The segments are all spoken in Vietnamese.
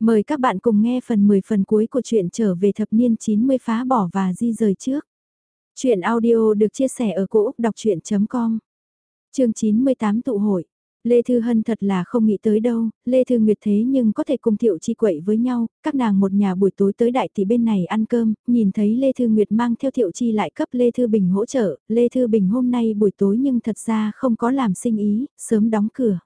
Mời các bạn cùng nghe phần 10 phần cuối của truyện trở về thập niên 90 phá bỏ và di rời trước. Chuyện audio được chia sẻ ở cỗ đọc chuyện.com Chương 98 tụ hội Lê Thư Hân thật là không nghĩ tới đâu, Lê Thư Nguyệt thế nhưng có thể cùng Thiệu Chi quậy với nhau, các nàng một nhà buổi tối tới đại tỷ bên này ăn cơm, nhìn thấy Lê Thư Nguyệt mang theo Thiệu Chi lại cấp Lê Thư Bình hỗ trợ, Lê Thư Bình hôm nay buổi tối nhưng thật ra không có làm sinh ý, sớm đóng cửa.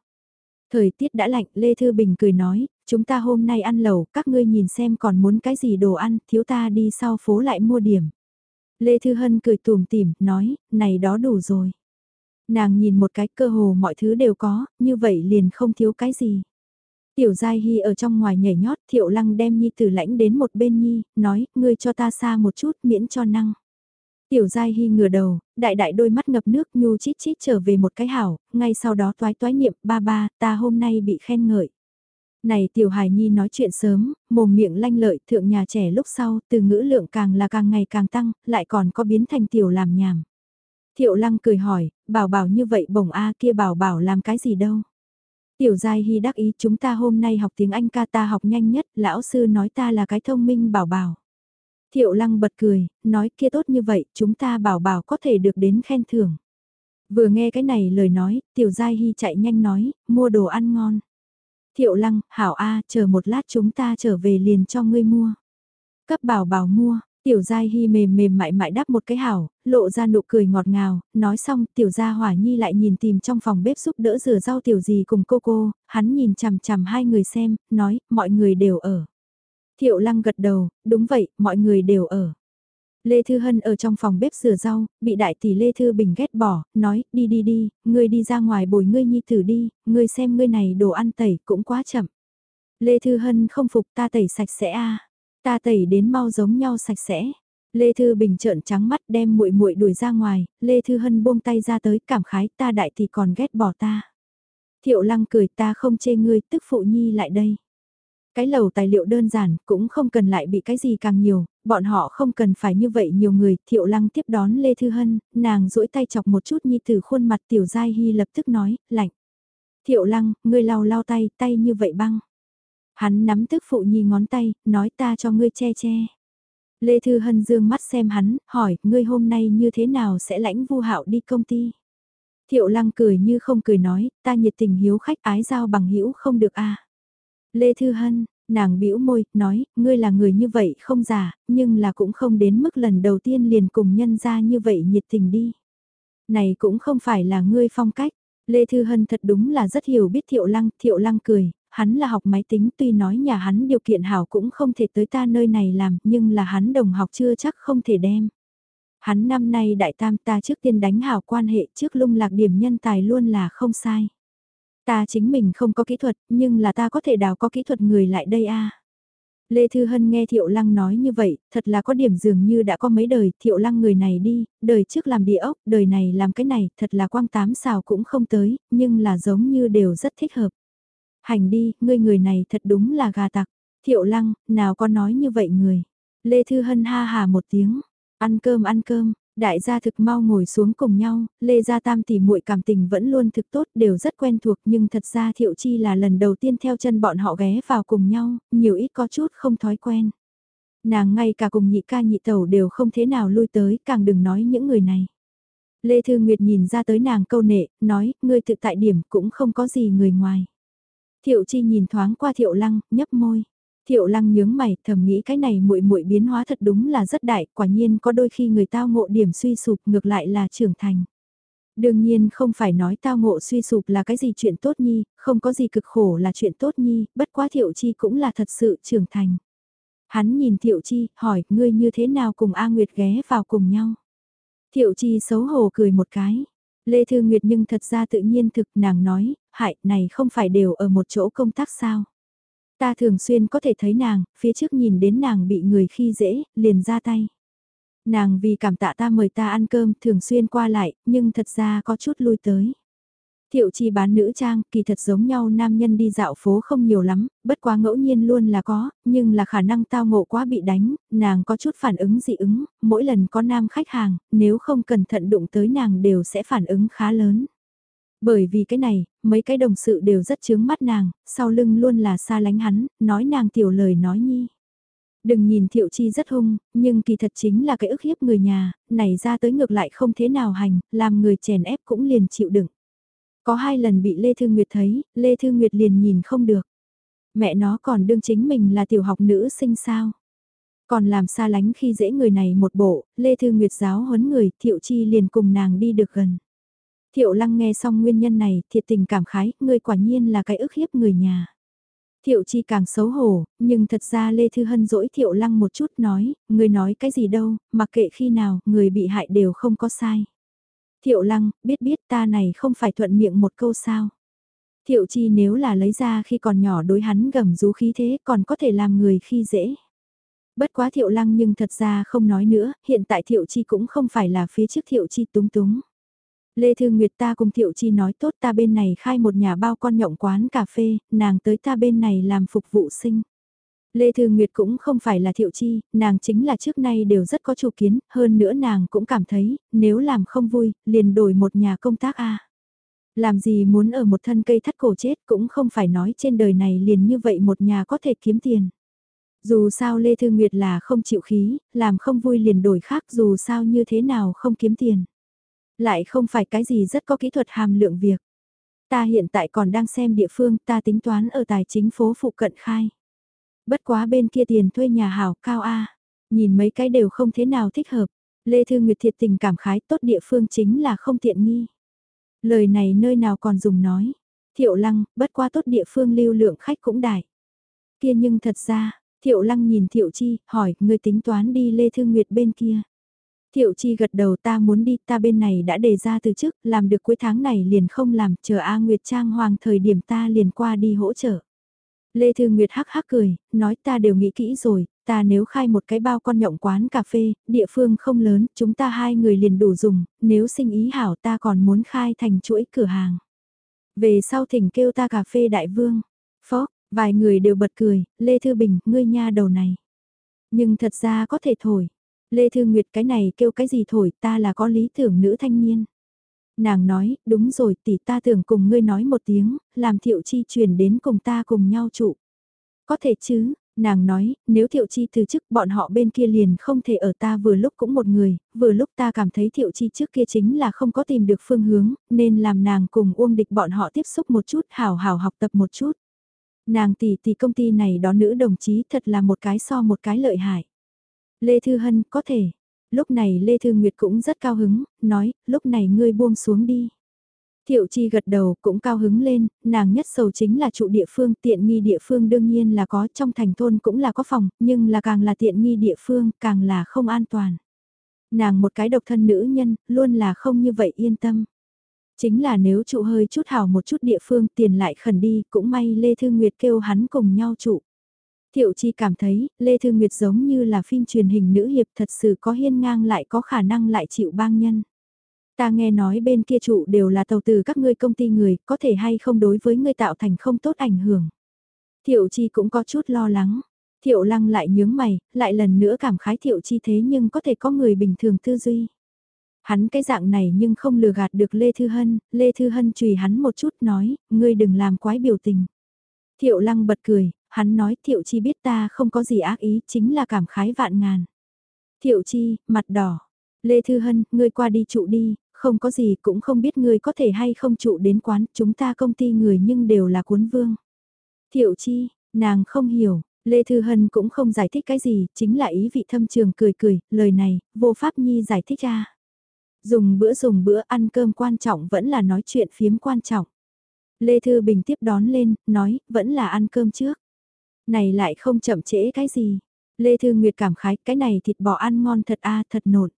Thời tiết đã lạnh, Lê Thư Bình cười nói, chúng ta hôm nay ăn lẩu, các ngươi nhìn xem còn muốn cái gì đồ ăn, thiếu ta đi sau phố lại mua điểm. Lê Thư Hân cười tùm tìm, nói, này đó đủ rồi. Nàng nhìn một cái cơ hồ mọi thứ đều có, như vậy liền không thiếu cái gì. Tiểu Giai Hy ở trong ngoài nhảy nhót, Thiệu Lăng đem Nhi tử lãnh đến một bên Nhi, nói, ngươi cho ta xa một chút miễn cho năng. Tiểu Giai Hy ngửa đầu, đại đại đôi mắt ngập nước nhu chít chít trở về một cái hảo, ngay sau đó toái toái niệm, ba ba, ta hôm nay bị khen ngợi. Này Tiểu Hải Nhi nói chuyện sớm, mồm miệng lanh lợi, thượng nhà trẻ lúc sau, từ ngữ lượng càng là càng ngày càng tăng, lại còn có biến thành Tiểu làm nhảm. Thiệu Lăng cười hỏi, bảo bảo như vậy bổng A kia bảo bảo làm cái gì đâu. Tiểu Giai Hy đắc ý chúng ta hôm nay học tiếng Anh ca ta học nhanh nhất, lão sư nói ta là cái thông minh bảo bảo. Thiệu lăng bật cười, nói kia tốt như vậy, chúng ta bảo bảo có thể được đến khen thưởng. Vừa nghe cái này lời nói, tiểu giai hy chạy nhanh nói, mua đồ ăn ngon. Thiệu lăng, hảo A, chờ một lát chúng ta trở về liền cho ngươi mua. Cấp bảo bảo mua, tiểu giai hy mềm mềm mại mại đắp một cái hảo, lộ ra nụ cười ngọt ngào, nói xong tiểu gia hỏa nhi lại nhìn tìm trong phòng bếp giúp đỡ rửa rau tiểu gì cùng cô cô, hắn nhìn chằm chằm hai người xem, nói, mọi người đều ở. Thiệu lăng gật đầu, đúng vậy, mọi người đều ở. Lê Thư Hân ở trong phòng bếp rửa rau, bị đại tỷ Lê Thư Bình ghét bỏ, nói, đi đi đi, ngươi đi ra ngoài bồi ngươi nhi tử đi, ngươi xem ngươi này đồ ăn tẩy cũng quá chậm. Lê Thư Hân không phục ta tẩy sạch sẽ a ta tẩy đến mau giống nhau sạch sẽ. Lê Thư Bình trợn trắng mắt đem muội muội đuổi ra ngoài, Lê Thư Hân buông tay ra tới cảm khái ta đại tỷ còn ghét bỏ ta. Thiệu lăng cười ta không chê ngươi tức phụ nhi lại đây. Cái lầu tài liệu đơn giản cũng không cần lại bị cái gì càng nhiều, bọn họ không cần phải như vậy nhiều người. Thiệu lăng tiếp đón Lê Thư Hân, nàng duỗi tay chọc một chút nhi từ khuôn mặt Tiểu Giai Hy lập tức nói, lạnh. Thiệu lăng, ngươi lau lau tay, tay như vậy băng. Hắn nắm tức phụ nhi ngón tay, nói ta cho ngươi che che. Lê Thư Hân dương mắt xem hắn, hỏi, ngươi hôm nay như thế nào sẽ lãnh vu hạo đi công ty? Thiệu lăng cười như không cười nói, ta nhiệt tình hiếu khách ái giao bằng hữu không được a à. Lê Thư Hân, nàng bĩu môi, nói, ngươi là người như vậy không giả, nhưng là cũng không đến mức lần đầu tiên liền cùng nhân ra như vậy nhiệt tình đi. Này cũng không phải là ngươi phong cách. Lê Thư Hân thật đúng là rất hiểu biết Thiệu Lăng, Thiệu Lăng cười, hắn là học máy tính tuy nói nhà hắn điều kiện hảo cũng không thể tới ta nơi này làm, nhưng là hắn đồng học chưa chắc không thể đem. Hắn năm nay đại tam ta trước tiên đánh hảo quan hệ trước lung lạc điểm nhân tài luôn là không sai. Ta chính mình không có kỹ thuật, nhưng là ta có thể đào có kỹ thuật người lại đây a. Lê Thư Hân nghe Thiệu Lăng nói như vậy, thật là có điểm dường như đã có mấy đời, Thiệu Lăng người này đi, đời trước làm địa ốc, đời này làm cái này, thật là quang tám xào cũng không tới, nhưng là giống như đều rất thích hợp. Hành đi, ngươi người này thật đúng là gà tặc. Thiệu Lăng, nào có nói như vậy người. Lê Thư Hân ha hà một tiếng, ăn cơm ăn cơm, Đại gia thực mau ngồi xuống cùng nhau, Lê Gia Tam tỷ muội cảm tình vẫn luôn thực tốt, đều rất quen thuộc nhưng thật ra Thiệu Chi là lần đầu tiên theo chân bọn họ ghé vào cùng nhau, nhiều ít có chút không thói quen. Nàng ngay cả cùng nhị ca nhị tẩu đều không thế nào lui tới, càng đừng nói những người này. Lê Thư Nguyệt nhìn ra tới nàng câu nệ, nói, ngươi tự tại điểm cũng không có gì người ngoài. Thiệu Chi nhìn thoáng qua Thiệu Lăng, nhấp môi. Thiệu lăng nhướng mày, thầm nghĩ cái này muội muội biến hóa thật đúng là rất đại, quả nhiên có đôi khi người tao ngộ điểm suy sụp ngược lại là trưởng thành. Đương nhiên không phải nói tao ngộ suy sụp là cái gì chuyện tốt nhi, không có gì cực khổ là chuyện tốt nhi, bất quá thiệu chi cũng là thật sự trưởng thành. Hắn nhìn thiệu chi, hỏi, ngươi như thế nào cùng A Nguyệt ghé vào cùng nhau. Thiệu chi xấu hổ cười một cái. Lê Thư Nguyệt nhưng thật ra tự nhiên thực nàng nói, hại này không phải đều ở một chỗ công tác sao. Ta thường xuyên có thể thấy nàng, phía trước nhìn đến nàng bị người khi dễ, liền ra tay. Nàng vì cảm tạ ta mời ta ăn cơm thường xuyên qua lại, nhưng thật ra có chút lui tới. Thiệu chi bán nữ trang, kỳ thật giống nhau nam nhân đi dạo phố không nhiều lắm, bất quá ngẫu nhiên luôn là có, nhưng là khả năng tao ngộ quá bị đánh, nàng có chút phản ứng dị ứng, mỗi lần có nam khách hàng, nếu không cẩn thận đụng tới nàng đều sẽ phản ứng khá lớn. Bởi vì cái này, mấy cái đồng sự đều rất chướng mắt nàng, sau lưng luôn là xa lánh hắn, nói nàng tiểu lời nói nhi. Đừng nhìn thiệu chi rất hung, nhưng kỳ thật chính là cái ức hiếp người nhà, này ra tới ngược lại không thế nào hành, làm người chèn ép cũng liền chịu đựng. Có hai lần bị Lê Thư Nguyệt thấy, Lê Thư Nguyệt liền nhìn không được. Mẹ nó còn đương chính mình là tiểu học nữ sinh sao. Còn làm xa lánh khi dễ người này một bộ, Lê Thư Nguyệt giáo huấn người, Thiệu Chi liền cùng nàng đi được gần. Thiệu Lăng nghe xong nguyên nhân này, thiệt tình cảm khái, Ngươi quả nhiên là cái ức hiếp người nhà. Thiệu Chi càng xấu hổ, nhưng thật ra Lê Thư Hân dỗi Thiệu Lăng một chút nói, người nói cái gì đâu, mặc kệ khi nào, người bị hại đều không có sai. Thiệu Lăng, biết biết ta này không phải thuận miệng một câu sao. Thiệu Chi nếu là lấy ra khi còn nhỏ đối hắn gầm rú khí thế còn có thể làm người khi dễ. Bất quá Thiệu Lăng nhưng thật ra không nói nữa, hiện tại Thiệu Chi cũng không phải là phía trước Thiệu Chi túng túng. Lê Thư Nguyệt ta cùng Thiệu Chi nói tốt ta bên này khai một nhà bao con nhộng quán cà phê, nàng tới ta bên này làm phục vụ sinh. Lê Thư Nguyệt cũng không phải là Thiệu Chi, nàng chính là trước nay đều rất có chủ kiến, hơn nữa nàng cũng cảm thấy, nếu làm không vui, liền đổi một nhà công tác a Làm gì muốn ở một thân cây thắt cổ chết cũng không phải nói trên đời này liền như vậy một nhà có thể kiếm tiền. Dù sao Lê Thư Nguyệt là không chịu khí, làm không vui liền đổi khác dù sao như thế nào không kiếm tiền. Lại không phải cái gì rất có kỹ thuật hàm lượng việc. Ta hiện tại còn đang xem địa phương ta tính toán ở tài chính phố phụ cận khai. Bất quá bên kia tiền thuê nhà hảo cao A, nhìn mấy cái đều không thế nào thích hợp. Lê Thư Nguyệt thiệt tình cảm khái tốt địa phương chính là không tiện nghi. Lời này nơi nào còn dùng nói. Thiệu lăng, bất qua tốt địa phương lưu lượng khách cũng đại. Kia nhưng thật ra, Thiệu lăng nhìn Thiệu Chi, hỏi, người tính toán đi Lê Thư Nguyệt bên kia. Thiệu Chi gật đầu ta muốn đi, ta bên này đã đề ra từ trước, làm được cuối tháng này liền không làm, chờ A Nguyệt Trang Hoàng thời điểm ta liền qua đi hỗ trợ. Lê Thư Nguyệt hắc hắc cười, nói ta đều nghĩ kỹ rồi, ta nếu khai một cái bao con nhộng quán cà phê, địa phương không lớn, chúng ta hai người liền đủ dùng, nếu sinh ý hảo ta còn muốn khai thành chuỗi cửa hàng. Về sau thỉnh kêu ta cà phê đại vương, phó, vài người đều bật cười, Lê Thư Bình, ngươi nha đầu này. Nhưng thật ra có thể thổi, Lê Thư Nguyệt cái này kêu cái gì thổi ta là có lý tưởng nữ thanh niên. Nàng nói, đúng rồi tỷ ta tưởng cùng ngươi nói một tiếng, làm thiệu chi truyền đến cùng ta cùng nhau trụ. Có thể chứ, nàng nói, nếu thiệu chi từ chức bọn họ bên kia liền không thể ở ta vừa lúc cũng một người, vừa lúc ta cảm thấy thiệu chi trước kia chính là không có tìm được phương hướng, nên làm nàng cùng uông địch bọn họ tiếp xúc một chút hào hào học tập một chút. Nàng tỷ tỷ công ty này đó nữ đồng chí thật là một cái so một cái lợi hại. Lê Thư Hân, có thể. Lúc này Lê Thư Nguyệt cũng rất cao hứng, nói, lúc này ngươi buông xuống đi. Thiệu Chi gật đầu cũng cao hứng lên, nàng nhất sầu chính là trụ địa phương, tiện nghi địa phương đương nhiên là có, trong thành thôn cũng là có phòng, nhưng là càng là tiện nghi địa phương, càng là không an toàn. Nàng một cái độc thân nữ nhân, luôn là không như vậy yên tâm. Chính là nếu trụ hơi chút hảo một chút địa phương tiền lại khẩn đi, cũng may Lê Thư Nguyệt kêu hắn cùng nhau trụ. Thiệu Chi cảm thấy, Lê Thư Nguyệt giống như là phim truyền hình nữ hiệp thật sự có hiên ngang lại có khả năng lại chịu bang nhân. Ta nghe nói bên kia trụ đều là tàu từ các ngươi công ty người, có thể hay không đối với ngươi tạo thành không tốt ảnh hưởng. Thiệu Chi cũng có chút lo lắng. Thiệu Lăng lại nhướng mày, lại lần nữa cảm khái Thiệu Chi thế nhưng có thể có người bình thường tư duy. Hắn cái dạng này nhưng không lừa gạt được Lê Thư Hân, Lê Thư Hân chùy hắn một chút nói, ngươi đừng làm quái biểu tình. Thiệu Lăng bật cười, hắn nói Thiệu Chi biết ta không có gì ác ý, chính là cảm khái vạn ngàn. Thiệu Chi, mặt đỏ. Lê Thư Hân, ngươi qua đi trụ đi, không có gì cũng không biết ngươi có thể hay không trụ đến quán, chúng ta công ty người nhưng đều là cuốn vương. Thiệu Chi, nàng không hiểu, Lê Thư Hân cũng không giải thích cái gì, chính là ý vị thâm trường cười cười, lời này, vô pháp nhi giải thích ra. Dùng bữa dùng bữa ăn cơm quan trọng vẫn là nói chuyện phiếm quan trọng. Lê Thư Bình tiếp đón lên, nói, vẫn là ăn cơm trước. Này lại không chậm trễ cái gì. Lê Thư Nguyệt cảm khái, cái này thịt bò ăn ngon thật a thật nột.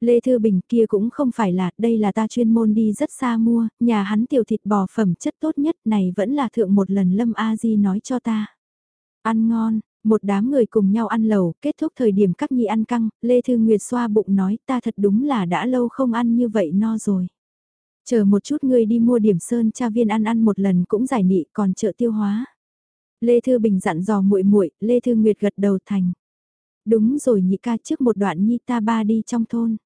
Lê Thư Bình kia cũng không phải là, đây là ta chuyên môn đi rất xa mua, nhà hắn tiểu thịt bò phẩm chất tốt nhất này vẫn là thượng một lần Lâm A Di nói cho ta. Ăn ngon, một đám người cùng nhau ăn lẩu, kết thúc thời điểm các nhi ăn căng, Lê Thư Nguyệt xoa bụng nói ta thật đúng là đã lâu không ăn như vậy no rồi. Chờ một chút ngươi đi mua điểm sơn cha viên ăn ăn một lần cũng giải nị còn chợ tiêu hóa. Lê Thư Bình dặn dò muội muội, Lê Thư Nguyệt gật đầu thành. Đúng rồi nhị ca trước một đoạn nhi ta ba đi trong thôn.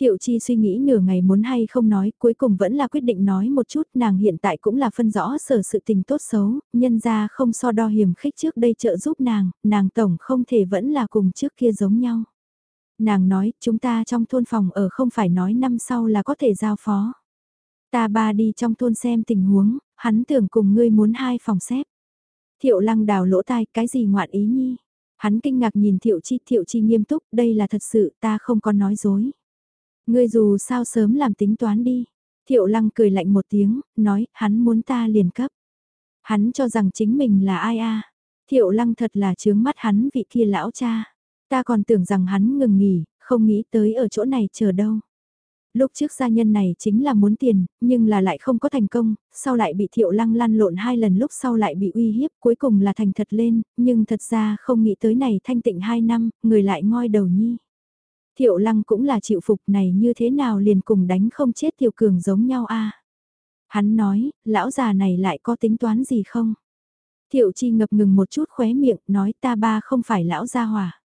Thiệu Chi suy nghĩ nửa ngày muốn hay không nói, cuối cùng vẫn là quyết định nói một chút, nàng hiện tại cũng là phân rõ sở sự tình tốt xấu, nhân ra không so đo hiểm khích trước đây trợ giúp nàng, nàng tổng không thể vẫn là cùng trước kia giống nhau. Nàng nói, chúng ta trong thôn phòng ở không phải nói năm sau là có thể giao phó. Ta ba đi trong thôn xem tình huống, hắn tưởng cùng ngươi muốn hai phòng xếp. Thiệu lăng đào lỗ tai, cái gì ngoạn ý nhi? Hắn kinh ngạc nhìn Thiệu Chi, Thiệu Chi nghiêm túc, đây là thật sự, ta không có nói dối. Ngươi dù sao sớm làm tính toán đi. Thiệu lăng cười lạnh một tiếng, nói, hắn muốn ta liền cấp. Hắn cho rằng chính mình là ai a Thiệu lăng thật là chướng mắt hắn vị kia lão cha. Ta còn tưởng rằng hắn ngừng nghỉ, không nghĩ tới ở chỗ này chờ đâu. Lúc trước gia nhân này chính là muốn tiền, nhưng là lại không có thành công, sau lại bị thiệu lăng lăn lộn hai lần lúc sau lại bị uy hiếp, cuối cùng là thành thật lên, nhưng thật ra không nghĩ tới này thanh tịnh hai năm, người lại ngoi đầu nhi. Thiệu lăng cũng là chịu phục này như thế nào liền cùng đánh không chết thiệu cường giống nhau a Hắn nói, lão già này lại có tính toán gì không? Thiệu chi ngập ngừng một chút khóe miệng, nói ta ba không phải lão gia hòa.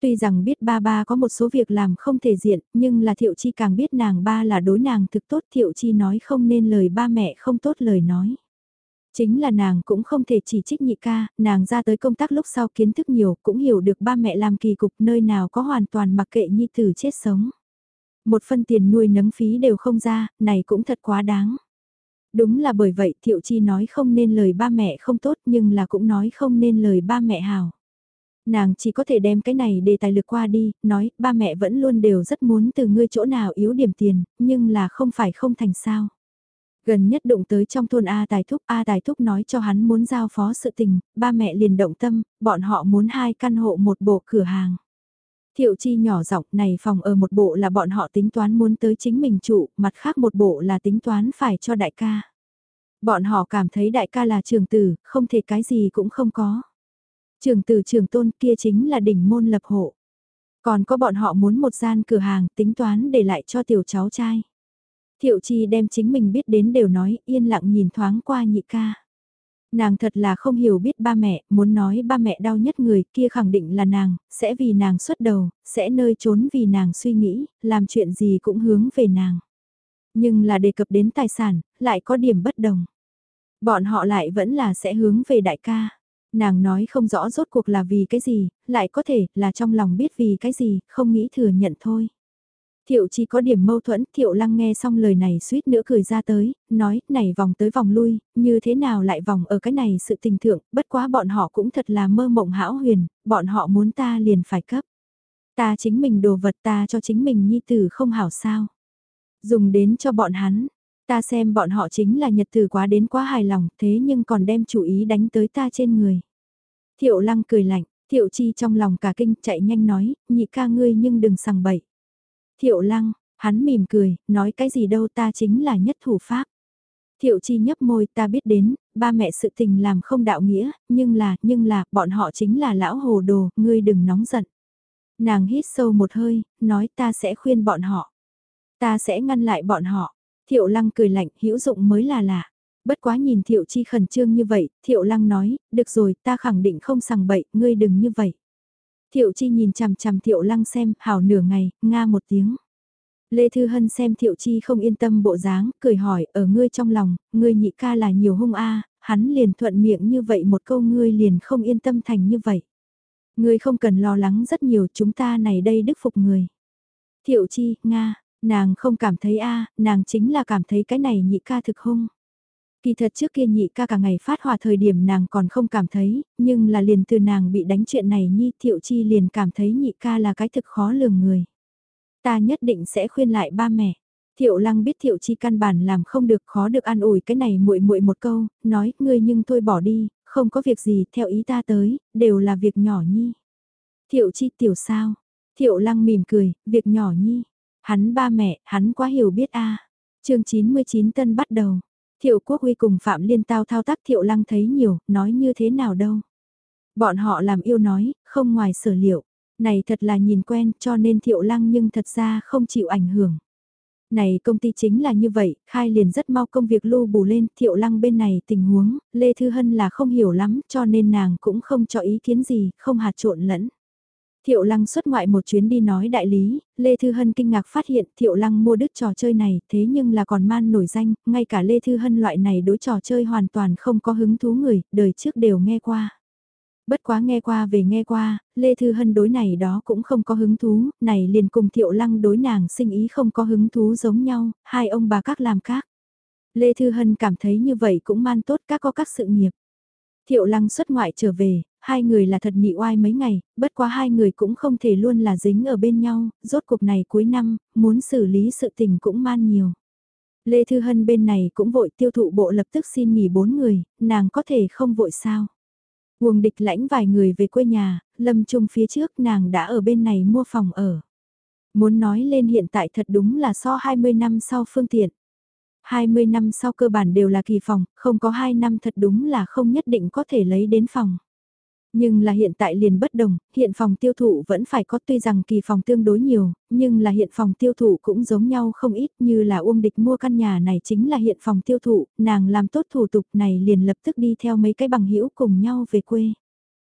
Tuy rằng biết ba ba có một số việc làm không thể diện, nhưng là Thiệu Chi càng biết nàng ba là đối nàng thực tốt Thiệu Chi nói không nên lời ba mẹ không tốt lời nói. Chính là nàng cũng không thể chỉ trích nhị ca, nàng ra tới công tác lúc sau kiến thức nhiều cũng hiểu được ba mẹ làm kỳ cục nơi nào có hoàn toàn mặc kệ nhi tử chết sống. Một phân tiền nuôi nấng phí đều không ra, này cũng thật quá đáng. Đúng là bởi vậy Thiệu Chi nói không nên lời ba mẹ không tốt nhưng là cũng nói không nên lời ba mẹ hào nàng chỉ có thể đem cái này để tài lực qua đi, nói, ba mẹ vẫn luôn đều rất muốn từ ngươi chỗ nào yếu điểm tiền, nhưng là không phải không thành sao. Gần nhất đụng tới trong thôn A Tài Thúc, A Tài Thúc nói cho hắn muốn giao phó sự tình, ba mẹ liền động tâm, bọn họ muốn hai căn hộ một bộ cửa hàng. Thiệu chi nhỏ giọng này phòng ở một bộ là bọn họ tính toán muốn tới chính mình trụ, mặt khác một bộ là tính toán phải cho đại ca. Bọn họ cảm thấy đại ca là trường tử, không thể cái gì cũng không có. Trường tử trường tôn kia chính là đỉnh môn lập hộ. Còn có bọn họ muốn một gian cửa hàng tính toán để lại cho tiểu cháu trai. Thiệu chi đem chính mình biết đến đều nói yên lặng nhìn thoáng qua nhị ca. Nàng thật là không hiểu biết ba mẹ, muốn nói ba mẹ đau nhất người kia khẳng định là nàng, sẽ vì nàng xuất đầu, sẽ nơi trốn vì nàng suy nghĩ, làm chuyện gì cũng hướng về nàng. Nhưng là đề cập đến tài sản, lại có điểm bất đồng. Bọn họ lại vẫn là sẽ hướng về đại ca. Nàng nói không rõ rốt cuộc là vì cái gì, lại có thể là trong lòng biết vì cái gì, không nghĩ thừa nhận thôi. Thiệu chỉ có điểm mâu thuẫn, Thiệu lăng nghe xong lời này suýt nữa cười ra tới, nói, này vòng tới vòng lui, như thế nào lại vòng ở cái này sự tình thượng, bất quá bọn họ cũng thật là mơ mộng hão huyền, bọn họ muốn ta liền phải cấp. Ta chính mình đồ vật ta cho chính mình nhi tử không hảo sao. Dùng đến cho bọn hắn, ta xem bọn họ chính là nhật từ quá đến quá hài lòng, thế nhưng còn đem chủ ý đánh tới ta trên người. Thiệu lăng cười lạnh, thiệu chi trong lòng cả kinh chạy nhanh nói, nhị ca ngươi nhưng đừng sằng bậy. Thiệu lăng, hắn mỉm cười, nói cái gì đâu ta chính là nhất thủ pháp. Thiệu chi nhấp môi ta biết đến, ba mẹ sự tình làm không đạo nghĩa, nhưng là, nhưng là, bọn họ chính là lão hồ đồ, ngươi đừng nóng giận. Nàng hít sâu một hơi, nói ta sẽ khuyên bọn họ. Ta sẽ ngăn lại bọn họ. Thiệu lăng cười lạnh, hữu dụng mới là lạ. Bất quá nhìn thiệu chi khẩn trương như vậy, thiệu lăng nói, được rồi, ta khẳng định không sằng bậy, ngươi đừng như vậy. Thiệu chi nhìn chằm chằm thiệu lăng xem, hảo nửa ngày, nga một tiếng. Lê Thư Hân xem thiệu chi không yên tâm bộ dáng, cười hỏi, ở ngươi trong lòng, ngươi nhị ca là nhiều hung a hắn liền thuận miệng như vậy một câu ngươi liền không yên tâm thành như vậy. Ngươi không cần lo lắng rất nhiều chúng ta này đây đức phục người. Thiệu chi, Nga, nàng không cảm thấy a nàng chính là cảm thấy cái này nhị ca thực hung. Kỳ thật trước kia nhị ca cả ngày phát hòa thời điểm nàng còn không cảm thấy, nhưng là liền từ nàng bị đánh chuyện này nhi thiệu chi liền cảm thấy nhị ca là cái thực khó lường người. Ta nhất định sẽ khuyên lại ba mẹ. Thiệu lăng biết thiệu chi căn bản làm không được khó được an ủi cái này muội muội một câu, nói ngươi nhưng thôi bỏ đi, không có việc gì theo ý ta tới, đều là việc nhỏ nhi. Thiệu chi tiểu sao? Thiệu lăng mỉm cười, việc nhỏ nhi. Hắn ba mẹ, hắn quá hiểu biết a. À. Chương 99 tân bắt đầu. Thiệu Quốc Huy cùng Phạm Liên Tao thao tác Thiệu Lăng thấy nhiều, nói như thế nào đâu. Bọn họ làm yêu nói, không ngoài sở liệu. Này thật là nhìn quen cho nên Thiệu Lăng nhưng thật ra không chịu ảnh hưởng. Này công ty chính là như vậy, khai liền rất mau công việc lưu bù lên, Thiệu Lăng bên này tình huống, Lê Thư Hân là không hiểu lắm cho nên nàng cũng không cho ý kiến gì, không hạt trộn lẫn. Thiệu Lăng xuất ngoại một chuyến đi nói đại lý, Lê Thư Hân kinh ngạc phát hiện Thiệu Lăng mua đứt trò chơi này thế nhưng là còn man nổi danh, ngay cả Lê Thư Hân loại này đối trò chơi hoàn toàn không có hứng thú người, đời trước đều nghe qua. Bất quá nghe qua về nghe qua, Lê Thư Hân đối này đó cũng không có hứng thú, này liền cùng Thiệu Lăng đối nàng sinh ý không có hứng thú giống nhau, hai ông bà các làm các. Lê Thư Hân cảm thấy như vậy cũng man tốt các có các sự nghiệp. Thiệu Lăng xuất ngoại trở về, hai người là thật nhị oai mấy ngày, bất quá hai người cũng không thể luôn là dính ở bên nhau, rốt cuộc này cuối năm, muốn xử lý sự tình cũng man nhiều. Lê Thư Hân bên này cũng vội tiêu thụ bộ lập tức xin nghỉ bốn người, nàng có thể không vội sao. Nguồn địch lãnh vài người về quê nhà, lâm trung phía trước nàng đã ở bên này mua phòng ở. Muốn nói lên hiện tại thật đúng là so 20 năm sau phương tiện. 20 năm sau cơ bản đều là kỳ phòng, không có 2 năm thật đúng là không nhất định có thể lấy đến phòng. Nhưng là hiện tại liền bất đồng, hiện phòng tiêu thụ vẫn phải có tuy rằng kỳ phòng tương đối nhiều, nhưng là hiện phòng tiêu thụ cũng giống nhau không ít như là Uông Địch mua căn nhà này chính là hiện phòng tiêu thụ, nàng làm tốt thủ tục này liền lập tức đi theo mấy cái bằng hữu cùng nhau về quê.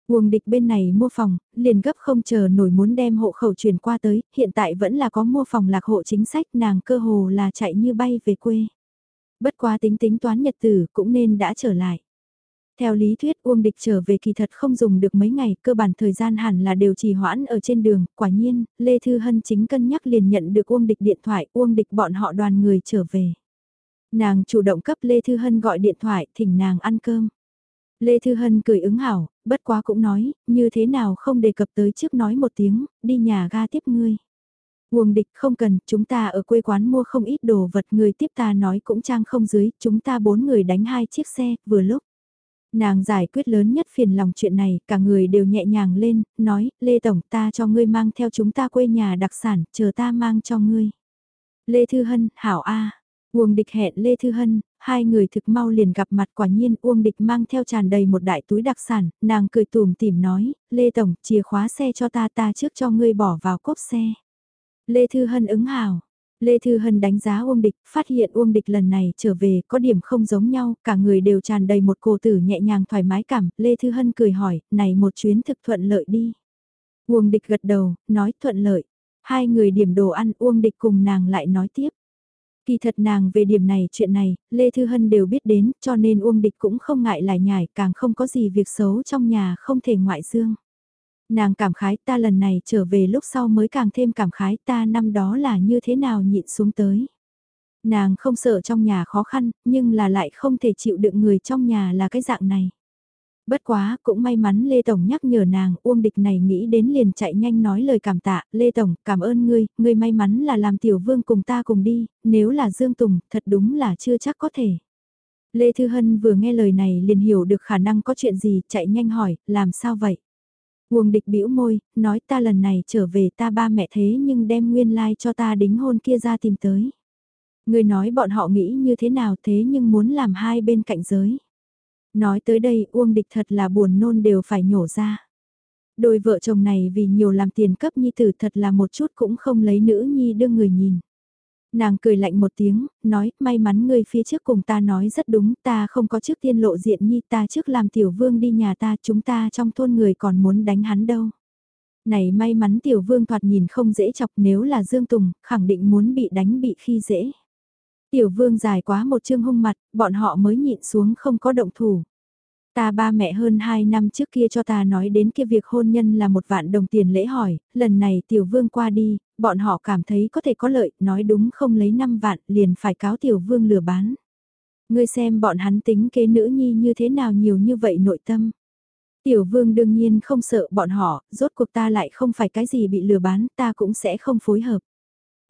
Uông Địch bên này mua phòng, liền gấp không chờ nổi muốn đem hộ khẩu chuyển qua tới, hiện tại vẫn là có mua phòng lạc hộ chính sách nàng cơ hồ là chạy như bay về quê. Bất quá tính tính toán nhật tử cũng nên đã trở lại. Theo lý thuyết Uông Địch trở về kỳ thật không dùng được mấy ngày, cơ bản thời gian hẳn là đều trì hoãn ở trên đường, quả nhiên, Lê Thư Hân chính cân nhắc liền nhận được Uông Địch điện thoại, Uông Địch bọn họ đoàn người trở về. Nàng chủ động cấp Lê Thư Hân gọi điện thoại, thỉnh nàng ăn cơm. Lê Thư Hân cười ứng hảo, bất quá cũng nói, như thế nào không đề cập tới trước nói một tiếng, đi nhà ga tiếp ngươi. Uông địch không cần, chúng ta ở quê quán mua không ít đồ vật người tiếp ta nói cũng trang không dưới, chúng ta bốn người đánh hai chiếc xe, vừa lúc. Nàng giải quyết lớn nhất phiền lòng chuyện này, cả người đều nhẹ nhàng lên, nói, Lê Tổng ta cho ngươi mang theo chúng ta quê nhà đặc sản, chờ ta mang cho ngươi. Lê Thư Hân, Hảo A. Uông địch hẹn Lê Thư Hân, hai người thực mau liền gặp mặt quả nhiên Uông địch mang theo tràn đầy một đại túi đặc sản, nàng cười tùm tìm nói, Lê Tổng, chìa khóa xe cho ta ta trước cho ngươi bỏ vào cốp xe. Lê Thư Hân ứng hào. Lê Thư Hân đánh giá Uông Địch, phát hiện Uông Địch lần này trở về có điểm không giống nhau, cả người đều tràn đầy một cổ tử nhẹ nhàng thoải mái cảm. Lê Thư Hân cười hỏi, này một chuyến thực thuận lợi đi. Uông Địch gật đầu, nói thuận lợi. Hai người điểm đồ ăn Uông Địch cùng nàng lại nói tiếp. Kỳ thật nàng về điểm này chuyện này, Lê Thư Hân đều biết đến, cho nên Uông Địch cũng không ngại lại nhải, càng không có gì việc xấu trong nhà không thể ngoại dương. Nàng cảm khái ta lần này trở về lúc sau mới càng thêm cảm khái ta năm đó là như thế nào nhịn xuống tới. Nàng không sợ trong nhà khó khăn, nhưng là lại không thể chịu đựng người trong nhà là cái dạng này. Bất quá, cũng may mắn Lê Tổng nhắc nhở nàng, Uông Địch này nghĩ đến liền chạy nhanh nói lời cảm tạ, Lê Tổng, cảm ơn ngươi, ngươi may mắn là làm tiểu vương cùng ta cùng đi, nếu là Dương Tùng, thật đúng là chưa chắc có thể. Lê Thư Hân vừa nghe lời này liền hiểu được khả năng có chuyện gì, chạy nhanh hỏi, làm sao vậy? Uông địch bĩu môi, nói ta lần này trở về ta ba mẹ thế nhưng đem nguyên lai like cho ta đính hôn kia ra tìm tới. Người nói bọn họ nghĩ như thế nào thế nhưng muốn làm hai bên cạnh giới. Nói tới đây Uông địch thật là buồn nôn đều phải nhổ ra. Đôi vợ chồng này vì nhiều làm tiền cấp nhi tử thật là một chút cũng không lấy nữ nhi đương người nhìn. Nàng cười lạnh một tiếng, nói, may mắn ngươi phía trước cùng ta nói rất đúng, ta không có trước tiên lộ diện nhi ta trước làm tiểu vương đi nhà ta, chúng ta trong thôn người còn muốn đánh hắn đâu. Này may mắn tiểu vương thoạt nhìn không dễ chọc nếu là Dương Tùng, khẳng định muốn bị đánh bị khi dễ. Tiểu vương dài quá một chương hung mặt, bọn họ mới nhịn xuống không có động thủ. Ta ba mẹ hơn 2 năm trước kia cho ta nói đến kia việc hôn nhân là một vạn đồng tiền lễ hỏi, lần này tiểu vương qua đi, bọn họ cảm thấy có thể có lợi, nói đúng không lấy 5 vạn liền phải cáo tiểu vương lừa bán. Ngươi xem bọn hắn tính kế nữ nhi như thế nào nhiều như vậy nội tâm. Tiểu vương đương nhiên không sợ bọn họ, rốt cuộc ta lại không phải cái gì bị lừa bán, ta cũng sẽ không phối hợp.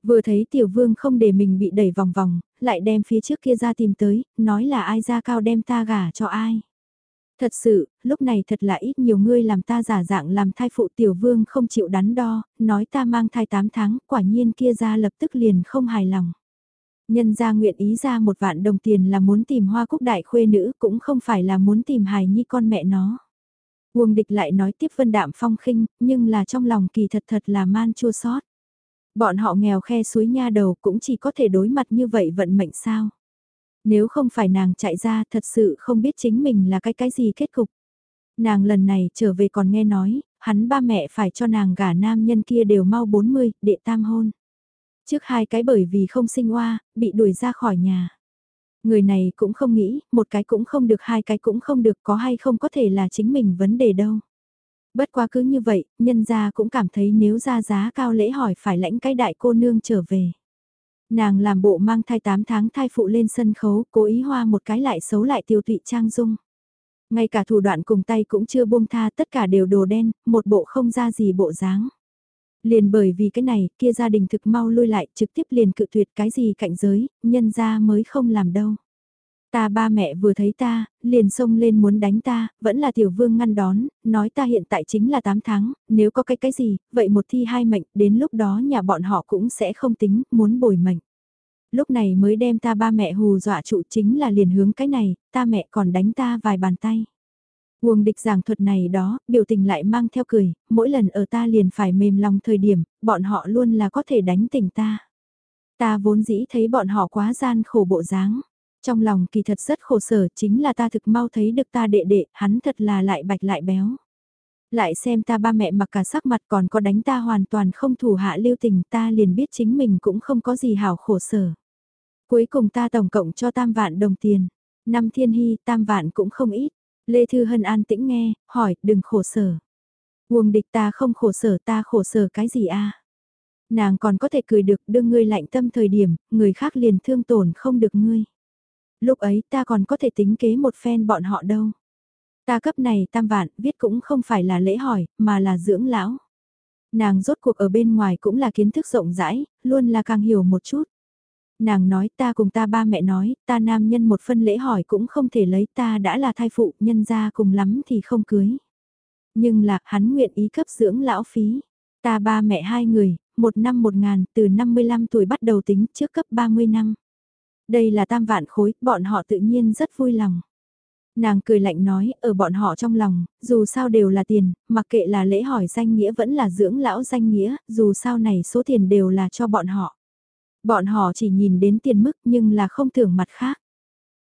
Vừa thấy tiểu vương không để mình bị đẩy vòng vòng, lại đem phía trước kia ra tìm tới, nói là ai ra cao đem ta gả cho ai. Thật sự, lúc này thật là ít nhiều ngươi làm ta giả dạng làm thai phụ tiểu vương không chịu đắn đo, nói ta mang thai 8 tháng, quả nhiên kia ra lập tức liền không hài lòng. Nhân ra nguyện ý ra một vạn đồng tiền là muốn tìm hoa cúc đại khuê nữ cũng không phải là muốn tìm hài nhi con mẹ nó. Uông địch lại nói tiếp vân đạm phong khinh, nhưng là trong lòng kỳ thật thật là man chua sót. Bọn họ nghèo khe suối nha đầu cũng chỉ có thể đối mặt như vậy vận mệnh sao. Nếu không phải nàng chạy ra thật sự không biết chính mình là cái cái gì kết cục. Nàng lần này trở về còn nghe nói, hắn ba mẹ phải cho nàng gả nam nhân kia đều mau 40, đệ tam hôn. Trước hai cái bởi vì không sinh hoa, bị đuổi ra khỏi nhà. Người này cũng không nghĩ, một cái cũng không được hai cái cũng không được có hay không có thể là chính mình vấn đề đâu. Bất quá cứ như vậy, nhân gia cũng cảm thấy nếu ra giá cao lễ hỏi phải lãnh cái đại cô nương trở về. Nàng làm bộ mang thai 8 tháng thai phụ lên sân khấu, cố ý hoa một cái lại xấu lại tiêu tụy trang dung. Ngay cả thủ đoạn cùng tay cũng chưa buông tha tất cả đều đồ đen, một bộ không ra gì bộ dáng. Liền bởi vì cái này, kia gia đình thực mau lui lại, trực tiếp liền cự tuyệt cái gì cạnh giới, nhân ra mới không làm đâu. Ta ba mẹ vừa thấy ta, liền xông lên muốn đánh ta, vẫn là tiểu vương ngăn đón, nói ta hiện tại chính là 8 tháng, nếu có cái cái gì, vậy một thi hai mệnh, đến lúc đó nhà bọn họ cũng sẽ không tính, muốn bồi mệnh. Lúc này mới đem ta ba mẹ hù dọa trụ chính là liền hướng cái này, ta mẹ còn đánh ta vài bàn tay. Uông địch giảng thuật này đó, biểu tình lại mang theo cười, mỗi lần ở ta liền phải mềm lòng thời điểm, bọn họ luôn là có thể đánh tỉnh ta. Ta vốn dĩ thấy bọn họ quá gian khổ bộ dáng. Trong lòng kỳ thật rất khổ sở chính là ta thực mau thấy được ta đệ đệ, hắn thật là lại bạch lại béo. Lại xem ta ba mẹ mặc cả sắc mặt còn có đánh ta hoàn toàn không thủ hạ lưu tình ta liền biết chính mình cũng không có gì hảo khổ sở. Cuối cùng ta tổng cộng cho tam vạn đồng tiền. Năm thiên hy tam vạn cũng không ít. Lê Thư Hân an tĩnh nghe, hỏi, đừng khổ sở. Nguồn địch ta không khổ sở ta khổ sở cái gì a Nàng còn có thể cười được đưa ngươi lạnh tâm thời điểm, người khác liền thương tổn không được ngươi. Lúc ấy ta còn có thể tính kế một phen bọn họ đâu. Ta cấp này tam vạn, viết cũng không phải là lễ hỏi, mà là dưỡng lão. Nàng rốt cuộc ở bên ngoài cũng là kiến thức rộng rãi, luôn là càng hiểu một chút. Nàng nói ta cùng ta ba mẹ nói, ta nam nhân một phân lễ hỏi cũng không thể lấy ta đã là thai phụ, nhân ra cùng lắm thì không cưới. Nhưng là, hắn nguyện ý cấp dưỡng lão phí. Ta ba mẹ hai người, một năm một ngàn, từ 55 tuổi bắt đầu tính trước cấp 30 năm. Đây là tam vạn khối, bọn họ tự nhiên rất vui lòng. Nàng cười lạnh nói, ở bọn họ trong lòng, dù sao đều là tiền, mặc kệ là lễ hỏi danh nghĩa vẫn là dưỡng lão danh nghĩa, dù sao này số tiền đều là cho bọn họ. Bọn họ chỉ nhìn đến tiền mức nhưng là không tưởng mặt khác.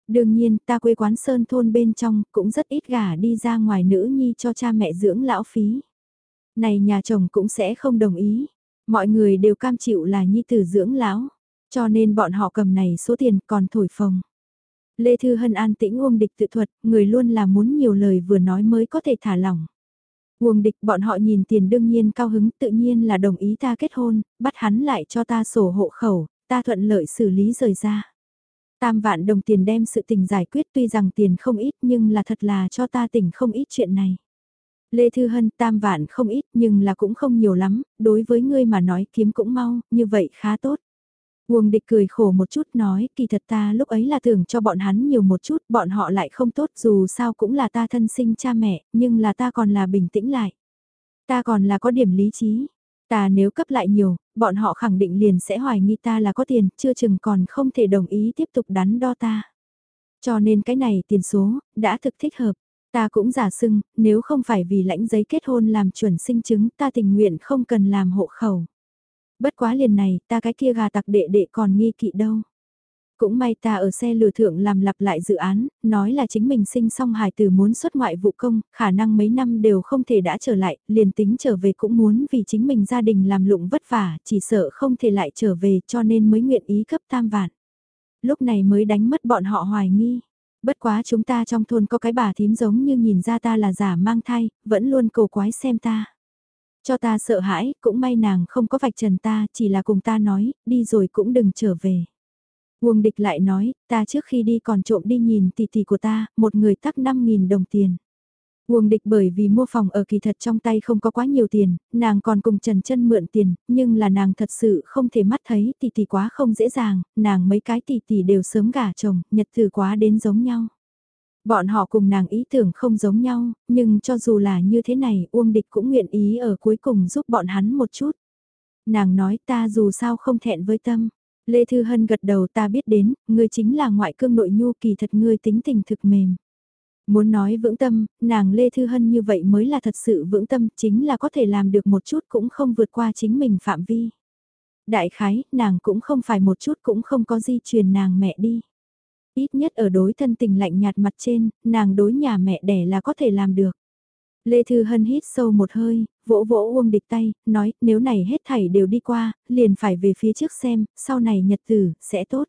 Đương nhiên, ta quê quán sơn thôn bên trong cũng rất ít gả đi ra ngoài nữ nhi cho cha mẹ dưỡng lão phí. Này nhà chồng cũng sẽ không đồng ý. Mọi người đều cam chịu là nhi tử dưỡng lão. Cho nên bọn họ cầm này số tiền còn thổi phồng. Lê Thư Hân an tĩnh uông địch tự thuật, người luôn là muốn nhiều lời vừa nói mới có thể thả lỏng. Uông địch bọn họ nhìn tiền đương nhiên cao hứng tự nhiên là đồng ý ta kết hôn, bắt hắn lại cho ta sổ hộ khẩu, ta thuận lợi xử lý rời ra. Tam vạn đồng tiền đem sự tình giải quyết tuy rằng tiền không ít nhưng là thật là cho ta tỉnh không ít chuyện này. Lê Thư Hân tam vạn không ít nhưng là cũng không nhiều lắm, đối với ngươi mà nói kiếm cũng mau, như vậy khá tốt. Uông địch cười khổ một chút nói, kỳ thật ta lúc ấy là tưởng cho bọn hắn nhiều một chút, bọn họ lại không tốt dù sao cũng là ta thân sinh cha mẹ, nhưng là ta còn là bình tĩnh lại. Ta còn là có điểm lý trí. Ta nếu cấp lại nhiều, bọn họ khẳng định liền sẽ hoài nghi ta là có tiền, chưa chừng còn không thể đồng ý tiếp tục đắn đo ta. Cho nên cái này tiền số, đã thực thích hợp. Ta cũng giả sưng, nếu không phải vì lãnh giấy kết hôn làm chuẩn sinh chứng ta tình nguyện không cần làm hộ khẩu. Bất quá liền này, ta cái kia gà tặc đệ đệ còn nghi kỵ đâu. Cũng may ta ở xe lừa thượng làm lặp lại dự án, nói là chính mình sinh xong hài tử muốn xuất ngoại vụ công, khả năng mấy năm đều không thể đã trở lại, liền tính trở về cũng muốn vì chính mình gia đình làm lụng vất vả, chỉ sợ không thể lại trở về cho nên mới nguyện ý cấp tam vạn. Lúc này mới đánh mất bọn họ hoài nghi. Bất quá chúng ta trong thôn có cái bà thím giống như nhìn ra ta là giả mang thai, vẫn luôn cầu quái xem ta. Cho ta sợ hãi, cũng may nàng không có vạch trần ta, chỉ là cùng ta nói, đi rồi cũng đừng trở về. Uông địch lại nói, ta trước khi đi còn trộm đi nhìn tỷ tỷ của ta, một người tắc 5.000 đồng tiền. Uông địch bởi vì mua phòng ở kỳ thật trong tay không có quá nhiều tiền, nàng còn cùng Trần chân mượn tiền, nhưng là nàng thật sự không thể mắt thấy tỷ tỷ quá không dễ dàng, nàng mấy cái tỷ tỷ đều sớm gả chồng, nhật từ quá đến giống nhau. Bọn họ cùng nàng ý tưởng không giống nhau, nhưng cho dù là như thế này, Uông Địch cũng nguyện ý ở cuối cùng giúp bọn hắn một chút. Nàng nói ta dù sao không thẹn với tâm. Lê Thư Hân gật đầu ta biết đến, ngươi chính là ngoại cương nội nhu kỳ thật ngươi tính tình thực mềm. Muốn nói vững tâm, nàng Lê Thư Hân như vậy mới là thật sự vững tâm, chính là có thể làm được một chút cũng không vượt qua chính mình phạm vi. Đại khái, nàng cũng không phải một chút cũng không có di truyền nàng mẹ đi. Ít nhất ở đối thân tình lạnh nhạt mặt trên, nàng đối nhà mẹ đẻ là có thể làm được. Lê Thư Hân hít sâu một hơi, vỗ vỗ Uông Địch tay, nói nếu này hết thảy đều đi qua, liền phải về phía trước xem, sau này nhật tử, sẽ tốt.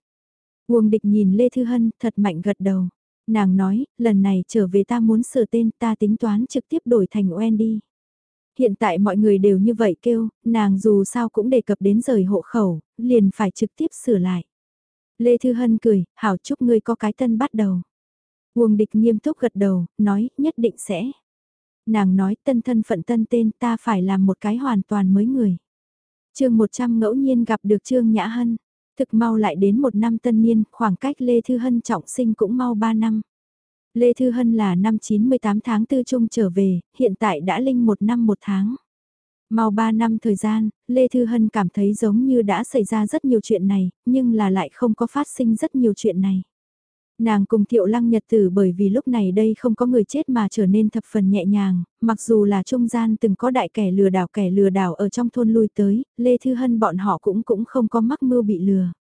Uông Địch nhìn Lê Thư Hân thật mạnh gật đầu. Nàng nói, lần này trở về ta muốn sửa tên ta tính toán trực tiếp đổi thành Wendy. Hiện tại mọi người đều như vậy kêu, nàng dù sao cũng đề cập đến rời hộ khẩu, liền phải trực tiếp sửa lại. Lê Thư Hân cười, hảo chúc ngươi có cái tân bắt đầu. Uông địch nghiêm túc gật đầu, nói, nhất định sẽ. Nàng nói tân thân phận tân tên ta phải làm một cái hoàn toàn mới người. chương 100 ngẫu nhiên gặp được Trương Nhã Hân. Thực mau lại đến một năm tân niên, khoảng cách Lê Thư Hân trọng sinh cũng mau 3 năm. Lê Thư Hân là năm 98 tháng tư trung trở về, hiện tại đã linh một năm một tháng. Mau 3 năm thời gian, Lê Thư Hân cảm thấy giống như đã xảy ra rất nhiều chuyện này, nhưng là lại không có phát sinh rất nhiều chuyện này. Nàng cùng Thiệu Lăng Nhật Tử bởi vì lúc này đây không có người chết mà trở nên thập phần nhẹ nhàng, mặc dù là trung gian từng có đại kẻ lừa đảo kẻ lừa đảo ở trong thôn lui tới, Lê Thư Hân bọn họ cũng cũng không có mắc mưu bị lừa.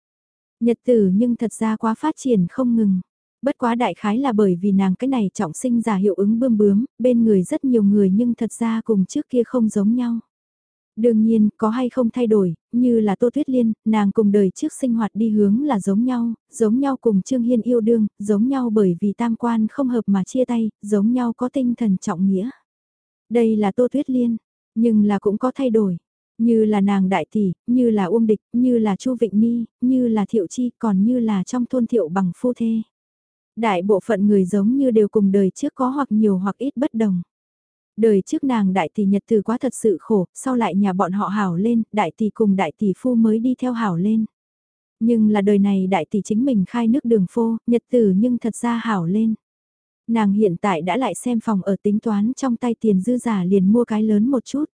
Nhật Tử nhưng thật ra quá phát triển không ngừng. Bất quá đại khái là bởi vì nàng cái này trọng sinh giả hiệu ứng bươm bướm, bên người rất nhiều người nhưng thật ra cùng trước kia không giống nhau. Đương nhiên, có hay không thay đổi, như là Tô Tuyết Liên, nàng cùng đời trước sinh hoạt đi hướng là giống nhau, giống nhau cùng Trương Hiên yêu đương, giống nhau bởi vì tam quan không hợp mà chia tay, giống nhau có tinh thần trọng nghĩa. Đây là Tô Tuyết Liên, nhưng là cũng có thay đổi. Như là nàng đại tỷ, như là Uông Địch, như là Chu Vịnh Ni, như là Thiệu Chi, còn như là trong thôn Thiệu bằng phu thê. Đại bộ phận người giống như đều cùng đời trước có hoặc nhiều hoặc ít bất đồng. Đời trước nàng đại tỷ nhật từ quá thật sự khổ, sau lại nhà bọn họ hảo lên, đại tỷ cùng đại tỷ phu mới đi theo hảo lên. Nhưng là đời này đại tỷ chính mình khai nước đường phô, nhật tử nhưng thật ra hảo lên. Nàng hiện tại đã lại xem phòng ở tính toán trong tay tiền dư giả liền mua cái lớn một chút.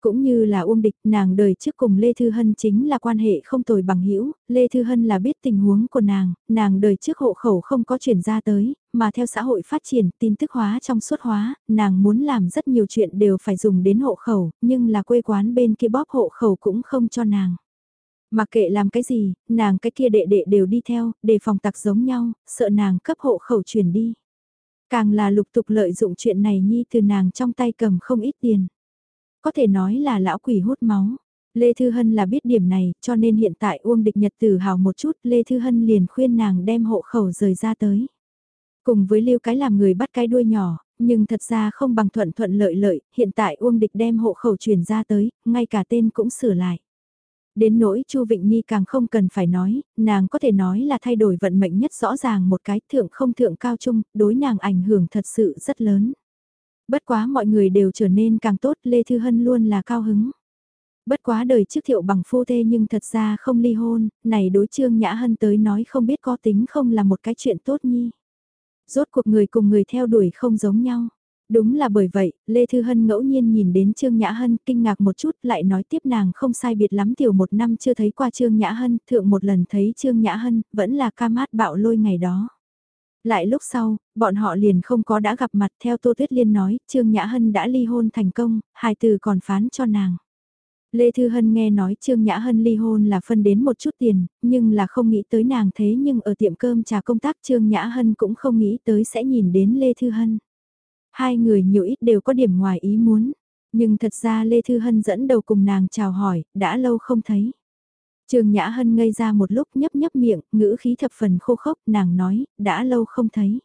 Cũng như là Uông Địch, nàng đời trước cùng Lê Thư Hân chính là quan hệ không tồi bằng hữu Lê Thư Hân là biết tình huống của nàng, nàng đời trước hộ khẩu không có chuyển ra tới, mà theo xã hội phát triển, tin tức hóa trong suốt hóa, nàng muốn làm rất nhiều chuyện đều phải dùng đến hộ khẩu, nhưng là quê quán bên kia bóp hộ khẩu cũng không cho nàng. Mặc kệ làm cái gì, nàng cái kia đệ đệ đều đi theo, để phòng tặc giống nhau, sợ nàng cấp hộ khẩu chuyển đi. Càng là lục tục lợi dụng chuyện này nhi từ nàng trong tay cầm không ít tiền. Có thể nói là lão quỷ hút máu. Lê Thư Hân là biết điểm này, cho nên hiện tại Uông Địch Nhật tử hào một chút, Lê Thư Hân liền khuyên nàng đem hộ khẩu rời ra tới. Cùng với lưu cái làm người bắt cái đuôi nhỏ, nhưng thật ra không bằng thuận thuận lợi lợi, hiện tại Uông Địch đem hộ khẩu chuyển ra tới, ngay cả tên cũng sửa lại. Đến nỗi Chu Vịnh nhi càng không cần phải nói, nàng có thể nói là thay đổi vận mệnh nhất rõ ràng một cái thượng không thượng cao trung, đối nàng ảnh hưởng thật sự rất lớn. Bất quá mọi người đều trở nên càng tốt, Lê Thư Hân luôn là cao hứng. Bất quá đời trước thiệu bằng phu thê nhưng thật ra không ly hôn, này đối trương Nhã Hân tới nói không biết có tính không là một cái chuyện tốt nhi. Rốt cuộc người cùng người theo đuổi không giống nhau. Đúng là bởi vậy, Lê Thư Hân ngẫu nhiên nhìn đến Trương Nhã Hân kinh ngạc một chút lại nói tiếp nàng không sai biệt lắm tiểu một năm chưa thấy qua Trương Nhã Hân, thượng một lần thấy Trương Nhã Hân, vẫn là ca mát bạo lôi ngày đó. Lại lúc sau, bọn họ liền không có đã gặp mặt theo Tô Tuyết Liên nói, Trương Nhã Hân đã ly hôn thành công, hai từ còn phán cho nàng. Lê Thư Hân nghe nói Trương Nhã Hân ly hôn là phân đến một chút tiền, nhưng là không nghĩ tới nàng thế nhưng ở tiệm cơm trà công tác Trương Nhã Hân cũng không nghĩ tới sẽ nhìn đến Lê Thư Hân. Hai người nhiều ít đều có điểm ngoài ý muốn, nhưng thật ra Lê Thư Hân dẫn đầu cùng nàng chào hỏi, đã lâu không thấy. Trương Nhã Hân ngây ra một lúc nhấp nhấp miệng, ngữ khí thập phần khô khốc, nàng nói, đã lâu không thấy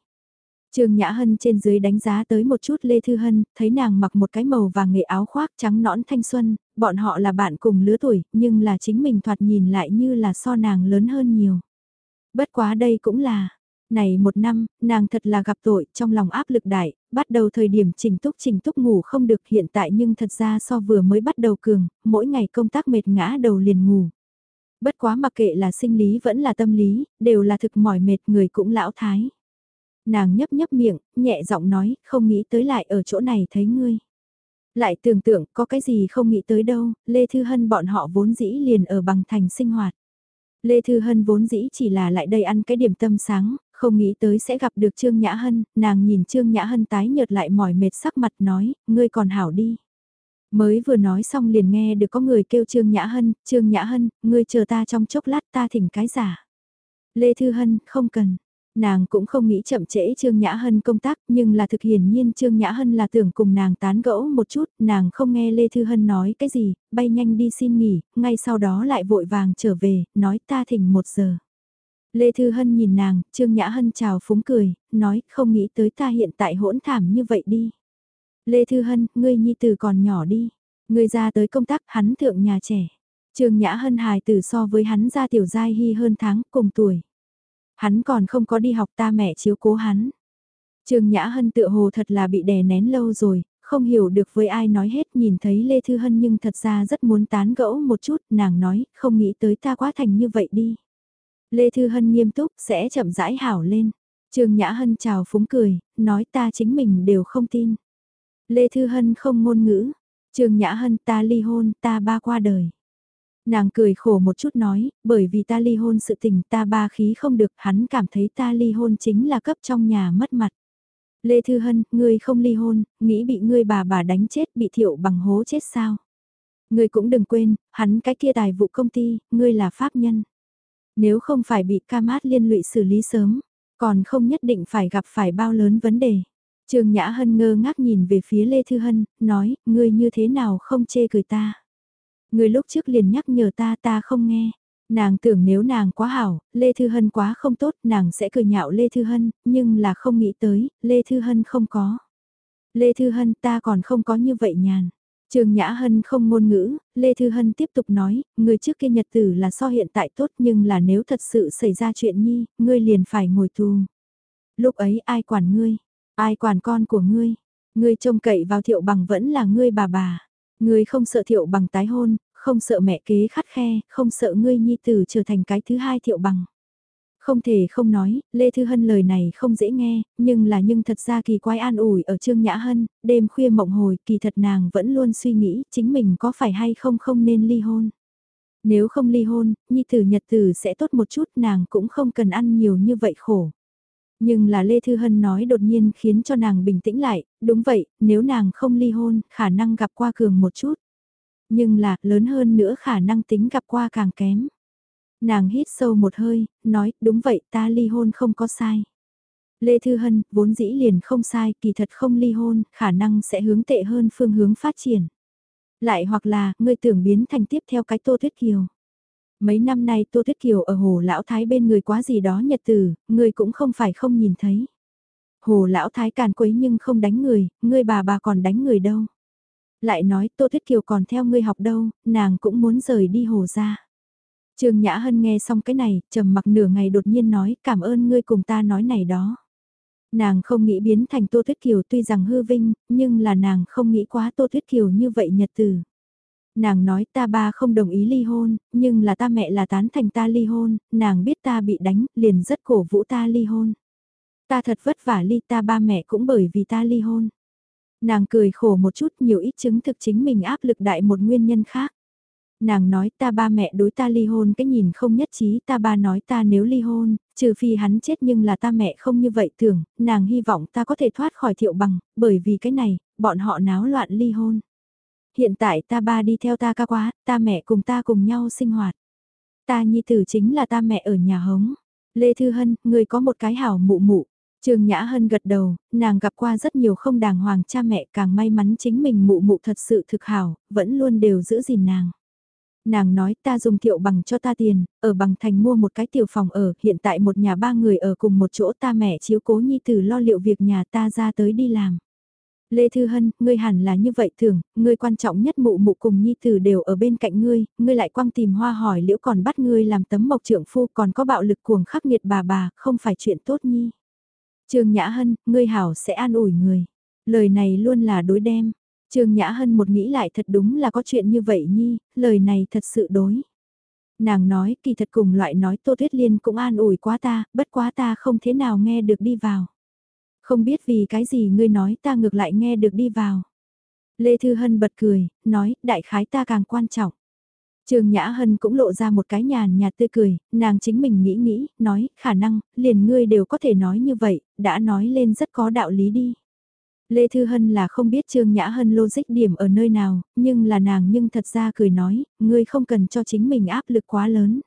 trương Nhã Hân trên dưới đánh giá tới một chút Lê Thư Hân, thấy nàng mặc một cái màu vàng nghệ áo khoác trắng nõn thanh xuân, bọn họ là bạn cùng lứa tuổi, nhưng là chính mình thoạt nhìn lại như là so nàng lớn hơn nhiều. Bất quá đây cũng là, này một năm, nàng thật là gặp tội, trong lòng áp lực đại, bắt đầu thời điểm trình túc trình túc ngủ không được hiện tại nhưng thật ra so vừa mới bắt đầu cường, mỗi ngày công tác mệt ngã đầu liền ngủ. Bất quá mặc kệ là sinh lý vẫn là tâm lý, đều là thực mỏi mệt người cũng lão thái. Nàng nhấp nhấp miệng, nhẹ giọng nói, không nghĩ tới lại ở chỗ này thấy ngươi. Lại tưởng tượng có cái gì không nghĩ tới đâu, Lê Thư Hân bọn họ vốn dĩ liền ở bằng thành sinh hoạt. Lê Thư Hân vốn dĩ chỉ là lại đây ăn cái điểm tâm sáng, không nghĩ tới sẽ gặp được Trương Nhã Hân, nàng nhìn Trương Nhã Hân tái nhợt lại mỏi mệt sắc mặt nói, ngươi còn hảo đi. Mới vừa nói xong liền nghe được có người kêu Trương Nhã Hân, Trương Nhã Hân, ngươi chờ ta trong chốc lát ta thỉnh cái giả. Lê Thư Hân, không cần. Nàng cũng không nghĩ chậm trễ Trương Nhã Hân công tác, nhưng là thực hiển nhiên Trương Nhã Hân là tưởng cùng nàng tán gẫu một chút, nàng không nghe Lê Thư Hân nói cái gì, bay nhanh đi xin nghỉ, ngay sau đó lại vội vàng trở về, nói ta thỉnh một giờ. Lê Thư Hân nhìn nàng, Trương Nhã Hân chào phúng cười, nói không nghĩ tới ta hiện tại hỗn thảm như vậy đi. Lê Thư Hân, ngươi nhi tử còn nhỏ đi, ngươi ra tới công tác hắn thượng nhà trẻ. Trương Nhã Hân hài tử so với hắn ra tiểu giai hy hơn tháng cùng tuổi. Hắn còn không có đi học ta mẹ chiếu cố hắn. Trương Nhã Hân tựa hồ thật là bị đè nén lâu rồi, không hiểu được với ai nói hết nhìn thấy Lê Thư Hân nhưng thật ra rất muốn tán gẫu một chút, nàng nói, không nghĩ tới ta quá thành như vậy đi. Lê Thư Hân nghiêm túc, sẽ chậm rãi hảo lên. Trương Nhã Hân chào phúng cười, nói ta chính mình đều không tin. Lê Thư Hân không ngôn ngữ. Trương Nhã Hân ta ly hôn, ta ba qua đời. Nàng cười khổ một chút nói, bởi vì ta ly hôn sự tình ta ba khí không được, hắn cảm thấy ta ly hôn chính là cấp trong nhà mất mặt. Lê Thư Hân, ngươi không ly hôn, nghĩ bị ngươi bà bà đánh chết, bị thiệu bằng hố chết sao? Ngươi cũng đừng quên, hắn cái kia tài vụ công ty, ngươi là pháp nhân. Nếu không phải bị ca mát liên lụy xử lý sớm, còn không nhất định phải gặp phải bao lớn vấn đề. Trường Nhã Hân ngơ ngác nhìn về phía Lê Thư Hân, nói, ngươi như thế nào không chê cười ta người lúc trước liền nhắc nhở ta ta không nghe. Nàng tưởng nếu nàng quá hảo, Lê Thư Hân quá không tốt, nàng sẽ cười nhạo Lê Thư Hân, nhưng là không nghĩ tới, Lê Thư Hân không có. Lê Thư Hân ta còn không có như vậy nhàn. Trường Nhã Hân không ngôn ngữ, Lê Thư Hân tiếp tục nói, người trước kia nhật tử là so hiện tại tốt nhưng là nếu thật sự xảy ra chuyện nhi, ngươi liền phải ngồi tù. Lúc ấy ai quản ngươi, ai quản con của ngươi, ngươi trông cậy vào thiệu bằng vẫn là ngươi bà bà. Ngươi không sợ thiệu bằng tái hôn, không sợ mẹ kế khắt khe, không sợ ngươi nhi tử trở thành cái thứ hai thiệu bằng. Không thể không nói, Lê Thư Hân lời này không dễ nghe, nhưng là nhưng thật ra kỳ quái an ủi ở Trương Nhã Hân, đêm khuya mộng hồi, kỳ thật nàng vẫn luôn suy nghĩ chính mình có phải hay không không nên ly hôn. Nếu không ly hôn, nhi tử nhật tử sẽ tốt một chút nàng cũng không cần ăn nhiều như vậy khổ. Nhưng là Lê Thư Hân nói đột nhiên khiến cho nàng bình tĩnh lại, đúng vậy, nếu nàng không ly hôn, khả năng gặp qua cường một chút. Nhưng là, lớn hơn nữa khả năng tính gặp qua càng kém. Nàng hít sâu một hơi, nói, đúng vậy ta ly hôn không có sai. Lê Thư Hân, vốn dĩ liền không sai, kỳ thật không ly hôn, khả năng sẽ hướng tệ hơn phương hướng phát triển. Lại hoặc là, ngươi tưởng biến thành tiếp theo cái Tô Tuyết Kiều. Mấy năm nay Tô Tuyết Kiều ở Hồ Lão Thái bên người quá gì đó nhật tử, ngươi cũng không phải không nhìn thấy. Hồ Lão Thái càn quấy nhưng không đánh người, ngươi bà bà còn đánh người đâu. Lại nói Tô Tuyết Kiều còn theo ngươi học đâu, nàng cũng muốn rời đi Hồ ra. Trương Nhã Hân nghe xong cái này, trầm mặc nửa ngày đột nhiên nói cảm ơn ngươi cùng ta nói này đó. Nàng không nghĩ biến thành Tô Thuyết Kiều tuy rằng hư vinh, nhưng là nàng không nghĩ quá Tô Thuyết Kiều như vậy nhật từ. Nàng nói ta ba không đồng ý ly hôn, nhưng là ta mẹ là tán thành ta ly hôn, nàng biết ta bị đánh, liền rất cổ vũ ta ly hôn. Ta thật vất vả ly ta ba mẹ cũng bởi vì ta ly hôn. Nàng cười khổ một chút nhiều ít chứng thực chính mình áp lực đại một nguyên nhân khác. Nàng nói ta ba mẹ đối ta ly hôn cái nhìn không nhất trí ta ba nói ta nếu ly hôn, trừ phi hắn chết nhưng là ta mẹ không như vậy tưởng, nàng hy vọng ta có thể thoát khỏi thiệu bằng, bởi vì cái này, bọn họ náo loạn ly hôn. Hiện tại ta ba đi theo ta ca quá, ta mẹ cùng ta cùng nhau sinh hoạt. Ta nhi tử chính là ta mẹ ở nhà hống. Lê Thư Hân, người có một cái hảo mụ mụ. Trường Nhã Hân gật đầu, nàng gặp qua rất nhiều không đàng hoàng cha mẹ càng may mắn chính mình mụ mụ thật sự thực hảo, vẫn luôn đều giữ gìn nàng nàng nói ta dùng thiệu bằng cho ta tiền, ở bằng thành mua một cái tiểu phòng ở, hiện tại một nhà ba người ở cùng một chỗ ta mẹ chiếu cố nhi tử lo liệu việc nhà ta ra tới đi làm. Lê Thư Hân, ngươi hẳn là như vậy thường, ngươi quan trọng nhất mụ mụ cùng nhi tử đều ở bên cạnh ngươi, ngươi lại quăng tìm hoa hỏi liễu còn bắt ngươi làm tấm mộc trưởng phu còn có bạo lực cuồng khắc nghiệt bà bà, không phải chuyện tốt nhi. Trường Nhã Hân, ngươi hảo sẽ an ủi người. Lời này luôn là đối đem, Trương Nhã Hân một nghĩ lại thật đúng là có chuyện như vậy nhi, lời này thật sự đối. Nàng nói kỳ thật cùng loại nói Tô Tuyết Liên cũng an ủi quá ta, bất quá ta không thế nào nghe được đi vào. Không biết vì cái gì ngươi nói ta ngược lại nghe được đi vào. Lê Thư Hân bật cười, nói đại khái ta càng quan trọng. Trường Nhã Hân cũng lộ ra một cái nhàn nhạt tươi cười, nàng chính mình nghĩ nghĩ, nói, khả năng, liền ngươi đều có thể nói như vậy, đã nói lên rất có đạo lý đi. Lê Thư Hân là không biết Trương Nhã Hân logic điểm ở nơi nào, nhưng là nàng nhưng thật ra cười nói, ngươi không cần cho chính mình áp lực quá lớn.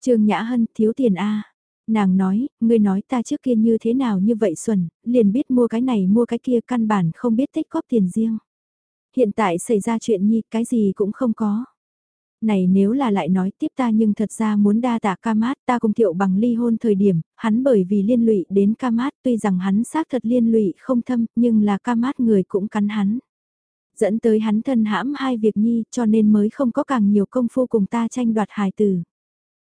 Trương Nhã Hân thiếu tiền A. Nàng nói, ngươi nói ta trước kia như thế nào như vậy xuẩn, liền biết mua cái này mua cái kia căn bản không biết tích góp tiền riêng. Hiện tại xảy ra chuyện nhi, cái gì cũng không có. Này nếu là lại nói tiếp ta nhưng thật ra muốn đa tạ ca mát ta cùng thiệu bằng ly hôn thời điểm, hắn bởi vì liên lụy đến ca mát tuy rằng hắn xác thật liên lụy không thâm nhưng là ca mát người cũng cắn hắn. Dẫn tới hắn thân hãm hai việc nhi cho nên mới không có càng nhiều công phu cùng ta tranh đoạt hài tử.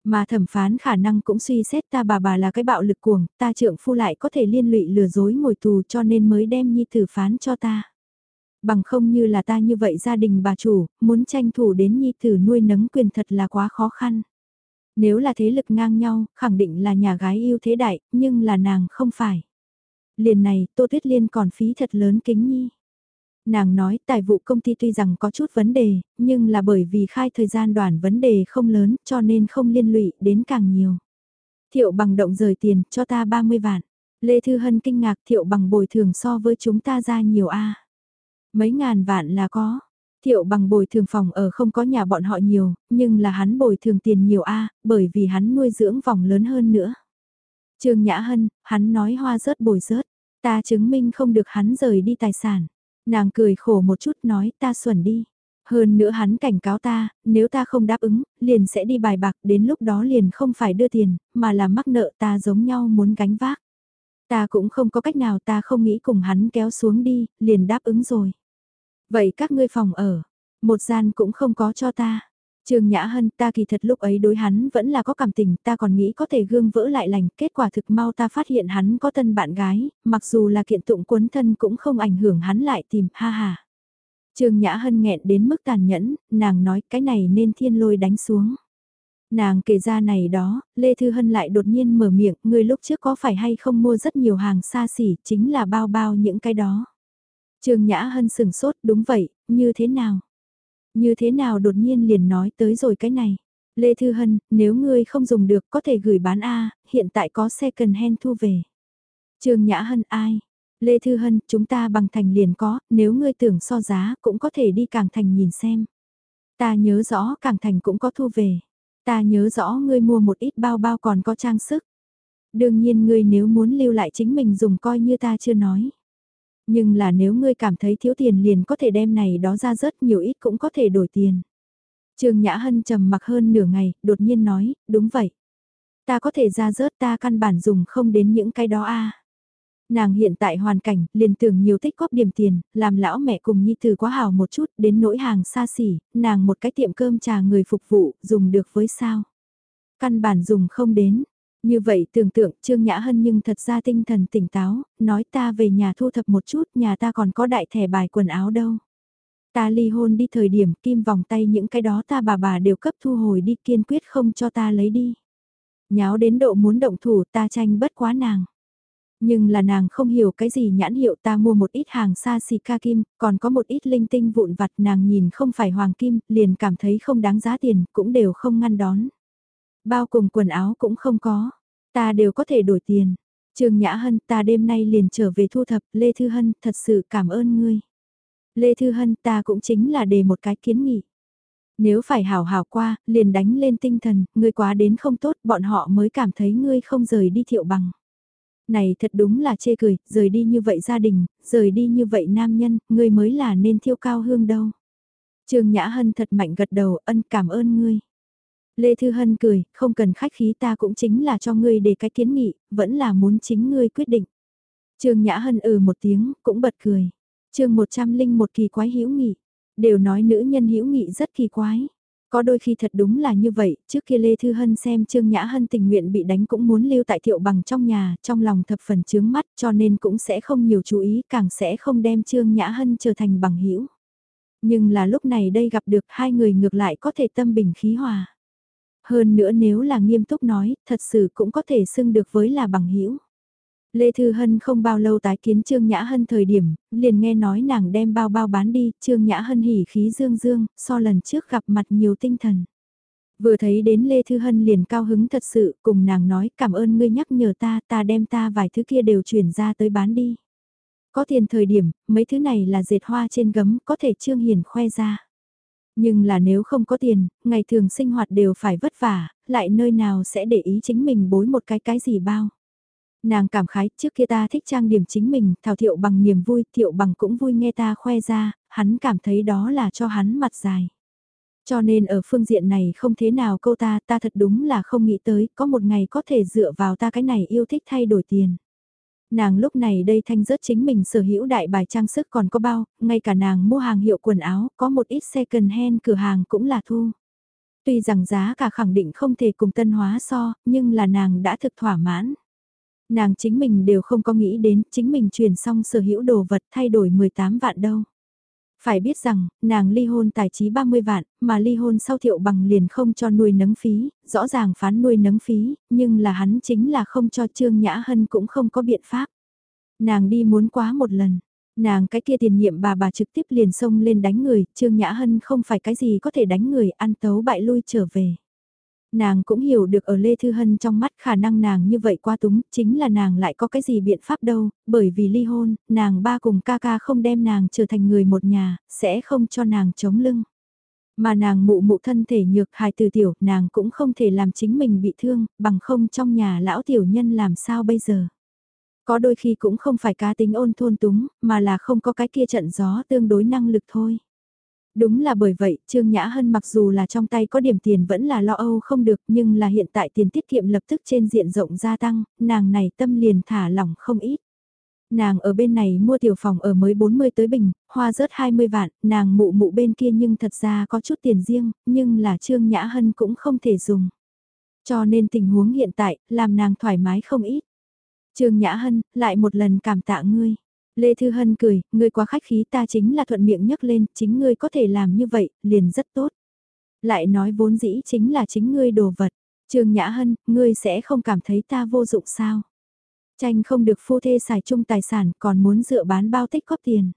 Mà thẩm phán khả năng cũng suy xét ta bà bà là cái bạo lực cuồng, ta trượng phu lại có thể liên lụy lừa dối ngồi tù cho nên mới đem nhi tử phán cho ta. Bằng không như là ta như vậy gia đình bà chủ, muốn tranh thủ đến nhi tử nuôi nấng quyền thật là quá khó khăn. Nếu là thế lực ngang nhau, khẳng định là nhà gái yêu thế đại, nhưng là nàng không phải. Liền này, Tô Tuyết Liên còn phí thật lớn kính nhi. Nàng nói tài vụ công ty tuy rằng có chút vấn đề, nhưng là bởi vì khai thời gian đoàn vấn đề không lớn cho nên không liên lụy đến càng nhiều. Thiệu bằng động rời tiền cho ta 30 vạn. Lê Thư Hân kinh ngạc thiệu bằng bồi thường so với chúng ta ra nhiều A. Mấy ngàn vạn là có. Thiệu bằng bồi thường phòng ở không có nhà bọn họ nhiều, nhưng là hắn bồi thường tiền nhiều A, bởi vì hắn nuôi dưỡng vòng lớn hơn nữa. Trương Nhã Hân, hắn nói hoa rớt bồi rớt, ta chứng minh không được hắn rời đi tài sản. Nàng cười khổ một chút nói ta xuẩn đi. Hơn nữa hắn cảnh cáo ta, nếu ta không đáp ứng, liền sẽ đi bài bạc, đến lúc đó liền không phải đưa tiền, mà là mắc nợ ta giống nhau muốn gánh vác. Ta cũng không có cách nào ta không nghĩ cùng hắn kéo xuống đi, liền đáp ứng rồi. Vậy các ngươi phòng ở, một gian cũng không có cho ta. Trương Nhã Hân ta kỳ thật lúc ấy đối hắn vẫn là có cảm tình, ta còn nghĩ có thể gương vỡ lại lành, kết quả thực mau ta phát hiện hắn có tân bạn gái, mặc dù là kiện tụng cuốn thân cũng không ảnh hưởng hắn lại tìm, ha ha. Trương Nhã Hân nghẹn đến mức tàn nhẫn, nàng nói cái này nên thiên lôi đánh xuống. Nàng kể ra này đó, Lê Thư Hân lại đột nhiên mở miệng, người lúc trước có phải hay không mua rất nhiều hàng xa xỉ, chính là bao bao những cái đó. Trương Nhã Hân sừng sốt, đúng vậy, như thế nào? Như thế nào đột nhiên liền nói tới rồi cái này? Lê Thư Hân, nếu ngươi không dùng được có thể gửi bán A, hiện tại có second hand thu về. Trương Nhã Hân ai? Lê Thư Hân, chúng ta bằng thành liền có, nếu ngươi tưởng so giá cũng có thể đi Cảng Thành nhìn xem. Ta nhớ rõ Cảng Thành cũng có thu về. Ta nhớ rõ ngươi mua một ít bao bao còn có trang sức. Đương nhiên ngươi nếu muốn lưu lại chính mình dùng coi như ta chưa nói. Nhưng là nếu ngươi cảm thấy thiếu tiền liền có thể đem này đó ra rất nhiều ít cũng có thể đổi tiền. Trương Nhã Hân trầm mặc hơn nửa ngày, đột nhiên nói, đúng vậy. Ta có thể ra rớt ta căn bản dùng không đến những cái đó a. Nàng hiện tại hoàn cảnh, liền tưởng nhiều tích góp điểm tiền, làm lão mẹ cùng nhi tử quá hào một chút, đến nỗi hàng xa xỉ, nàng một cái tiệm cơm trà người phục vụ, dùng được với sao. Căn bản dùng không đến, như vậy tưởng tượng Trương Nhã Hân nhưng thật ra tinh thần tỉnh táo, nói ta về nhà thu thập một chút, nhà ta còn có đại thẻ bài quần áo đâu. Ta ly hôn đi thời điểm kim vòng tay những cái đó ta bà bà đều cấp thu hồi đi kiên quyết không cho ta lấy đi. Nháo đến độ muốn động thủ ta tranh bất quá nàng. Nhưng là nàng không hiểu cái gì nhãn hiệu ta mua một ít hàng xa xì ca kim, còn có một ít linh tinh vụn vặt nàng nhìn không phải hoàng kim, liền cảm thấy không đáng giá tiền, cũng đều không ngăn đón. Bao cùng quần áo cũng không có. Ta đều có thể đổi tiền. Trương Nhã Hân ta đêm nay liền trở về thu thập. Lê Thư Hân thật sự cảm ơn ngươi. Lê Thư Hân ta cũng chính là đề một cái kiến nghị. Nếu phải hảo hảo qua, liền đánh lên tinh thần, ngươi quá đến không tốt, bọn họ mới cảm thấy ngươi không rời đi thiệu bằng. Này thật đúng là chê cười, rời đi như vậy gia đình, rời đi như vậy nam nhân, ngươi mới là nên thiêu cao hương đâu. Trương Nhã Hân thật mạnh gật đầu, ân cảm ơn ngươi. Lê Thư Hân cười, không cần khách khí ta cũng chính là cho ngươi để cái kiến nghị, vẫn là muốn chính ngươi quyết định. Trương Nhã Hân ừ một tiếng, cũng bật cười. chương 101 kỳ quái hữu nghị, đều nói nữ nhân hữu nghị rất kỳ quái. Có đôi khi thật đúng là như vậy, trước kia Lê Thư Hân xem Trương Nhã Hân tình nguyện bị đánh cũng muốn lưu tại thiệu bằng trong nhà, trong lòng thập phần chướng mắt cho nên cũng sẽ không nhiều chú ý, càng sẽ không đem Trương Nhã Hân trở thành bằng hữu Nhưng là lúc này đây gặp được hai người ngược lại có thể tâm bình khí hòa. Hơn nữa nếu là nghiêm túc nói, thật sự cũng có thể xưng được với là bằng hữu Lê Thư Hân không bao lâu tái kiến Trương Nhã Hân thời điểm, liền nghe nói nàng đem bao bao bán đi, Trương Nhã Hân hỉ khí dương dương, so lần trước gặp mặt nhiều tinh thần. Vừa thấy đến Lê Thư Hân liền cao hứng thật sự, cùng nàng nói cảm ơn ngươi nhắc nhở ta, ta đem ta vài thứ kia đều chuyển ra tới bán đi. Có tiền thời điểm, mấy thứ này là dệt hoa trên gấm, có thể Trương Hiền khoe ra. Nhưng là nếu không có tiền, ngày thường sinh hoạt đều phải vất vả, lại nơi nào sẽ để ý chính mình bối một cái cái gì bao. Nàng cảm khái, trước kia ta thích trang điểm chính mình, thảo thiệu bằng niềm vui, thiệu bằng cũng vui nghe ta khoe ra, hắn cảm thấy đó là cho hắn mặt dài. Cho nên ở phương diện này không thế nào câu ta, ta thật đúng là không nghĩ tới, có một ngày có thể dựa vào ta cái này yêu thích thay đổi tiền. Nàng lúc này đây thanh rớt chính mình sở hữu đại bài trang sức còn có bao, ngay cả nàng mua hàng hiệu quần áo, có một ít second hand cửa hàng cũng là thu. Tuy rằng giá cả khẳng định không thể cùng tân hóa so, nhưng là nàng đã thực thỏa mãn. Nàng chính mình đều không có nghĩ đến chính mình truyền xong sở hữu đồ vật thay đổi 18 vạn đâu. Phải biết rằng, nàng ly hôn tài trí 30 vạn, mà ly hôn sau thiệu bằng liền không cho nuôi nấng phí, rõ ràng phán nuôi nấng phí, nhưng là hắn chính là không cho Trương Nhã Hân cũng không có biện pháp. Nàng đi muốn quá một lần, nàng cái kia tiền nhiệm bà bà trực tiếp liền xông lên đánh người, Trương Nhã Hân không phải cái gì có thể đánh người ăn tấu bại lui trở về. Nàng cũng hiểu được ở Lê Thư Hân trong mắt khả năng nàng như vậy qua túng, chính là nàng lại có cái gì biện pháp đâu, bởi vì ly hôn, nàng ba cùng ca ca không đem nàng trở thành người một nhà, sẽ không cho nàng chống lưng. Mà nàng mụ mụ thân thể nhược hài từ tiểu, nàng cũng không thể làm chính mình bị thương, bằng không trong nhà lão tiểu nhân làm sao bây giờ. Có đôi khi cũng không phải cá tính ôn thôn túng, mà là không có cái kia trận gió tương đối năng lực thôi. Đúng là bởi vậy, Trương Nhã Hân mặc dù là trong tay có điểm tiền vẫn là lo âu không được nhưng là hiện tại tiền tiết kiệm lập tức trên diện rộng gia tăng, nàng này tâm liền thả lỏng không ít. Nàng ở bên này mua tiểu phòng ở mới 40 tới bình, hoa rớt 20 vạn, nàng mụ mụ bên kia nhưng thật ra có chút tiền riêng, nhưng là Trương Nhã Hân cũng không thể dùng. Cho nên tình huống hiện tại, làm nàng thoải mái không ít. Trương Nhã Hân, lại một lần cảm tạ ngươi. Lê Thư Hân cười, ngươi quá khách khí ta chính là thuận miệng nhấc lên, chính ngươi có thể làm như vậy, liền rất tốt. Lại nói vốn dĩ chính là chính ngươi đồ vật. Trương Nhã Hân, ngươi sẽ không cảm thấy ta vô dụng sao? Tranh không được phu thê xài chung tài sản còn muốn dựa bán bao tích góp tiền.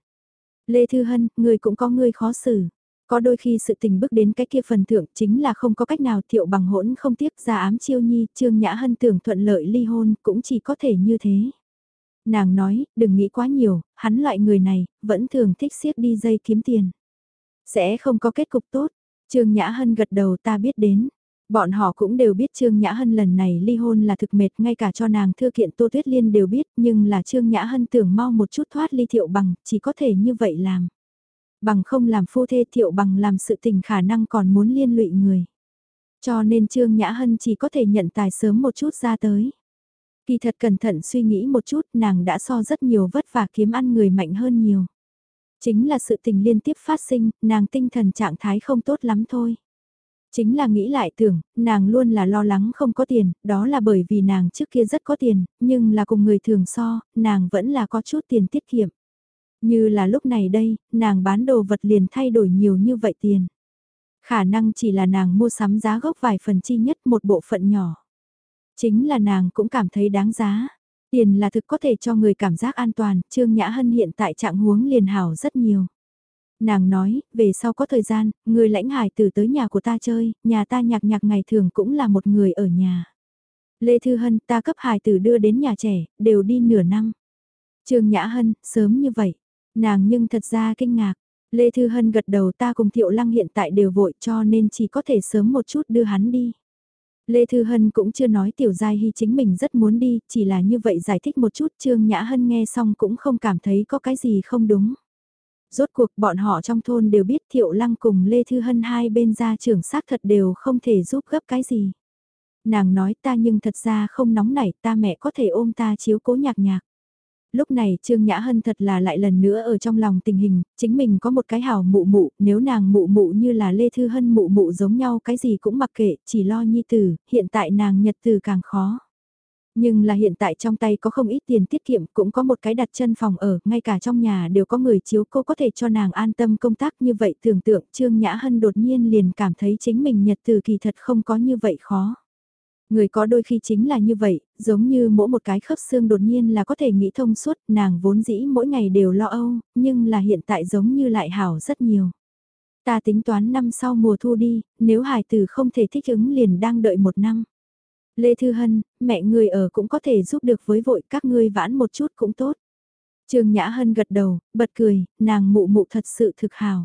Lê Thư Hân, ngươi cũng có ngươi khó xử. Có đôi khi sự tình bước đến cái kia phần thượng chính là không có cách nào thiệu bằng hỗn không tiếc ra ám chiêu nhi, Trương Nhã Hân tưởng thuận lợi ly hôn cũng chỉ có thể như thế. Nàng nói, đừng nghĩ quá nhiều, hắn loại người này, vẫn thường thích siết đi dây kiếm tiền. Sẽ không có kết cục tốt. Trương Nhã Hân gật đầu ta biết đến. Bọn họ cũng đều biết Trương Nhã Hân lần này ly hôn là thực mệt ngay cả cho nàng thư kiện Tô Tuyết Liên đều biết nhưng là Trương Nhã Hân tưởng mau một chút thoát ly thiệu bằng, chỉ có thể như vậy làm. Bằng không làm phu thê thiệu bằng làm sự tình khả năng còn muốn liên lụy người. Cho nên Trương Nhã Hân chỉ có thể nhận tài sớm một chút ra tới. Kỳ thật cẩn thận suy nghĩ một chút nàng đã so rất nhiều vất vả kiếm ăn người mạnh hơn nhiều. Chính là sự tình liên tiếp phát sinh, nàng tinh thần trạng thái không tốt lắm thôi. Chính là nghĩ lại tưởng, nàng luôn là lo lắng không có tiền, đó là bởi vì nàng trước kia rất có tiền, nhưng là cùng người thường so, nàng vẫn là có chút tiền tiết kiệm. Như là lúc này đây, nàng bán đồ vật liền thay đổi nhiều như vậy tiền. Khả năng chỉ là nàng mua sắm giá gốc vài phần chi nhất một bộ phận nhỏ. Chính là nàng cũng cảm thấy đáng giá. Tiền là thực có thể cho người cảm giác an toàn, Trương Nhã Hân hiện tại trạng huống liền hảo rất nhiều. Nàng nói, về sau có thời gian, người lãnh hải tử tới nhà của ta chơi, nhà ta nhạc nhạc ngày thường cũng là một người ở nhà. Lê Thư Hân ta cấp hải tử đưa đến nhà trẻ, đều đi nửa năm. Trương Nhã Hân, sớm như vậy, nàng nhưng thật ra kinh ngạc. Lê Thư Hân gật đầu ta cùng Thiệu Lăng hiện tại đều vội cho nên chỉ có thể sớm một chút đưa hắn đi. Lê Thư Hân cũng chưa nói Tiểu Giai Hy chính mình rất muốn đi, chỉ là như vậy giải thích một chút Trương Nhã Hân nghe xong cũng không cảm thấy có cái gì không đúng. Rốt cuộc bọn họ trong thôn đều biết Thiệu Lăng cùng Lê Thư Hân hai bên gia trưởng xác thật đều không thể giúp gấp cái gì. Nàng nói ta nhưng thật ra không nóng nảy ta mẹ có thể ôm ta chiếu cố nhạc nhạc lúc này Trương Nhã Hân thật là lại lần nữa ở trong lòng tình hình, chính mình có một cái hảo mụ mụ, nếu nàng mụ mụ như là Lê Thư Hân mụ mụ giống nhau cái gì cũng mặc kệ, chỉ lo nhi tử, hiện tại nàng nhật tử càng khó. Nhưng là hiện tại trong tay có không ít tiền tiết kiệm cũng có một cái đặt chân phòng ở, ngay cả trong nhà đều có người chiếu cô có thể cho nàng an tâm công tác như vậy tưởng tượng Trương Nhã Hân đột nhiên liền cảm thấy chính mình nhật từ kỳ thật không có như vậy khó. Người có đôi khi chính là như vậy, giống như mỗi một cái khớp xương đột nhiên là có thể nghĩ thông suốt, nàng vốn dĩ mỗi ngày đều lo âu, nhưng là hiện tại giống như lại hảo rất nhiều. Ta tính toán năm sau mùa thu đi, nếu hài tử không thể thích ứng liền đang đợi một năm. Lê Thư Hân, mẹ người ở cũng có thể giúp được với vội các ngươi vãn một chút cũng tốt. Trương Nhã Hân gật đầu, bật cười, nàng mụ mụ thật sự thực hào.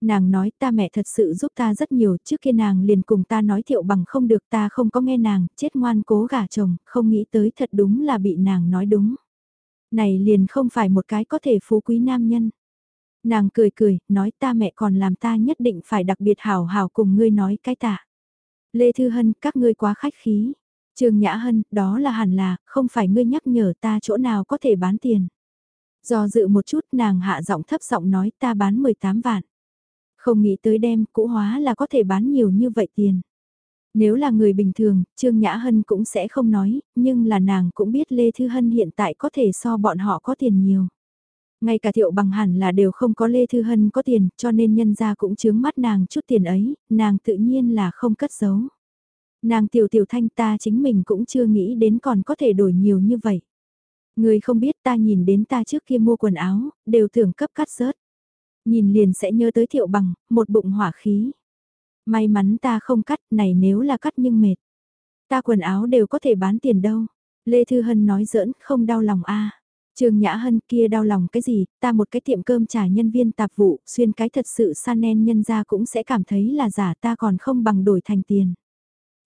Nàng nói ta mẹ thật sự giúp ta rất nhiều, trước kia nàng liền cùng ta nói thiệu bằng không được ta không có nghe nàng, chết ngoan cố gả chồng, không nghĩ tới thật đúng là bị nàng nói đúng. Này liền không phải một cái có thể phú quý nam nhân. Nàng cười cười, nói ta mẹ còn làm ta nhất định phải đặc biệt hào hào cùng ngươi nói cái tạ. Lê Thư Hân, các ngươi quá khách khí. Trường Nhã Hân, đó là hẳn là, không phải ngươi nhắc nhở ta chỗ nào có thể bán tiền. Do dự một chút nàng hạ giọng thấp giọng nói ta bán 18 vạn. Không nghĩ tới đem cũ hóa là có thể bán nhiều như vậy tiền. Nếu là người bình thường, Trương Nhã Hân cũng sẽ không nói, nhưng là nàng cũng biết Lê Thư Hân hiện tại có thể so bọn họ có tiền nhiều. Ngay cả thiệu bằng hẳn là đều không có Lê Thư Hân có tiền, cho nên nhân ra cũng chướng mắt nàng chút tiền ấy, nàng tự nhiên là không cất giấu. Nàng tiểu tiểu thanh ta chính mình cũng chưa nghĩ đến còn có thể đổi nhiều như vậy. Người không biết ta nhìn đến ta trước kia mua quần áo, đều tưởng cấp cắt rớt. Nhìn liền sẽ nhớ tới thiệu bằng, một bụng hỏa khí. May mắn ta không cắt, này nếu là cắt nhưng mệt. Ta quần áo đều có thể bán tiền đâu. Lê Thư Hân nói giỡn, không đau lòng a à. Trường Nhã Hân kia đau lòng cái gì, ta một cái tiệm cơm trả nhân viên tạp vụ, xuyên cái thật sự san nen nhân ra cũng sẽ cảm thấy là giả ta còn không bằng đổi thành tiền.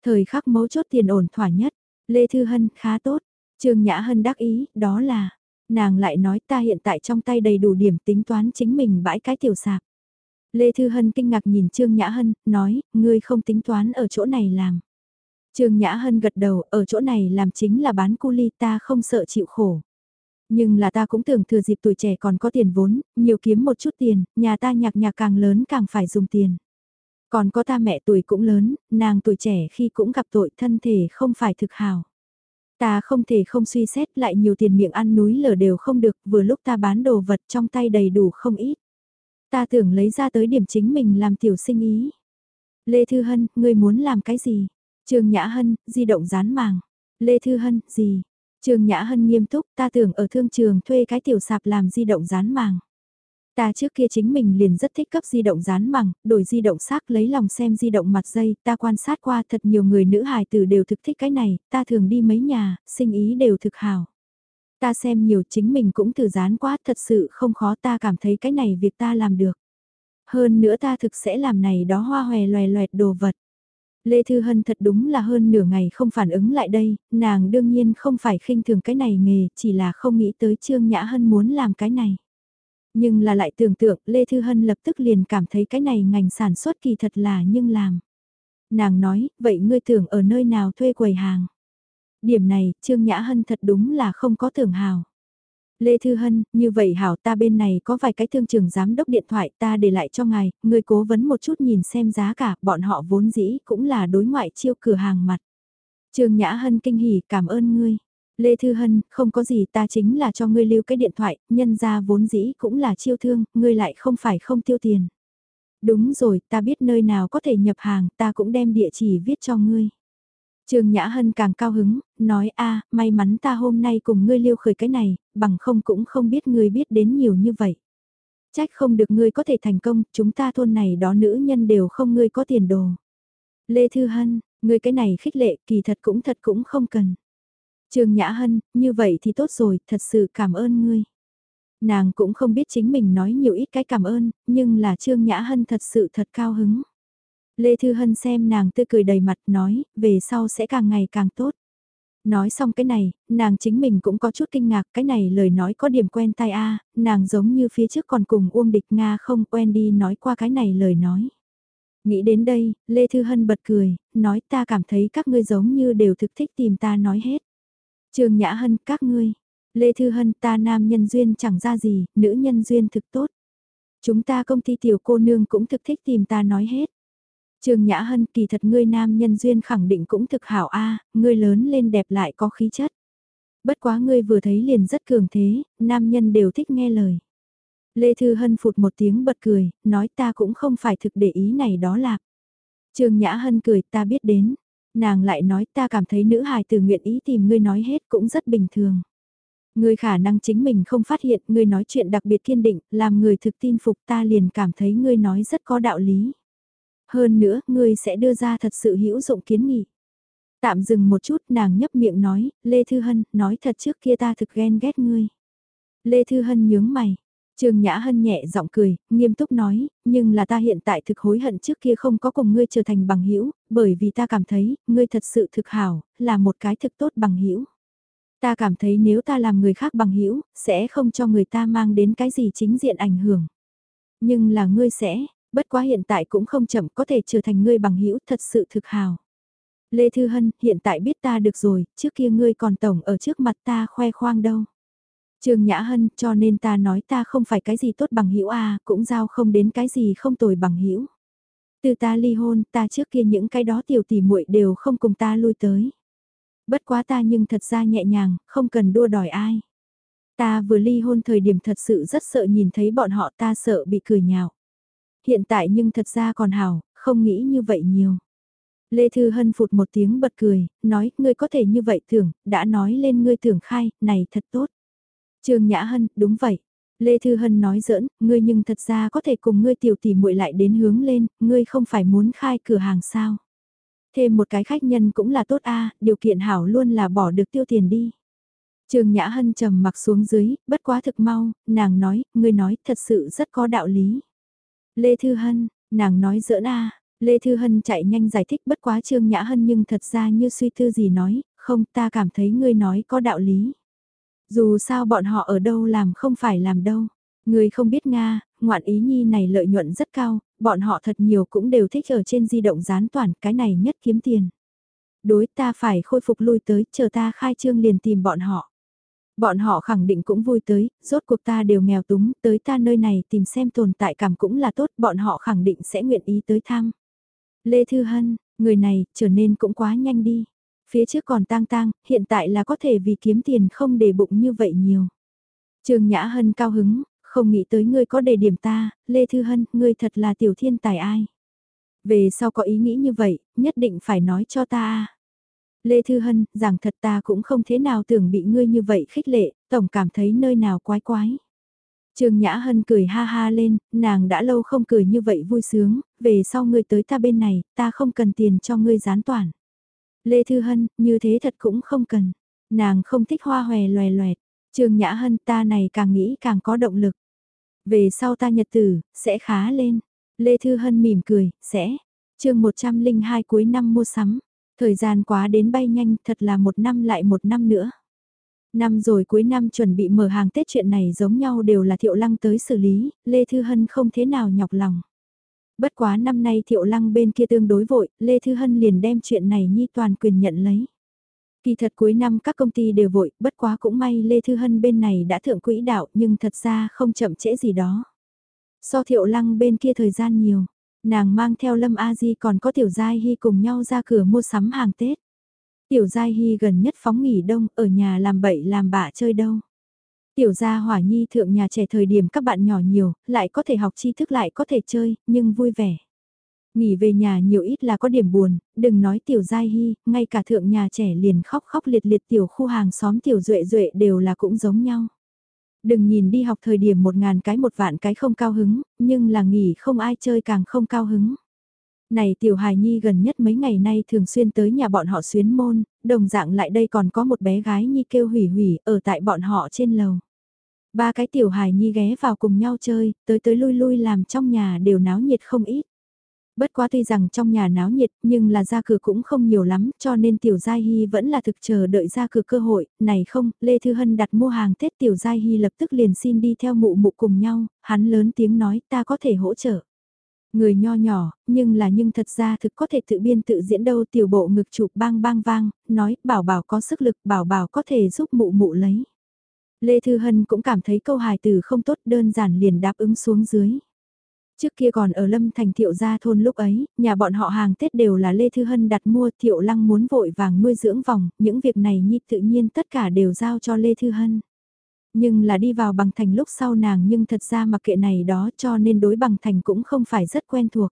Thời khắc mấu chốt tiền ổn thỏa nhất, Lê Thư Hân khá tốt, Trường Nhã Hân đắc ý, đó là, nàng lại nói ta hiện tại trong tay đầy đủ điểm tính toán chính mình bãi cái tiểu sạp. Lê Thư Hân kinh ngạc nhìn Trương Nhã Hân, nói, ngươi không tính toán ở chỗ này làm. Trương Nhã Hân gật đầu, ở chỗ này làm chính là bán cu ly ta không sợ chịu khổ. Nhưng là ta cũng tưởng thừa dịp tuổi trẻ còn có tiền vốn, nhiều kiếm một chút tiền, nhà ta nhạc nhạc càng lớn càng phải dùng tiền. Còn có ta mẹ tuổi cũng lớn, nàng tuổi trẻ khi cũng gặp tội thân thể không phải thực hào. Ta không thể không suy xét lại nhiều tiền miệng ăn núi lở đều không được, vừa lúc ta bán đồ vật trong tay đầy đủ không ít. Ta tưởng lấy ra tới điểm chính mình làm tiểu sinh ý. Lê Thư Hân, ngươi muốn làm cái gì? Trường Nhã Hân, di động dán màng. Lê Thư Hân, gì? Trường Nhã Hân nghiêm túc, ta tưởng ở thương trường thuê cái tiểu sạp làm di động dán màng. Ta trước kia chính mình liền rất thích cấp di động dán mẳng, đổi di động xác lấy lòng xem di động mặt dây, ta quan sát qua thật nhiều người nữ hài tử đều thực thích cái này, ta thường đi mấy nhà, sinh ý đều thực hào. Ta xem nhiều chính mình cũng từ dán quá, thật sự không khó ta cảm thấy cái này việc ta làm được. Hơn nữa ta thực sẽ làm này đó hoa hòe loè loẹt đồ vật. Lê Thư Hân thật đúng là hơn nửa ngày không phản ứng lại đây, nàng đương nhiên không phải khinh thường cái này nghề, chỉ là không nghĩ tới Trương Nhã Hân muốn làm cái này. Nhưng là lại tưởng tượng Lê Thư Hân lập tức liền cảm thấy cái này ngành sản xuất kỳ thật là nhưng làm. Nàng nói, vậy ngươi tưởng ở nơi nào thuê quầy hàng? Điểm này, Trương Nhã Hân thật đúng là không có tưởng hào. Lê Thư Hân, như vậy hảo ta bên này có vài cái thương trường giám đốc điện thoại ta để lại cho ngài, người cố vấn một chút nhìn xem giá cả, bọn họ vốn dĩ cũng là đối ngoại chiêu cửa hàng mặt. Trương Nhã Hân kinh hỉ cảm ơn ngươi. Lê Thư Hân, không có gì ta chính là cho ngươi lưu cái điện thoại, nhân ra vốn dĩ cũng là chiêu thương, ngươi lại không phải không tiêu tiền. Đúng rồi, ta biết nơi nào có thể nhập hàng, ta cũng đem địa chỉ viết cho ngươi. Trường Nhã Hân càng cao hứng, nói a may mắn ta hôm nay cùng ngươi lưu khởi cái này, bằng không cũng không biết ngươi biết đến nhiều như vậy. Trách không được ngươi có thể thành công, chúng ta thôn này đó nữ nhân đều không ngươi có tiền đồ. Lê Thư Hân, ngươi cái này khích lệ kỳ thật cũng thật cũng không cần. Trương Nhã Hân, như vậy thì tốt rồi, thật sự cảm ơn ngươi. Nàng cũng không biết chính mình nói nhiều ít cái cảm ơn, nhưng là Trương Nhã Hân thật sự thật cao hứng. Lê Thư Hân xem nàng tươi cười đầy mặt nói, về sau sẽ càng ngày càng tốt. Nói xong cái này, nàng chính mình cũng có chút kinh ngạc, cái này lời nói có điểm quen tai a nàng giống như phía trước còn cùng Uông Địch Nga không quen đi nói qua cái này lời nói. Nghĩ đến đây, Lê Thư Hân bật cười, nói ta cảm thấy các ngươi giống như đều thực thích tìm ta nói hết. Trương Nhã Hân, các ngươi. Lê Thư Hân, ta nam nhân duyên chẳng ra gì, nữ nhân duyên thực tốt. Chúng ta công ty tiểu cô nương cũng thực thích tìm ta nói hết. Trương Nhã Hân kỳ thật ngươi nam nhân duyên khẳng định cũng thực hảo a, ngươi lớn lên đẹp lại có khí chất. Bất quá ngươi vừa thấy liền rất cường thế, nam nhân đều thích nghe lời. Lê Thư Hân phụt một tiếng bật cười, nói ta cũng không phải thực để ý này đó lạc. Trương Nhã Hân cười ta biết đến, nàng lại nói ta cảm thấy nữ hài từ nguyện ý tìm ngươi nói hết cũng rất bình thường. Ngươi khả năng chính mình không phát hiện ngươi nói chuyện đặc biệt kiên định, làm người thực tin phục ta liền cảm thấy ngươi nói rất có đạo lý. Hơn nữa, ngươi sẽ đưa ra thật sự hữu dụng kiến nghị. Tạm dừng một chút nàng nhấp miệng nói, Lê Thư Hân, nói thật trước kia ta thực ghen ghét ngươi. Lê Thư Hân nhướng mày, Trương Nhã Hân nhẹ giọng cười, nghiêm túc nói, nhưng là ta hiện tại thực hối hận trước kia không có cùng ngươi trở thành bằng hữu, bởi vì ta cảm thấy, ngươi thật sự thực hảo, là một cái thực tốt bằng hữu. Ta cảm thấy nếu ta làm người khác bằng hữu, sẽ không cho người ta mang đến cái gì chính diện ảnh hưởng. Nhưng là ngươi sẽ, bất quá hiện tại cũng không chậm có thể trở thành ngươi bằng hữu thật sự thực hào. Lê Thư Hân, hiện tại biết ta được rồi, trước kia ngươi còn tổng ở trước mặt ta khoe khoang đâu. Trương Nhã Hân, cho nên ta nói ta không phải cái gì tốt bằng hữu a, cũng giao không đến cái gì không tồi bằng hữu. Từ ta ly hôn, ta trước kia những cái đó tiểu tỷ muội đều không cùng ta lui tới. Bất quá ta nhưng thật ra nhẹ nhàng, không cần đua đòi ai. Ta vừa ly hôn thời điểm thật sự rất sợ nhìn thấy bọn họ ta sợ bị cười nhạo. Hiện tại nhưng thật ra còn hảo, không nghĩ như vậy nhiều. Lê Thư Hân phụt một tiếng bật cười, nói, ngươi có thể như vậy tưởng, đã nói lên ngươi tưởng khai, này thật tốt. Trương Nhã Hân, đúng vậy. Lê Thư Hân nói giỡn, ngươi nhưng thật ra có thể cùng ngươi tiểu tỷ muội lại đến hướng lên, ngươi không phải muốn khai cửa hàng sao. Thêm một cái khách nhân cũng là tốt a điều kiện hảo luôn là bỏ được tiêu tiền đi. Trương Nhã Hân trầm mặc xuống dưới, bất quá thực mau, nàng nói, ngươi nói thật sự rất có đạo lý. Lê Thư Hân, nàng nói giỡn a Lê Thư Hân chạy nhanh giải thích bất quá Trương Nhã Hân nhưng thật ra như suy tư gì nói, không ta cảm thấy ngươi nói có đạo lý. Dù sao bọn họ ở đâu làm không phải làm đâu. Người không biết Nga, ngoạn ý nhi này lợi nhuận rất cao, bọn họ thật nhiều cũng đều thích ở trên di động gián toàn, cái này nhất kiếm tiền. Đối ta phải khôi phục lui tới, chờ ta khai trương liền tìm bọn họ. Bọn họ khẳng định cũng vui tới, rốt cuộc ta đều nghèo túng, tới ta nơi này tìm xem tồn tại cảm cũng là tốt, bọn họ khẳng định sẽ nguyện ý tới thăm. Lê Thư Hân, người này, trở nên cũng quá nhanh đi. Phía trước còn tang tang, hiện tại là có thể vì kiếm tiền không để bụng như vậy nhiều. Trường Nhã Hân cao hứng, không nghĩ tới ngươi có đề điểm ta, Lê Thư Hân, ngươi thật là tiểu thiên tài ai. Về sau có ý nghĩ như vậy, nhất định phải nói cho ta. Lê Thư Hân, rằng thật ta cũng không thế nào tưởng bị ngươi như vậy khích lệ, tổng cảm thấy nơi nào quái quái. Trương Nhã Hân cười ha ha lên, nàng đã lâu không cười như vậy vui sướng, về sau ngươi tới ta bên này, ta không cần tiền cho ngươi gián toàn. Lê Thư Hân, như thế thật cũng không cần. Nàng không thích hoa hòe loè loẹt. Trương Nhã Hân ta này càng nghĩ càng có động lực. Về sau ta nhật tử, sẽ khá lên. Lê Thư Hân mỉm cười, sẽ. chương 102 cuối năm mua sắm. Thời gian quá đến bay nhanh, thật là một năm lại một năm nữa. Năm rồi cuối năm chuẩn bị mở hàng Tết chuyện này giống nhau đều là Thiệu Lăng tới xử lý, Lê Thư Hân không thế nào nhọc lòng. Bất quá năm nay Thiệu Lăng bên kia tương đối vội, Lê Thư Hân liền đem chuyện này nhi toàn quyền nhận lấy. Kỳ thật cuối năm các công ty đều vội, bất quá cũng may Lê Thư Hân bên này đã thượng quỹ đạo nhưng thật ra không chậm trễ gì đó. So Thiệu Lăng bên kia thời gian nhiều, nàng mang theo Lâm A Di còn có Tiểu Giai Hy cùng nhau ra cửa mua sắm hàng Tết. Tiểu Giai Hy gần nhất phóng nghỉ đông, ở nhà làm bậy làm bạ chơi đâu. Tiểu gia hỏa nhi thượng nhà trẻ thời điểm các bạn nhỏ nhiều, lại có thể học tri thức lại có thể chơi, nhưng vui vẻ. Nghỉ về nhà nhiều ít là có điểm buồn, đừng nói tiểu giai hy, ngay cả thượng nhà trẻ liền khóc khóc liệt liệt tiểu khu hàng xóm tiểu duệ duệ đều là cũng giống nhau. Đừng nhìn đi học thời điểm một ngàn cái một vạn cái không cao hứng, nhưng là nghỉ không ai chơi càng không cao hứng. Này tiểu hài nhi gần nhất mấy ngày nay thường xuyên tới nhà bọn họ xuyến môn, đồng dạng lại đây còn có một bé gái nhi kêu hủy hủy ở tại bọn họ trên lầu. Ba cái tiểu hài nhi ghé vào cùng nhau chơi, tới tới lui lui làm trong nhà đều náo nhiệt không ít. Bất quá tuy rằng trong nhà náo nhiệt nhưng là ra cửa cũng không nhiều lắm cho nên Tiểu Giai Hy vẫn là thực chờ đợi ra cửa cơ hội, này không, Lê Thư Hân đặt mua hàng Tết Tiểu Giai Hy lập tức liền xin đi theo mụ mụ cùng nhau, hắn lớn tiếng nói ta có thể hỗ trợ. Người nho nhỏ, nhưng là nhưng thật ra thực có thể tự biên tự diễn đâu tiểu bộ ngực chụp bang bang vang, nói bảo bảo có sức lực bảo bảo có thể giúp mụ mụ lấy. Lê Thư Hân cũng cảm thấy câu hài từ không tốt đơn giản liền đáp ứng xuống dưới. Trước kia còn ở Lâm Thành Thiệu Gia thôn lúc ấy, nhà bọn họ hàng Tết đều là Lê Thư Hân đặt mua Thiệu Lăng muốn vội vàng nuôi dưỡng vòng, những việc này nhi tự nhiên tất cả đều giao cho Lê Thư Hân. Nhưng là đi vào bằng thành lúc sau nàng nhưng thật ra mặc kệ này đó cho nên đối bằng thành cũng không phải rất quen thuộc.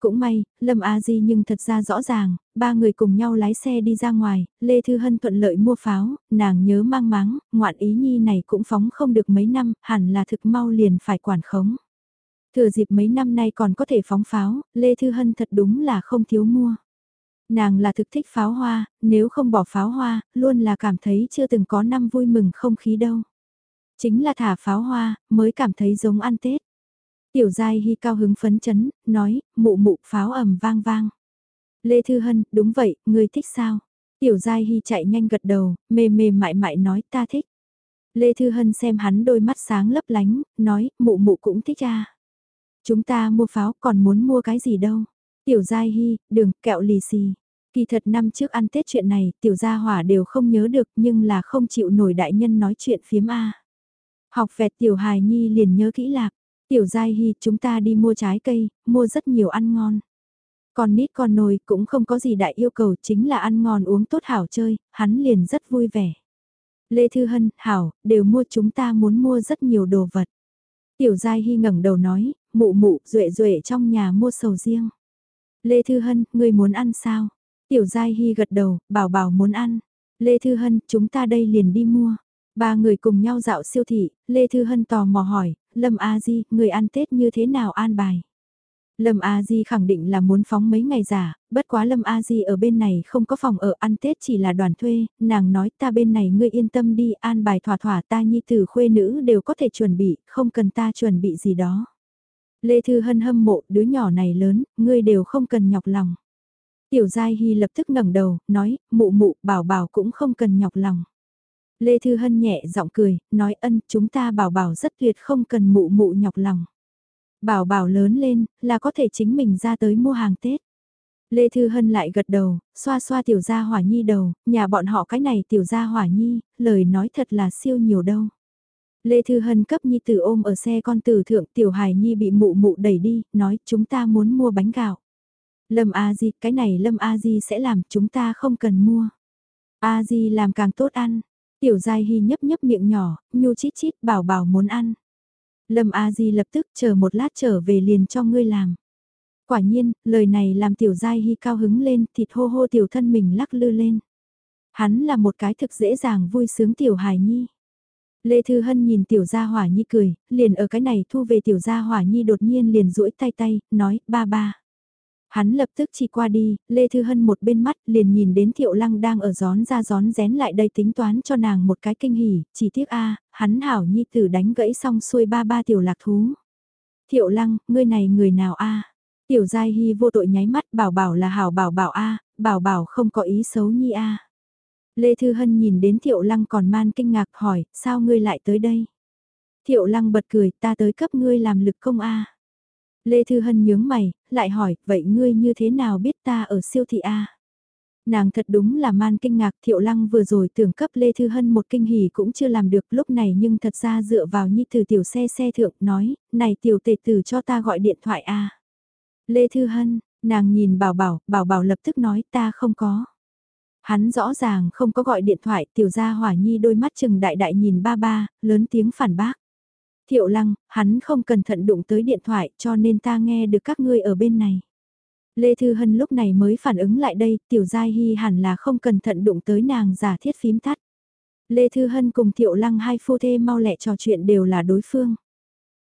Cũng may, Lâm A Di nhưng thật ra rõ ràng, ba người cùng nhau lái xe đi ra ngoài, Lê Thư Hân thuận lợi mua pháo, nàng nhớ mang máng, ngoạn ý nhi này cũng phóng không được mấy năm, hẳn là thực mau liền phải quản khống. Thừa dịp mấy năm nay còn có thể phóng pháo, Lê Thư Hân thật đúng là không thiếu mua. Nàng là thực thích pháo hoa, nếu không bỏ pháo hoa, luôn là cảm thấy chưa từng có năm vui mừng không khí đâu. Chính là thả pháo hoa, mới cảm thấy giống ăn Tết. Tiểu Giai Hy cao hứng phấn chấn, nói, mụ mụ pháo ầm vang vang. Lê Thư Hân, đúng vậy, ngươi thích sao? Tiểu Giai Hy chạy nhanh gật đầu, mềm mềm mại mại nói ta thích. Lê Thư Hân xem hắn đôi mắt sáng lấp lánh, nói, mụ mụ cũng thích à. Chúng ta mua pháo còn muốn mua cái gì đâu. Tiểu Giai Hy, đường, kẹo lì xì. Kỳ thật năm trước ăn Tết chuyện này, tiểu gia hỏa đều không nhớ được nhưng là không chịu nổi đại nhân nói chuyện phiếm A. Học vẹt tiểu hài nhi liền nhớ kỹ lạc. Tiểu Giai Hy, chúng ta đi mua trái cây, mua rất nhiều ăn ngon. Còn nít con nồi cũng không có gì đại yêu cầu chính là ăn ngon uống tốt hảo chơi, hắn liền rất vui vẻ. Lê Thư Hân, Hảo, đều mua chúng ta muốn mua rất nhiều đồ vật. Tiểu Giai Hy ngẩng đầu nói, mụ mụ, duệ duệ trong nhà mua sầu riêng. Lê Thư Hân, người muốn ăn sao? Tiểu Giai Hy gật đầu, bảo bảo muốn ăn. Lê Thư Hân, chúng ta đây liền đi mua. Ba người cùng nhau dạo siêu thị, Lê Thư Hân tò mò hỏi, Lâm A Di, người ăn Tết như thế nào an bài? Lâm A Di khẳng định là muốn phóng mấy ngày giả, bất quá Lâm A Di ở bên này không có phòng ở ăn Tết chỉ là đoàn thuê, nàng nói ta bên này ngươi yên tâm đi, an bài thỏa thỏa ta nhi tử khuê nữ đều có thể chuẩn bị, không cần ta chuẩn bị gì đó. Lê Thư Hân hâm mộ đứa nhỏ này lớn, ngươi đều không cần nhọc lòng. Tiểu Giai Hy lập tức ngẩng đầu, nói, mụ mụ, bảo bảo cũng không cần nhọc lòng. Lê Thư Hân nhẹ giọng cười, nói ân, chúng ta bảo bảo rất tuyệt không cần mụ mụ nhọc lòng. Bảo bảo lớn lên, là có thể chính mình ra tới mua hàng Tết. Lê Thư Hân lại gật đầu, xoa xoa tiểu gia hỏa nhi đầu, nhà bọn họ cái này tiểu gia hỏa nhi, lời nói thật là siêu nhiều đâu. Lê Thư Hân cấp nhi tử ôm ở xe con tử thượng tiểu hài nhi bị mụ mụ đẩy đi, nói chúng ta muốn mua bánh gạo. Lâm A Di, cái này Lâm A Di sẽ làm, chúng ta không cần mua. A Di làm càng tốt ăn. Tiểu Giai Hy nhấp nhấp miệng nhỏ, nhu chít chít bảo bảo muốn ăn. Lâm A Di lập tức chờ một lát trở về liền cho ngươi làm. Quả nhiên, lời này làm Tiểu Giai Hy cao hứng lên, thịt hô hô tiểu thân mình lắc lư lên. Hắn là một cái thực dễ dàng vui sướng Tiểu Hài Nhi. Lê Thư Hân nhìn Tiểu Gia Hỏa Nhi cười, liền ở cái này thu về Tiểu Gia Hỏa Nhi đột nhiên liền duỗi tay tay, nói, ba ba. Hắn lập tức chỉ qua đi, Lê Thư Hân một bên mắt liền nhìn đến Thiệu Lăng đang ở gión ra gión rén lại đây tính toán cho nàng một cái kinh hỉ, chỉ tiếc a hắn hảo nhi tử đánh gãy xong xuôi ba ba tiểu lạc thú. Thiệu Lăng, ngươi này người nào a Tiểu Giai Hy vô tội nháy mắt bảo bảo là hảo bảo bảo a bảo bảo không có ý xấu nhi a Lê Thư Hân nhìn đến Thiệu Lăng còn man kinh ngạc hỏi, sao ngươi lại tới đây? Thiệu Lăng bật cười, ta tới cấp ngươi làm lực công a Lê Thư Hân nhướng mày, lại hỏi, vậy ngươi như thế nào biết ta ở siêu thị A? Nàng thật đúng là man kinh ngạc Thiệu Lăng vừa rồi tưởng cấp Lê Thư Hân một kinh hỉ cũng chưa làm được lúc này nhưng thật ra dựa vào nhi từ tiểu xe xe thượng nói, này tiểu tề tử cho ta gọi điện thoại A. Lê Thư Hân, nàng nhìn bảo bảo, bảo bảo lập tức nói ta không có. Hắn rõ ràng không có gọi điện thoại tiểu gia hỏa nhi đôi mắt chừng đại đại nhìn ba ba, lớn tiếng phản bác. Thiệu lăng, hắn không cẩn thận đụng tới điện thoại cho nên ta nghe được các ngươi ở bên này. Lê Thư Hân lúc này mới phản ứng lại đây, tiểu giai hy hẳn là không cẩn thận đụng tới nàng giả thiết phím tắt. Lê Thư Hân cùng Thiệu Lăng hai phu thê mau lẹ trò chuyện đều là đối phương.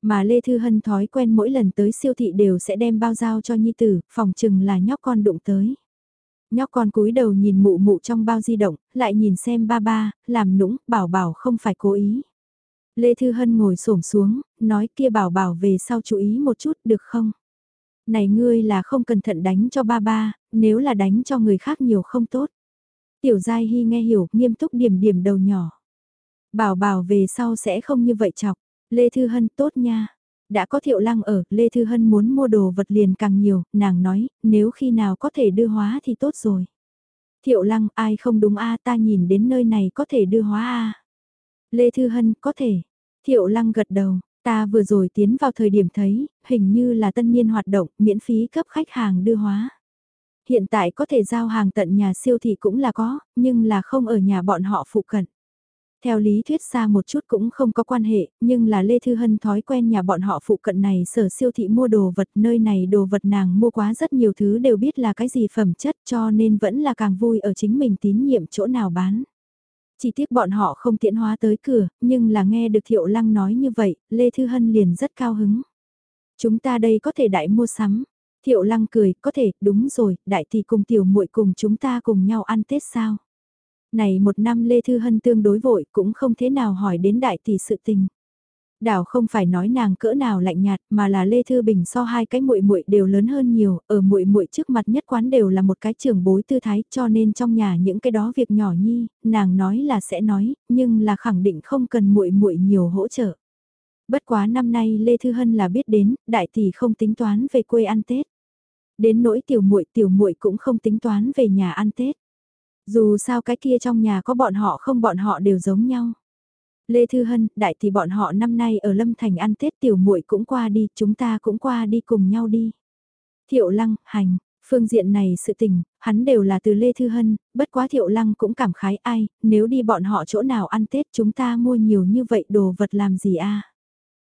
Mà Lê Thư Hân thói quen mỗi lần tới siêu thị đều sẽ đem bao giao cho nhi tử, phòng chừng là nhóc con đụng tới. Nhóc con cúi đầu nhìn mụ mụ trong bao di động, lại nhìn xem ba ba, làm nũng, bảo bảo không phải cố ý. Lê Thư Hân ngồi xổm xuống, nói kia bảo bảo về sau chú ý một chút được không? Này ngươi là không cẩn thận đánh cho ba ba, nếu là đánh cho người khác nhiều không tốt. Tiểu Giai Hy nghe hiểu, nghiêm túc điểm điểm đầu nhỏ. Bảo bảo về sau sẽ không như vậy chọc. Lê Thư Hân tốt nha. Đã có thiệu lăng ở, Lê Thư Hân muốn mua đồ vật liền càng nhiều, nàng nói, nếu khi nào có thể đưa hóa thì tốt rồi. Thiệu lăng, ai không đúng a ta nhìn đến nơi này có thể đưa hóa a Lê Thư Hân, có thể. Thiệu Lăng gật đầu, ta vừa rồi tiến vào thời điểm thấy, hình như là tân niên hoạt động, miễn phí cấp khách hàng đưa hóa. Hiện tại có thể giao hàng tận nhà siêu thị cũng là có, nhưng là không ở nhà bọn họ phụ cận. Theo lý thuyết xa một chút cũng không có quan hệ, nhưng là Lê Thư Hân thói quen nhà bọn họ phụ cận này sở siêu thị mua đồ vật nơi này đồ vật nàng mua quá rất nhiều thứ đều biết là cái gì phẩm chất cho nên vẫn là càng vui ở chính mình tín nhiệm chỗ nào bán. Chỉ tiếc bọn họ không tiện hóa tới cửa, nhưng là nghe được Thiệu Lăng nói như vậy, Lê Thư Hân liền rất cao hứng. Chúng ta đây có thể đại mua sắm. Thiệu Lăng cười, có thể, đúng rồi, đại thì cùng tiểu muội cùng chúng ta cùng nhau ăn Tết sao? Này một năm Lê Thư Hân tương đối vội cũng không thế nào hỏi đến đại tỷ sự tình. Đảo không phải nói nàng cỡ nào lạnh nhạt mà là Lê Thư Bình so hai cái muội muội đều lớn hơn nhiều, ở muội muội trước mặt nhất quán đều là một cái trưởng bối tư thái cho nên trong nhà những cái đó việc nhỏ nhi, nàng nói là sẽ nói, nhưng là khẳng định không cần muội muội nhiều hỗ trợ. Bất quá năm nay Lê Thư Hân là biết đến, đại tỷ không tính toán về quê ăn Tết. Đến nỗi tiểu muội tiểu muội cũng không tính toán về nhà ăn Tết. Dù sao cái kia trong nhà có bọn họ không bọn họ đều giống nhau. Lê Thư Hân, đại thì bọn họ năm nay ở Lâm Thành ăn Tết tiểu muội cũng qua đi, chúng ta cũng qua đi cùng nhau đi. Thiệu Lăng, hành, phương diện này sự tình, hắn đều là từ Lê Thư Hân, bất quá Thiệu Lăng cũng cảm khái ai, nếu đi bọn họ chỗ nào ăn Tết chúng ta mua nhiều như vậy đồ vật làm gì a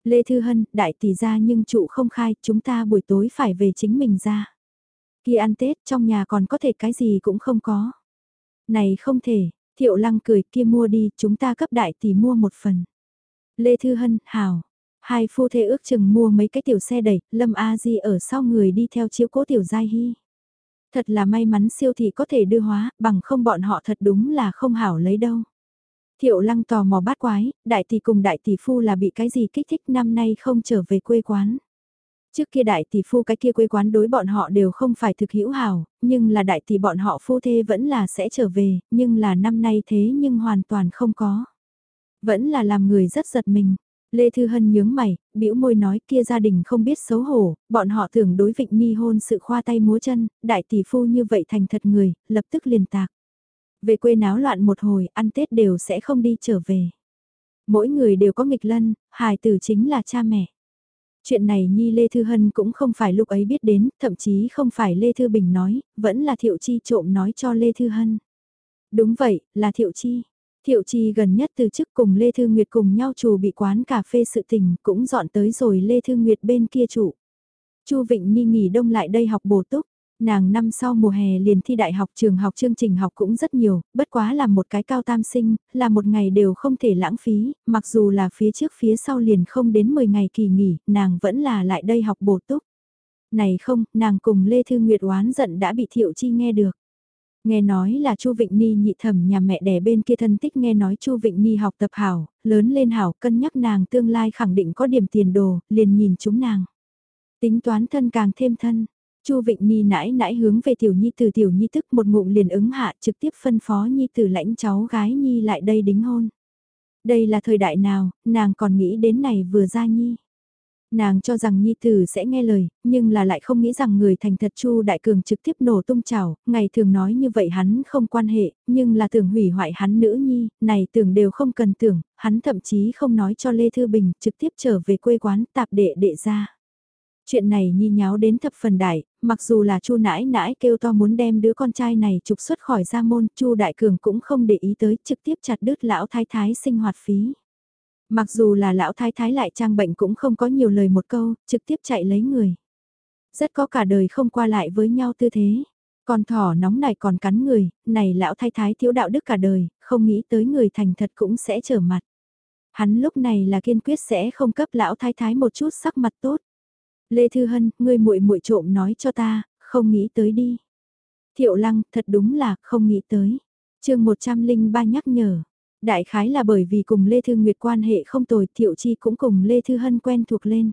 Lê Thư Hân, đại tỷ ra nhưng trụ không khai, chúng ta buổi tối phải về chính mình ra. Khi ăn Tết trong nhà còn có thể cái gì cũng không có. Này không thể, Thiệu lăng cười kia mua đi, chúng ta cấp đại tỷ mua một phần. Lê Thư Hân, Hào. Hai phu thê ước chừng mua mấy cái tiểu xe đẩy, Lâm A Di ở sau người đi theo chiếu cố tiểu giai hy. Thật là may mắn siêu thị có thể đưa hóa, bằng không bọn họ thật đúng là không hảo lấy đâu. Thiệu lăng tò mò bát quái, đại tỷ cùng đại tỷ phu là bị cái gì kích thích năm nay không trở về quê quán. Trước kia đại tỷ phu cái kia quê quán đối bọn họ đều không phải thực hữu hảo, nhưng là đại tỷ bọn họ phu thê vẫn là sẽ trở về, nhưng là năm nay thế nhưng hoàn toàn không có. Vẫn là làm người rất giật mình. Lê Thư Hân nhướng mày, bĩu môi nói kia gia đình không biết xấu hổ, bọn họ tưởng đối vịnh ni hôn sự khoa tay múa chân, đại tỷ phu như vậy thành thật người, lập tức liền tạc. Về quê náo loạn một hồi, ăn Tết đều sẽ không đi trở về. Mỗi người đều có nghịch lân, hài tử chính là cha mẹ. Chuyện này Nhi Lê Thư Hân cũng không phải lúc ấy biết đến, thậm chí không phải Lê Thư Bình nói, vẫn là Thiệu Chi trộm nói cho Lê Thư Hân. Đúng vậy, là Thiệu Chi. Thiệu Chi gần nhất từ chức cùng Lê Thư Nguyệt cùng nhau chủ bị quán cà phê sự tình cũng dọn tới rồi Lê Thư Nguyệt bên kia chủ. Chu Vịnh Nhi nghỉ đông lại đây học bổ túc. Nàng năm sau mùa hè liền thi đại học trường học chương trình học cũng rất nhiều, bất quá là một cái cao tam sinh, là một ngày đều không thể lãng phí, mặc dù là phía trước phía sau liền không đến 10 ngày kỳ nghỉ, nàng vẫn là lại đây học bổ túc. Này không, nàng cùng Lê Thư Nguyệt oán giận đã bị Thiệu Chi nghe được. Nghe nói là Chu Vịnh Ni nhị thẩm nhà mẹ đẻ bên kia thân tích nghe nói Chu Vịnh Ni học tập hảo, lớn lên hảo, cân nhắc nàng tương lai khẳng định có điểm tiền đồ, liền nhìn chúng nàng. Tính toán thân càng thêm thân, Chu Vịnh Ni nãi nãi hướng về tiểu nhi từ tiểu nhi tức một ngụm liền ứng hạ trực tiếp phân phó nhi từ lãnh cháu gái nhi lại đây đính hôn. Đây là thời đại nào, nàng còn nghĩ đến này vừa ra nhi. Nàng cho rằng nhi tử sẽ nghe lời, nhưng là lại không nghĩ rằng người thành thật Chu Đại Cường trực tiếp nổ tung chảo, ngày thường nói như vậy hắn không quan hệ, nhưng là tưởng hủy hoại hắn nữ nhi, này tưởng đều không cần tưởng, hắn thậm chí không nói cho Lê Thư Bình, trực tiếp trở về quê quán tạp đệ đệ ra. Chuyện này nhi nháo đến thập phần đại, mặc dù là Chu nãi nãi kêu to muốn đem đứa con trai này trục xuất khỏi gia môn, Chu đại cường cũng không để ý tới, trực tiếp chặt đứt lão thái thái sinh hoạt phí. Mặc dù là lão thái thái lại trang bệnh cũng không có nhiều lời một câu, trực tiếp chạy lấy người. Rất có cả đời không qua lại với nhau tư thế. Con thỏ nóng này còn cắn người, này lão thái thái thiếu đạo đức cả đời, không nghĩ tới người thành thật cũng sẽ trở mặt. Hắn lúc này là kiên quyết sẽ không cấp lão thái thái một chút sắc mặt tốt. Lê Thư Hân, ngươi muội muội trộm nói cho ta, không nghĩ tới đi. Thiệu Lăng, thật đúng là không nghĩ tới. chương 103 nhắc nhở. Đại khái là bởi vì cùng Lê Thư Nguyệt quan hệ không tồi, Thiệu Chi cũng cùng Lê Thư Hân quen thuộc lên.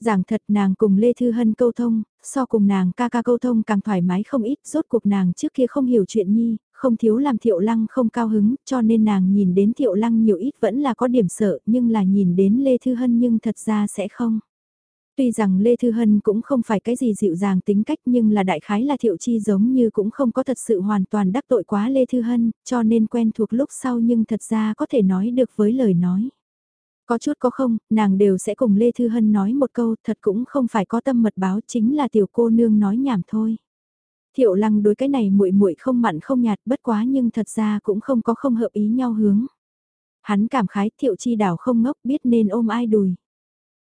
Giảng thật nàng cùng Lê Thư Hân câu thông, so cùng nàng ca ca câu thông càng thoải mái không ít, rốt cuộc nàng trước kia không hiểu chuyện nhi, không thiếu làm Thiệu Lăng không cao hứng, cho nên nàng nhìn đến Thiệu Lăng nhiều ít vẫn là có điểm sợ, nhưng là nhìn đến Lê Thư Hân nhưng thật ra sẽ không. Tuy rằng Lê Thư Hân cũng không phải cái gì dịu dàng tính cách nhưng là đại khái là thiệu chi giống như cũng không có thật sự hoàn toàn đắc tội quá Lê Thư Hân, cho nên quen thuộc lúc sau nhưng thật ra có thể nói được với lời nói. Có chút có không, nàng đều sẽ cùng Lê Thư Hân nói một câu thật cũng không phải có tâm mật báo chính là tiểu cô nương nói nhảm thôi. Thiệu lăng đối cái này muội muội không mặn không nhạt bất quá nhưng thật ra cũng không có không hợp ý nhau hướng. Hắn cảm khái thiệu chi đảo không ngốc biết nên ôm ai đùi.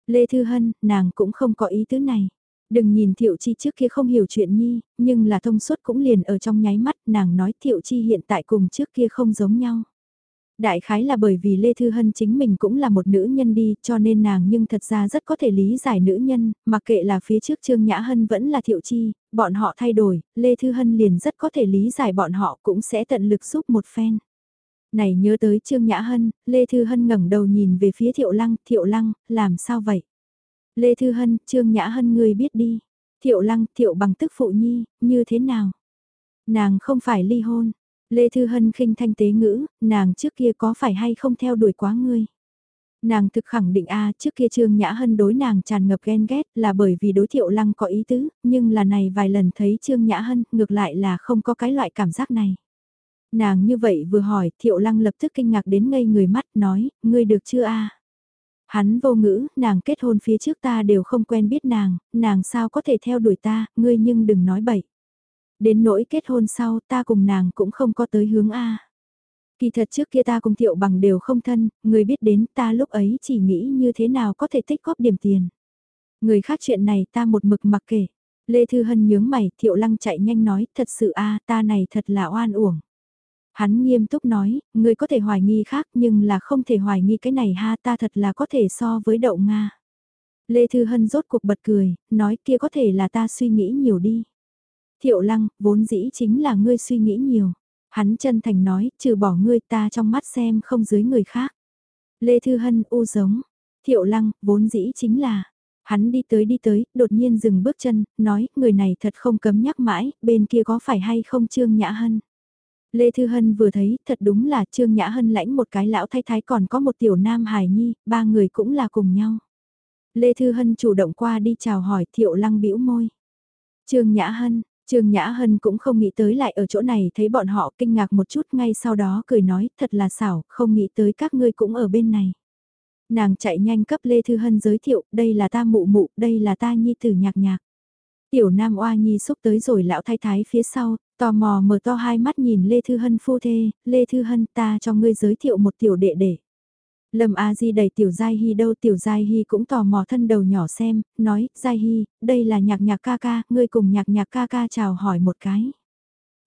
Lê Thư Hân, nàng cũng không có ý tứ này. Đừng nhìn Thiệu Chi trước kia không hiểu chuyện nhi, nhưng là thông suốt cũng liền ở trong nháy mắt nàng nói Thiệu Chi hiện tại cùng trước kia không giống nhau. Đại khái là bởi vì Lê Thư Hân chính mình cũng là một nữ nhân đi cho nên nàng nhưng thật ra rất có thể lý giải nữ nhân, mặc kệ là phía trước Trương Nhã Hân vẫn là thiệu chi, bọn họ thay đổi, Lê Thư Hân liền rất có thể lý giải bọn họ cũng sẽ tận lực giúp một phen. Này nhớ tới Trương Nhã Hân, Lê Thư Hân ngẩng đầu nhìn về phía Thiệu Lăng, Thiệu Lăng, làm sao vậy? Lê Thư Hân, Trương Nhã Hân người biết đi. Thiệu Lăng, Thiệu bằng tức phụ nhi, như thế nào? Nàng không phải ly hôn, Lê Thư Hân khinh thanh tế ngữ, nàng trước kia có phải hay không theo đuổi quá ngươi. Nàng thực khẳng định a trước kia Trương Nhã Hân đối nàng tràn ngập ghen ghét là bởi vì đối thiệu lăng có ý tứ, nhưng là này vài lần thấy Trương Nhã Hân ngược lại là không có cái loại cảm giác này. Nàng như vậy vừa hỏi thiệu lăng lập tức kinh ngạc đến ngây người mắt nói, ngươi được chưa a Hắn vô ngữ, nàng kết hôn phía trước ta đều không quen biết nàng, nàng sao có thể theo đuổi ta, ngươi nhưng đừng nói bậy. Đến nỗi kết hôn sau ta cùng nàng cũng không có tới hướng A. Kỳ thật trước kia ta cùng Thiệu Bằng đều không thân, người biết đến ta lúc ấy chỉ nghĩ như thế nào có thể tích góp điểm tiền. Người khác chuyện này ta một mực mặc kể. Lê Thư Hân nhướng mày, Thiệu Lăng chạy nhanh nói, thật sự a ta này thật là oan uổng. Hắn nghiêm túc nói, người có thể hoài nghi khác nhưng là không thể hoài nghi cái này ha ta thật là có thể so với đậu Nga. Lê Thư Hân rốt cuộc bật cười, nói kia có thể là ta suy nghĩ nhiều đi. Thiệu lăng, vốn dĩ chính là ngươi suy nghĩ nhiều. Hắn chân thành nói, trừ bỏ ngươi ta trong mắt xem không dưới người khác. Lê Thư Hân u giống. Thiệu lăng, vốn dĩ chính là. Hắn đi tới đi tới, đột nhiên dừng bước chân, nói, người này thật không cấm nhắc mãi, bên kia có phải hay không Trương Nhã Hân. Lê Thư Hân vừa thấy, thật đúng là Trương Nhã Hân lãnh một cái lão thay thái còn có một tiểu nam hài nhi, ba người cũng là cùng nhau. Lê Thư Hân chủ động qua đi chào hỏi thiệu lăng bĩu môi. Trương Nhã Hân, Trương Nhã Hân cũng không nghĩ tới lại ở chỗ này thấy bọn họ kinh ngạc một chút ngay sau đó cười nói thật là xảo, không nghĩ tới các ngươi cũng ở bên này. Nàng chạy nhanh cấp Lê Thư Hân giới thiệu, đây là ta mụ mụ, đây là ta nhi tử nhạc nhạc. Tiểu Nam Oa Nhi xúc tới rồi lão thái thái phía sau, tò mò mở to hai mắt nhìn Lê Thư Hân phu thê, Lê Thư Hân ta cho ngươi giới thiệu một tiểu đệ đệ. Lâm A Di đẩy Tiểu Giai Hy đâu Tiểu Giai Hy cũng tò mò thân đầu nhỏ xem, nói, Giai Hy, đây là nhạc nhạc ca ca, ngươi cùng nhạc nhạc ca ca chào hỏi một cái.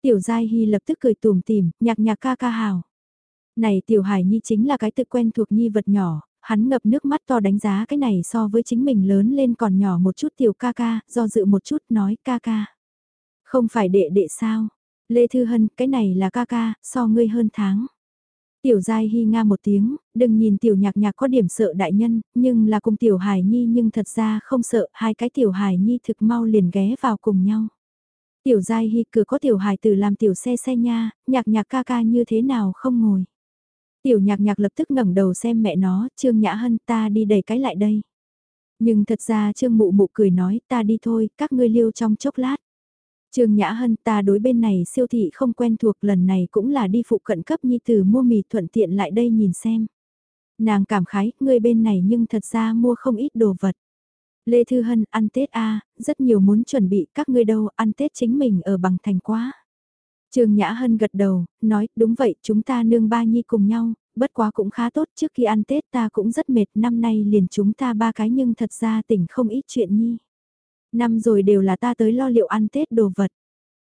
Tiểu Giai Hy lập tức cười tùm tìm, nhạc nhạc ca ca hào. Này Tiểu Hải Nhi chính là cái tự quen thuộc Nhi vật nhỏ, hắn ngập nước mắt to đánh giá cái này so với chính mình lớn lên còn nhỏ một chút Tiểu ca ca, do dự một chút nói ca ca. Không phải đệ đệ sao? Lê Thư Hân, cái này là ca ca, so ngươi hơn tháng. Tiểu Giai Hy nga một tiếng, đừng nhìn tiểu nhạc nhạc có điểm sợ đại nhân, nhưng là cùng tiểu hài Nhi nhưng thật ra không sợ, hai cái tiểu hài Nhi thực mau liền ghé vào cùng nhau. Tiểu Giai Hy cửa có tiểu hài tử làm tiểu xe xe nha, nhạc nhạc ca ca như thế nào không ngồi. Tiểu nhạc nhạc lập tức ngẩng đầu xem mẹ nó, Trương Nhã Hân ta đi đẩy cái lại đây. Nhưng thật ra Trương Mụ Mụ cười nói ta đi thôi, các ngươi liêu trong chốc lát. Trương Nhã Hân ta đối bên này siêu thị không quen thuộc lần này cũng là đi phụ cận cấp nhi từ mua mì thuận tiện lại đây nhìn xem. Nàng cảm khái, người bên này nhưng thật ra mua không ít đồ vật. Lê Thư Hân ăn Tết A, rất nhiều muốn chuẩn bị các ngươi đâu ăn Tết chính mình ở bằng thành quá. Trương Nhã Hân gật đầu, nói đúng vậy chúng ta nương ba nhi cùng nhau, bất quá cũng khá tốt trước khi ăn Tết ta cũng rất mệt năm nay liền chúng ta ba cái nhưng thật ra tỉnh không ít chuyện nhi. Năm rồi đều là ta tới lo liệu ăn Tết đồ vật.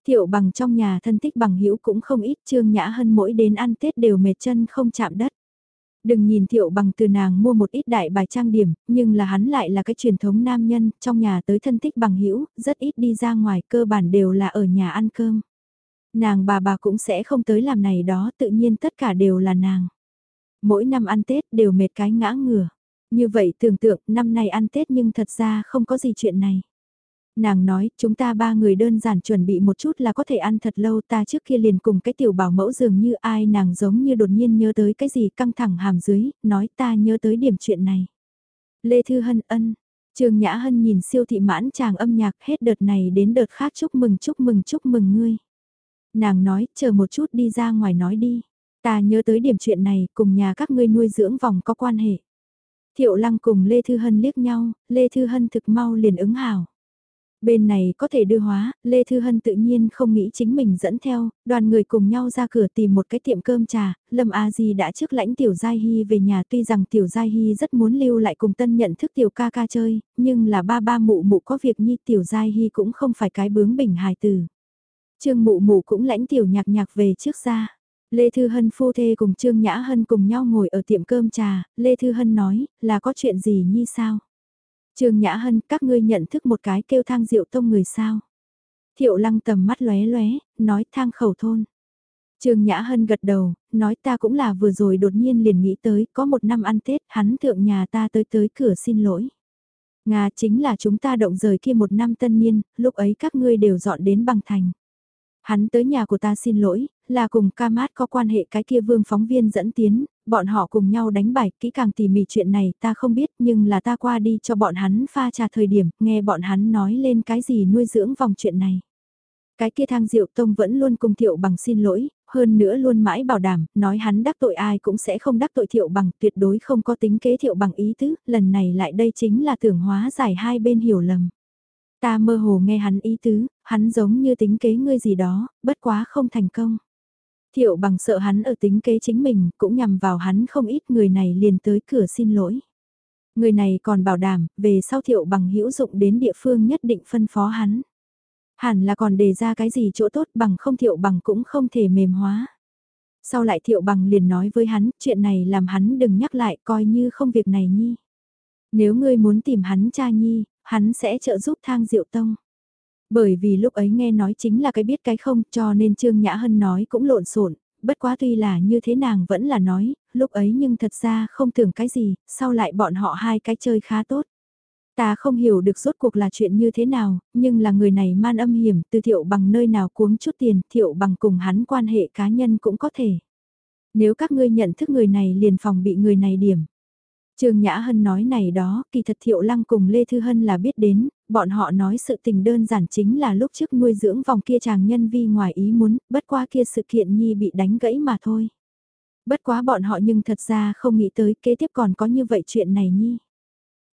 Thiệu bằng trong nhà thân thích bằng hữu cũng không ít trương nhã hân mỗi đến ăn Tết đều mệt chân không chạm đất. Đừng nhìn thiệu bằng từ nàng mua một ít đại bài trang điểm, nhưng là hắn lại là cái truyền thống nam nhân, trong nhà tới thân thích bằng hữu rất ít đi ra ngoài cơ bản đều là ở nhà ăn cơm. Nàng bà bà cũng sẽ không tới làm này đó tự nhiên tất cả đều là nàng. Mỗi năm ăn Tết đều mệt cái ngã ngửa. Như vậy tưởng tượng năm nay ăn Tết nhưng thật ra không có gì chuyện này nàng nói, chúng ta ba người đơn giản chuẩn bị một chút là có thể ăn thật lâu ta trước kia liền cùng cái tiểu bảo mẫu dường như ai nàng giống như đột nhiên nhớ tới cái gì căng thẳng hàm dưới, nói ta nhớ tới điểm chuyện này. Lê Thư Hân ân, trương Nhã Hân nhìn siêu thị mãn chàng âm nhạc hết đợt này đến đợt khác chúc mừng chúc mừng chúc mừng ngươi. Nàng nói, chờ một chút đi ra ngoài nói đi. Ta nhớ tới điểm chuyện này, cùng nhà các ngươi nuôi dưỡng vòng có quan hệ. Thiệu Lăng cùng Lê Thư Hân liếc nhau, Lê Thư Hân thực mau liền ứng hảo. Bên này có thể đưa hóa, Lê Thư Hân tự nhiên không nghĩ chính mình dẫn theo, đoàn người cùng nhau ra cửa tìm một cái tiệm cơm trà, Lâm A Di đã trước lãnh Tiểu Giai Hy về nhà tuy rằng Tiểu Giai Hy rất muốn lưu lại cùng tân nhận thức Tiểu ca ca chơi, nhưng là ba ba mụ mụ có việc nhi Tiểu Giai Hy cũng không phải cái bướng bỉnh hài từ. Trương mụ mụ cũng lãnh Tiểu nhạc nhạc về trước ra. Lê Thư Hân phu thê cùng Trương Nhã Hân cùng nhau ngồi ở tiệm cơm trà, Lê Thư Hân nói, là có chuyện gì như sao? Trương Nhã Hân, các ngươi nhận thức một cái kêu thang rượu tông người sao? Thiệu lăng tầm mắt lóe lóe, nói thang khẩu thôn. Trương Nhã Hân gật đầu, nói ta cũng là vừa rồi đột nhiên liền nghĩ tới, có một năm ăn Tết, hắn thượng nhà ta tới tới cửa xin lỗi. Nga chính là chúng ta động rời kia một năm tân niên, lúc ấy các ngươi đều dọn đến bằng thành. Hắn tới nhà của ta xin lỗi, là cùng ca mát có quan hệ cái kia vương phóng viên dẫn tiến, bọn họ cùng nhau đánh bài kỹ càng tỉ mỉ chuyện này ta không biết nhưng là ta qua đi cho bọn hắn pha trà thời điểm, nghe bọn hắn nói lên cái gì nuôi dưỡng vòng chuyện này. Cái kia thang diệu tông vẫn luôn cùng thiệu bằng xin lỗi, hơn nữa luôn mãi bảo đảm, nói hắn đắc tội ai cũng sẽ không đắc tội thiệu bằng, tuyệt đối không có tính kế thiệu bằng ý tứ, lần này lại đây chính là tưởng hóa giải hai bên hiểu lầm. Ta mơ hồ nghe hắn ý tứ, hắn giống như tính kế ngươi gì đó, bất quá không thành công. Thiệu bằng sợ hắn ở tính kế chính mình, cũng nhằm vào hắn không ít người này liền tới cửa xin lỗi. Người này còn bảo đảm, về sau thiệu bằng hữu dụng đến địa phương nhất định phân phó hắn. Hẳn là còn đề ra cái gì chỗ tốt bằng không thiệu bằng cũng không thể mềm hóa. Sau lại thiệu bằng liền nói với hắn, chuyện này làm hắn đừng nhắc lại coi như không việc này nhi. Nếu ngươi muốn tìm hắn cha nhi, hắn sẽ trợ giúp thang diệu tông. Bởi vì lúc ấy nghe nói chính là cái biết cái không cho nên Trương Nhã Hân nói cũng lộn xộn bất quá tuy là như thế nàng vẫn là nói, lúc ấy nhưng thật ra không tưởng cái gì, sau lại bọn họ hai cái chơi khá tốt. Ta không hiểu được rốt cuộc là chuyện như thế nào, nhưng là người này man âm hiểm từ thiệu bằng nơi nào cuống chút tiền, thiệu bằng cùng hắn quan hệ cá nhân cũng có thể. Nếu các ngươi nhận thức người này liền phòng bị người này điểm. Trương Nhã Hân nói này đó, kỳ thật Thiệu Lăng cùng Lê Thư Hân là biết đến, bọn họ nói sự tình đơn giản chính là lúc trước nuôi dưỡng vòng kia chàng nhân vi ngoài ý muốn, bất qua kia sự kiện nhi bị đánh gãy mà thôi. Bất quá bọn họ nhưng thật ra không nghĩ tới kế tiếp còn có như vậy chuyện này nhi.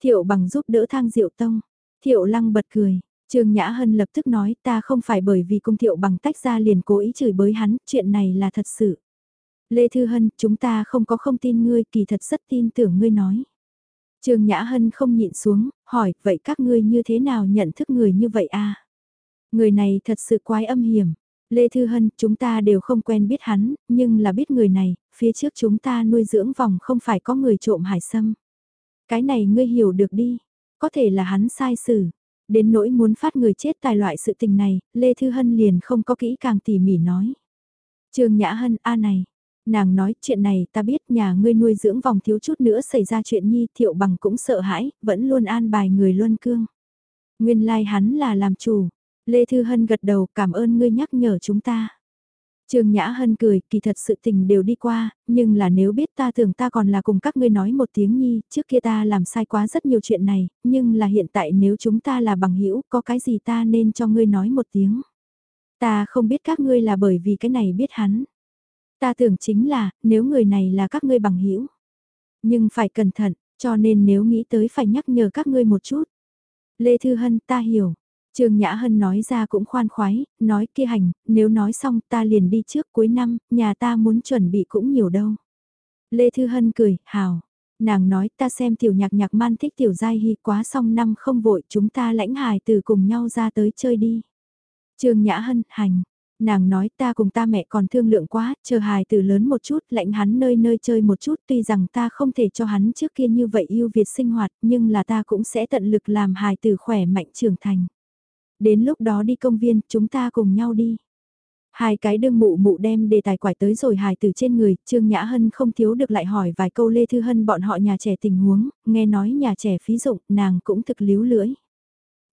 Thiệu bằng giúp đỡ thang diệu tông. Thiệu lăng bật cười. Trương Nhã Hân lập tức nói ta không phải bởi vì cung thiệu bằng tách ra liền cố ý chửi bới hắn, chuyện này là thật sự. Lê Thư Hân, chúng ta không có không tin ngươi, kỳ thật rất tin tưởng ngươi nói. Trương Nhã Hân không nhịn xuống, hỏi, vậy các ngươi như thế nào nhận thức người như vậy a Người này thật sự quái âm hiểm. Lê Thư Hân, chúng ta đều không quen biết hắn, nhưng là biết người này, phía trước chúng ta nuôi dưỡng vòng không phải có người trộm hải sâm. Cái này ngươi hiểu được đi, có thể là hắn sai xử. Đến nỗi muốn phát người chết tài loại sự tình này, Lê Thư Hân liền không có kỹ càng tỉ mỉ nói. Trường Nhã Hân, a này, nàng nói chuyện này ta biết nhà ngươi nuôi dưỡng vòng thiếu chút nữa xảy ra chuyện nhi thiệu bằng cũng sợ hãi, vẫn luôn an bài người luân cương. Nguyên lai like hắn là làm chủ. Lê Thư Hân gật đầu cảm ơn ngươi nhắc nhở chúng ta. Trương Nhã Hân cười, kỳ thật sự tình đều đi qua, nhưng là nếu biết ta tưởng ta còn là cùng các ngươi nói một tiếng nhi, trước kia ta làm sai quá rất nhiều chuyện này, nhưng là hiện tại nếu chúng ta là bằng hữu có cái gì ta nên cho ngươi nói một tiếng. Ta không biết các ngươi là bởi vì cái này biết hắn. Ta tưởng chính là, nếu người này là các ngươi bằng hữu Nhưng phải cẩn thận, cho nên nếu nghĩ tới phải nhắc nhở các ngươi một chút. Lê Thư Hân ta hiểu, Trương Nhã Hân nói ra cũng khoan khoái, nói kia hành, nếu nói xong ta liền đi trước cuối năm, nhà ta muốn chuẩn bị cũng nhiều đâu. Lê Thư Hân cười, hào. Nàng nói ta xem tiểu nhạc nhạc man thích tiểu giai hy quá xong năm không vội chúng ta lãnh hài từ cùng nhau ra tới chơi đi. Trương Nhã Hân, hành. Nàng nói ta cùng ta mẹ còn thương lượng quá, chờ hài từ lớn một chút, lạnh hắn nơi nơi chơi một chút, tuy rằng ta không thể cho hắn trước kia như vậy yêu Việt sinh hoạt, nhưng là ta cũng sẽ tận lực làm hài từ khỏe mạnh trưởng thành. Đến lúc đó đi công viên, chúng ta cùng nhau đi. Hai cái đương mụ mụ đem đề tài quải tới rồi hài từ trên người, Trương Nhã Hân không thiếu được lại hỏi vài câu Lê Thư Hân bọn họ nhà trẻ tình huống, nghe nói nhà trẻ phí dụng, nàng cũng thực líu lưỡi.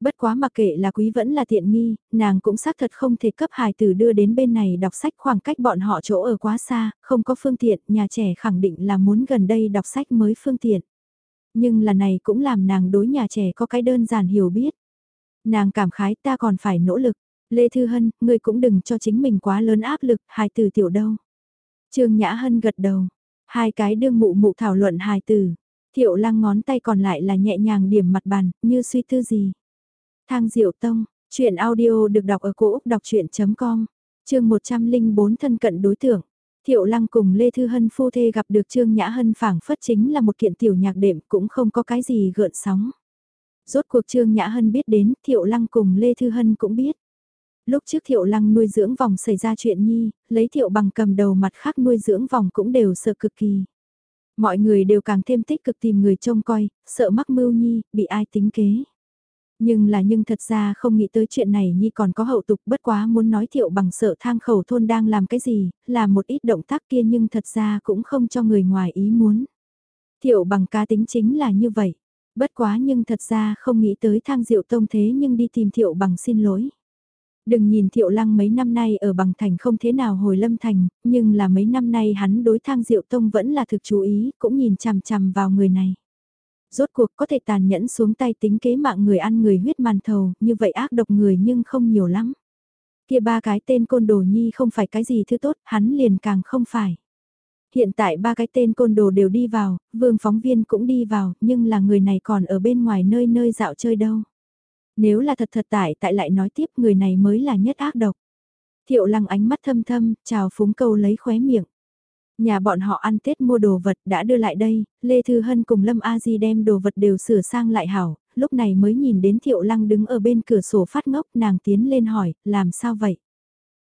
Bất quá mặc kệ là quý vẫn là tiện nghi, nàng cũng xác thật không thể cấp hài tử đưa đến bên này đọc sách khoảng cách bọn họ chỗ ở quá xa, không có phương tiện, nhà trẻ khẳng định là muốn gần đây đọc sách mới phương tiện. Nhưng là này cũng làm nàng đối nhà trẻ có cái đơn giản hiểu biết. Nàng cảm khái ta còn phải nỗ lực. Lê Thư Hân, ngươi cũng đừng cho chính mình quá lớn áp lực, hài tử tiểu đâu. Trương Nhã Hân gật đầu. Hai cái đương mụ mụ thảo luận hài tử. Thiệu lăng ngón tay còn lại là nhẹ nhàng điểm mặt bàn, như suy tư gì. Thang Diệu Tông, chuyện audio được đọc ở cổ Úc đọc chuyện.com, chương 104 thân cận đối tượng. Thiệu Lăng cùng Lê Thư Hân phu thê gặp được Trương Nhã Hân phảng phất chính là một kiện tiểu nhạc đệm cũng không có cái gì gợn sóng. Rốt cuộc Trương Nhã Hân biết đến, Thiệu Lăng cùng Lê Thư Hân cũng biết. Lúc trước thiệu lăng nuôi dưỡng vòng xảy ra chuyện nhi, lấy thiệu bằng cầm đầu mặt khác nuôi dưỡng vòng cũng đều sợ cực kỳ. Mọi người đều càng thêm tích cực tìm người trông coi, sợ mắc mưu nhi, bị ai tính kế. Nhưng là nhưng thật ra không nghĩ tới chuyện này Nhi còn có hậu tục bất quá muốn nói thiệu bằng sợ thang khẩu thôn đang làm cái gì, làm một ít động tác kia nhưng thật ra cũng không cho người ngoài ý muốn. Thiệu bằng ca tính chính là như vậy, bất quá nhưng thật ra không nghĩ tới thang diệu tông thế nhưng đi tìm thiệu bằng xin lỗi. Đừng nhìn thiệu lăng mấy năm nay ở bằng thành không thế nào hồi lâm thành, nhưng là mấy năm nay hắn đối thang diệu tông vẫn là thực chú ý, cũng nhìn chằm chằm vào người này. Rốt cuộc có thể tàn nhẫn xuống tay tính kế mạng người ăn người huyết màn thầu, như vậy ác độc người nhưng không nhiều lắm. Kia ba cái tên côn đồ nhi không phải cái gì thứ tốt, hắn liền càng không phải. Hiện tại ba cái tên côn đồ đều đi vào, vương phóng viên cũng đi vào, nhưng là người này còn ở bên ngoài nơi nơi dạo chơi đâu. Nếu là thật thật tại tại lại nói tiếp người này mới là nhất ác độc. Thiệu lăng ánh mắt thâm thâm, chào phúng câu lấy khóe miệng. Nhà bọn họ ăn Tết mua đồ vật đã đưa lại đây, Lê Thư Hân cùng Lâm A Di đem đồ vật đều sửa sang lại hảo, lúc này mới nhìn đến Thiệu Lăng đứng ở bên cửa sổ phát ngốc nàng tiến lên hỏi, làm sao vậy?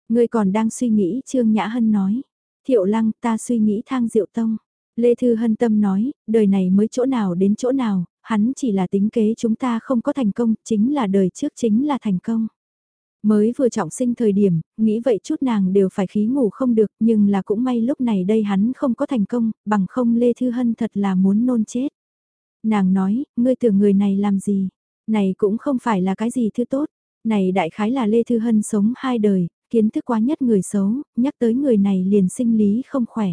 Người còn đang suy nghĩ Trương Nhã Hân nói. Thiệu Lăng ta suy nghĩ thang diệu tông. Lê Thư Hân tâm nói, đời này mới chỗ nào đến chỗ nào, hắn chỉ là tính kế chúng ta không có thành công, chính là đời trước chính là thành công. Mới vừa trọng sinh thời điểm, nghĩ vậy chút nàng đều phải khí ngủ không được nhưng là cũng may lúc này đây hắn không có thành công, bằng không Lê Thư Hân thật là muốn nôn chết. Nàng nói, ngươi tưởng người này làm gì? Này cũng không phải là cái gì thứ tốt. Này đại khái là Lê Thư Hân sống hai đời, kiến thức quá nhất người xấu, nhắc tới người này liền sinh lý không khỏe.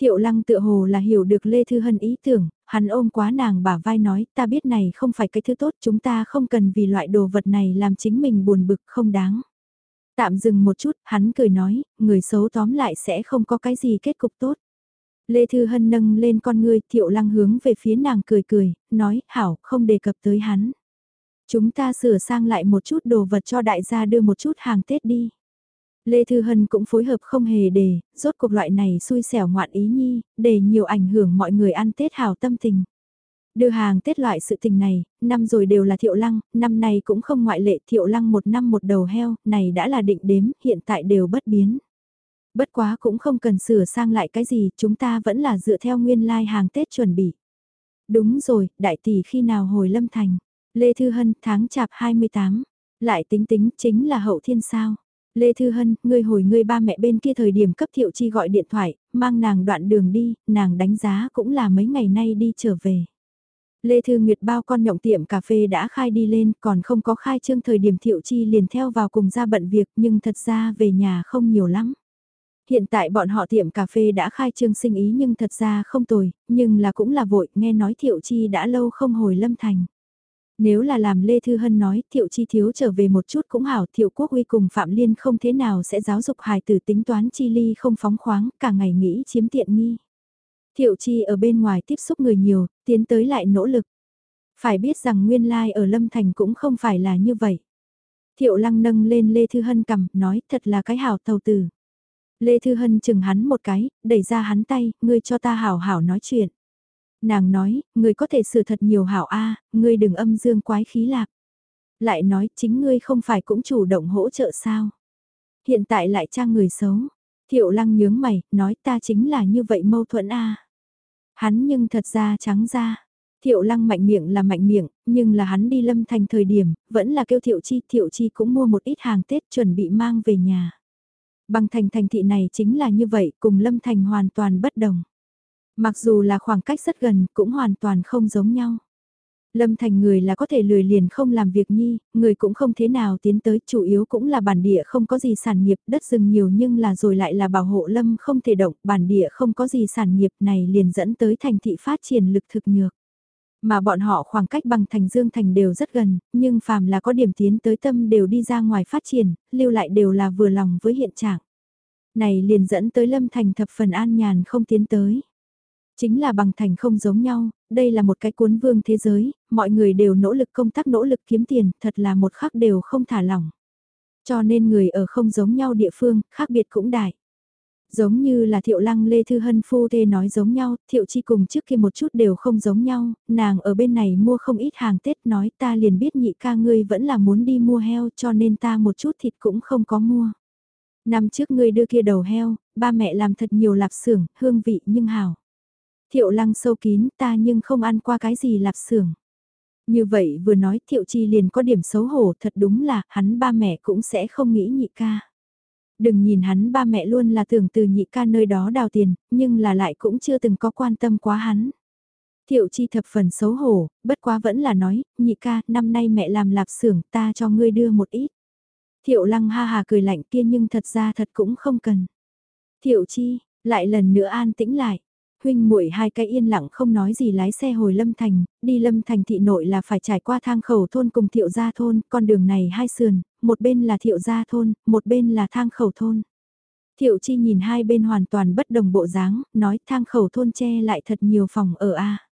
Thiệu lăng tự hồ là hiểu được Lê Thư Hân ý tưởng, hắn ôm quá nàng bả vai nói ta biết này không phải cái thứ tốt chúng ta không cần vì loại đồ vật này làm chính mình buồn bực không đáng. Tạm dừng một chút, hắn cười nói, người xấu tóm lại sẽ không có cái gì kết cục tốt. Lê Thư Hân nâng lên con ngươi, thiệu lăng hướng về phía nàng cười cười, nói, hảo, không đề cập tới hắn. Chúng ta sửa sang lại một chút đồ vật cho đại gia đưa một chút hàng Tết đi. Lê Thư Hân cũng phối hợp không hề để, rốt cuộc loại này xui xẻo ngoạn ý nhi, để nhiều ảnh hưởng mọi người ăn Tết hào tâm tình. Đưa hàng Tết loại sự tình này, năm rồi đều là thiệu lăng, năm nay cũng không ngoại lệ thiệu lăng một năm một đầu heo, này đã là định đếm, hiện tại đều bất biến. Bất quá cũng không cần sửa sang lại cái gì, chúng ta vẫn là dựa theo nguyên lai like hàng Tết chuẩn bị. Đúng rồi, đại tỷ khi nào hồi lâm thành. Lê Thư Hân tháng chạp 28, lại tính tính chính là hậu thiên sao. Lê Thư Hân, ngươi hồi ngươi ba mẹ bên kia thời điểm cấp thiệu chi gọi điện thoại, mang nàng đoạn đường đi, nàng đánh giá cũng là mấy ngày nay đi trở về. Lê Thư Nguyệt bao con nhộng tiệm cà phê đã khai đi lên, còn không có khai trương thời điểm thiệu chi liền theo vào cùng ra bận việc nhưng thật ra về nhà không nhiều lắm. Hiện tại bọn họ tiệm cà phê đã khai trương sinh ý nhưng thật ra không tồi, nhưng là cũng là vội, nghe nói thiệu chi đã lâu không hồi lâm thành. Nếu là làm Lê Thư Hân nói Thiệu Chi Thiếu trở về một chút cũng hảo Thiệu Quốc Uy cùng Phạm Liên không thế nào sẽ giáo dục hài tử tính toán chi ly không phóng khoáng cả ngày nghĩ chiếm tiện nghi. Thiệu Chi ở bên ngoài tiếp xúc người nhiều, tiến tới lại nỗ lực. Phải biết rằng nguyên lai ở Lâm Thành cũng không phải là như vậy. Thiệu Lăng nâng lên Lê Thư Hân cầm, nói thật là cái hảo tàu tử. Lê Thư Hân chừng hắn một cái, đẩy ra hắn tay, ngươi cho ta hảo hảo nói chuyện. Nàng nói, người có thể sửa thật nhiều hảo a, ngươi đừng âm dương quái khí lạc. Lại nói, chính ngươi không phải cũng chủ động hỗ trợ sao? Hiện tại lại trang người xấu. Thiệu lăng nhướng mày, nói ta chính là như vậy mâu thuẫn a. Hắn nhưng thật ra trắng ra. Thiệu lăng mạnh miệng là mạnh miệng, nhưng là hắn đi lâm thành thời điểm, vẫn là kêu thiệu chi, thiệu chi cũng mua một ít hàng Tết chuẩn bị mang về nhà. Bằng thành thành thị này chính là như vậy, cùng lâm thành hoàn toàn bất đồng. Mặc dù là khoảng cách rất gần, cũng hoàn toàn không giống nhau. Lâm thành người là có thể lười liền không làm việc nhi, người cũng không thế nào tiến tới, chủ yếu cũng là bản địa không có gì sản nghiệp, đất rừng nhiều nhưng là rồi lại là bảo hộ lâm không thể động, bản địa không có gì sản nghiệp này liền dẫn tới thành thị phát triển lực thực nhược. Mà bọn họ khoảng cách bằng thành dương thành đều rất gần, nhưng phàm là có điểm tiến tới tâm đều đi ra ngoài phát triển, lưu lại đều là vừa lòng với hiện trạng. Này liền dẫn tới lâm thành thập phần an nhàn không tiến tới. Chính là bằng thành không giống nhau, đây là một cái cuốn vương thế giới, mọi người đều nỗ lực công tác nỗ lực kiếm tiền, thật là một khắc đều không thả lỏng. Cho nên người ở không giống nhau địa phương, khác biệt cũng đại. Giống như là thiệu lăng Lê Thư Hân phu thê nói giống nhau, thiệu chi cùng trước kia một chút đều không giống nhau, nàng ở bên này mua không ít hàng Tết nói ta liền biết nhị ca ngươi vẫn là muốn đi mua heo cho nên ta một chút thịt cũng không có mua. Năm trước ngươi đưa kia đầu heo, ba mẹ làm thật nhiều lạp xưởng, hương vị nhưng hảo. Thiệu lăng sâu kín ta nhưng không ăn qua cái gì lạp xưởng. Như vậy vừa nói thiệu chi liền có điểm xấu hổ thật đúng là hắn ba mẹ cũng sẽ không nghĩ nhị ca. Đừng nhìn hắn ba mẹ luôn là tưởng từ nhị ca nơi đó đào tiền, nhưng là lại cũng chưa từng có quan tâm quá hắn. Thiệu chi thập phần xấu hổ, bất quá vẫn là nói, nhị ca, năm nay mẹ làm lạp xưởng ta cho ngươi đưa một ít. Thiệu lăng ha hà cười lạnh kia nhưng thật ra thật cũng không cần. Thiệu chi, lại lần nữa an tĩnh lại. Huynh muội hai cái yên lặng không nói gì lái xe hồi Lâm Thành, đi Lâm Thành thị nội là phải trải qua thang khẩu thôn cùng thiệu gia thôn, con đường này hai sườn, một bên là thiệu gia thôn, một bên là thang khẩu thôn. Thiệu chi nhìn hai bên hoàn toàn bất đồng bộ dáng, nói thang khẩu thôn che lại thật nhiều phòng ở A.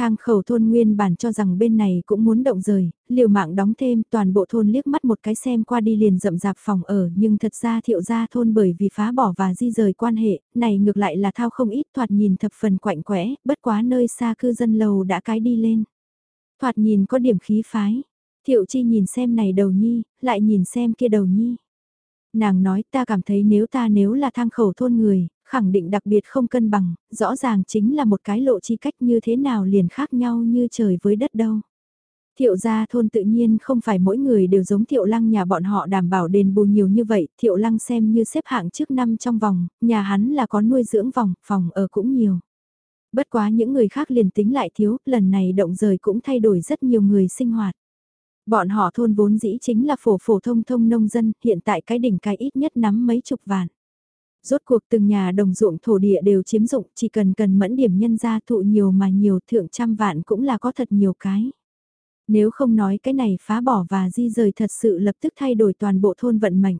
Thang khẩu thôn nguyên bản cho rằng bên này cũng muốn động rời, liều mạng đóng thêm toàn bộ thôn liếc mắt một cái xem qua đi liền rậm rạp phòng ở nhưng thật ra thiệu gia thôn bởi vì phá bỏ và di rời quan hệ, này ngược lại là thao không ít thoạt nhìn thập phần quạnh quẽ, bất quá nơi xa cư dân lầu đã cái đi lên. Thoạt nhìn có điểm khí phái, thiệu chi nhìn xem này đầu nhi, lại nhìn xem kia đầu nhi. Nàng nói ta cảm thấy nếu ta nếu là thang khẩu thôn người, khẳng định đặc biệt không cân bằng, rõ ràng chính là một cái lộ chi cách như thế nào liền khác nhau như trời với đất đâu. Thiệu gia thôn tự nhiên không phải mỗi người đều giống thiệu lăng nhà bọn họ đảm bảo đền bù nhiều như vậy, thiệu lăng xem như xếp hạng trước năm trong vòng, nhà hắn là có nuôi dưỡng vòng, phòng ở cũng nhiều. Bất quá những người khác liền tính lại thiếu, lần này động rời cũng thay đổi rất nhiều người sinh hoạt. Bọn họ thôn vốn dĩ chính là phổ phổ thông thông nông dân, hiện tại cái đỉnh cái ít nhất nắm mấy chục vạn. Rốt cuộc từng nhà đồng ruộng thổ địa đều chiếm dụng, chỉ cần cần mẫn điểm nhân gia thụ nhiều mà nhiều thượng trăm vạn cũng là có thật nhiều cái. Nếu không nói cái này phá bỏ và di rời thật sự lập tức thay đổi toàn bộ thôn vận mệnh.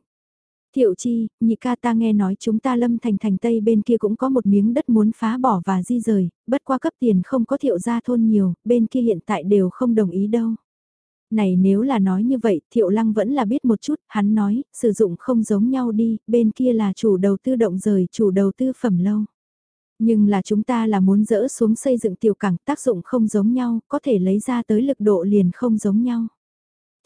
Thiệu chi, nhị ca ta nghe nói chúng ta lâm thành thành tây bên kia cũng có một miếng đất muốn phá bỏ và di rời, bất qua cấp tiền không có thiệu gia thôn nhiều, bên kia hiện tại đều không đồng ý đâu này nếu là nói như vậy, Thiệu Lăng vẫn là biết một chút, hắn nói, sử dụng không giống nhau đi, bên kia là chủ đầu tư động rời, chủ đầu tư phẩm lâu. Nhưng là chúng ta là muốn dỡ xuống xây dựng tiểu cảng, tác dụng không giống nhau, có thể lấy ra tới lực độ liền không giống nhau.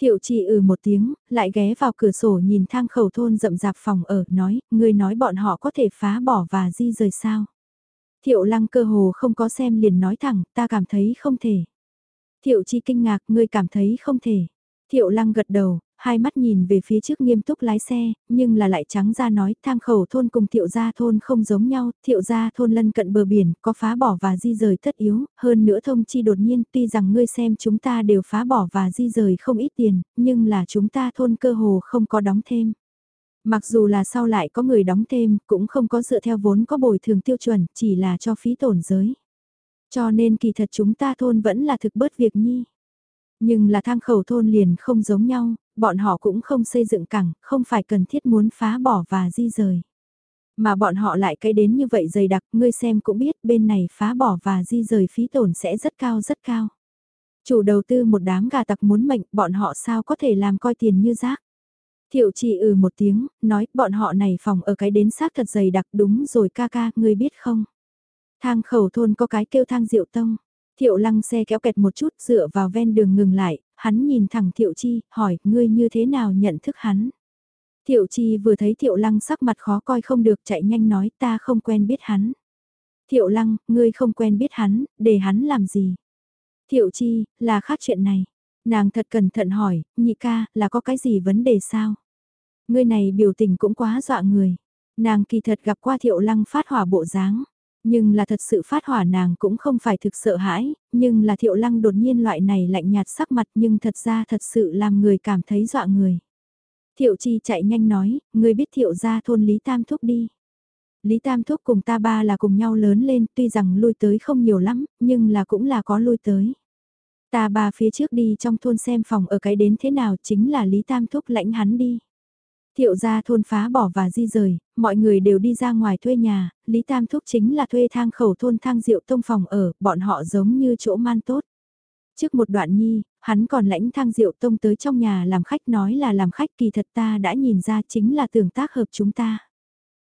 Thiệu chỉ ừ một tiếng, lại ghé vào cửa sổ nhìn thang khẩu thôn rậm rạp phòng ở, nói, người nói bọn họ có thể phá bỏ và di rời sao. Thiệu lăng cơ hồ không có xem liền nói thẳng, ta cảm thấy không thể. Thiệu chi kinh ngạc, ngươi cảm thấy không thể. Thiệu lăng gật đầu, hai mắt nhìn về phía trước nghiêm túc lái xe, nhưng là lại trắng ra nói thang khẩu thôn cùng thiệu gia thôn không giống nhau, thiệu gia thôn lân cận bờ biển, có phá bỏ và di rời tất yếu, hơn nữa thông chi đột nhiên tuy rằng ngươi xem chúng ta đều phá bỏ và di rời không ít tiền, nhưng là chúng ta thôn cơ hồ không có đóng thêm. Mặc dù là sau lại có người đóng thêm, cũng không có dựa theo vốn có bồi thường tiêu chuẩn, chỉ là cho phí tổn giới. Cho nên kỳ thật chúng ta thôn vẫn là thực bớt việc nhi. Nhưng là thang khẩu thôn liền không giống nhau, bọn họ cũng không xây dựng cảng, không phải cần thiết muốn phá bỏ và di rời. Mà bọn họ lại cái đến như vậy dày đặc, ngươi xem cũng biết bên này phá bỏ và di rời phí tổn sẽ rất cao rất cao. Chủ đầu tư một đám gà tặc muốn mệnh, bọn họ sao có thể làm coi tiền như rác. Thiệu chỉ ừ một tiếng, nói bọn họ này phòng ở cái đến xác thật dày đặc đúng rồi ca ca, ngươi biết không? Thang khẩu thôn có cái kêu thang diệu tông. Thiệu lăng xe kéo kẹt một chút dựa vào ven đường ngừng lại, hắn nhìn thẳng Thiệu Chi, hỏi, ngươi như thế nào nhận thức hắn? Thiệu Chi vừa thấy Thiệu lăng sắc mặt khó coi không được chạy nhanh nói ta không quen biết hắn. Thiệu lăng, ngươi không quen biết hắn, để hắn làm gì? Thiệu Chi, là khác chuyện này. Nàng thật cẩn thận hỏi, nhị ca, là có cái gì vấn đề sao? Ngươi này biểu tình cũng quá dọa người. Nàng kỳ thật gặp qua Thiệu lăng phát hỏa bộ dáng. Nhưng là thật sự phát hỏa nàng cũng không phải thực sợ hãi, nhưng là thiệu lăng đột nhiên loại này lạnh nhạt sắc mặt nhưng thật ra thật sự làm người cảm thấy dọa người. Thiệu chi chạy nhanh nói, người biết thiệu ra thôn Lý Tam Thúc đi. Lý Tam Thúc cùng ta ba là cùng nhau lớn lên tuy rằng lui tới không nhiều lắm, nhưng là cũng là có lui tới. Ta ba phía trước đi trong thôn xem phòng ở cái đến thế nào chính là Lý Tam Thúc lãnh hắn đi. Thiệu gia thôn phá bỏ và di rời, mọi người đều đi ra ngoài thuê nhà, Lý Tam Thúc chính là thuê thang khẩu thôn thang diệu tông phòng ở, bọn họ giống như chỗ man tốt. Trước một đoạn nhi, hắn còn lãnh thang diệu tông tới trong nhà làm khách nói là làm khách kỳ thật ta đã nhìn ra chính là tưởng tác hợp chúng ta.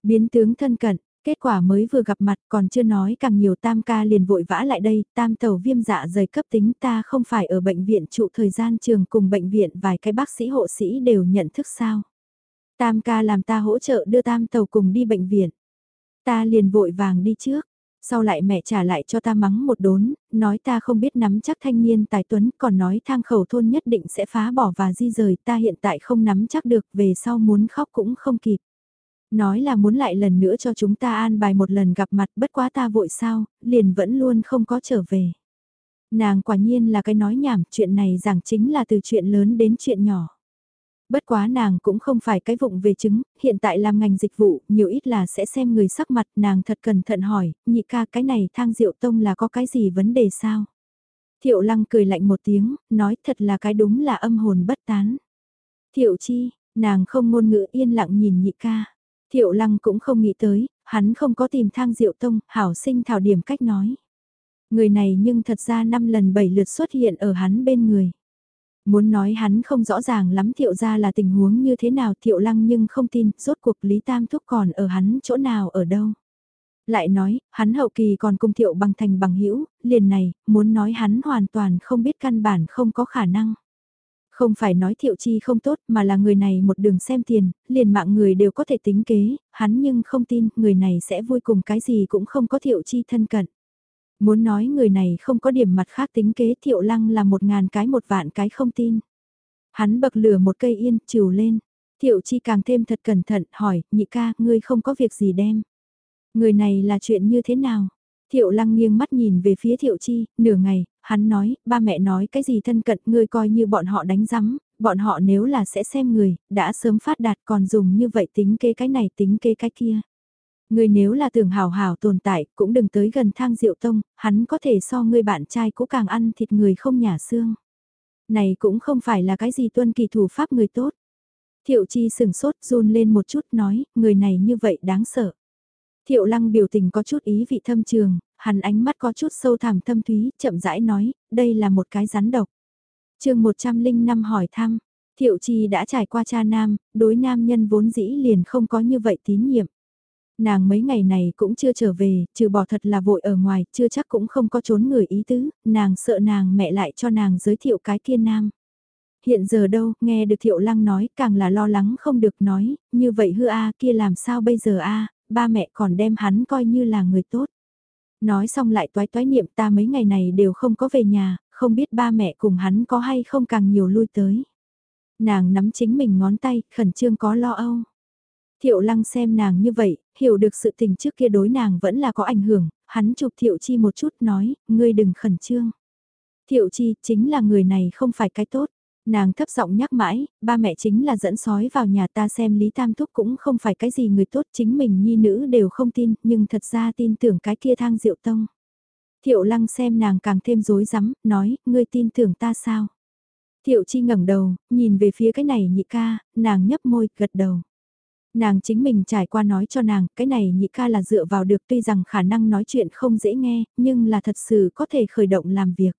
Biến tướng thân cận, kết quả mới vừa gặp mặt còn chưa nói càng nhiều tam ca liền vội vã lại đây, tam tàu viêm dạ rời cấp tính ta không phải ở bệnh viện trụ thời gian trường cùng bệnh viện vài cái bác sĩ hộ sĩ đều nhận thức sao. Tam ca làm ta hỗ trợ đưa tam tàu cùng đi bệnh viện. Ta liền vội vàng đi trước, sau lại mẹ trả lại cho ta mắng một đốn, nói ta không biết nắm chắc thanh niên tài tuấn, còn nói thang khẩu thôn nhất định sẽ phá bỏ và di rời, ta hiện tại không nắm chắc được, về sau muốn khóc cũng không kịp. Nói là muốn lại lần nữa cho chúng ta an bài một lần gặp mặt bất quá ta vội sao, liền vẫn luôn không có trở về. Nàng quả nhiên là cái nói nhảm, chuyện này giảng chính là từ chuyện lớn đến chuyện nhỏ. Bất quá nàng cũng không phải cái vụng về chứng, hiện tại làm ngành dịch vụ, nhiều ít là sẽ xem người sắc mặt, nàng thật cẩn thận hỏi, nhị ca cái này thang diệu tông là có cái gì vấn đề sao? Thiệu lăng cười lạnh một tiếng, nói thật là cái đúng là âm hồn bất tán. Thiệu chi, nàng không ngôn ngữ yên lặng nhìn nhị ca. Thiệu lăng cũng không nghĩ tới, hắn không có tìm thang diệu tông, hảo sinh thảo điểm cách nói. Người này nhưng thật ra năm lần bảy lượt xuất hiện ở hắn bên người. Muốn nói hắn không rõ ràng lắm thiệu ra là tình huống như thế nào thiệu lăng nhưng không tin, rốt cuộc Lý Tam Thúc còn ở hắn chỗ nào ở đâu. Lại nói, hắn hậu kỳ còn cung thiệu bằng thành bằng hữu liền này, muốn nói hắn hoàn toàn không biết căn bản không có khả năng. Không phải nói thiệu chi không tốt mà là người này một đường xem tiền, liền mạng người đều có thể tính kế, hắn nhưng không tin người này sẽ vui cùng cái gì cũng không có thiệu chi thân cận. Muốn nói người này không có điểm mặt khác tính kế thiệu lăng là một ngàn cái một vạn cái không tin. Hắn bậc lửa một cây yên, chiều lên. Thiệu chi càng thêm thật cẩn thận, hỏi, nhị ca, ngươi không có việc gì đem. Người này là chuyện như thế nào? Thiệu lăng nghiêng mắt nhìn về phía thiệu chi, nửa ngày, hắn nói, ba mẹ nói cái gì thân cận, ngươi coi như bọn họ đánh rắm, bọn họ nếu là sẽ xem người, đã sớm phát đạt còn dùng như vậy tính kế cái này tính kế cái kia. Ngươi nếu là tưởng hào hào tồn tại, cũng đừng tới gần thang diệu tông, hắn có thể so ngươi bạn trai cũng càng ăn thịt người không nhả xương. Này cũng không phải là cái gì tuân kỳ thủ pháp người tốt. Thiệu chi sừng sốt run lên một chút nói, người này như vậy đáng sợ. Thiệu lăng biểu tình có chút ý vị thâm trường, hắn ánh mắt có chút sâu thẳm thâm thúy, chậm rãi nói, đây là một cái rắn độc. chương 105 hỏi thăm, thiệu chi đã trải qua cha nam, đối nam nhân vốn dĩ liền không có như vậy tín nhiệm. Nàng mấy ngày này cũng chưa trở về, trừ bỏ thật là vội ở ngoài, chưa chắc cũng không có trốn người ý tứ, nàng sợ nàng mẹ lại cho nàng giới thiệu cái kia nam. Hiện giờ đâu, nghe được thiệu lăng nói, càng là lo lắng không được nói, như vậy hư a kia làm sao bây giờ a ba mẹ còn đem hắn coi như là người tốt. Nói xong lại toái toái niệm ta mấy ngày này đều không có về nhà, không biết ba mẹ cùng hắn có hay không càng nhiều lui tới. Nàng nắm chính mình ngón tay, khẩn trương có lo âu. Thiệu lăng xem nàng như vậy, hiểu được sự tình trước kia đối nàng vẫn là có ảnh hưởng, hắn chụp thiệu chi một chút nói, ngươi đừng khẩn trương. Thiệu chi chính là người này không phải cái tốt. Nàng thấp giọng nhắc mãi, ba mẹ chính là dẫn sói vào nhà ta xem Lý Tam Thúc cũng không phải cái gì người tốt chính mình nhi nữ đều không tin, nhưng thật ra tin tưởng cái kia thang diệu tông. Thiệu lăng xem nàng càng thêm rối rắm, nói, ngươi tin tưởng ta sao? Thiệu chi ngẩng đầu, nhìn về phía cái này nhị ca, nàng nhấp môi, gật đầu. Nàng chính mình trải qua nói cho nàng, cái này nhị ca là dựa vào được tuy rằng khả năng nói chuyện không dễ nghe, nhưng là thật sự có thể khởi động làm việc.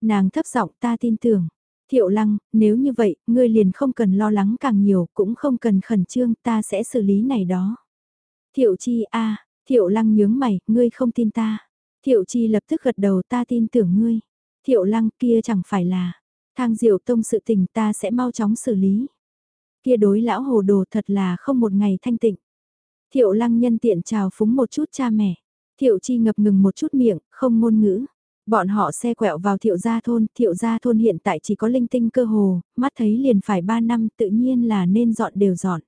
Nàng thấp giọng ta tin tưởng. Thiệu lăng, nếu như vậy, ngươi liền không cần lo lắng càng nhiều, cũng không cần khẩn trương, ta sẽ xử lý này đó. Thiệu chi a thiệu lăng nhướng mày, ngươi không tin ta. Thiệu chi lập tức gật đầu ta tin tưởng ngươi. Thiệu lăng kia chẳng phải là, thang diệu tông sự tình ta sẽ mau chóng xử lý. Kia đối lão hồ đồ thật là không một ngày thanh tịnh. Thiệu lăng nhân tiện chào phúng một chút cha mẹ. Thiệu chi ngập ngừng một chút miệng, không ngôn ngữ. Bọn họ xe quẹo vào thiệu gia thôn, thiệu gia thôn hiện tại chỉ có linh tinh cơ hồ, mắt thấy liền phải 3 năm tự nhiên là nên dọn đều dọn.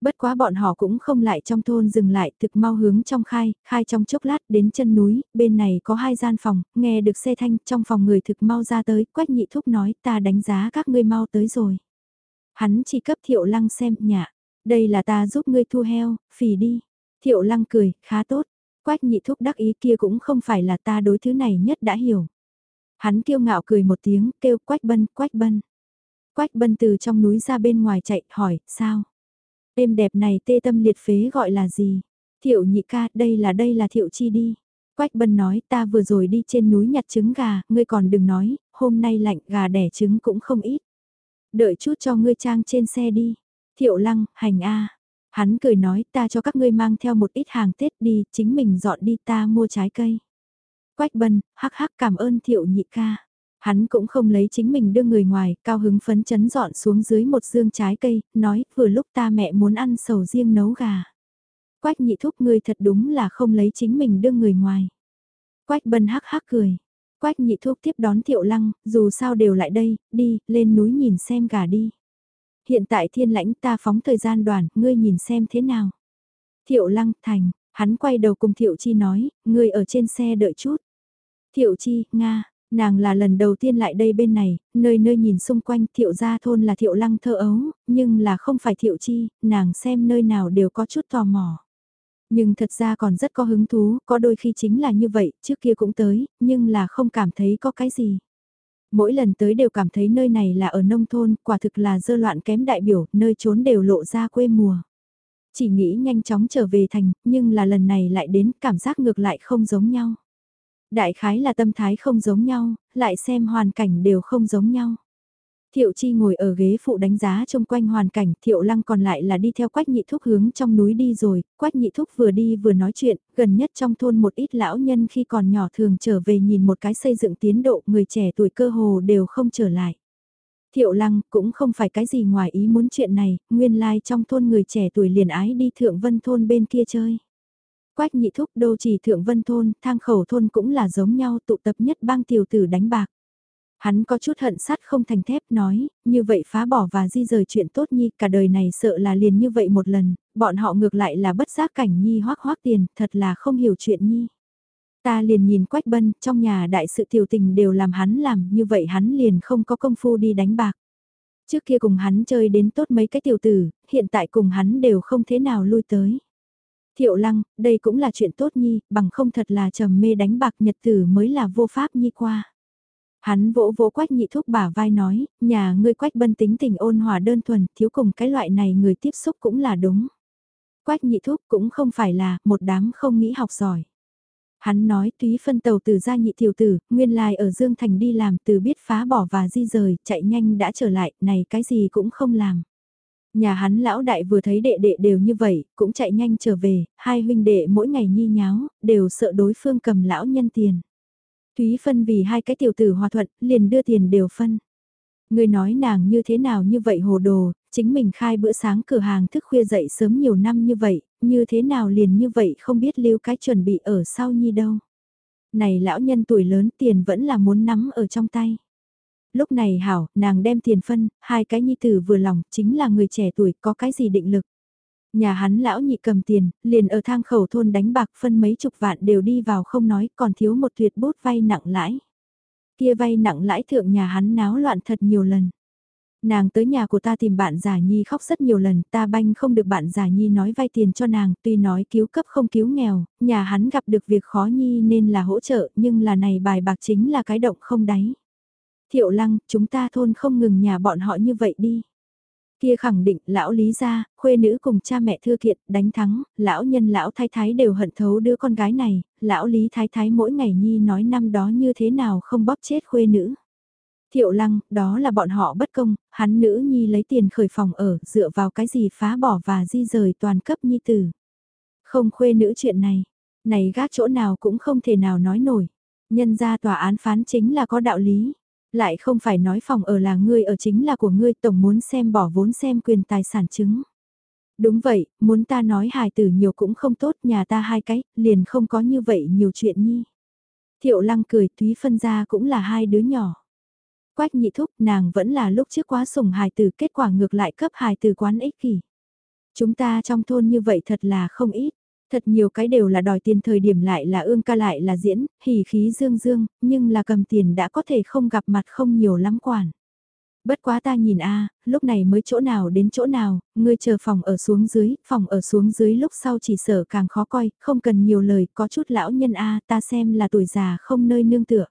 Bất quá bọn họ cũng không lại trong thôn dừng lại thực mau hướng trong khai, khai trong chốc lát đến chân núi, bên này có hai gian phòng, nghe được xe thanh trong phòng người thực mau ra tới, quách nhị thúc nói ta đánh giá các ngươi mau tới rồi. Hắn chỉ cấp thiệu lăng xem nhạ, đây là ta giúp ngươi thu heo, phì đi. Thiệu lăng cười, khá tốt. Quách nhị thúc đắc ý kia cũng không phải là ta đối thứ này nhất đã hiểu. Hắn kiêu ngạo cười một tiếng, kêu quách bân, quách bân. Quách bân từ trong núi ra bên ngoài chạy, hỏi, sao? Êm đẹp này tê tâm liệt phế gọi là gì? Thiệu nhị ca, đây là đây là thiệu chi đi. Quách bân nói, ta vừa rồi đi trên núi nhặt trứng gà, ngươi còn đừng nói, hôm nay lạnh gà đẻ trứng cũng không ít. Đợi chút cho ngươi trang trên xe đi. Thiệu lăng, hành A. Hắn cười nói ta cho các ngươi mang theo một ít hàng Tết đi, chính mình dọn đi ta mua trái cây. Quách bân, hắc hắc cảm ơn thiệu nhị ca. Hắn cũng không lấy chính mình đưa người ngoài, cao hứng phấn chấn dọn xuống dưới một dương trái cây, nói vừa lúc ta mẹ muốn ăn sầu riêng nấu gà. Quách nhị thúc ngươi thật đúng là không lấy chính mình đưa người ngoài. Quách bân hắc hắc cười. Quách nhị thúc tiếp đón thiệu lăng, dù sao đều lại đây, đi, lên núi nhìn xem gà đi. Hiện tại thiên lãnh ta phóng thời gian đoàn, ngươi nhìn xem thế nào. Thiệu lăng, thành, hắn quay đầu cùng thiệu chi nói, ngươi ở trên xe đợi chút. Thiệu chi, Nga, nàng là lần đầu tiên lại đây bên này, nơi nơi nhìn xung quanh thiệu gia thôn là thiệu lăng thơ ấu, nhưng là không phải thiệu chi, nàng xem nơi nào đều có chút tò mò. Nhưng thật ra còn rất có hứng thú, có đôi khi chính là như vậy, trước kia cũng tới, nhưng là không cảm thấy có cái gì. Mỗi lần tới đều cảm thấy nơi này là ở nông thôn, quả thực là dơ loạn kém đại biểu, nơi trốn đều lộ ra quê mùa. Chỉ nghĩ nhanh chóng trở về thành, nhưng là lần này lại đến cảm giác ngược lại không giống nhau. Đại khái là tâm thái không giống nhau, lại xem hoàn cảnh đều không giống nhau. Thiệu Chi ngồi ở ghế phụ đánh giá trông quanh hoàn cảnh, Thiệu Lăng còn lại là đi theo Quách Nhị Thúc hướng trong núi đi rồi, Quách Nhị Thúc vừa đi vừa nói chuyện, gần nhất trong thôn một ít lão nhân khi còn nhỏ thường trở về nhìn một cái xây dựng tiến độ, người trẻ tuổi cơ hồ đều không trở lại. Thiệu Lăng cũng không phải cái gì ngoài ý muốn chuyện này, nguyên lai like trong thôn người trẻ tuổi liền ái đi Thượng Vân thôn bên kia chơi. Quách Nhị Thúc đô chỉ Thượng Vân thôn, thang khẩu thôn cũng là giống nhau tụ tập nhất bang tiểu tử đánh bạc. Hắn có chút hận sát không thành thép nói, như vậy phá bỏ và di rời chuyện tốt nhi, cả đời này sợ là liền như vậy một lần, bọn họ ngược lại là bất giác cảnh nhi hoác hoác tiền, thật là không hiểu chuyện nhi. Ta liền nhìn Quách Bân, trong nhà đại sự tiểu tình đều làm hắn làm, như vậy hắn liền không có công phu đi đánh bạc. Trước kia cùng hắn chơi đến tốt mấy cái tiểu tử, hiện tại cùng hắn đều không thế nào lui tới. Thiệu lăng, đây cũng là chuyện tốt nhi, bằng không thật là trầm mê đánh bạc nhật tử mới là vô pháp nhi qua. Hắn vỗ vỗ quách nhị thúc bả vai nói, nhà ngươi quách bân tính tình ôn hòa đơn thuần, thiếu cùng cái loại này người tiếp xúc cũng là đúng. Quách nhị thúc cũng không phải là một đám không nghĩ học giỏi. Hắn nói túy phân tàu từ gia nhị tiểu tử, nguyên lai ở Dương Thành đi làm từ biết phá bỏ và di rời, chạy nhanh đã trở lại, này cái gì cũng không làm. Nhà hắn lão đại vừa thấy đệ đệ đều như vậy, cũng chạy nhanh trở về, hai huynh đệ mỗi ngày nhi nháo, đều sợ đối phương cầm lão nhân tiền. Thúy phân vì hai cái tiểu tử hòa thuận, liền đưa tiền đều phân. Người nói nàng như thế nào như vậy hồ đồ, chính mình khai bữa sáng cửa hàng thức khuya dậy sớm nhiều năm như vậy, như thế nào liền như vậy không biết lưu cái chuẩn bị ở sau nhi đâu. Này lão nhân tuổi lớn tiền vẫn là muốn nắm ở trong tay. Lúc này hảo, nàng đem tiền phân, hai cái nhi tử vừa lòng, chính là người trẻ tuổi có cái gì định lực. Nhà hắn lão nhị cầm tiền, liền ở thang khẩu thôn đánh bạc phân mấy chục vạn đều đi vào không nói, còn thiếu một tuyệt bút vay nặng lãi. Kia vay nặng lãi thượng nhà hắn náo loạn thật nhiều lần. Nàng tới nhà của ta tìm bạn giả nhi khóc rất nhiều lần, ta banh không được bạn giả nhi nói vay tiền cho nàng, tuy nói cứu cấp không cứu nghèo, nhà hắn gặp được việc khó nhi nên là hỗ trợ, nhưng là này bài bạc chính là cái động không đáy. Thiệu lăng, chúng ta thôn không ngừng nhà bọn họ như vậy đi. Kia khẳng định lão lý gia, khuê nữ cùng cha mẹ thư kiện, đánh thắng, lão nhân lão thái thái đều hận thấu đứa con gái này, lão lý thái thái mỗi ngày nhi nói năm đó như thế nào không bóp chết khuê nữ. Thiệu lăng, đó là bọn họ bất công, hắn nữ nhi lấy tiền khởi phòng ở, dựa vào cái gì phá bỏ và di rời toàn cấp nhi tử. Không khuê nữ chuyện này, này gác chỗ nào cũng không thể nào nói nổi. Nhân ra tòa án phán chính là có đạo lý. Lại không phải nói phòng ở là ngươi ở chính là của ngươi tổng muốn xem bỏ vốn xem quyền tài sản chứng. Đúng vậy, muốn ta nói hài tử nhiều cũng không tốt nhà ta hai cái, liền không có như vậy nhiều chuyện nhi. Thiệu lăng cười túy phân ra cũng là hai đứa nhỏ. Quách nhị thúc nàng vẫn là lúc trước quá sủng hài tử kết quả ngược lại cấp hài tử quán ích kỷ. Chúng ta trong thôn như vậy thật là không ít. Thật nhiều cái đều là đòi tiền thời điểm lại là ương ca lại là diễn, hỉ khí dương dương, nhưng là cầm tiền đã có thể không gặp mặt không nhiều lắm quản. Bất quá ta nhìn a lúc này mới chỗ nào đến chỗ nào, ngươi chờ phòng ở xuống dưới, phòng ở xuống dưới lúc sau chỉ sở càng khó coi, không cần nhiều lời, có chút lão nhân a ta xem là tuổi già không nơi nương tựa.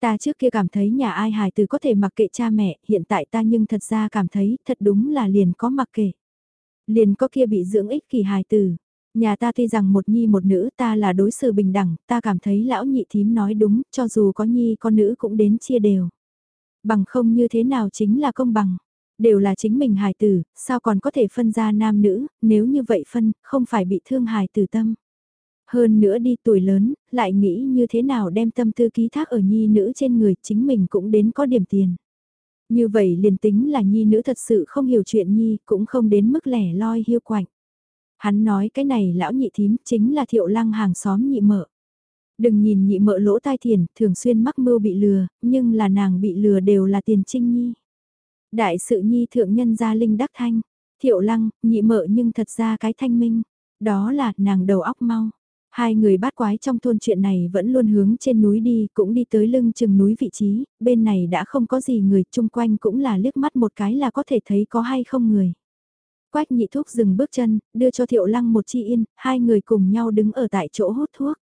Ta trước kia cảm thấy nhà ai hài từ có thể mặc kệ cha mẹ, hiện tại ta nhưng thật ra cảm thấy thật đúng là liền có mặc kệ. Liền có kia bị dưỡng ích kỳ hài từ. Nhà ta tuy rằng một nhi một nữ ta là đối xử bình đẳng, ta cảm thấy lão nhị thím nói đúng, cho dù có nhi có nữ cũng đến chia đều. Bằng không như thế nào chính là công bằng. Đều là chính mình hài tử, sao còn có thể phân ra nam nữ, nếu như vậy phân, không phải bị thương hài tử tâm. Hơn nữa đi tuổi lớn, lại nghĩ như thế nào đem tâm tư ký thác ở nhi nữ trên người, chính mình cũng đến có điểm tiền. Như vậy liền tính là nhi nữ thật sự không hiểu chuyện nhi, cũng không đến mức lẻ loi hiu quạnh. Hắn nói cái này lão nhị thím chính là thiệu lăng hàng xóm nhị mợ. Đừng nhìn nhị mợ lỗ tai thiền, thường xuyên mắc mưu bị lừa, nhưng là nàng bị lừa đều là tiền trinh nhi. Đại sự nhi thượng nhân gia linh đắc thanh, thiệu lăng, nhị mợ nhưng thật ra cái thanh minh, đó là nàng đầu óc mau. Hai người bát quái trong thôn chuyện này vẫn luôn hướng trên núi đi, cũng đi tới lưng chừng núi vị trí, bên này đã không có gì người, chung quanh cũng là liếc mắt một cái là có thể thấy có hay không người. Quách nhị thuốc dừng bước chân, đưa cho thiệu lăng một chi yên, hai người cùng nhau đứng ở tại chỗ hút thuốc.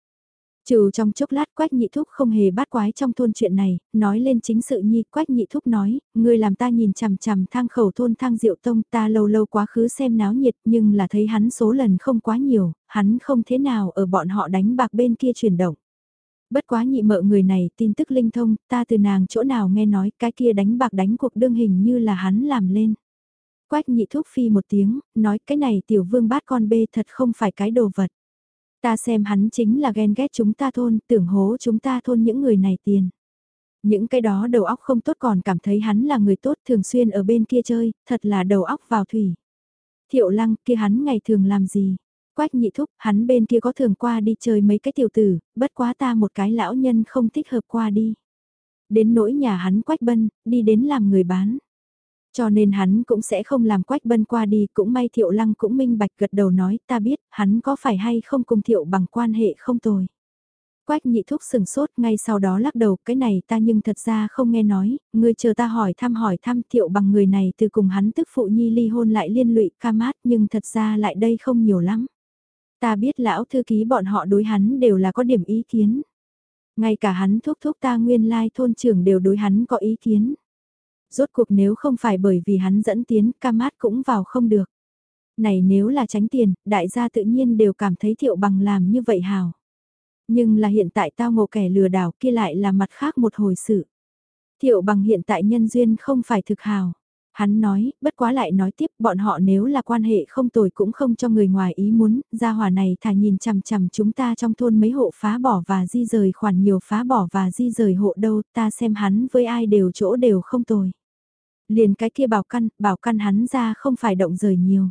Trừ trong chốc lát Quách Nhị Thúc không hề bắt quái trong thôn chuyện này, nói lên chính sự nhi, Quách Nhị Thúc nói, người làm ta nhìn chằm chằm thang khẩu thôn thang diệu tông ta lâu lâu quá khứ xem náo nhiệt nhưng là thấy hắn số lần không quá nhiều, hắn không thế nào ở bọn họ đánh bạc bên kia chuyển động. Bất quá nhị mợ người này tin tức linh thông, ta từ nàng chỗ nào nghe nói cái kia đánh bạc đánh cuộc đương hình như là hắn làm lên. Quách nhị thúc phi một tiếng, nói cái này tiểu vương bát con bê thật không phải cái đồ vật. Ta xem hắn chính là ghen ghét chúng ta thôn, tưởng hố chúng ta thôn những người này tiền. Những cái đó đầu óc không tốt còn cảm thấy hắn là người tốt thường xuyên ở bên kia chơi, thật là đầu óc vào thủy. Thiệu lăng kia hắn ngày thường làm gì? Quách nhị thúc, hắn bên kia có thường qua đi chơi mấy cái tiểu tử, bất quá ta một cái lão nhân không thích hợp qua đi. Đến nỗi nhà hắn quách bân, đi đến làm người bán. Cho nên hắn cũng sẽ không làm quách bân qua đi, cũng may thiệu lăng cũng minh bạch gật đầu nói ta biết hắn có phải hay không cùng thiệu bằng quan hệ không tồi. Quách nhị thúc sừng sốt ngay sau đó lắc đầu cái này ta nhưng thật ra không nghe nói, ngươi chờ ta hỏi thăm hỏi thăm thiệu bằng người này từ cùng hắn tức phụ nhi ly hôn lại liên lụy ca mát nhưng thật ra lại đây không nhiều lắm. Ta biết lão thư ký bọn họ đối hắn đều là có điểm ý kiến. Ngay cả hắn thúc thúc ta nguyên lai thôn trưởng đều đối hắn có ý kiến. Rốt cuộc nếu không phải bởi vì hắn dẫn tiến, Camat cũng vào không được. Này nếu là tránh tiền, đại gia tự nhiên đều cảm thấy thiệu bằng làm như vậy hào. Nhưng là hiện tại tao ngộ kẻ lừa đảo kia lại là mặt khác một hồi sự. Thiệu bằng hiện tại nhân duyên không phải thực hào. Hắn nói, bất quá lại nói tiếp bọn họ nếu là quan hệ không tồi cũng không cho người ngoài ý muốn, gia hòa này thà nhìn chằm chằm chúng ta trong thôn mấy hộ phá bỏ và di rời khoản nhiều phá bỏ và di rời hộ đâu, ta xem hắn với ai đều chỗ đều không tồi. Liền cái kia bảo căn, bảo căn hắn ra không phải động rời nhiều.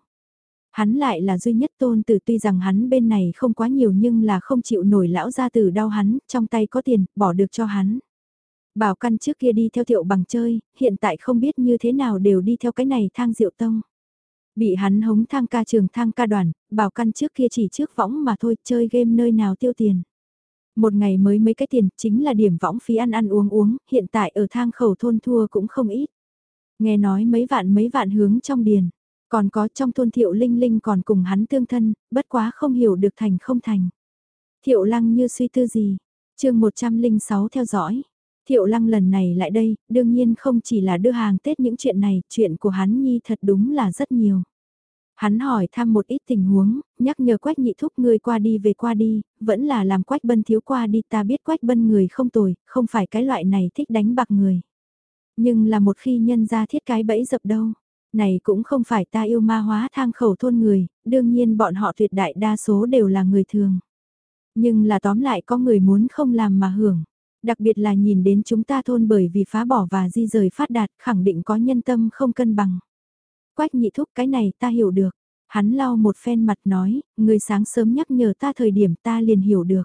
Hắn lại là duy nhất tôn tử tuy rằng hắn bên này không quá nhiều nhưng là không chịu nổi lão gia tử đau hắn, trong tay có tiền, bỏ được cho hắn. Bảo căn trước kia đi theo thiệu bằng chơi, hiện tại không biết như thế nào đều đi theo cái này thang diệu tông. Bị hắn hống thang ca trường thang ca đoàn, bảo căn trước kia chỉ trước võng mà thôi chơi game nơi nào tiêu tiền. Một ngày mới mấy cái tiền chính là điểm võng phí ăn ăn uống uống, hiện tại ở thang khẩu thôn thua cũng không ít. Nghe nói mấy vạn mấy vạn hướng trong điền, còn có trong thôn thiệu linh linh còn cùng hắn tương thân, bất quá không hiểu được thành không thành. Thiệu lăng như suy tư gì, chương 106 theo dõi. Thiệu lăng lần này lại đây, đương nhiên không chỉ là đưa hàng Tết những chuyện này, chuyện của hắn nhi thật đúng là rất nhiều. Hắn hỏi thăm một ít tình huống, nhắc nhở quách nhị thúc người qua đi về qua đi, vẫn là làm quách bân thiếu qua đi ta biết quách bân người không tồi, không phải cái loại này thích đánh bạc người. Nhưng là một khi nhân ra thiết cái bẫy dập đâu, này cũng không phải ta yêu ma hóa thang khẩu thôn người, đương nhiên bọn họ tuyệt đại đa số đều là người thường. Nhưng là tóm lại có người muốn không làm mà hưởng. Đặc biệt là nhìn đến chúng ta thôn bởi vì phá bỏ và di rời phát đạt khẳng định có nhân tâm không cân bằng. Quách nhị thúc cái này ta hiểu được. Hắn lau một phen mặt nói, người sáng sớm nhắc nhở ta thời điểm ta liền hiểu được.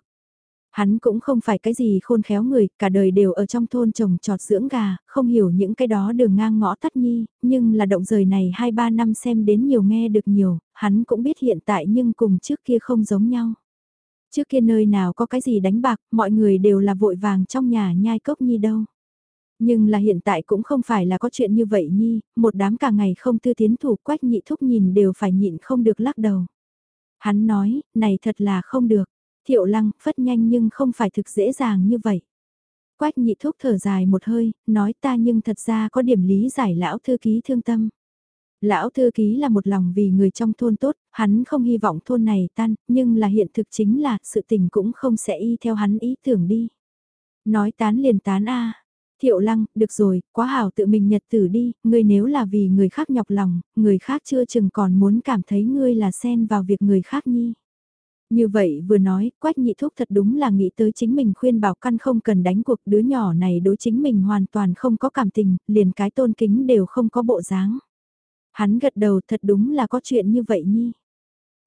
Hắn cũng không phải cái gì khôn khéo người, cả đời đều ở trong thôn trồng trọt dưỡng gà, không hiểu những cái đó đường ngang ngõ tắt nhi, nhưng là động rời này 2-3 năm xem đến nhiều nghe được nhiều, hắn cũng biết hiện tại nhưng cùng trước kia không giống nhau. Trước kia nơi nào có cái gì đánh bạc, mọi người đều là vội vàng trong nhà nhai cốc nhi đâu. Nhưng là hiện tại cũng không phải là có chuyện như vậy nhi, một đám cả ngày không tư tiến thủ quách nhị thúc nhìn đều phải nhịn không được lắc đầu. Hắn nói, này thật là không được. Thiệu lăng, phất nhanh nhưng không phải thực dễ dàng như vậy. Quách nhị thúc thở dài một hơi, nói ta nhưng thật ra có điểm lý giải lão thư ký thương tâm. Lão thư ký là một lòng vì người trong thôn tốt, hắn không hy vọng thôn này tan, nhưng là hiện thực chính là sự tình cũng không sẽ y theo hắn ý tưởng đi. Nói tán liền tán a Thiệu lăng, được rồi, quá hảo tự mình nhật tử đi, ngươi nếu là vì người khác nhọc lòng, người khác chưa chừng còn muốn cảm thấy ngươi là xen vào việc người khác nhi. Như vậy vừa nói, quách nhị thúc thật đúng là nghĩ tới chính mình khuyên bảo căn không cần đánh cuộc đứa nhỏ này đối chính mình hoàn toàn không có cảm tình, liền cái tôn kính đều không có bộ dáng. Hắn gật đầu thật đúng là có chuyện như vậy nhi.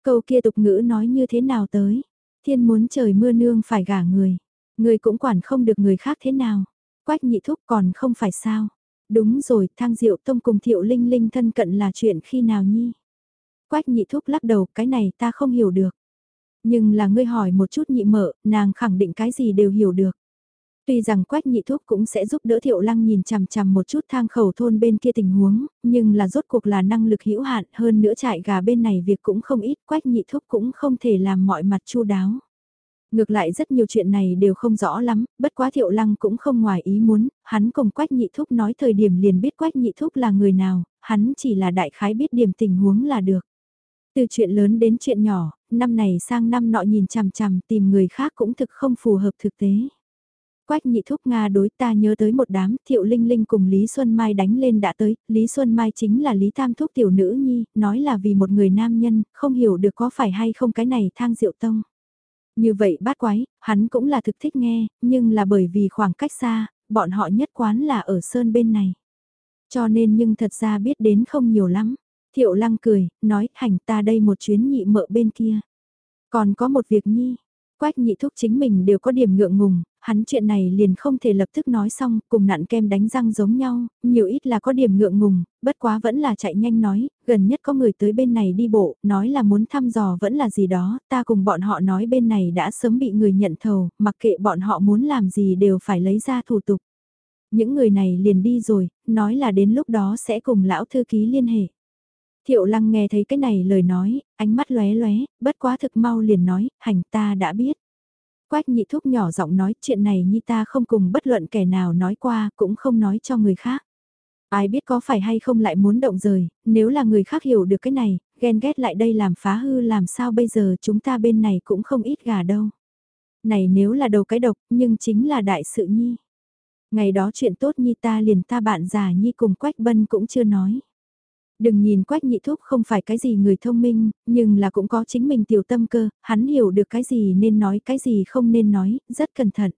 Câu kia tục ngữ nói như thế nào tới, thiên muốn trời mưa nương phải gả người, người cũng quản không được người khác thế nào. Quách nhị thúc còn không phải sao. Đúng rồi, thang diệu tông cùng thiệu linh linh thân cận là chuyện khi nào nhi. Quách nhị thúc lắc đầu, cái này ta không hiểu được. Nhưng là ngươi hỏi một chút nhị mợ, nàng khẳng định cái gì đều hiểu được. Tuy rằng Quách Nhị Thúc cũng sẽ giúp đỡ Thiệu Lăng nhìn chằm chằm một chút thang khẩu thôn bên kia tình huống, nhưng là rốt cuộc là năng lực hữu hạn hơn nữa trại gà bên này việc cũng không ít, Quách Nhị Thúc cũng không thể làm mọi mặt chu đáo. Ngược lại rất nhiều chuyện này đều không rõ lắm, bất quá Thiệu Lăng cũng không ngoài ý muốn, hắn cùng Quách Nhị Thúc nói thời điểm liền biết Quách Nhị Thúc là người nào, hắn chỉ là đại khái biết điểm tình huống là được. Từ chuyện lớn đến chuyện nhỏ, năm này sang năm nọ nhìn chằm chằm tìm người khác cũng thực không phù hợp thực tế. Quách nhị thúc Nga đối ta nhớ tới một đám, Thiệu Linh Linh cùng Lý Xuân Mai đánh lên đã tới, Lý Xuân Mai chính là Lý Tam Thúc tiểu nữ nhi, nói là vì một người nam nhân, không hiểu được có phải hay không cái này thang diệu tông. Như vậy bát quái, hắn cũng là thực thích nghe, nhưng là bởi vì khoảng cách xa, bọn họ nhất quán là ở sơn bên này. Cho nên nhưng thật ra biết đến không nhiều lắm. Thiệu lăng cười, nói hành ta đây một chuyến nhị mợ bên kia. Còn có một việc nhi, quách nhị thúc chính mình đều có điểm ngượng ngùng, hắn chuyện này liền không thể lập tức nói xong, cùng nặn kem đánh răng giống nhau, nhiều ít là có điểm ngượng ngùng, bất quá vẫn là chạy nhanh nói, gần nhất có người tới bên này đi bộ, nói là muốn thăm dò vẫn là gì đó, ta cùng bọn họ nói bên này đã sớm bị người nhận thầu, mặc kệ bọn họ muốn làm gì đều phải lấy ra thủ tục. Những người này liền đi rồi, nói là đến lúc đó sẽ cùng lão thư ký liên hệ. Thiệu lăng nghe thấy cái này lời nói, ánh mắt lóe lóe, bất quá thực mau liền nói, hành ta đã biết. Quách nhị thúc nhỏ giọng nói chuyện này như ta không cùng bất luận kẻ nào nói qua, cũng không nói cho người khác. Ai biết có phải hay không lại muốn động rời, nếu là người khác hiểu được cái này, ghen ghét lại đây làm phá hư làm sao bây giờ chúng ta bên này cũng không ít gà đâu. Này nếu là đầu cái độc, nhưng chính là đại sự nhi. Ngày đó chuyện tốt nhi ta liền ta bạn già nhi cùng Quách Bân cũng chưa nói. Đừng nhìn quách nhị thúc không phải cái gì người thông minh, nhưng là cũng có chính mình tiểu tâm cơ, hắn hiểu được cái gì nên nói cái gì không nên nói, rất cẩn thận.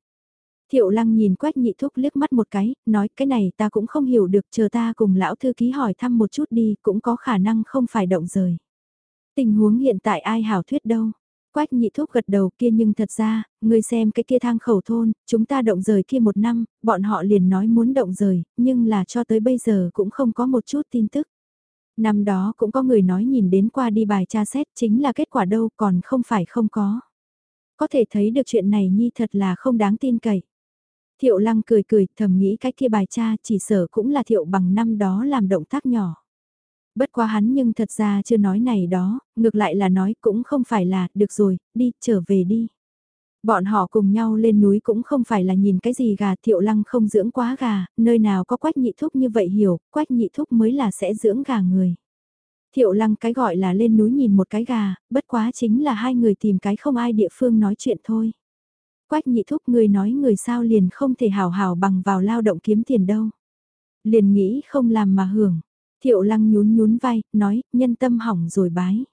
Thiệu lăng nhìn quách nhị thúc liếc mắt một cái, nói cái này ta cũng không hiểu được, chờ ta cùng lão thư ký hỏi thăm một chút đi, cũng có khả năng không phải động rời. Tình huống hiện tại ai hảo thuyết đâu. Quách nhị thúc gật đầu kia nhưng thật ra, người xem cái kia thang khẩu thôn, chúng ta động rời kia một năm, bọn họ liền nói muốn động rời, nhưng là cho tới bây giờ cũng không có một chút tin tức. Năm đó cũng có người nói nhìn đến qua đi bài tra xét chính là kết quả đâu còn không phải không có. Có thể thấy được chuyện này nhi thật là không đáng tin cậy. Thiệu lăng cười cười thầm nghĩ cái kia bài tra chỉ sở cũng là thiệu bằng năm đó làm động tác nhỏ. Bất quá hắn nhưng thật ra chưa nói này đó, ngược lại là nói cũng không phải là, được rồi, đi, trở về đi. Bọn họ cùng nhau lên núi cũng không phải là nhìn cái gì gà thiệu lăng không dưỡng quá gà, nơi nào có quách nhị thúc như vậy hiểu, quách nhị thúc mới là sẽ dưỡng gà người. Thiệu lăng cái gọi là lên núi nhìn một cái gà, bất quá chính là hai người tìm cái không ai địa phương nói chuyện thôi. Quách nhị thúc người nói người sao liền không thể hào hào bằng vào lao động kiếm tiền đâu. Liền nghĩ không làm mà hưởng. Thiệu lăng nhún nhún vai, nói, nhân tâm hỏng rồi bái.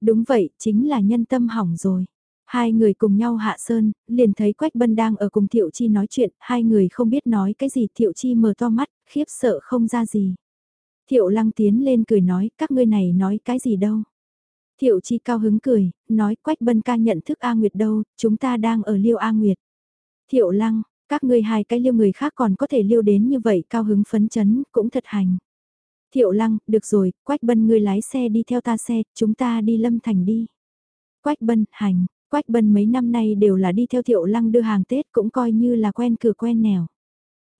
Đúng vậy, chính là nhân tâm hỏng rồi. Hai người cùng nhau hạ sơn, liền thấy Quách Bân đang ở cùng Thiệu Chi nói chuyện, hai người không biết nói cái gì Thiệu Chi mở to mắt, khiếp sợ không ra gì. Thiệu Lăng tiến lên cười nói, các ngươi này nói cái gì đâu. Thiệu Chi cao hứng cười, nói Quách Bân ca nhận thức A Nguyệt đâu, chúng ta đang ở liêu A Nguyệt. Thiệu Lăng, các ngươi hai cái liêu người khác còn có thể liêu đến như vậy cao hứng phấn chấn, cũng thật hành. Thiệu Lăng, được rồi, Quách Bân ngươi lái xe đi theo ta xe, chúng ta đi Lâm Thành đi. Quách Bân, hành, Quách Bân mấy năm nay đều là đi theo Thiệu Lăng đưa hàng Tết cũng coi như là quen cửa quen nẻo.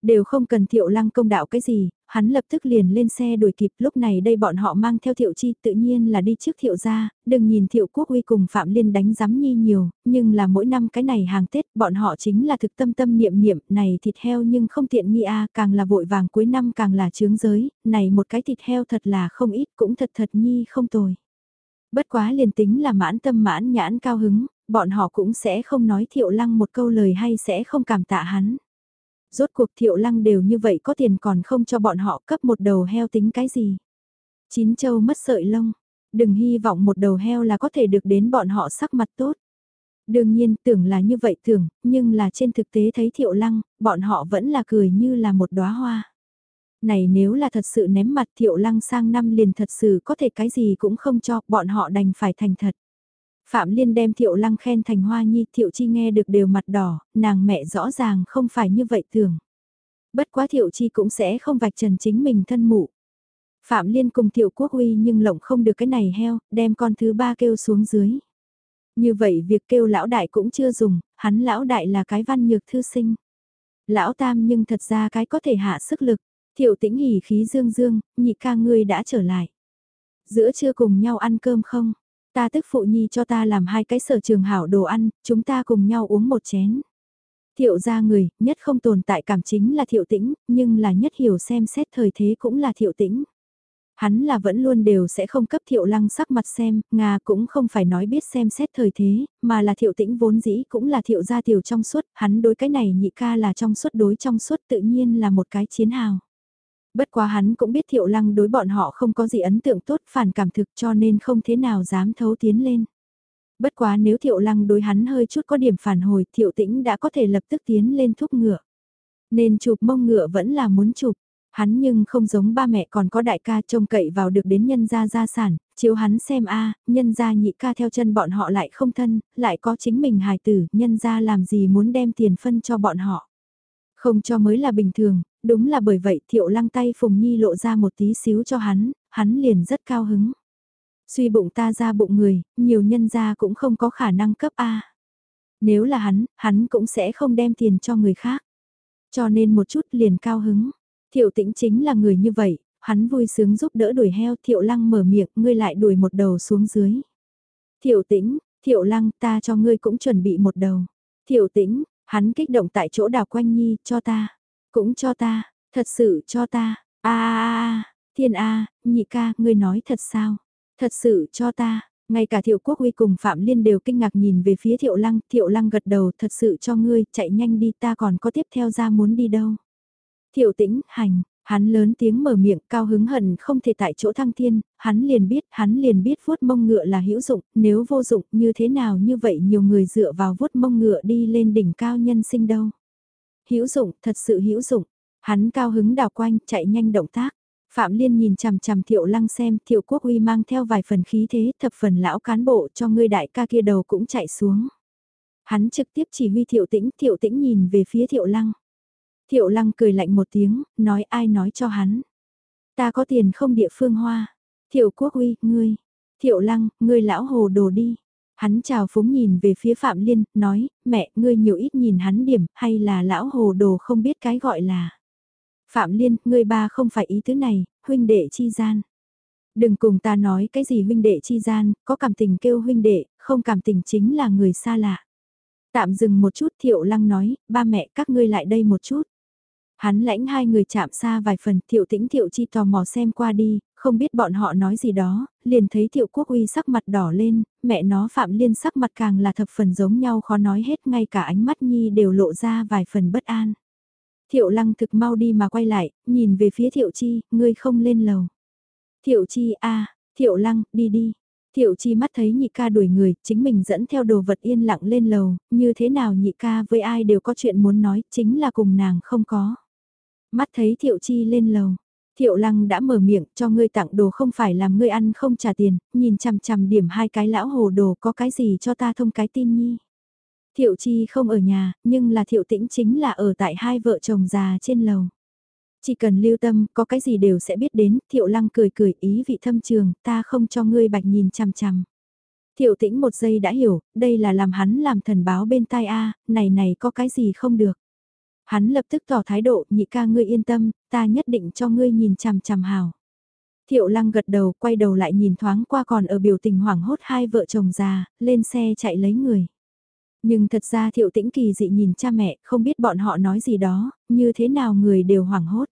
Đều không cần Thiệu Lăng công đạo cái gì, hắn lập tức liền lên xe đuổi kịp lúc này đây bọn họ mang theo Thiệu Chi tự nhiên là đi trước Thiệu gia, đừng nhìn Thiệu Quốc uy cùng Phạm Liên đánh giám nhi nhiều, nhưng là mỗi năm cái này hàng Tết bọn họ chính là thực tâm tâm niệm niệm này thịt heo nhưng không tiện nghi a càng là vội vàng cuối năm càng là chướng giới, này một cái thịt heo thật là không ít cũng thật thật nhi không tồi. Bất quá liền tính là mãn tâm mãn nhãn cao hứng, bọn họ cũng sẽ không nói thiệu lăng một câu lời hay sẽ không cảm tạ hắn. Rốt cuộc thiệu lăng đều như vậy có tiền còn không cho bọn họ cấp một đầu heo tính cái gì. Chín châu mất sợi lông, đừng hy vọng một đầu heo là có thể được đến bọn họ sắc mặt tốt. Đương nhiên tưởng là như vậy tưởng, nhưng là trên thực tế thấy thiệu lăng, bọn họ vẫn là cười như là một đóa hoa. Này nếu là thật sự ném mặt thiệu lăng sang năm liền thật sự có thể cái gì cũng không cho, bọn họ đành phải thành thật. Phạm Liên đem thiệu lăng khen thành hoa nhi, thiệu chi nghe được đều mặt đỏ, nàng mẹ rõ ràng không phải như vậy tưởng. Bất quá thiệu chi cũng sẽ không vạch trần chính mình thân mụ. Phạm Liên cùng thiệu quốc uy nhưng lộng không được cái này heo, đem con thứ ba kêu xuống dưới. Như vậy việc kêu lão đại cũng chưa dùng, hắn lão đại là cái văn nhược thư sinh. Lão tam nhưng thật ra cái có thể hạ sức lực, thiệu tĩnh hỉ khí dương dương, nhị ca ngươi đã trở lại. Giữa trưa cùng nhau ăn cơm không? Ta tức phụ nhi cho ta làm hai cái sở trường hảo đồ ăn, chúng ta cùng nhau uống một chén. Thiệu ra người, nhất không tồn tại cảm chính là thiệu tĩnh, nhưng là nhất hiểu xem xét thời thế cũng là thiệu tĩnh. Hắn là vẫn luôn đều sẽ không cấp thiệu lăng sắc mặt xem, Nga cũng không phải nói biết xem xét thời thế, mà là thiệu tĩnh vốn dĩ cũng là thiệu gia tiểu trong suốt, hắn đối cái này nhị ca là trong suốt đối trong suốt tự nhiên là một cái chiến hào. Bất quá hắn cũng biết thiệu lăng đối bọn họ không có gì ấn tượng tốt phản cảm thực cho nên không thế nào dám thấu tiến lên. Bất quá nếu thiệu lăng đối hắn hơi chút có điểm phản hồi thiệu tĩnh đã có thể lập tức tiến lên thúc ngựa. Nên chụp mông ngựa vẫn là muốn chụp. Hắn nhưng không giống ba mẹ còn có đại ca trông cậy vào được đến nhân gia gia sản, chiếu hắn xem a nhân gia nhị ca theo chân bọn họ lại không thân, lại có chính mình hài tử, nhân gia làm gì muốn đem tiền phân cho bọn họ. Không cho mới là bình thường, đúng là bởi vậy thiệu lăng tay Phùng Nhi lộ ra một tí xíu cho hắn, hắn liền rất cao hứng. Suy bụng ta ra bụng người, nhiều nhân gia cũng không có khả năng cấp A. Nếu là hắn, hắn cũng sẽ không đem tiền cho người khác. Cho nên một chút liền cao hứng. Thiệu tĩnh chính là người như vậy, hắn vui sướng giúp đỡ đuổi heo, thiệu lăng mở miệng, ngươi lại đuổi một đầu xuống dưới. Thiệu tĩnh, thiệu lăng, ta cho ngươi cũng chuẩn bị một đầu. Thiệu tĩnh, hắn kích động tại chỗ đào quanh nhi, cho ta, cũng cho ta, thật sự cho ta, a a a, thiên a, nhị ca, ngươi nói thật sao, thật sự cho ta. Ngay cả Thiệu Quốc Uy cùng Phạm Liên đều kinh ngạc nhìn về phía Thiệu Lăng, Thiệu Lăng gật đầu thật sự cho ngươi, chạy nhanh đi ta còn có tiếp theo ra muốn đi đâu. Thiệu tĩnh, hành, hắn lớn tiếng mở miệng cao hứng hận không thể tại chỗ thăng thiên, hắn liền biết, hắn liền biết vuốt mông ngựa là hữu dụng, nếu vô dụng như thế nào như vậy nhiều người dựa vào vuốt mông ngựa đi lên đỉnh cao nhân sinh đâu. Hữu dụng, thật sự hữu dụng, hắn cao hứng đào quanh, chạy nhanh động tác. Phạm Liên nhìn chằm chằm Thiệu Lăng xem, Thiệu Quốc Uy mang theo vài phần khí thế, thập phần lão cán bộ cho ngươi đại ca kia đầu cũng chạy xuống. Hắn trực tiếp chỉ huy Thiệu Tĩnh, Thiệu Tĩnh nhìn về phía Thiệu Lăng. Thiệu lăng cười lạnh một tiếng, nói ai nói cho hắn. Ta có tiền không địa phương hoa. Thiệu quốc uy, ngươi. Thiệu lăng, ngươi lão hồ đồ đi. Hắn chào phúng nhìn về phía Phạm Liên, nói, mẹ, ngươi nhiều ít nhìn hắn điểm, hay là lão hồ đồ không biết cái gọi là. Phạm Liên, ngươi ba không phải ý thứ này, huynh đệ chi gian. Đừng cùng ta nói cái gì huynh đệ chi gian, có cảm tình kêu huynh đệ, không cảm tình chính là người xa lạ. Tạm dừng một chút Thiệu Lăng nói, ba mẹ các ngươi lại đây một chút. Hắn lãnh hai người chạm xa vài phần, thiệu tĩnh thiệu chi tò mò xem qua đi, không biết bọn họ nói gì đó, liền thấy thiệu quốc uy sắc mặt đỏ lên, mẹ nó phạm liên sắc mặt càng là thập phần giống nhau khó nói hết ngay cả ánh mắt nhi đều lộ ra vài phần bất an. Thiệu lăng thực mau đi mà quay lại, nhìn về phía thiệu chi, ngươi không lên lầu. Thiệu chi a thiệu lăng, đi đi. Thiệu chi mắt thấy nhị ca đuổi người, chính mình dẫn theo đồ vật yên lặng lên lầu, như thế nào nhị ca với ai đều có chuyện muốn nói, chính là cùng nàng không có. Mắt thấy Thiệu Chi lên lầu. Thiệu Lăng đã mở miệng cho ngươi tặng đồ không phải làm ngươi ăn không trả tiền, nhìn chằm chằm điểm hai cái lão hồ đồ có cái gì cho ta thông cái tin nhi. Thiệu Chi không ở nhà, nhưng là Thiệu Tĩnh chính là ở tại hai vợ chồng già trên lầu. Chỉ cần lưu tâm, có cái gì đều sẽ biết đến, Thiệu Lăng cười cười ý vị thâm trường, ta không cho ngươi bạch nhìn chằm chằm. Thiệu Tĩnh một giây đã hiểu, đây là làm hắn làm thần báo bên tai A, này này có cái gì không được. Hắn lập tức tỏ thái độ, nhị ca ngươi yên tâm, ta nhất định cho ngươi nhìn chằm chằm hào. Thiệu lăng gật đầu, quay đầu lại nhìn thoáng qua còn ở biểu tình hoảng hốt hai vợ chồng già, lên xe chạy lấy người. Nhưng thật ra thiệu tĩnh kỳ dị nhìn cha mẹ, không biết bọn họ nói gì đó, như thế nào người đều hoảng hốt.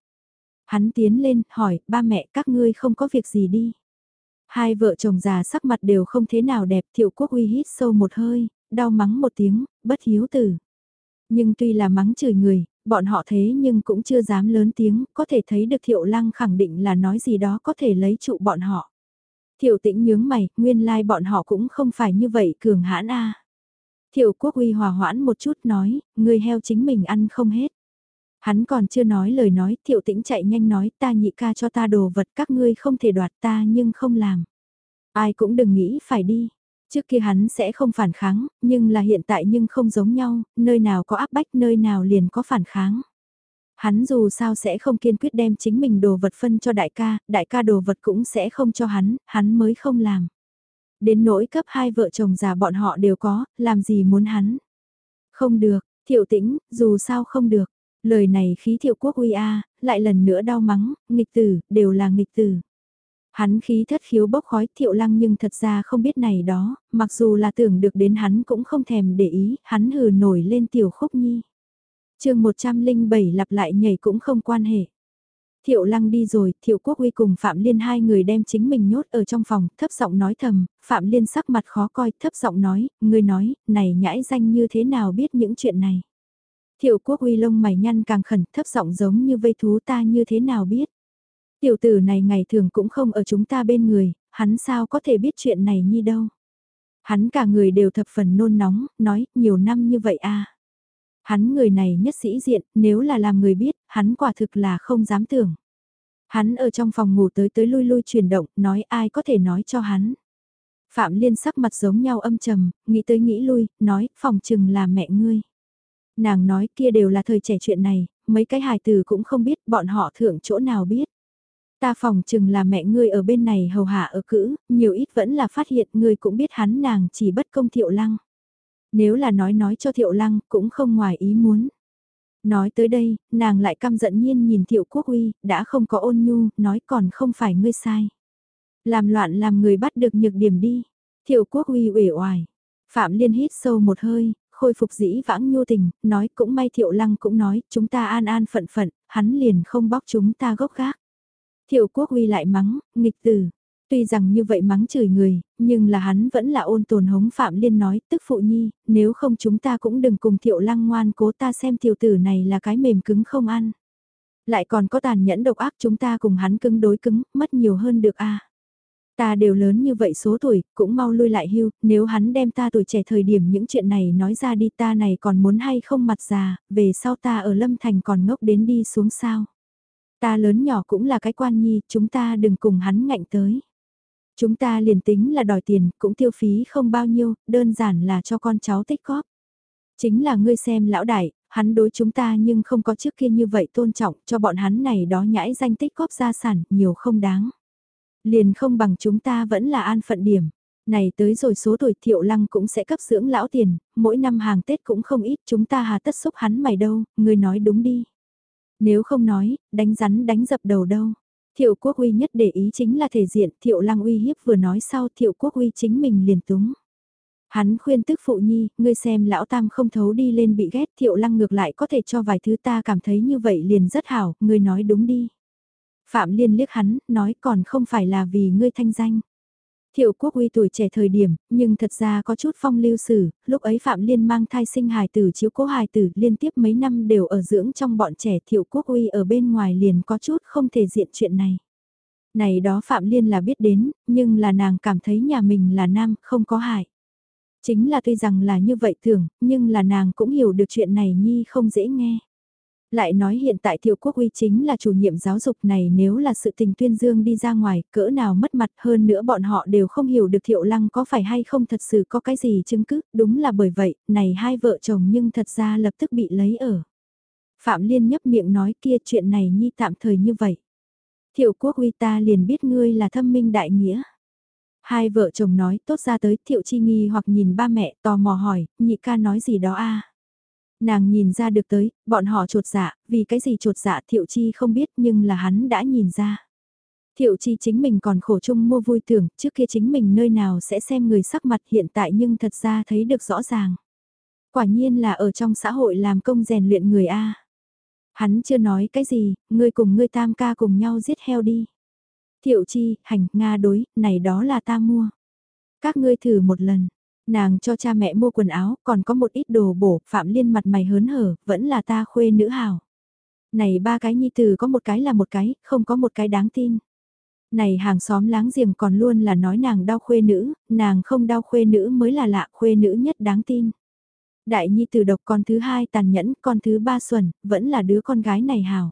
Hắn tiến lên, hỏi, ba mẹ các ngươi không có việc gì đi. Hai vợ chồng già sắc mặt đều không thế nào đẹp, thiệu quốc uy hít sâu một hơi, đau mắng một tiếng, bất hiếu tử. Nhưng tuy là mắng chửi người, Bọn họ thế nhưng cũng chưa dám lớn tiếng, có thể thấy được thiệu lăng khẳng định là nói gì đó có thể lấy trụ bọn họ. Thiệu tĩnh nhướng mày, nguyên lai like bọn họ cũng không phải như vậy cường hãn a. Thiệu quốc uy hòa hoãn một chút nói, người heo chính mình ăn không hết. Hắn còn chưa nói lời nói, thiệu tĩnh chạy nhanh nói ta nhị ca cho ta đồ vật các ngươi không thể đoạt ta nhưng không làm. Ai cũng đừng nghĩ phải đi. Trước kia hắn sẽ không phản kháng, nhưng là hiện tại nhưng không giống nhau, nơi nào có áp bách nơi nào liền có phản kháng. Hắn dù sao sẽ không kiên quyết đem chính mình đồ vật phân cho đại ca, đại ca đồ vật cũng sẽ không cho hắn, hắn mới không làm. Đến nỗi cấp hai vợ chồng già bọn họ đều có, làm gì muốn hắn. Không được, thiệu tĩnh, dù sao không được. Lời này khí thiệu quốc uy a lại lần nữa đau mắng, nghịch tử, đều là nghịch tử. Hắn khí thất khiếu bốc khói thiệu lăng nhưng thật ra không biết này đó, mặc dù là tưởng được đến hắn cũng không thèm để ý, hắn hừ nổi lên tiểu khúc nhi. chương 107 lặp lại nhảy cũng không quan hệ. Thiệu lăng đi rồi, thiệu quốc uy cùng Phạm Liên hai người đem chính mình nhốt ở trong phòng, thấp giọng nói thầm, Phạm Liên sắc mặt khó coi, thấp giọng nói, người nói, này nhãi danh như thế nào biết những chuyện này. Thiệu quốc uy lông mày nhăn càng khẩn, thấp giọng giống như vây thú ta như thế nào biết. Tiểu tử này ngày thường cũng không ở chúng ta bên người, hắn sao có thể biết chuyện này như đâu. Hắn cả người đều thập phần nôn nóng, nói, nhiều năm như vậy à. Hắn người này nhất sĩ diện, nếu là làm người biết, hắn quả thực là không dám tưởng. Hắn ở trong phòng ngủ tới tới lui lui chuyển động, nói ai có thể nói cho hắn. Phạm Liên sắc mặt giống nhau âm trầm, nghĩ tới nghĩ lui, nói, phòng chừng là mẹ ngươi. Nàng nói kia đều là thời trẻ chuyện này, mấy cái hài từ cũng không biết bọn họ thưởng chỗ nào biết. Ta phòng chừng là mẹ ngươi ở bên này hầu hạ ở cữ, nhiều ít vẫn là phát hiện ngươi cũng biết hắn nàng chỉ bất công thiệu lăng. Nếu là nói nói cho thiệu lăng cũng không ngoài ý muốn. Nói tới đây, nàng lại căm giận nhiên nhìn thiệu quốc uy, đã không có ôn nhu, nói còn không phải ngươi sai. Làm loạn làm người bắt được nhược điểm đi. Thiệu quốc uy uể oải. Phạm Liên hít sâu một hơi, khôi phục dĩ vãng nhu tình, nói cũng may thiệu lăng cũng nói, chúng ta an an phận phận, hắn liền không bóc chúng ta gốc gác. Thiệu quốc uy lại mắng, nghịch tử. Tuy rằng như vậy mắng chửi người, nhưng là hắn vẫn là ôn tồn hống Phạm Liên nói, tức phụ nhi, nếu không chúng ta cũng đừng cùng thiệu lăng ngoan cố ta xem tiểu tử này là cái mềm cứng không ăn. Lại còn có tàn nhẫn độc ác chúng ta cùng hắn cứng đối cứng, mất nhiều hơn được a Ta đều lớn như vậy số tuổi, cũng mau lui lại hưu, nếu hắn đem ta tuổi trẻ thời điểm những chuyện này nói ra đi ta này còn muốn hay không mặt già, về sau ta ở Lâm Thành còn ngốc đến đi xuống sao. Ta lớn nhỏ cũng là cái quan nhi, chúng ta đừng cùng hắn ngạnh tới. Chúng ta liền tính là đòi tiền, cũng tiêu phí không bao nhiêu, đơn giản là cho con cháu tích góp. Chính là ngươi xem lão đại, hắn đối chúng ta nhưng không có trước kia như vậy tôn trọng cho bọn hắn này đó nhãi danh tích góp gia sản, nhiều không đáng. Liền không bằng chúng ta vẫn là an phận điểm. Này tới rồi số tuổi thiệu lăng cũng sẽ cấp dưỡng lão tiền, mỗi năm hàng Tết cũng không ít chúng ta hà tất xúc hắn mày đâu, người nói đúng đi. Nếu không nói, đánh rắn đánh dập đầu đâu. Thiệu quốc uy nhất để ý chính là thể diện, thiệu lăng uy hiếp vừa nói sau thiệu quốc uy chính mình liền túng. Hắn khuyên tức phụ nhi, ngươi xem lão tam không thấu đi lên bị ghét thiệu lăng ngược lại có thể cho vài thứ ta cảm thấy như vậy liền rất hảo, ngươi nói đúng đi. Phạm Liên liếc hắn, nói còn không phải là vì ngươi thanh danh. Thiệu quốc uy tuổi trẻ thời điểm, nhưng thật ra có chút phong lưu sử, lúc ấy Phạm Liên mang thai sinh hài tử chiếu cố hài tử liên tiếp mấy năm đều ở dưỡng trong bọn trẻ thiệu quốc uy ở bên ngoài liền có chút không thể diện chuyện này. Này đó Phạm Liên là biết đến, nhưng là nàng cảm thấy nhà mình là nam, không có hại. Chính là tuy rằng là như vậy thường, nhưng là nàng cũng hiểu được chuyện này Nhi không dễ nghe. Lại nói hiện tại Thiệu Quốc Uy chính là chủ nhiệm giáo dục này nếu là sự tình tuyên dương đi ra ngoài, cỡ nào mất mặt hơn nữa bọn họ đều không hiểu được Thiệu Lăng có phải hay không thật sự có cái gì chứng cứ, đúng là bởi vậy, này hai vợ chồng nhưng thật ra lập tức bị lấy ở. Phạm Liên nhấp miệng nói kia chuyện này nhi tạm thời như vậy. Thiệu Quốc Uy ta liền biết ngươi là thâm minh đại nghĩa. Hai vợ chồng nói tốt ra tới Thiệu Chi Nghi hoặc nhìn ba mẹ tò mò hỏi, nhị ca nói gì đó a Nàng nhìn ra được tới, bọn họ trột dạ, vì cái gì trột dạ Thiệu Chi không biết nhưng là hắn đã nhìn ra. Thiệu Chi chính mình còn khổ chung mua vui tưởng, trước kia chính mình nơi nào sẽ xem người sắc mặt hiện tại nhưng thật ra thấy được rõ ràng. Quả nhiên là ở trong xã hội làm công rèn luyện người A. Hắn chưa nói cái gì, ngươi cùng ngươi tam ca cùng nhau giết heo đi. Thiệu Chi, hành, Nga đối, này đó là ta mua. Các ngươi thử một lần, Nàng cho cha mẹ mua quần áo, còn có một ít đồ bổ, Phạm Liên mặt mày hớn hở, vẫn là ta khuê nữ hào. Này ba cái nhi tử có một cái là một cái, không có một cái đáng tin. Này hàng xóm láng giềng còn luôn là nói nàng đau khuê nữ, nàng không đau khuê nữ mới là lạ, khuê nữ nhất đáng tin. Đại nhi tử độc con thứ hai tàn nhẫn, con thứ ba xuẩn, vẫn là đứa con gái này hào.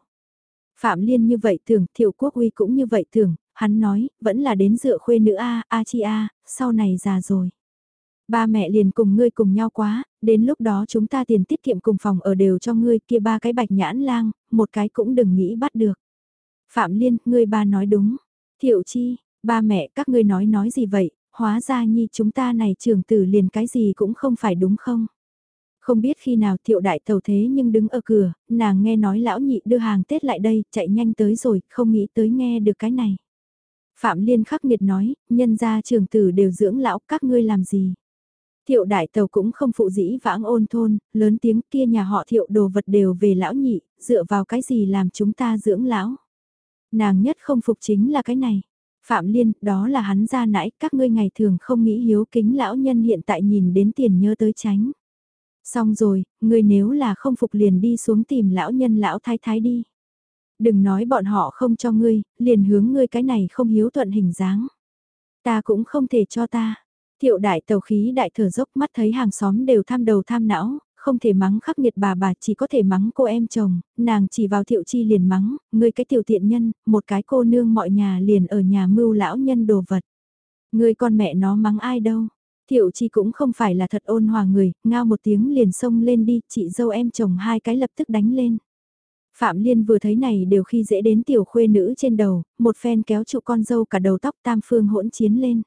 Phạm Liên như vậy tưởng, Thiệu Quốc Uy cũng như vậy tưởng, hắn nói, vẫn là đến dựa khuê nữ A, A chi A, sau này già rồi. Ba mẹ liền cùng ngươi cùng nhau quá, đến lúc đó chúng ta tiền tiết kiệm cùng phòng ở đều cho ngươi kia ba cái bạch nhãn lang, một cái cũng đừng nghĩ bắt được. Phạm Liên, ngươi ba nói đúng. Thiệu chi, ba mẹ các ngươi nói nói gì vậy, hóa ra nhi chúng ta này trưởng tử liền cái gì cũng không phải đúng không? Không biết khi nào thiệu đại tàu thế nhưng đứng ở cửa, nàng nghe nói lão nhị đưa hàng Tết lại đây, chạy nhanh tới rồi, không nghĩ tới nghe được cái này. Phạm Liên khắc nghiệt nói, nhân gia trường tử đều dưỡng lão, các ngươi làm gì? Thiệu đại tàu cũng không phụ dĩ vãng ôn thôn, lớn tiếng kia nhà họ thiệu đồ vật đều về lão nhị, dựa vào cái gì làm chúng ta dưỡng lão? Nàng nhất không phục chính là cái này. Phạm Liên, đó là hắn ra nãy, các ngươi ngày thường không nghĩ hiếu kính lão nhân hiện tại nhìn đến tiền nhớ tới tránh. Xong rồi, ngươi nếu là không phục liền đi xuống tìm lão nhân lão thái thái đi. Đừng nói bọn họ không cho ngươi, liền hướng ngươi cái này không hiếu thuận hình dáng. Ta cũng không thể cho ta. Thiệu đại tàu khí đại thở dốc mắt thấy hàng xóm đều tham đầu tham não, không thể mắng khắc nghiệt bà bà chỉ có thể mắng cô em chồng, nàng chỉ vào thiệu chi liền mắng, ngươi cái tiểu tiện nhân, một cái cô nương mọi nhà liền ở nhà mưu lão nhân đồ vật. Ngươi con mẹ nó mắng ai đâu, Thiệu chi cũng không phải là thật ôn hòa người, ngao một tiếng liền xông lên đi, chị dâu em chồng hai cái lập tức đánh lên. Phạm Liên vừa thấy này đều khi dễ đến tiểu khuê nữ trên đầu, một phen kéo trụ con dâu cả đầu tóc tam phương hỗn chiến lên.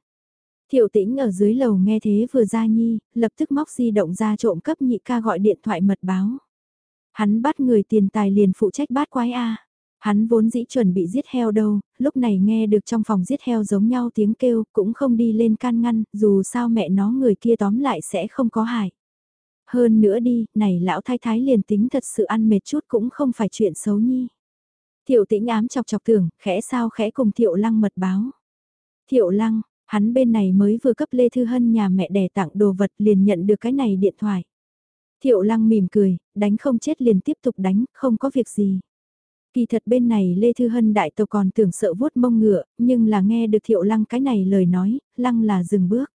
Thiệu tĩnh ở dưới lầu nghe thế vừa ra nhi, lập tức móc di động ra trộm cấp nhị ca gọi điện thoại mật báo. Hắn bắt người tiền tài liền phụ trách bát quái A. Hắn vốn dĩ chuẩn bị giết heo đâu, lúc này nghe được trong phòng giết heo giống nhau tiếng kêu, cũng không đi lên can ngăn, dù sao mẹ nó người kia tóm lại sẽ không có hại. Hơn nữa đi, này lão thái thái liền tính thật sự ăn mệt chút cũng không phải chuyện xấu nhi. Thiệu tĩnh ám chọc chọc tưởng, khẽ sao khẽ cùng thiệu lăng mật báo. Thiệu lăng, hắn bên này mới vừa cấp Lê Thư Hân nhà mẹ đẻ tặng đồ vật liền nhận được cái này điện thoại. Thiệu lăng mỉm cười, đánh không chết liền tiếp tục đánh, không có việc gì. Kỳ thật bên này Lê Thư Hân đại tàu còn tưởng sợ vuốt mông ngựa, nhưng là nghe được Thiệu Lăng cái này lời nói, Lăng là dừng bước.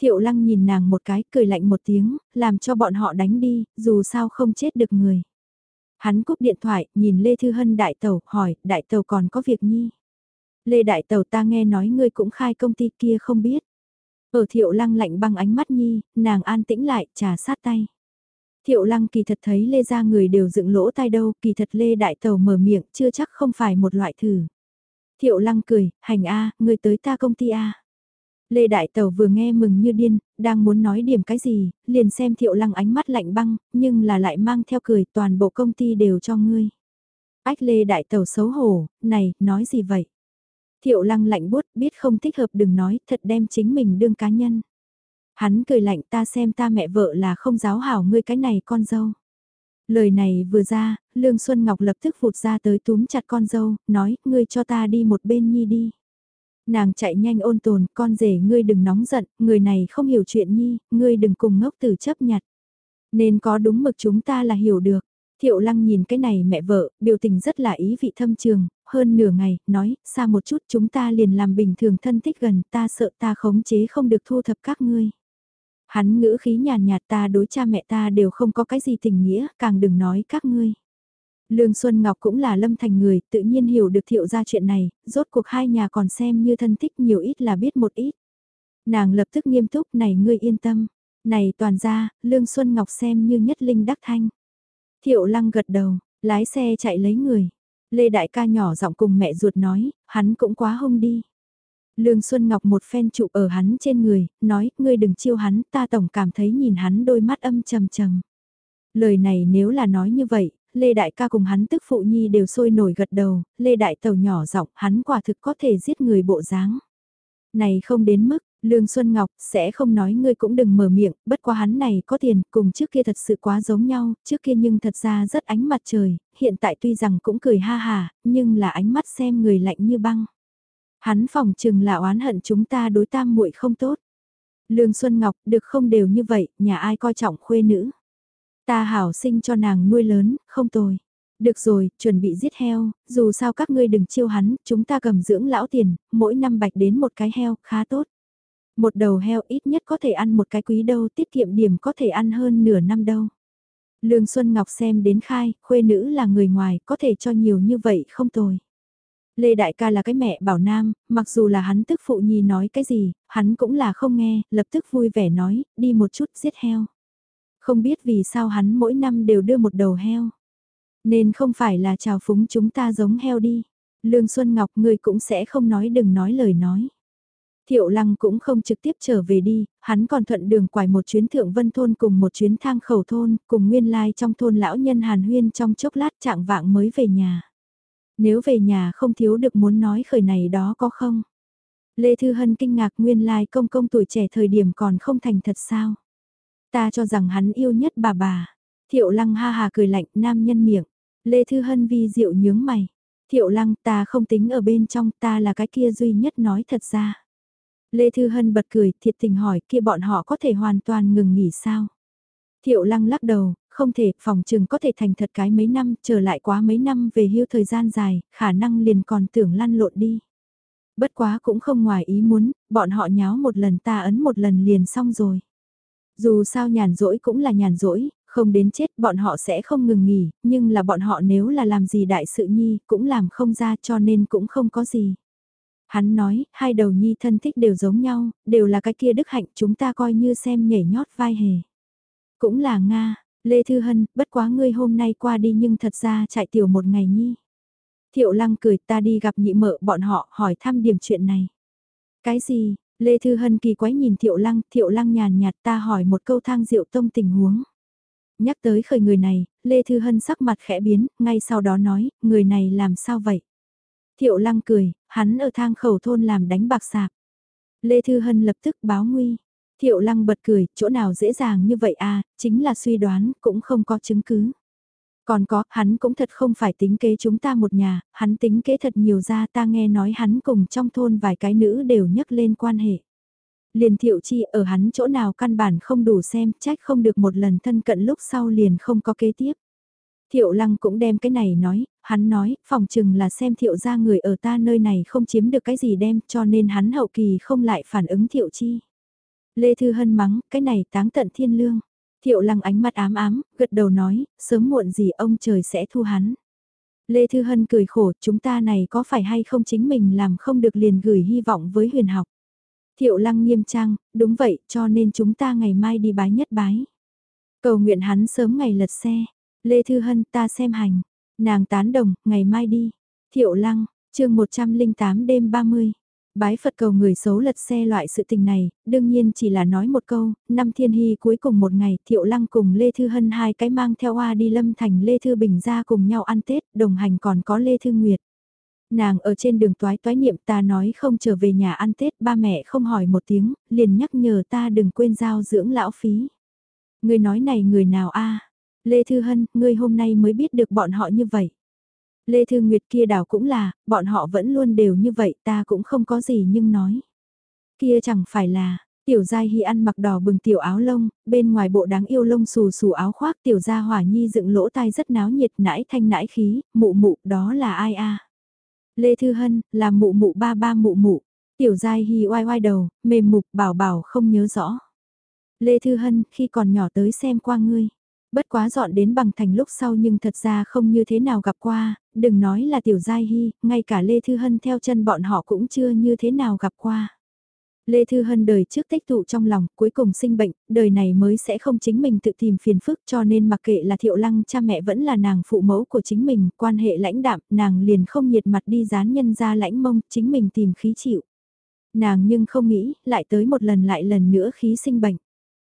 Thiệu Lăng nhìn nàng một cái, cười lạnh một tiếng, làm cho bọn họ đánh đi, dù sao không chết được người. Hắn cúp điện thoại, nhìn Lê Thư Hân đại tàu, hỏi, đại tàu còn có việc nhi. Lê đại tàu ta nghe nói ngươi cũng khai công ty kia không biết. Ở thiệu lăng lạnh băng ánh mắt nhi, nàng an tĩnh lại, trà sát tay. Thiệu lăng kỳ thật thấy Lê ra người đều dựng lỗ tai đâu, kỳ thật Lê đại tàu mở miệng, chưa chắc không phải một loại thử. Thiệu lăng cười, hành A, người tới ta công ty A. Lê Đại Tàu vừa nghe mừng như điên, đang muốn nói điểm cái gì, liền xem Thiệu Lăng ánh mắt lạnh băng, nhưng là lại mang theo cười toàn bộ công ty đều cho ngươi. Ách Lê Đại Tàu xấu hổ, này, nói gì vậy? Thiệu Lăng lạnh bút, biết không thích hợp đừng nói, thật đem chính mình đương cá nhân. Hắn cười lạnh ta xem ta mẹ vợ là không giáo hảo ngươi cái này con dâu. Lời này vừa ra, Lương Xuân Ngọc lập tức vụt ra tới túm chặt con dâu, nói, ngươi cho ta đi một bên nhi đi. Nàng chạy nhanh ôn tồn, con rể ngươi đừng nóng giận, người này không hiểu chuyện nhi, ngươi đừng cùng ngốc tử chấp nhặt. Nên có đúng mực chúng ta là hiểu được. Thiệu lăng nhìn cái này mẹ vợ, biểu tình rất là ý vị thâm trường, hơn nửa ngày, nói, xa một chút chúng ta liền làm bình thường thân thích gần, ta sợ ta khống chế không được thu thập các ngươi. Hắn ngữ khí nhàn nhạt ta đối cha mẹ ta đều không có cái gì tình nghĩa, càng đừng nói các ngươi. Lương Xuân Ngọc cũng là lâm thành người, tự nhiên hiểu được thiệu ra chuyện này, rốt cuộc hai nhà còn xem như thân thích nhiều ít là biết một ít. Nàng lập tức nghiêm túc này ngươi yên tâm, này toàn ra, Lương Xuân Ngọc xem như nhất linh đắc thanh. Thiệu lăng gật đầu, lái xe chạy lấy người. Lê Đại ca nhỏ giọng cùng mẹ ruột nói, hắn cũng quá hông đi. Lương Xuân Ngọc một phen trụ ở hắn trên người, nói, ngươi đừng chiêu hắn, ta tổng cảm thấy nhìn hắn đôi mắt âm trầm trầm. Lời này nếu là nói như vậy, Lê Đại ca cùng hắn tức phụ nhi đều sôi nổi gật đầu, Lê Đại tàu nhỏ giọng hắn quả thực có thể giết người bộ dáng. Này không đến mức, Lương Xuân Ngọc sẽ không nói ngươi cũng đừng mở miệng, bất quá hắn này có tiền, cùng trước kia thật sự quá giống nhau, trước kia nhưng thật ra rất ánh mặt trời, hiện tại tuy rằng cũng cười ha hà, nhưng là ánh mắt xem người lạnh như băng. Hắn phòng chừng là oán hận chúng ta đối tam muội không tốt. Lương Xuân Ngọc, được không đều như vậy, nhà ai coi trọng khuê nữ. Ta hảo sinh cho nàng nuôi lớn, không tồi. Được rồi, chuẩn bị giết heo, dù sao các ngươi đừng chiêu hắn, chúng ta cầm dưỡng lão tiền, mỗi năm bạch đến một cái heo, khá tốt. Một đầu heo ít nhất có thể ăn một cái quý đâu, tiết kiệm điểm có thể ăn hơn nửa năm đâu. Lương Xuân Ngọc xem đến khai, khuê nữ là người ngoài, có thể cho nhiều như vậy không tồi. Lê Đại ca là cái mẹ bảo nam, mặc dù là hắn tức phụ nhi nói cái gì, hắn cũng là không nghe, lập tức vui vẻ nói, đi một chút giết heo. Không biết vì sao hắn mỗi năm đều đưa một đầu heo. Nên không phải là chào phúng chúng ta giống heo đi. Lương Xuân Ngọc người cũng sẽ không nói đừng nói lời nói. Thiệu Lăng cũng không trực tiếp trở về đi, hắn còn thuận đường quải một chuyến thượng vân thôn cùng một chuyến thang khẩu thôn, cùng nguyên lai trong thôn lão nhân Hàn Huyên trong chốc lát trạng vạng mới về nhà. Nếu về nhà không thiếu được muốn nói khởi này đó có không? Lê Thư Hân kinh ngạc nguyên lai công công tuổi trẻ thời điểm còn không thành thật sao? Ta cho rằng hắn yêu nhất bà bà. Thiệu Lăng ha hà cười lạnh nam nhân miệng. Lê Thư Hân vi diệu nhướng mày. Thiệu Lăng ta không tính ở bên trong ta là cái kia duy nhất nói thật ra. Lê Thư Hân bật cười, thiệt tình hỏi kia bọn họ có thể hoàn toàn ngừng nghỉ sao? Thiệu lăng lắc đầu, không thể, phòng trừng có thể thành thật cái mấy năm, trở lại quá mấy năm về hưu thời gian dài, khả năng liền còn tưởng lăn lộn đi. Bất quá cũng không ngoài ý muốn, bọn họ nháo một lần ta ấn một lần liền xong rồi. Dù sao nhàn rỗi cũng là nhàn rỗi, không đến chết bọn họ sẽ không ngừng nghỉ, nhưng là bọn họ nếu là làm gì đại sự nhi cũng làm không ra cho nên cũng không có gì. Hắn nói, hai đầu nhi thân thích đều giống nhau, đều là cái kia đức hạnh chúng ta coi như xem nhảy nhót vai hề. Cũng là Nga, Lê Thư Hân, bất quá ngươi hôm nay qua đi nhưng thật ra chạy tiểu một ngày nhi. Thiệu lăng cười ta đi gặp nhị mợ bọn họ hỏi thăm điểm chuyện này. Cái gì, Lê Thư Hân kỳ quái nhìn Thiệu lăng, Thiệu lăng nhàn nhạt ta hỏi một câu thang diệu tông tình huống. Nhắc tới khởi người này, Lê Thư Hân sắc mặt khẽ biến, ngay sau đó nói, người này làm sao vậy? Thiệu lăng cười, hắn ở thang khẩu thôn làm đánh bạc sạp. Lê Thư Hân lập tức báo nguy. Thiệu lăng bật cười, chỗ nào dễ dàng như vậy à, chính là suy đoán, cũng không có chứng cứ. Còn có, hắn cũng thật không phải tính kế chúng ta một nhà, hắn tính kế thật nhiều ra ta nghe nói hắn cùng trong thôn vài cái nữ đều nhắc lên quan hệ. Liền thiệu chi ở hắn chỗ nào căn bản không đủ xem, trách không được một lần thân cận lúc sau liền không có kế tiếp. Thiệu lăng cũng đem cái này nói, hắn nói, phòng chừng là xem thiệu ra người ở ta nơi này không chiếm được cái gì đem cho nên hắn hậu kỳ không lại phản ứng thiệu chi. Lê Thư Hân mắng, cái này táng tận thiên lương. Thiệu lăng ánh mắt ám ám, gật đầu nói, sớm muộn gì ông trời sẽ thu hắn. Lê Thư Hân cười khổ, chúng ta này có phải hay không chính mình làm không được liền gửi hy vọng với huyền học. Thiệu lăng nghiêm trang, đúng vậy, cho nên chúng ta ngày mai đi bái nhất bái. Cầu nguyện hắn sớm ngày lật xe. Lê Thư Hân ta xem hành. Nàng tán đồng, ngày mai đi. Thiệu lăng, chương 108 đêm 30. Bái Phật cầu người xấu lật xe loại sự tình này, đương nhiên chỉ là nói một câu, năm thiên hy cuối cùng một ngày Thiệu Lăng cùng Lê Thư Hân hai cái mang theo hoa đi lâm thành Lê Thư Bình ra cùng nhau ăn Tết, đồng hành còn có Lê Thư Nguyệt. Nàng ở trên đường toái toái niệm ta nói không trở về nhà ăn Tết, ba mẹ không hỏi một tiếng, liền nhắc nhở ta đừng quên giao dưỡng lão phí. Người nói này người nào a Lê Thư Hân, ngươi hôm nay mới biết được bọn họ như vậy. Lê Thư Nguyệt kia đảo cũng là, bọn họ vẫn luôn đều như vậy ta cũng không có gì nhưng nói. Kia chẳng phải là, Tiểu Giai Hy ăn mặc đỏ bừng tiểu áo lông, bên ngoài bộ đáng yêu lông xù xù áo khoác Tiểu Gia Hỏa Nhi dựng lỗ tai rất náo nhiệt nãi thanh nãi khí, mụ mụ đó là ai a Lê Thư Hân, là mụ mụ ba ba mụ mụ. Tiểu Giai Hy oai oai đầu, mềm mục bảo bảo không nhớ rõ. Lê Thư Hân, khi còn nhỏ tới xem qua ngươi. Bất quá dọn đến bằng thành lúc sau nhưng thật ra không như thế nào gặp qua, đừng nói là tiểu giai hy, ngay cả Lê Thư Hân theo chân bọn họ cũng chưa như thế nào gặp qua. Lê Thư Hân đời trước tích tụ trong lòng, cuối cùng sinh bệnh, đời này mới sẽ không chính mình tự tìm phiền phức cho nên mặc kệ là thiệu lăng cha mẹ vẫn là nàng phụ mẫu của chính mình, quan hệ lãnh đạm, nàng liền không nhiệt mặt đi dán nhân ra lãnh mông, chính mình tìm khí chịu. Nàng nhưng không nghĩ, lại tới một lần lại lần nữa khí sinh bệnh.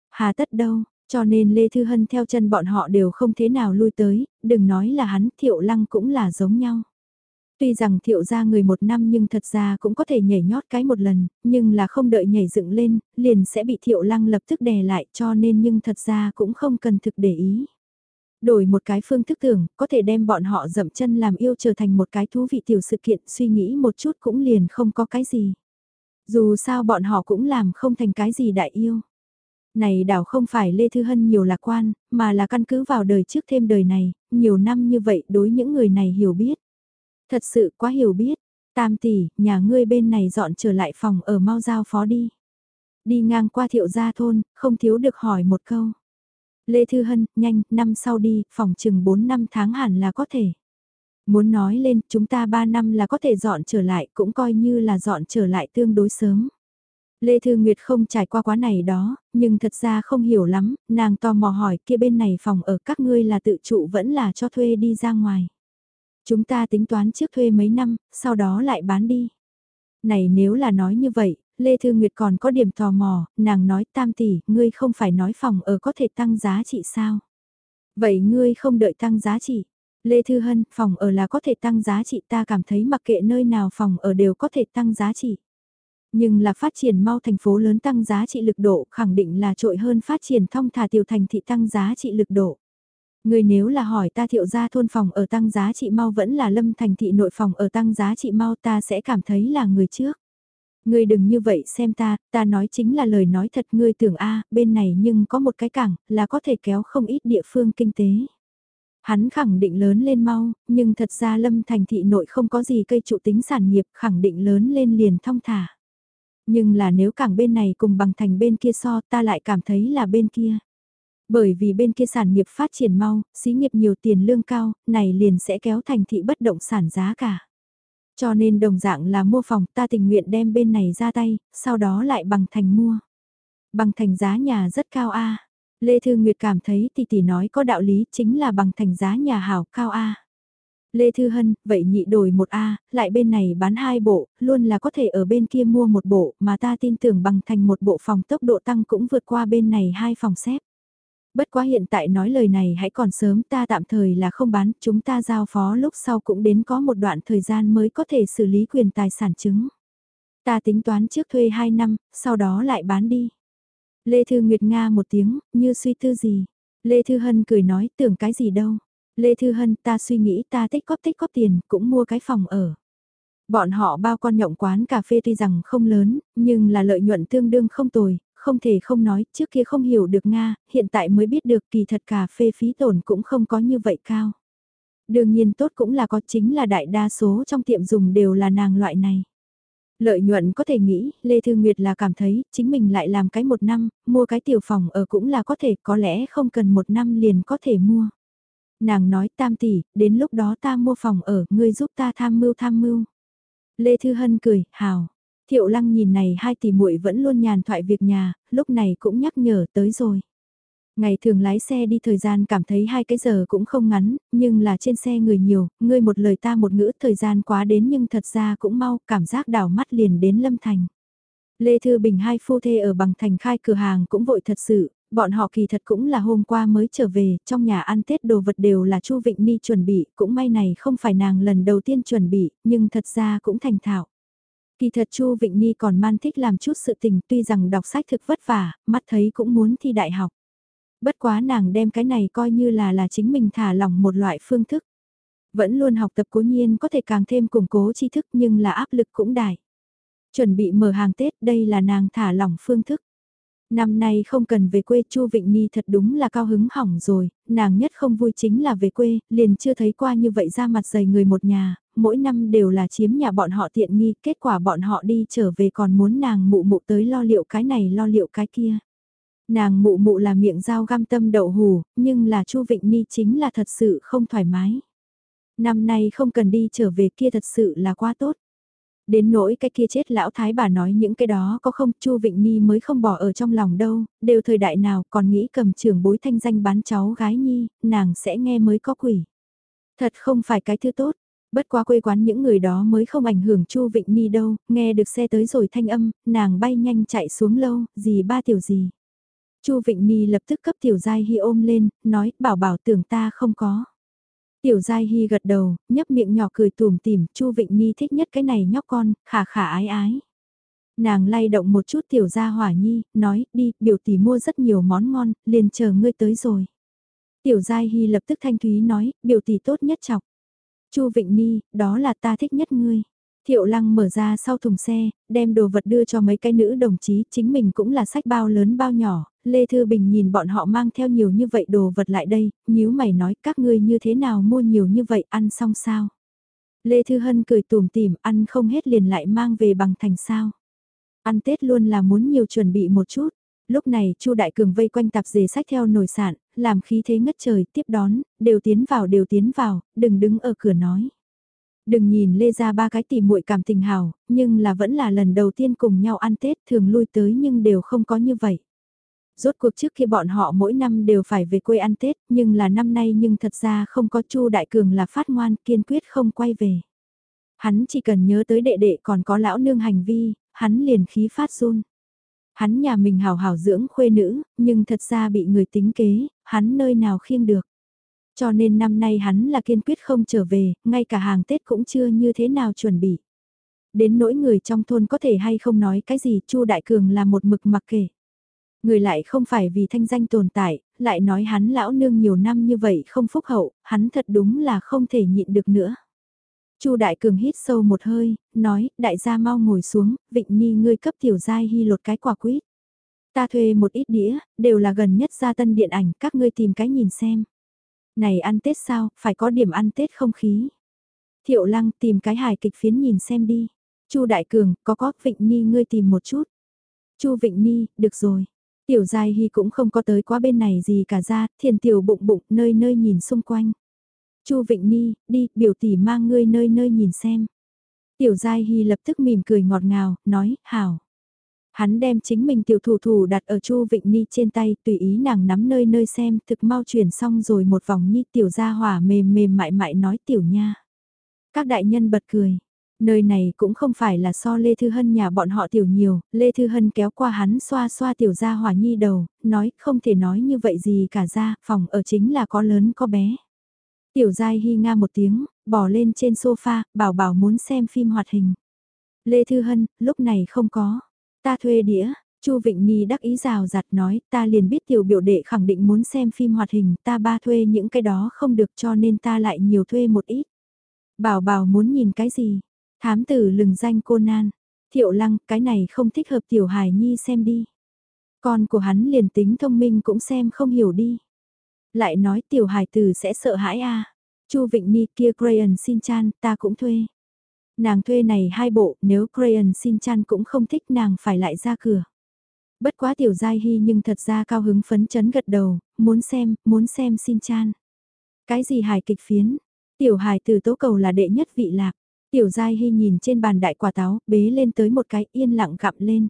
Hà tất đâu, cho nên Lê Thư Hân theo chân bọn họ đều không thế nào lui tới, đừng nói là hắn, Thiệu Lăng cũng là giống nhau. Tuy rằng Thiệu ra người một năm nhưng thật ra cũng có thể nhảy nhót cái một lần, nhưng là không đợi nhảy dựng lên, liền sẽ bị Thiệu Lăng lập tức đè lại cho nên nhưng thật ra cũng không cần thực để ý. Đổi một cái phương thức tưởng, có thể đem bọn họ dậm chân làm yêu trở thành một cái thú vị tiểu sự kiện suy nghĩ một chút cũng liền không có cái gì. Dù sao bọn họ cũng làm không thành cái gì đại yêu. Này đảo không phải Lê Thư Hân nhiều lạc quan, mà là căn cứ vào đời trước thêm đời này, nhiều năm như vậy đối những người này hiểu biết. Thật sự quá hiểu biết, tam tỷ, nhà ngươi bên này dọn trở lại phòng ở mau giao phó đi. Đi ngang qua thiệu gia thôn, không thiếu được hỏi một câu. Lê Thư Hân, nhanh, năm sau đi, phòng chừng 4 năm tháng hẳn là có thể. Muốn nói lên, chúng ta 3 năm là có thể dọn trở lại, cũng coi như là dọn trở lại tương đối sớm. Lê Thư Nguyệt không trải qua quá này đó, nhưng thật ra không hiểu lắm, nàng tò mò hỏi kia bên này phòng ở các ngươi là tự trụ vẫn là cho thuê đi ra ngoài. Chúng ta tính toán trước thuê mấy năm, sau đó lại bán đi. Này nếu là nói như vậy, Lê Thư Nguyệt còn có điểm tò mò, nàng nói tam tỷ, ngươi không phải nói phòng ở có thể tăng giá trị sao? Vậy ngươi không đợi tăng giá trị. Lê Thư Hân, phòng ở là có thể tăng giá trị ta cảm thấy mặc kệ nơi nào phòng ở đều có thể tăng giá trị. Nhưng là phát triển mau thành phố lớn tăng giá trị lực độ khẳng định là trội hơn phát triển thông thả tiểu thành thị tăng giá trị lực độ. Người nếu là hỏi ta thiệu gia thôn phòng ở tăng giá trị mau vẫn là lâm thành thị nội phòng ở tăng giá trị mau ta sẽ cảm thấy là người trước. Ngươi đừng như vậy xem ta, ta nói chính là lời nói thật ngươi tưởng a bên này nhưng có một cái cảng, là có thể kéo không ít địa phương kinh tế. Hắn khẳng định lớn lên mau, nhưng thật ra lâm thành thị nội không có gì cây trụ tính sản nghiệp khẳng định lớn lên liền thong thả. Nhưng là nếu cảng bên này cùng bằng thành bên kia so ta lại cảm thấy là bên kia. Bởi vì bên kia sản nghiệp phát triển mau, xí nghiệp nhiều tiền lương cao, này liền sẽ kéo thành thị bất động sản giá cả. Cho nên đồng dạng là mua phòng ta tình nguyện đem bên này ra tay, sau đó lại bằng thành mua. Bằng thành giá nhà rất cao A. Lê Thư Nguyệt cảm thấy tỷ tỷ nói có đạo lý chính là bằng thành giá nhà hảo cao A. Lê Thư Hân, vậy nhị đổi một A, lại bên này bán hai bộ, luôn là có thể ở bên kia mua một bộ, mà ta tin tưởng bằng thành một bộ phòng tốc độ tăng cũng vượt qua bên này hai phòng xếp. Bất quá hiện tại nói lời này hãy còn sớm ta tạm thời là không bán, chúng ta giao phó lúc sau cũng đến có một đoạn thời gian mới có thể xử lý quyền tài sản chứng. Ta tính toán trước thuê 2 năm, sau đó lại bán đi. Lê Thư Nguyệt Nga một tiếng, như suy tư gì. Lê Thư Hân cười nói tưởng cái gì đâu. Lê Thư Hân ta suy nghĩ ta tích góp tích góp tiền, cũng mua cái phòng ở. Bọn họ bao con nhộng quán cà phê tuy rằng không lớn, nhưng là lợi nhuận tương đương không tồi, không thể không nói, trước kia không hiểu được Nga, hiện tại mới biết được kỳ thật cà phê phí tổn cũng không có như vậy cao. Đương nhiên tốt cũng là có chính là đại đa số trong tiệm dùng đều là nàng loại này. Lợi nhuận có thể nghĩ, Lê Thư Nguyệt là cảm thấy, chính mình lại làm cái một năm, mua cái tiểu phòng ở cũng là có thể, có lẽ không cần một năm liền có thể mua. Nàng nói tam tỷ, đến lúc đó ta mua phòng ở, ngươi giúp ta tham mưu tham mưu. Lê Thư Hân cười, hào. Thiệu lăng nhìn này hai tỷ muội vẫn luôn nhàn thoại việc nhà, lúc này cũng nhắc nhở tới rồi. Ngày thường lái xe đi thời gian cảm thấy hai cái giờ cũng không ngắn, nhưng là trên xe người nhiều, ngươi một lời ta một ngữ thời gian quá đến nhưng thật ra cũng mau, cảm giác đảo mắt liền đến Lâm Thành. Lê Thư Bình hai phu thê ở bằng thành khai cửa hàng cũng vội thật sự, bọn họ kỳ thật cũng là hôm qua mới trở về, trong nhà ăn Tết đồ vật đều là Chu Vịnh Ni chuẩn bị, cũng may này không phải nàng lần đầu tiên chuẩn bị, nhưng thật ra cũng thành thạo. Kỳ thật Chu Vịnh Ni còn man thích làm chút sự tình tuy rằng đọc sách thực vất vả, mắt thấy cũng muốn thi đại học. Bất quá nàng đem cái này coi như là là chính mình thả lỏng một loại phương thức. Vẫn luôn học tập cố nhiên có thể càng thêm củng cố tri thức nhưng là áp lực cũng đại. Chuẩn bị mở hàng Tết đây là nàng thả lỏng phương thức. Năm nay không cần về quê Chu Vịnh Ni thật đúng là cao hứng hỏng rồi, nàng nhất không vui chính là về quê, liền chưa thấy qua như vậy ra mặt dày người một nhà, mỗi năm đều là chiếm nhà bọn họ tiện nghi, kết quả bọn họ đi trở về còn muốn nàng mụ mụ tới lo liệu cái này lo liệu cái kia. Nàng mụ mụ là miệng dao găm tâm đậu hù, nhưng là Chu Vịnh Ni chính là thật sự không thoải mái. Năm nay không cần đi trở về kia thật sự là quá tốt. Đến nỗi cái kia chết lão thái bà nói những cái đó có không Chu Vịnh Ni mới không bỏ ở trong lòng đâu, đều thời đại nào còn nghĩ cầm trưởng bối thanh danh bán cháu gái Nhi, nàng sẽ nghe mới có quỷ. Thật không phải cái thứ tốt, bất quá quê quán những người đó mới không ảnh hưởng Chu Vịnh Ni đâu, nghe được xe tới rồi thanh âm, nàng bay nhanh chạy xuống lâu, gì ba tiểu gì. Chu Vịnh Ni lập tức cấp tiểu giai hi ôm lên, nói bảo bảo tưởng ta không có. Tiểu Giai Hy gật đầu, nhấp miệng nhỏ cười tùm tìm, Chu Vịnh Nhi thích nhất cái này nhóc con, khả khả ái ái. Nàng lay động một chút tiểu gia hỏa nhi, nói, đi, biểu tỷ mua rất nhiều món ngon, liền chờ ngươi tới rồi. Tiểu Giai Hy lập tức thanh thúy nói, biểu tỷ tốt nhất chọc. Chu Vịnh Nhi, đó là ta thích nhất ngươi. Thiệu lăng mở ra sau thùng xe, đem đồ vật đưa cho mấy cái nữ đồng chí, chính mình cũng là sách bao lớn bao nhỏ, Lê Thư Bình nhìn bọn họ mang theo nhiều như vậy đồ vật lại đây, nhíu mày nói các ngươi như thế nào mua nhiều như vậy ăn xong sao. Lê Thư Hân cười tùm tìm ăn không hết liền lại mang về bằng thành sao. Ăn Tết luôn là muốn nhiều chuẩn bị một chút. Lúc này Chu Đại Cường vây quanh tạp dề sách theo nồi sạn, làm khí thế ngất trời, tiếp đón, đều tiến vào đều tiến vào, đừng đứng ở cửa nói. Đừng nhìn Lê ra ba cái tỉ muội cảm tình hào, nhưng là vẫn là lần đầu tiên cùng nhau ăn Tết thường lui tới nhưng đều không có như vậy. Rốt cuộc trước khi bọn họ mỗi năm đều phải về quê ăn Tết, nhưng là năm nay nhưng thật ra không có Chu Đại Cường là phát ngoan kiên quyết không quay về. Hắn chỉ cần nhớ tới đệ đệ còn có lão nương hành vi, hắn liền khí phát run. Hắn nhà mình hào hào dưỡng khuê nữ, nhưng thật ra bị người tính kế, hắn nơi nào khiêng được. Cho nên năm nay hắn là kiên quyết không trở về, ngay cả hàng Tết cũng chưa như thế nào chuẩn bị. Đến nỗi người trong thôn có thể hay không nói cái gì, Chu Đại Cường là một mực mặc kệ. Người lại không phải vì thanh danh tồn tại, lại nói hắn lão nương nhiều năm như vậy không phúc hậu, hắn thật đúng là không thể nhịn được nữa. Chu Đại Cường hít sâu một hơi, nói, đại gia mau ngồi xuống, Vịnh Nhi ngươi cấp tiểu giai hy lột cái quả quýt. Ta thuê một ít đĩa, đều là gần nhất gia tân điện ảnh, các ngươi tìm cái nhìn xem. Này ăn Tết sao, phải có điểm ăn Tết không khí. Thiệu Lăng tìm cái hài kịch phiến nhìn xem đi. Chu Đại Cường, có có, Vịnh Nhi ngươi tìm một chút. Chu Vịnh Nhi, được rồi. Tiểu Giai Hy cũng không có tới quá bên này gì cả ra, thiền tiểu bụng bụng, nơi nơi nhìn xung quanh. Chu Vịnh Ni, đi, biểu tỷ mang ngươi nơi nơi nhìn xem. Tiểu Giai Hy lập tức mỉm cười ngọt ngào, nói, hảo. Hắn đem chính mình tiểu thủ thủ đặt ở Chu Vịnh Ni trên tay, tùy ý nàng nắm nơi nơi xem, thực mau chuyển xong rồi một vòng nhi tiểu gia hỏa mềm mềm mại mại nói tiểu nha. Các đại nhân bật cười, Nơi này cũng không phải là so Lê Thư Hân nhà bọn họ tiểu nhiều, Lê Thư Hân kéo qua hắn xoa xoa tiểu gia hỏa nhi đầu, nói không thể nói như vậy gì cả ra, phòng ở chính là có lớn có bé. Tiểu dai hy nga một tiếng, bỏ lên trên sofa, bảo bảo muốn xem phim hoạt hình. Lê Thư Hân, lúc này không có. Ta thuê đĩa, Chu Vịnh Nhi đắc ý rào rạt nói, ta liền biết tiểu biểu đệ khẳng định muốn xem phim hoạt hình, ta ba thuê những cái đó không được cho nên ta lại nhiều thuê một ít. Bảo bảo muốn nhìn cái gì? Thám tử lừng danh cô nan. Thiệu lăng, cái này không thích hợp tiểu hài nhi xem đi. Con của hắn liền tính thông minh cũng xem không hiểu đi. Lại nói tiểu hài tử sẽ sợ hãi a Chu Vịnh Ni kia Crayon xin chan, ta cũng thuê. Nàng thuê này hai bộ, nếu Crayon xin chan cũng không thích nàng phải lại ra cửa. Bất quá tiểu giai hy nhưng thật ra cao hứng phấn chấn gật đầu, muốn xem, muốn xem xin chan. Cái gì hài kịch phiến? Tiểu hài từ tố cầu là đệ nhất vị lạc. Tiểu Giai Hy nhìn trên bàn đại quả táo, bế lên tới một cái yên lặng gặm lên.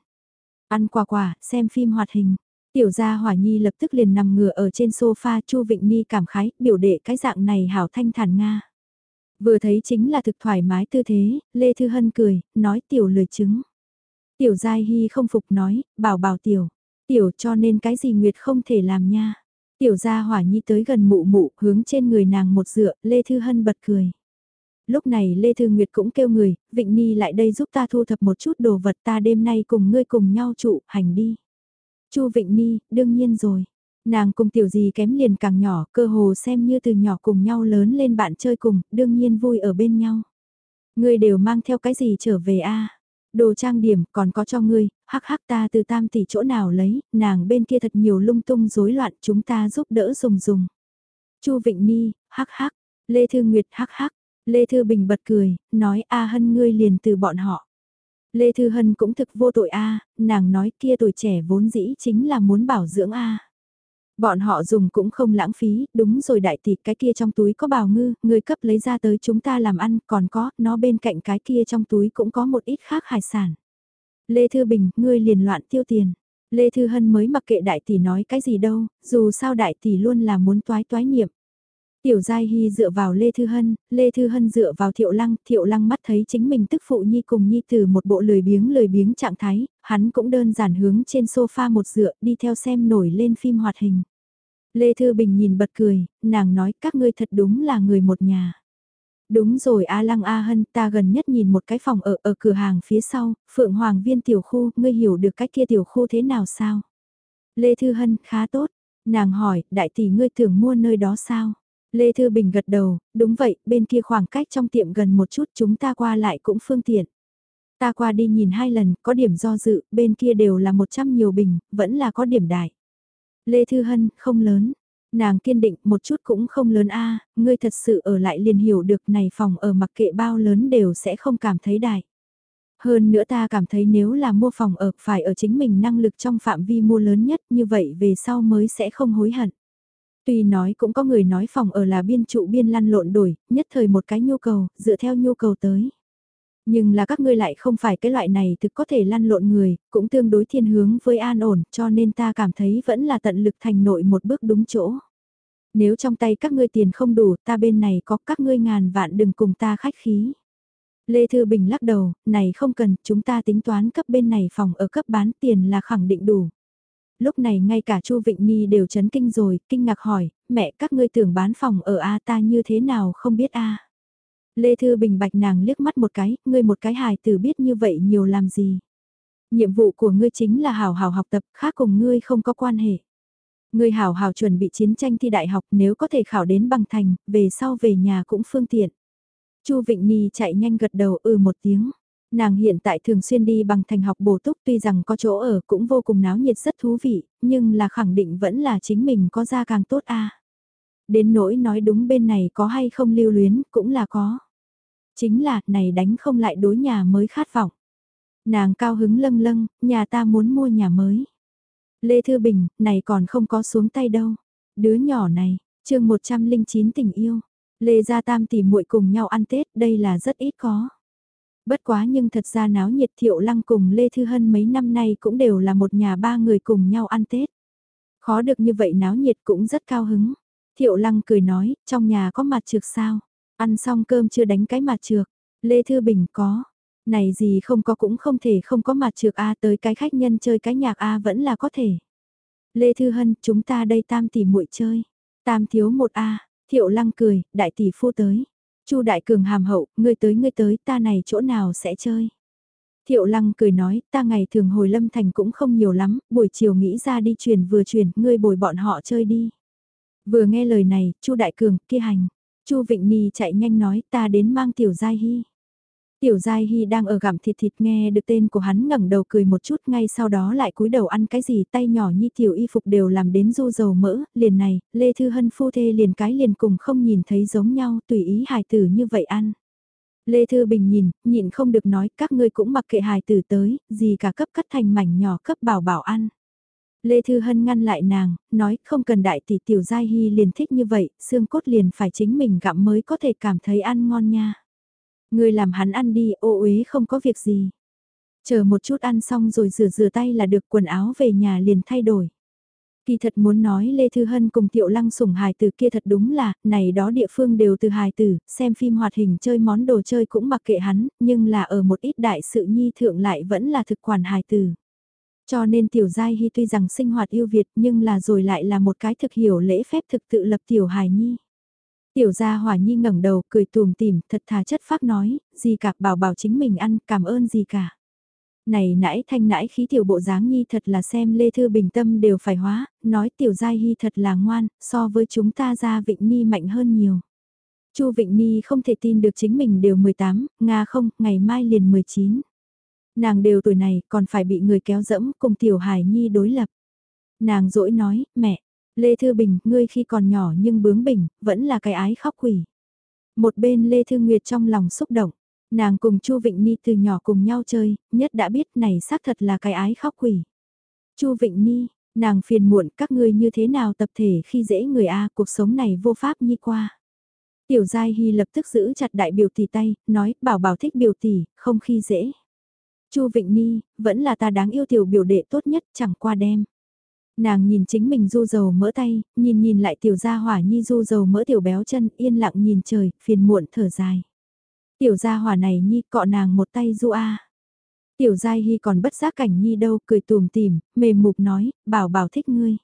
Ăn quả quả, xem phim hoạt hình. Tiểu gia Hỏa Nhi lập tức liền nằm ngửa ở trên sofa Chu Vịnh ni cảm khái, biểu đệ cái dạng này hảo thanh thản Nga. Vừa thấy chính là thực thoải mái tư thế, Lê Thư Hân cười, nói tiểu lười chứng. Tiểu Giai Hy không phục nói, bảo bảo tiểu, tiểu cho nên cái gì Nguyệt không thể làm nha. Tiểu gia Hỏa Nhi tới gần mụ mụ, hướng trên người nàng một dựa, Lê Thư Hân bật cười lúc này Lê Thư Nguyệt cũng kêu người, Vịnh Ni lại đây giúp ta thu thập một chút đồ vật ta đêm nay cùng ngươi cùng nhau trụ, hành đi. Chu Vịnh Ni, đương nhiên rồi. Nàng cùng tiểu gì kém liền càng nhỏ, cơ hồ xem như từ nhỏ cùng nhau lớn lên bạn chơi cùng, đương nhiên vui ở bên nhau. Ngươi đều mang theo cái gì trở về a Đồ trang điểm còn có cho ngươi, hắc hắc ta từ tam tỷ chỗ nào lấy, nàng bên kia thật nhiều lung tung rối loạn chúng ta giúp đỡ dùng dùng. Chu Vịnh Ni, hắc hắc, Lê Thư Nguyệt hắc hắc, Lê Thư Bình bật cười, nói A Hân ngươi liền từ bọn họ. Lê Thư Hân cũng thực vô tội A, nàng nói kia tuổi trẻ vốn dĩ chính là muốn bảo dưỡng A. Bọn họ dùng cũng không lãng phí, đúng rồi đại tỷ cái kia trong túi có bào ngư, người cấp lấy ra tới chúng ta làm ăn, còn có, nó bên cạnh cái kia trong túi cũng có một ít khác hải sản. Lê Thư Bình, ngươi liền loạn tiêu tiền. Lê Thư Hân mới mặc kệ đại tỷ nói cái gì đâu, dù sao đại tỷ luôn là muốn toái toái niệm. Tiểu Giai Hy dựa vào Lê Thư Hân, Lê Thư Hân dựa vào Thiệu Lăng, Thiệu Lăng mắt thấy chính mình tức phụ nhi cùng nhi từ một bộ lười biếng lười biếng trạng thái, hắn cũng đơn giản hướng trên sofa một dựa đi theo xem nổi lên phim hoạt hình. Lê Thư Bình nhìn bật cười, nàng nói các ngươi thật đúng là người một nhà. Đúng rồi A Lăng A Hân ta gần nhất nhìn một cái phòng ở ở cửa hàng phía sau, Phượng Hoàng Viên tiểu khu, ngươi hiểu được cách kia tiểu khu thế nào sao? Lê Thư Hân khá tốt, nàng hỏi, đại tỷ ngươi tưởng mua nơi đó sao? Lê Thư Bình gật đầu, đúng vậy, bên kia khoảng cách trong tiệm gần một chút chúng ta qua lại cũng phương tiện. Ta qua đi nhìn hai lần, có điểm do dự, bên kia đều là 100 nhiều bình, vẫn là có điểm đại. Lê Thư Hân, không lớn. Nàng kiên định một chút cũng không lớn a ngươi thật sự ở lại liền hiểu được này phòng ở mặc kệ bao lớn đều sẽ không cảm thấy đại. Hơn nữa ta cảm thấy nếu là mua phòng ở phải ở chính mình năng lực trong phạm vi mua lớn nhất như vậy về sau mới sẽ không hối hận. Tuy nói cũng có người nói phòng ở là biên trụ biên lăn lộn đổi, nhất thời một cái nhu cầu, dựa theo nhu cầu tới. Nhưng là các ngươi lại không phải cái loại này thực có thể lăn lộn người, cũng tương đối thiên hướng với an ổn, cho nên ta cảm thấy vẫn là tận lực thành nội một bước đúng chỗ. Nếu trong tay các ngươi tiền không đủ, ta bên này có các ngươi ngàn vạn đừng cùng ta khách khí. Lê Thư Bình lắc đầu, này không cần, chúng ta tính toán cấp bên này phòng ở cấp bán tiền là khẳng định đủ. Lúc này ngay cả Chu Vịnh Nhi đều chấn kinh rồi, kinh ngạc hỏi, mẹ các ngươi tưởng bán phòng ở A ta như thế nào không biết A. Lê Thư Bình bạch nàng liếc mắt một cái, ngươi một cái hài tử biết như vậy nhiều làm gì. Nhiệm vụ của ngươi chính là hào hào học tập, khác cùng ngươi không có quan hệ. Ngươi hào hào chuẩn bị chiến tranh thi đại học nếu có thể khảo đến bằng thành, về sau về nhà cũng phương tiện. Chu Vịnh Nhi chạy nhanh gật đầu ừ một tiếng. Nàng hiện tại thường xuyên đi bằng thành học bổ túc tuy rằng có chỗ ở cũng vô cùng náo nhiệt rất thú vị, nhưng là khẳng định vẫn là chính mình có ra càng tốt a. Đến nỗi nói đúng bên này có hay không lưu luyến cũng là có. Chính là này đánh không lại đối nhà mới khát vọng. Nàng cao hứng lâng lâng, nhà ta muốn mua nhà mới. Lê Thư Bình, này còn không có xuống tay đâu. Đứa nhỏ này, chương 109 tình yêu. Lê Gia Tam tỷ muội cùng nhau ăn Tết, đây là rất ít có. Bất quá nhưng thật ra náo nhiệt Thiệu Lăng cùng Lê Thư Hân mấy năm nay cũng đều là một nhà ba người cùng nhau ăn Tết. Khó được như vậy náo nhiệt cũng rất cao hứng. Thiệu Lăng cười nói, trong nhà có mặt trược sao? Ăn xong cơm chưa đánh cái mặt trược. Lê Thư Bình có. Này gì không có cũng không thể không có mặt trược A tới cái khách nhân chơi cái nhạc A vẫn là có thể. Lê Thư Hân, chúng ta đây tam tỷ muội chơi. Tam thiếu một A, Thiệu Lăng cười, đại tỷ phu tới. Chu Đại Cường hàm hậu, ngươi tới ngươi tới, ta này chỗ nào sẽ chơi. Thiệu Lăng cười nói, ta ngày thường hồi lâm thành cũng không nhiều lắm, buổi chiều nghĩ ra đi chuyển vừa chuyển, ngươi bồi bọn họ chơi đi. Vừa nghe lời này, Chu Đại Cường, kia hành. Chu Vịnh Ni chạy nhanh nói, ta đến mang Tiểu Giai Hy. Tiểu Giai Hy đang ở gặm thịt thịt nghe được tên của hắn ngẩng đầu cười một chút ngay sau đó lại cúi đầu ăn cái gì tay nhỏ như tiểu y phục đều làm đến du dầu mỡ, liền này, Lê Thư Hân phu thê liền cái liền cùng không nhìn thấy giống nhau, tùy ý hài tử như vậy ăn. Lê Thư Bình nhìn, nhịn không được nói các ngươi cũng mặc kệ hài tử tới, gì cả cấp cắt thành mảnh nhỏ cấp bảo bảo ăn. Lê Thư Hân ngăn lại nàng, nói không cần đại tỷ tiểu giai hy liền thích như vậy, xương cốt liền phải chính mình gặm mới có thể cảm thấy ăn ngon nha. Người làm hắn ăn đi, ô uế không có việc gì. Chờ một chút ăn xong rồi rửa rửa tay là được quần áo về nhà liền thay đổi. Kỳ thật muốn nói Lê Thư Hân cùng Tiệu Lăng sủng hài tử kia thật đúng là, này đó địa phương đều từ hài tử, xem phim hoạt hình chơi món đồ chơi cũng mặc kệ hắn, nhưng là ở một ít đại sự nhi thượng lại vẫn là thực quản hài tử. Cho nên Tiểu Giai Hy tuy rằng sinh hoạt yêu Việt nhưng là rồi lại là một cái thực hiểu lễ phép thực tự lập Tiểu Hài Nhi. Tiểu gia hỏa nhi ngẩng đầu cười tùm tìm thật thà chất phác nói, gì cả bảo bảo chính mình ăn cảm ơn gì cả. Này nãy thanh nãy khí tiểu bộ dáng nhi thật là xem Lê Thư Bình tâm đều phải hóa, nói tiểu giai hy thật là ngoan, so với chúng ta ra Vịnh Ni mạnh hơn nhiều. Chu Vịnh Ni không thể tin được chính mình đều 18, Nga không, ngày mai liền 19. Nàng đều tuổi này còn phải bị người kéo dẫm cùng tiểu hải nhi đối lập. Nàng dỗi nói, mẹ, Lê Thư Bình, ngươi khi còn nhỏ nhưng bướng bỉnh, vẫn là cái ái khóc quỷ. Một bên Lê Thư Nguyệt trong lòng xúc động, nàng cùng Chu Vịnh Ni từ nhỏ cùng nhau chơi, nhất đã biết này xác thật là cái ái khóc quỷ. Chu Vịnh Ni, nàng phiền muộn các ngươi như thế nào tập thể khi dễ người A cuộc sống này vô pháp nhi qua. Tiểu Giai Hy lập tức giữ chặt đại biểu tỷ tay, nói bảo bảo thích biểu tỷ, không khi dễ. Chu Vịnh Ni, vẫn là ta đáng yêu tiểu biểu đệ tốt nhất chẳng qua đem. Nàng nhìn chính mình du dầu mỡ tay, nhìn nhìn lại tiểu gia hỏa nhi du dầu mỡ tiểu béo chân, yên lặng nhìn trời, phiền muộn thở dài. Tiểu gia hỏa này nhi cọ nàng một tay du a. Tiểu giai hy còn bất giác cảnh nhi đâu, cười tùm tìm, mềm mục nói, bảo bảo thích ngươi.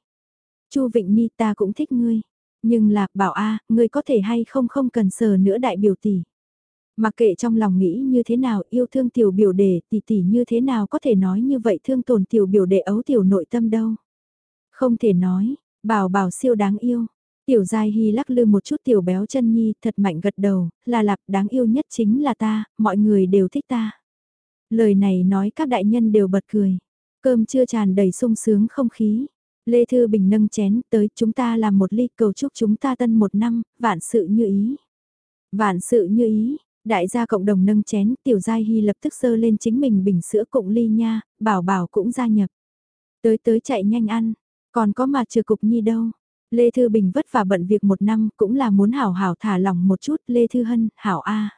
Chu Vịnh Nhi ta cũng thích ngươi. Nhưng lạc bảo a, ngươi có thể hay không không cần sờ nữa đại biểu tỷ. Mặc kệ trong lòng nghĩ như thế nào yêu thương tiểu biểu đề tỷ tỷ như thế nào có thể nói như vậy thương tổn tiểu biểu đệ ấu tiểu nội tâm đâu. Không thể nói, bảo bảo siêu đáng yêu. Tiểu Giai Hy lắc lư một chút tiểu béo chân nhi, thật mạnh gật đầu, là lạp đáng yêu nhất chính là ta, mọi người đều thích ta. Lời này nói các đại nhân đều bật cười. Cơm chưa tràn đầy sung sướng không khí. Lê Thư Bình nâng chén tới chúng ta làm một ly cầu chúc chúng ta tân một năm, vạn sự như ý. Vạn sự như ý, đại gia cộng đồng nâng chén, tiểu giai hy lập tức sơ lên chính mình bình sữa cụng ly nha, bảo bảo cũng gia nhập. Tới tới chạy nhanh ăn, còn có mà chưa cục nhi đâu. Lê Thư Bình vất vả bận việc một năm cũng là muốn hảo hảo thả lỏng một chút Lê Thư Hân, hảo A.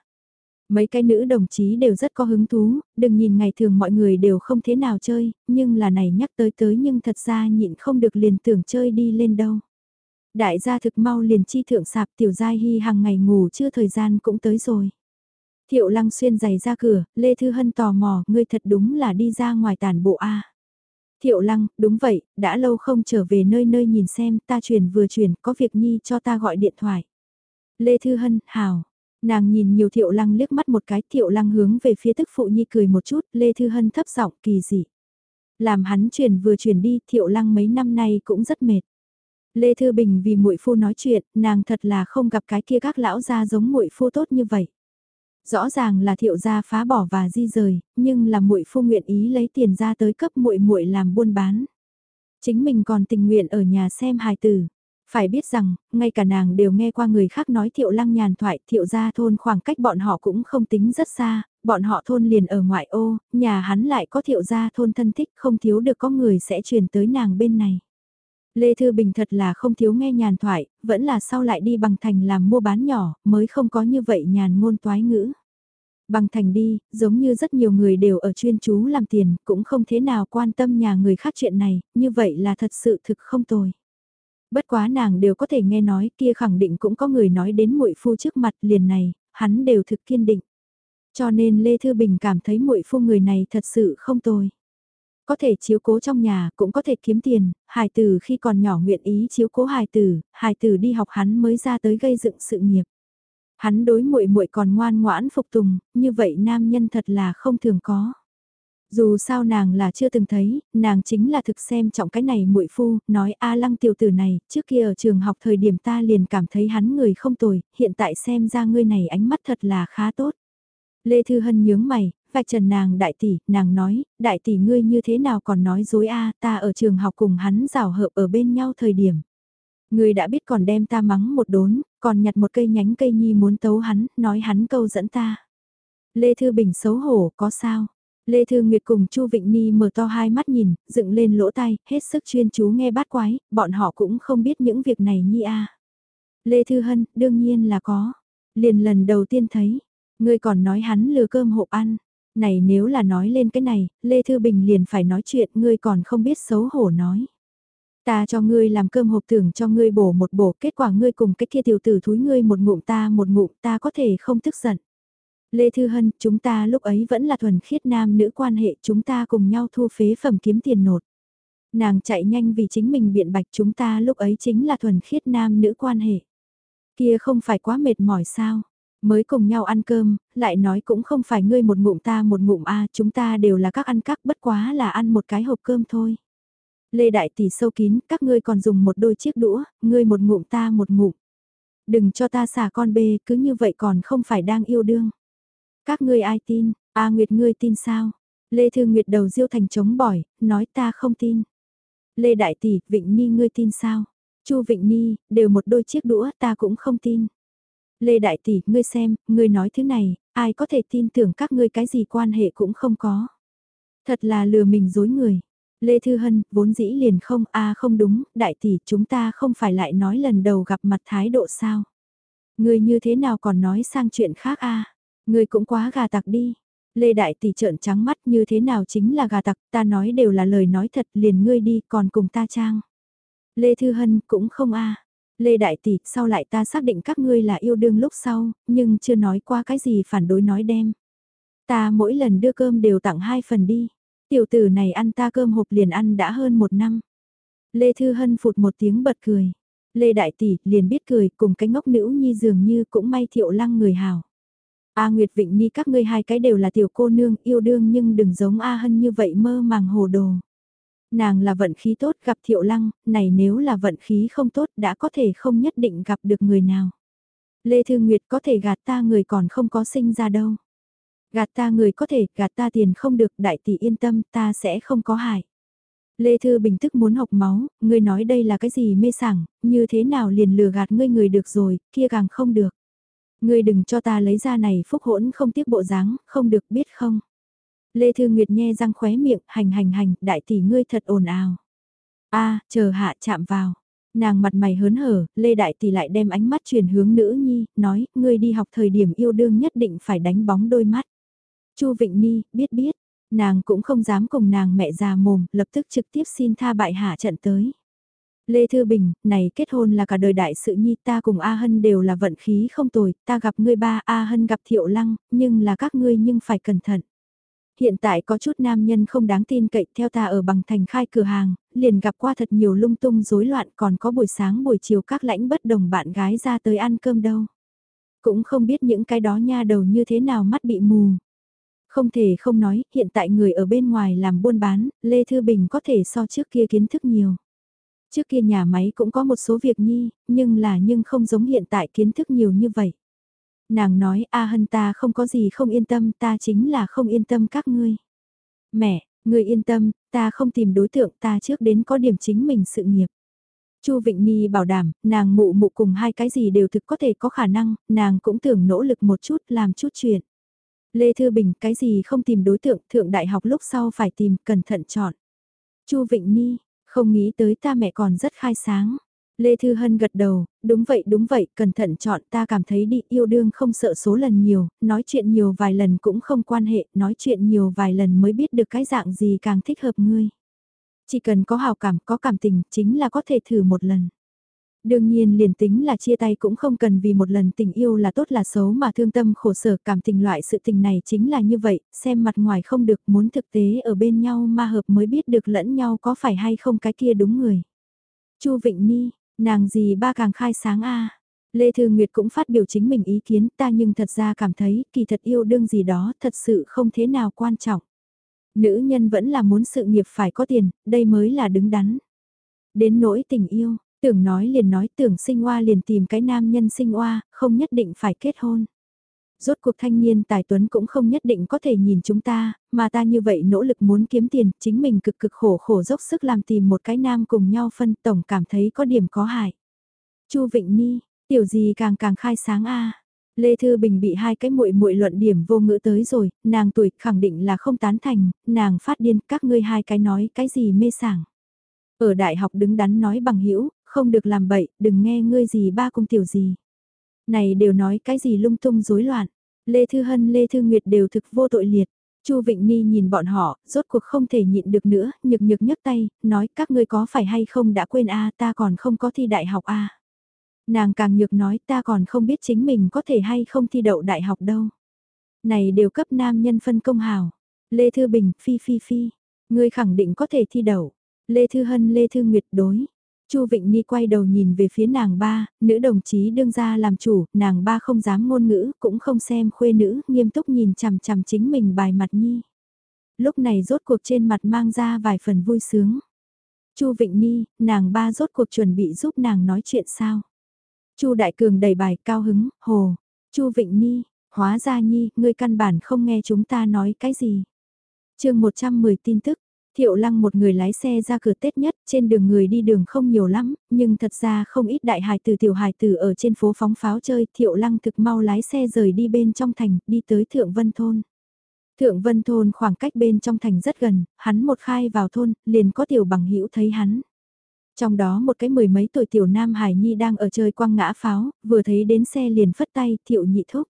Mấy cái nữ đồng chí đều rất có hứng thú, đừng nhìn ngày thường mọi người đều không thế nào chơi, nhưng là này nhắc tới tới nhưng thật ra nhịn không được liền tưởng chơi đi lên đâu. Đại gia thực mau liền chi thượng sạp tiểu giai hy hàng ngày ngủ chưa thời gian cũng tới rồi. Thiệu lăng xuyên giày ra cửa, Lê Thư Hân tò mò, ngươi thật đúng là đi ra ngoài tàn bộ A. Thiệu lăng, đúng vậy, đã lâu không trở về nơi nơi nhìn xem, ta chuyển vừa chuyển, có việc nhi cho ta gọi điện thoại. Lê Thư Hân, hào. Nàng nhìn nhiều thiệu lăng liếc mắt một cái, thiệu lăng hướng về phía tức phụ nhi cười một chút, Lê Thư Hân thấp giọng kỳ dị. Làm hắn chuyển vừa chuyển đi, thiệu lăng mấy năm nay cũng rất mệt. Lê Thư Bình vì muội phu nói chuyện, nàng thật là không gặp cái kia các lão gia giống muội phu tốt như vậy. Rõ ràng là thiệu gia phá bỏ và di rời, nhưng là muội phu nguyện ý lấy tiền ra tới cấp muội muội làm buôn bán. Chính mình còn tình nguyện ở nhà xem hài tử. Phải biết rằng, ngay cả nàng đều nghe qua người khác nói thiệu lăng nhàn thoại, thiệu gia thôn khoảng cách bọn họ cũng không tính rất xa, bọn họ thôn liền ở ngoại ô, nhà hắn lại có thiệu gia thôn thân thích không thiếu được có người sẽ truyền tới nàng bên này. Lê Thư Bình thật là không thiếu nghe nhàn thoại, vẫn là sau lại đi bằng thành làm mua bán nhỏ, mới không có như vậy nhàn ngôn toái ngữ. Bằng thành đi, giống như rất nhiều người đều ở chuyên chú làm tiền, cũng không thế nào quan tâm nhà người khác chuyện này, như vậy là thật sự thực không tồi. Bất quá nàng đều có thể nghe nói kia khẳng định cũng có người nói đến muội phu trước mặt liền này, hắn đều thực kiên định. Cho nên Lê Thư Bình cảm thấy muội phu người này thật sự không tồi. Có thể chiếu cố trong nhà, cũng có thể kiếm tiền, hài tử khi còn nhỏ nguyện ý chiếu cố hài tử, hài tử đi học hắn mới ra tới gây dựng sự nghiệp. Hắn đối muội muội còn ngoan ngoãn phục tùng, như vậy nam nhân thật là không thường có. Dù sao nàng là chưa từng thấy, nàng chính là thực xem trọng cái này muội phu, nói A lăng tiểu tử này, trước kia ở trường học thời điểm ta liền cảm thấy hắn người không tồi, hiện tại xem ra ngươi này ánh mắt thật là khá tốt. Lê Thư Hân nhướng mày, vạch trần nàng đại tỷ, nàng nói, đại tỷ ngươi như thế nào còn nói dối a ta ở trường học cùng hắn rào hợp ở bên nhau thời điểm. Ngươi đã biết còn đem ta mắng một đốn, còn nhặt một cây nhánh cây nhi muốn tấu hắn, nói hắn câu dẫn ta. Lê Thư Bình xấu hổ, có sao? Lê Thư Nguyệt cùng Chu Vịnh Ni mở to hai mắt nhìn, dựng lên lỗ tai, hết sức chuyên chú nghe bát quái, bọn họ cũng không biết những việc này nhi a. Lê Thư Hân, đương nhiên là có. Liền lần đầu tiên thấy, ngươi còn nói hắn lừa cơm hộp ăn. Này nếu là nói lên cái này, Lê Thư Bình liền phải nói chuyện, ngươi còn không biết xấu hổ nói. Ta cho ngươi làm cơm hộp tưởng cho ngươi bổ một bổ, kết quả ngươi cùng cái kia tiểu tử thúi ngươi một ngụm ta một ngụm ta có thể không tức giận. Lê Thư Hân, chúng ta lúc ấy vẫn là thuần khiết nam nữ quan hệ, chúng ta cùng nhau thu phế phẩm kiếm tiền nột. Nàng chạy nhanh vì chính mình biện bạch chúng ta lúc ấy chính là thuần khiết nam nữ quan hệ. Kia không phải quá mệt mỏi sao? Mới cùng nhau ăn cơm, lại nói cũng không phải ngươi một ngụm ta một ngụm a chúng ta đều là các ăn các bất quá là ăn một cái hộp cơm thôi. Lê Đại Tỷ sâu kín, các ngươi còn dùng một đôi chiếc đũa, ngươi một ngụm ta một ngụm. Đừng cho ta xả con bê, cứ như vậy còn không phải đang yêu đương. Các ngươi ai tin, A Nguyệt ngươi tin sao? Lê Thư Nguyệt đầu diêu thành chống bỏi, nói ta không tin. Lê Đại Tỷ, Vịnh Ni ngươi tin sao? Chu Vịnh Ni, đều một đôi chiếc đũa ta cũng không tin. Lê Đại Tỷ, ngươi xem, ngươi nói thứ này, ai có thể tin tưởng các ngươi cái gì quan hệ cũng không có. Thật là lừa mình dối người. Lê Thư Hân, vốn dĩ liền không, a không đúng, đại tỷ, chúng ta không phải lại nói lần đầu gặp mặt thái độ sao. Ngươi như thế nào còn nói sang chuyện khác a Ngươi cũng quá gà tặc đi. Lê Đại Tỷ trợn trắng mắt như thế nào chính là gà tặc, ta nói đều là lời nói thật liền ngươi đi còn cùng ta trang. Lê Thư Hân cũng không a Lê Đại Tỷ, sau lại ta xác định các ngươi là yêu đương lúc sau, nhưng chưa nói qua cái gì phản đối nói đem. Ta mỗi lần đưa cơm đều tặng hai phần đi. Tiểu tử này ăn ta cơm hộp liền ăn đã hơn một năm. Lê Thư Hân phụt một tiếng bật cười. Lê Đại Tỷ liền biết cười cùng cái ngốc nữ nhi dường như cũng may thiệu lăng người hào. A Nguyệt Vịnh nhi các ngươi hai cái đều là tiểu cô nương yêu đương nhưng đừng giống A Hân như vậy mơ màng hồ đồ. Nàng là vận khí tốt gặp thiệu lăng, này nếu là vận khí không tốt đã có thể không nhất định gặp được người nào. Lê Thư Nguyệt có thể gạt ta người còn không có sinh ra đâu. Gạt ta người có thể, gạt ta tiền không được, đại tỷ yên tâm, ta sẽ không có hại. Lê Thư Bình tức muốn học máu, ngươi nói đây là cái gì mê sảng, như thế nào liền lừa gạt ngươi người được rồi, kia càng không được. Ngươi đừng cho ta lấy ra này phúc hỗn không tiếc bộ dáng, không được biết không. Lê Thư Nguyệt nghe răng khóe miệng, hành hành hành, đại tỷ ngươi thật ồn ào. a chờ hạ chạm vào. Nàng mặt mày hớn hở, Lê Đại Tỷ lại đem ánh mắt truyền hướng nữ nhi, nói, ngươi đi học thời điểm yêu đương nhất định phải đánh bóng đôi mắt. Chu Vịnh Ni, biết biết, nàng cũng không dám cùng nàng mẹ già mồm, lập tức trực tiếp xin tha bại hạ trận tới. Lê Thư Bình, này kết hôn là cả đời đại sự nhi ta cùng A Hân đều là vận khí không tồi, ta gặp ngươi ba A Hân gặp Thiệu Lăng, nhưng là các ngươi nhưng phải cẩn thận. Hiện tại có chút nam nhân không đáng tin cậy theo ta ở bằng thành khai cửa hàng, liền gặp qua thật nhiều lung tung rối loạn còn có buổi sáng buổi chiều các lãnh bất đồng bạn gái ra tới ăn cơm đâu. Cũng không biết những cái đó nha đầu như thế nào mắt bị mù. Không thể không nói, hiện tại người ở bên ngoài làm buôn bán, Lê Thư Bình có thể so trước kia kiến thức nhiều. Trước kia nhà máy cũng có một số việc nhi, nhưng là nhưng không giống hiện tại kiến thức nhiều như vậy. Nàng nói A Hân ta không có gì không yên tâm, ta chính là không yên tâm các ngươi. Mẹ, ngươi yên tâm, ta không tìm đối tượng ta trước đến có điểm chính mình sự nghiệp. Chu Vịnh Nhi bảo đảm, nàng mụ mụ cùng hai cái gì đều thực có thể có khả năng, nàng cũng tưởng nỗ lực một chút làm chút chuyện. Lê Thư Bình, cái gì không tìm đối tượng, thượng đại học lúc sau phải tìm, cẩn thận chọn. Chu Vịnh Nhi, không nghĩ tới ta mẹ còn rất khai sáng. Lê Thư Hân gật đầu, đúng vậy đúng vậy, cẩn thận chọn ta cảm thấy đi yêu đương không sợ số lần nhiều, nói chuyện nhiều vài lần cũng không quan hệ, nói chuyện nhiều vài lần mới biết được cái dạng gì càng thích hợp ngươi. Chỉ cần có hào cảm, có cảm tình, chính là có thể thử một lần. Đương nhiên liền tính là chia tay cũng không cần vì một lần tình yêu là tốt là xấu mà thương tâm khổ sở cảm tình loại sự tình này chính là như vậy, xem mặt ngoài không được muốn thực tế ở bên nhau mà hợp mới biết được lẫn nhau có phải hay không cái kia đúng người. Chu Vịnh Ni, nàng gì ba càng khai sáng a Lê Thư Nguyệt cũng phát biểu chính mình ý kiến ta nhưng thật ra cảm thấy kỳ thật yêu đương gì đó thật sự không thế nào quan trọng. Nữ nhân vẫn là muốn sự nghiệp phải có tiền, đây mới là đứng đắn. Đến nỗi tình yêu, Tưởng nói liền nói tưởng sinh hoa liền tìm cái nam nhân sinh hoa, không nhất định phải kết hôn. Rốt cuộc thanh niên tài tuấn cũng không nhất định có thể nhìn chúng ta, mà ta như vậy nỗ lực muốn kiếm tiền, chính mình cực cực khổ khổ dốc sức làm tìm một cái nam cùng nhau phân tổng cảm thấy có điểm có hại. Chu Vịnh Ni, tiểu gì càng càng khai sáng a. Lê Thư Bình bị hai cái muội muội luận điểm vô ngữ tới rồi, nàng tuổi khẳng định là không tán thành, nàng phát điên các ngươi hai cái nói cái gì mê sảng. Ở đại học đứng đắn nói bằng hữu không được làm bậy, đừng nghe ngươi gì ba cung tiểu gì. Này đều nói cái gì lung tung rối loạn. Lê Thư Hân Lê Thư Nguyệt đều thực vô tội liệt. Chu Vịnh Ni nhìn bọn họ, rốt cuộc không thể nhịn được nữa, nhực nhực nhấc tay, nói các ngươi có phải hay không đã quên a ta còn không có thi đại học a Nàng càng nhược nói ta còn không biết chính mình có thể hay không thi đậu đại học đâu. Này đều cấp nam nhân phân công hào. Lê Thư Bình, phi phi phi, ngươi khẳng định có thể thi đậu. Lê Thư Hân Lê Thư Nguyệt đối, Chu Vịnh Ni quay đầu nhìn về phía nàng ba, nữ đồng chí đương ra làm chủ, nàng ba không dám ngôn ngữ, cũng không xem khuê nữ, nghiêm túc nhìn chằm chằm chính mình bài mặt nhi. Lúc này rốt cuộc trên mặt mang ra vài phần vui sướng. Chu Vịnh Ni, nàng ba rốt cuộc chuẩn bị giúp nàng nói chuyện sao? Chu Đại Cường đầy bài cao hứng, hồ. Chu Vịnh Ni, hóa ra Nhi, ngươi căn bản không nghe chúng ta nói cái gì. chương 110 tin tức, Thiệu lăng một người lái xe ra cửa Tết nhất, trên đường người đi đường không nhiều lắm, nhưng thật ra không ít đại hài từ tiểu hài từ ở trên phố phóng pháo chơi, thiệu lăng thực mau lái xe rời đi bên trong thành, đi tới Thượng Vân Thôn. Thượng Vân Thôn khoảng cách bên trong thành rất gần, hắn một khai vào thôn, liền có tiểu bằng hữu thấy hắn. Trong đó một cái mười mấy tuổi tiểu nam hải nhi đang ở chơi quăng ngã pháo, vừa thấy đến xe liền phất tay, thiệu nhị thúc.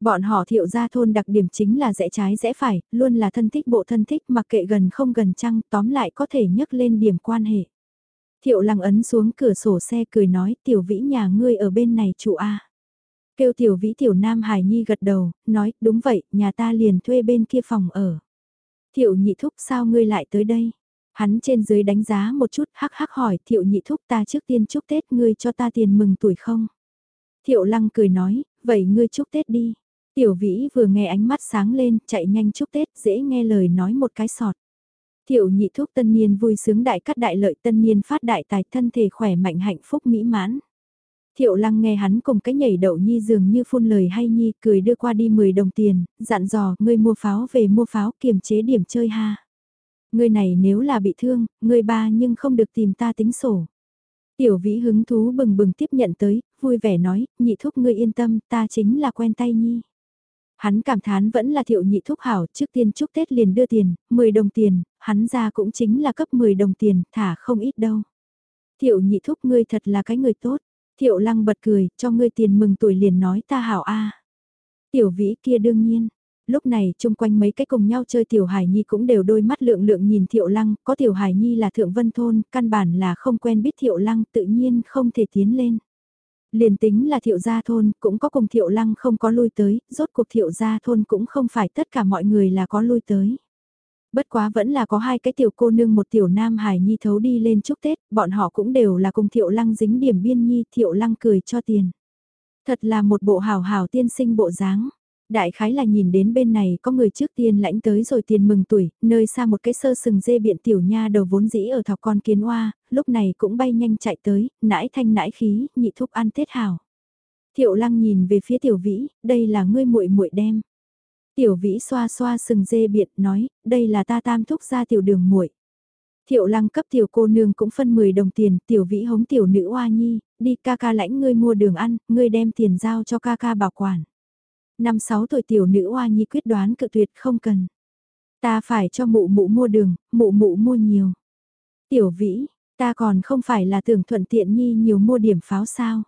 Bọn họ thiệu gia thôn đặc điểm chính là rẽ trái rẽ phải, luôn là thân thích bộ thân thích mặc kệ gần không gần chăng, tóm lại có thể nhấc lên điểm quan hệ. Thiệu lăng ấn xuống cửa sổ xe cười nói tiểu vĩ nhà ngươi ở bên này trụ A. Kêu tiểu vĩ tiểu nam hải nhi gật đầu, nói đúng vậy, nhà ta liền thuê bên kia phòng ở. Thiệu nhị thúc sao ngươi lại tới đây? Hắn trên dưới đánh giá một chút hắc hắc hỏi thiệu nhị thúc ta trước tiên chúc Tết ngươi cho ta tiền mừng tuổi không? Thiệu lăng cười nói, vậy ngươi chúc Tết đi. Tiểu vĩ vừa nghe ánh mắt sáng lên, chạy nhanh chúc Tết, dễ nghe lời nói một cái sọt. Thiệu nhị thúc tân niên vui sướng đại cắt đại lợi tân niên phát đại tài thân thể khỏe mạnh hạnh phúc mỹ mãn. Thiệu lăng nghe hắn cùng cái nhảy đậu nhi dường như phun lời hay nhi cười đưa qua đi 10 đồng tiền, dặn dò ngươi mua pháo về mua pháo kiềm chế điểm chơi ha. Ngươi này nếu là bị thương, ngươi ba nhưng không được tìm ta tính sổ. Tiểu vĩ hứng thú bừng bừng tiếp nhận tới, vui vẻ nói, nhị thúc ngươi yên tâm, ta chính là quen tay nhi. Hắn cảm thán vẫn là thiệu nhị thúc hảo, trước tiên chúc Tết liền đưa tiền, 10 đồng tiền, hắn ra cũng chính là cấp 10 đồng tiền, thả không ít đâu. Thiệu nhị thúc ngươi thật là cái người tốt, thiệu lăng bật cười, cho ngươi tiền mừng tuổi liền nói ta hảo a Tiểu vĩ kia đương nhiên, lúc này chung quanh mấy cái cùng nhau chơi Tiểu Hải Nhi cũng đều đôi mắt lượng lượng nhìn Thiệu Lăng, có Tiểu Hải Nhi là Thượng Vân Thôn, căn bản là không quen biết Thiệu Lăng tự nhiên không thể tiến lên. Liền tính là Thiệu Gia Thôn, cũng có cùng Thiệu Lăng không có lui tới, rốt cuộc Thiệu Gia Thôn cũng không phải tất cả mọi người là có lui tới. Bất quá vẫn là có hai cái tiểu cô nương một tiểu nam hải nhi thấu đi lên chúc Tết, bọn họ cũng đều là cùng Thiệu Lăng dính điểm biên nhi, Thiệu Lăng cười cho tiền. Thật là một bộ hào hào tiên sinh bộ dáng. Đại khái là nhìn đến bên này có người trước tiên lãnh tới rồi tiền mừng tuổi, nơi xa một cái sơ sừng dê biện tiểu nha đầu vốn dĩ ở thọc con kiến oa, lúc này cũng bay nhanh chạy tới, nãi thanh nãi khí, nhị thúc ăn tết hào. Thiệu lăng nhìn về phía tiểu vĩ, đây là ngươi muội muội đem. Tiểu vĩ xoa xoa sừng dê biện nói, đây là ta tam thúc ra tiểu đường muội. Thiệu lăng cấp tiểu cô nương cũng phân 10 đồng tiền, tiểu vĩ hống tiểu nữ oa nhi, đi ca ca lãnh ngươi mua đường ăn, ngươi đem tiền giao cho ca ca bảo quản. Năm sáu tuổi tiểu nữ oa nhi quyết đoán cự tuyệt không cần. Ta phải cho mụ mụ mua đường, mụ mụ mua nhiều. Tiểu vĩ, ta còn không phải là tưởng thuận tiện nhi nhiều mua điểm pháo sao.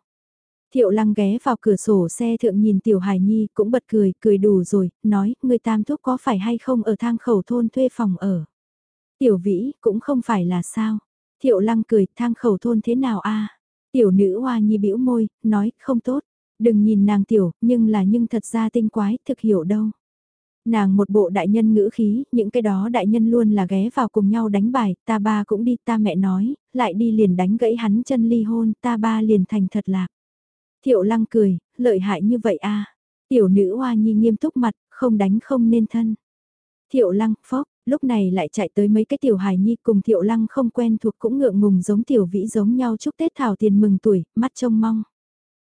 Thiệu lăng ghé vào cửa sổ xe thượng nhìn tiểu hải nhi cũng bật cười, cười đủ rồi, nói, người tam thúc có phải hay không ở thang khẩu thôn thuê phòng ở. Tiểu vĩ, cũng không phải là sao. Thiệu lăng cười, thang khẩu thôn thế nào a Tiểu nữ hoa nhi bĩu môi, nói, không tốt. Đừng nhìn nàng tiểu, nhưng là nhưng thật ra tinh quái, thực hiểu đâu. Nàng một bộ đại nhân ngữ khí, những cái đó đại nhân luôn là ghé vào cùng nhau đánh bài, ta ba cũng đi, ta mẹ nói, lại đi liền đánh gãy hắn chân ly hôn, ta ba liền thành thật lạc. Thiệu lăng cười, lợi hại như vậy a Tiểu nữ hoa nhi nghiêm túc mặt, không đánh không nên thân. Thiệu lăng, phốc, lúc này lại chạy tới mấy cái tiểu hài nhi cùng thiệu lăng không quen thuộc cũng ngượng ngùng giống tiểu vĩ giống nhau chúc Tết thảo tiền mừng tuổi, mắt trông mong.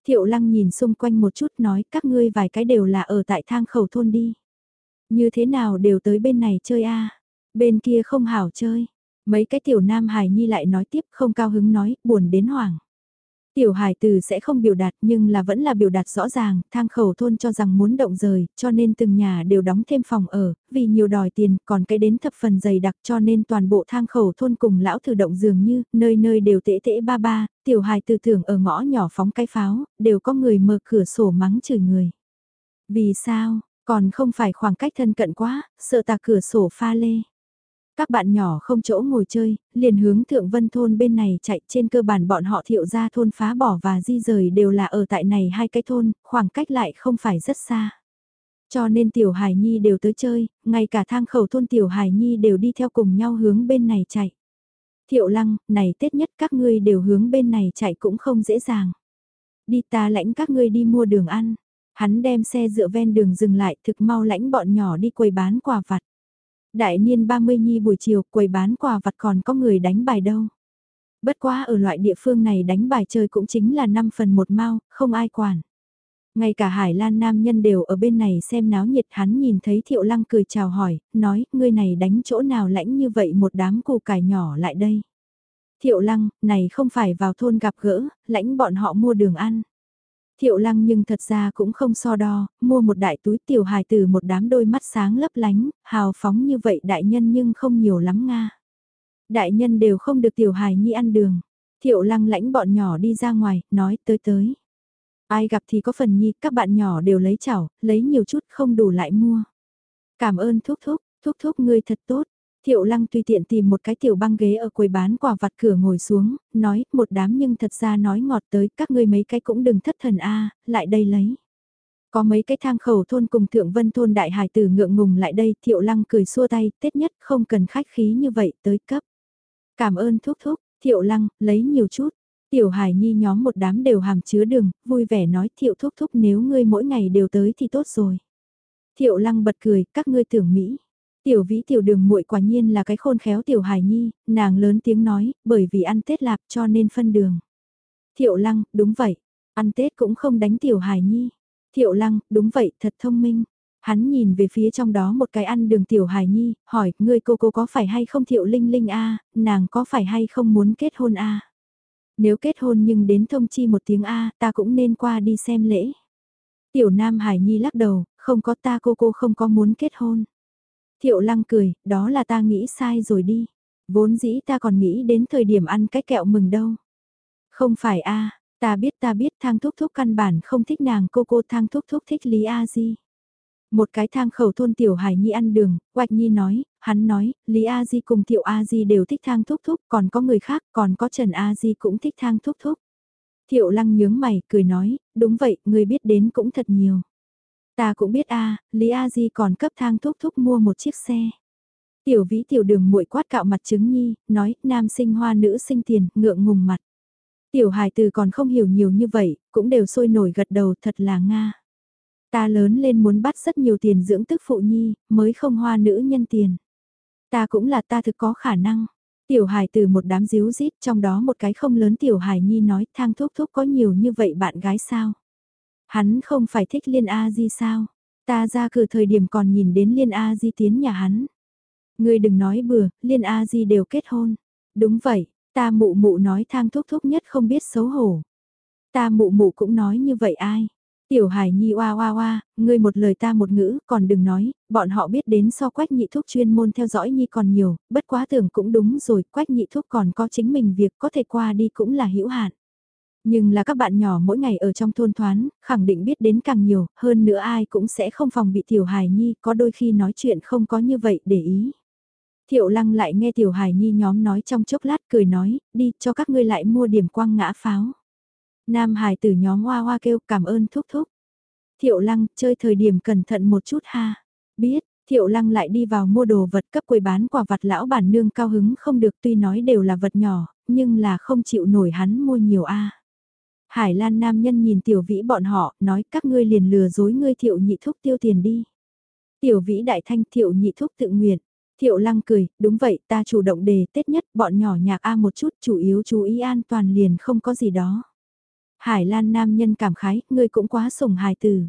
Thiệu lăng nhìn xung quanh một chút nói các ngươi vài cái đều là ở tại thang khẩu thôn đi. Như thế nào đều tới bên này chơi a Bên kia không hảo chơi. Mấy cái tiểu nam hài nhi lại nói tiếp không cao hứng nói, buồn đến hoảng. Tiểu hài từ sẽ không biểu đạt nhưng là vẫn là biểu đạt rõ ràng, thang khẩu thôn cho rằng muốn động rời, cho nên từng nhà đều đóng thêm phòng ở, vì nhiều đòi tiền, còn cái đến thập phần dày đặc cho nên toàn bộ thang khẩu thôn cùng lão thử động dường như, nơi nơi đều tễ tễ ba ba, tiểu hài từ tưởng ở ngõ nhỏ phóng cái pháo, đều có người mở cửa sổ mắng chửi người. Vì sao, còn không phải khoảng cách thân cận quá, sợ tạc cửa sổ pha lê. Các bạn nhỏ không chỗ ngồi chơi, liền hướng Thượng Vân Thôn bên này chạy trên cơ bản bọn họ thiệu ra thôn phá bỏ và di rời đều là ở tại này hai cái thôn, khoảng cách lại không phải rất xa. Cho nên Tiểu Hải Nhi đều tới chơi, ngay cả thang khẩu thôn Tiểu Hải Nhi đều đi theo cùng nhau hướng bên này chạy. Thiệu lăng, này Tết nhất các ngươi đều hướng bên này chạy cũng không dễ dàng. Đi ta lãnh các ngươi đi mua đường ăn. Hắn đem xe dựa ven đường dừng lại thực mau lãnh bọn nhỏ đi quầy bán quà vặt. Đại niên 30 nhi buổi chiều quầy bán quà vặt còn có người đánh bài đâu. Bất quá ở loại địa phương này đánh bài chơi cũng chính là 5 phần một mau, không ai quản. Ngay cả Hải Lan nam nhân đều ở bên này xem náo nhiệt hắn nhìn thấy Thiệu Lăng cười chào hỏi, nói, ngươi này đánh chỗ nào lãnh như vậy một đám củ cải nhỏ lại đây. Thiệu Lăng, này không phải vào thôn gặp gỡ, lãnh bọn họ mua đường ăn. Thiệu lăng nhưng thật ra cũng không so đo, mua một đại túi tiểu hài từ một đám đôi mắt sáng lấp lánh, hào phóng như vậy đại nhân nhưng không nhiều lắm Nga. Đại nhân đều không được tiểu hài nhi ăn đường. Thiệu lăng lãnh bọn nhỏ đi ra ngoài, nói tới tới. Ai gặp thì có phần nhi, các bạn nhỏ đều lấy chảo, lấy nhiều chút không đủ lại mua. Cảm ơn thúc thúc, thúc thúc ngươi thật tốt, Thiệu lăng tùy tiện tìm một cái tiểu băng ghế ở quầy bán quả vặt cửa ngồi xuống, nói, một đám nhưng thật ra nói ngọt tới, các ngươi mấy cái cũng đừng thất thần a lại đây lấy. Có mấy cái thang khẩu thôn cùng thượng vân thôn đại hải tử ngượng ngùng lại đây, thiệu lăng cười xua tay, tết nhất không cần khách khí như vậy, tới cấp. Cảm ơn thúc thúc, thiệu lăng, lấy nhiều chút. Tiểu hải nhi nhóm một đám đều hàm chứa đường, vui vẻ nói thiệu thúc thúc nếu ngươi mỗi ngày đều tới thì tốt rồi. Thiệu lăng bật cười, các ngươi tưởng Mỹ. Tiểu vĩ tiểu đường muội quả nhiên là cái khôn khéo tiểu hài nhi, nàng lớn tiếng nói, bởi vì ăn Tết lạp cho nên phân đường. Thiệu lăng, đúng vậy, ăn Tết cũng không đánh tiểu hài nhi. Thiệu lăng, đúng vậy, thật thông minh. Hắn nhìn về phía trong đó một cái ăn đường tiểu hài nhi, hỏi, ngươi cô cô có phải hay không thiệu linh linh a nàng có phải hay không muốn kết hôn a Nếu kết hôn nhưng đến thông chi một tiếng a ta cũng nên qua đi xem lễ. Tiểu nam hài nhi lắc đầu, không có ta cô cô không có muốn kết hôn. Thiệu lăng cười, đó là ta nghĩ sai rồi đi. Vốn dĩ ta còn nghĩ đến thời điểm ăn cái kẹo mừng đâu. Không phải a ta biết ta biết thang thúc thúc căn bản không thích nàng cô cô thang thúc thúc thích Lý A Di. Một cái thang khẩu thôn tiểu hải nhi ăn đường, Quạch Nhi nói, hắn nói, Lý A Di cùng tiểu A Di đều thích thang thúc thúc, còn có người khác, còn có Trần A Di cũng thích thang thúc thúc. Thiệu lăng nhướng mày, cười nói, đúng vậy, người biết đến cũng thật nhiều. Ta cũng biết a, Lý A Di còn cấp thang thúc thúc mua một chiếc xe. Tiểu vĩ tiểu đường muội quát cạo mặt trứng nhi, nói, nam sinh hoa nữ sinh tiền, ngượng ngùng mặt. Tiểu hài từ còn không hiểu nhiều như vậy, cũng đều sôi nổi gật đầu thật là Nga. Ta lớn lên muốn bắt rất nhiều tiền dưỡng tức phụ nhi, mới không hoa nữ nhân tiền. Ta cũng là ta thực có khả năng. Tiểu hài từ một đám díu rít trong đó một cái không lớn tiểu hài nhi nói thang thúc thúc có nhiều như vậy bạn gái sao? Hắn không phải thích Liên A Di sao? Ta ra cửa thời điểm còn nhìn đến Liên A Di tiến nhà hắn. Ngươi đừng nói bừa, Liên A Di đều kết hôn. Đúng vậy, ta mụ mụ nói thang thúc thúc nhất không biết xấu hổ. Ta mụ mụ cũng nói như vậy ai? Tiểu Hải Nhi oa oa oa, ngươi một lời ta một ngữ, còn đừng nói, bọn họ biết đến so Quách Nhị Thúc chuyên môn theo dõi Nhi còn nhiều, bất quá tưởng cũng đúng rồi, Quách Nhị Thúc còn có chính mình việc có thể qua đi cũng là hữu hạn. Nhưng là các bạn nhỏ mỗi ngày ở trong thôn thoán, khẳng định biết đến càng nhiều, hơn nữa ai cũng sẽ không phòng bị Tiểu Hải Nhi, có đôi khi nói chuyện không có như vậy để ý. Thiệu Lăng lại nghe Tiểu Hải Nhi nhóm nói trong chốc lát cười nói, đi cho các ngươi lại mua điểm quang ngã pháo. Nam Hải tử nhóm hoa hoa kêu cảm ơn thúc thúc. Thiệu Lăng chơi thời điểm cẩn thận một chút ha. Biết, Thiệu Lăng lại đi vào mua đồ vật cấp quầy bán quả vặt lão bản nương cao hứng không được tuy nói đều là vật nhỏ, nhưng là không chịu nổi hắn mua nhiều a. Hải Lan nam nhân nhìn tiểu vĩ bọn họ, nói các ngươi liền lừa dối ngươi thiệu nhị thúc tiêu tiền đi. Tiểu vĩ đại thanh thiệu nhị thúc tự nguyện. Thiệu lăng cười, đúng vậy ta chủ động đề tết nhất bọn nhỏ nhạc A một chút chủ yếu chú ý an toàn liền không có gì đó. Hải Lan nam nhân cảm khái, ngươi cũng quá sủng hài từ.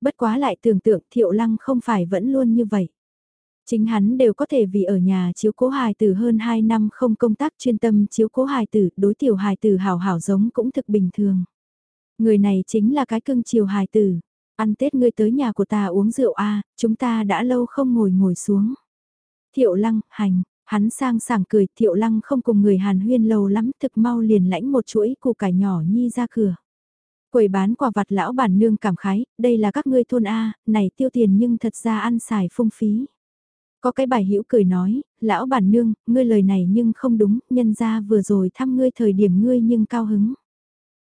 Bất quá lại tưởng tượng thiệu lăng không phải vẫn luôn như vậy. Chính hắn đều có thể vì ở nhà chiếu cố hài tử hơn 2 năm không công tác chuyên tâm chiếu cố hài tử, đối tiểu hài tử hảo hảo giống cũng thực bình thường. Người này chính là cái cưng chiều hài tử. Ăn Tết ngươi tới nhà của ta uống rượu a chúng ta đã lâu không ngồi ngồi xuống. Thiệu lăng, hành, hắn sang sảng cười, thiệu lăng không cùng người hàn huyên lâu lắm, thực mau liền lãnh một chuỗi củ cải nhỏ nhi ra cửa. Quầy bán quà vặt lão bản nương cảm khái, đây là các ngươi thôn A, này tiêu tiền nhưng thật ra ăn xài phung phí. Có cái bài hữu cười nói, lão bản nương, ngươi lời này nhưng không đúng, nhân ra vừa rồi thăm ngươi thời điểm ngươi nhưng cao hứng.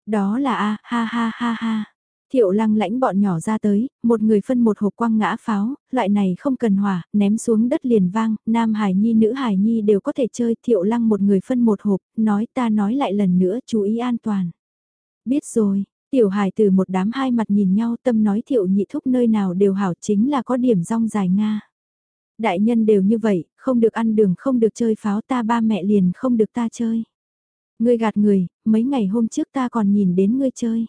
Đó là a ha ha ha ha. Thiệu lăng lãnh bọn nhỏ ra tới, một người phân một hộp quang ngã pháo, loại này không cần hỏa, ném xuống đất liền vang, nam hải nhi nữ hải nhi đều có thể chơi, thiệu lăng một người phân một hộp, nói ta nói lại lần nữa chú ý an toàn. Biết rồi, tiểu hải từ một đám hai mặt nhìn nhau tâm nói thiệu nhị thúc nơi nào đều hảo chính là có điểm rong dài Nga. Đại nhân đều như vậy, không được ăn đường không được chơi pháo ta ba mẹ liền không được ta chơi. Ngươi gạt người, mấy ngày hôm trước ta còn nhìn đến ngươi chơi.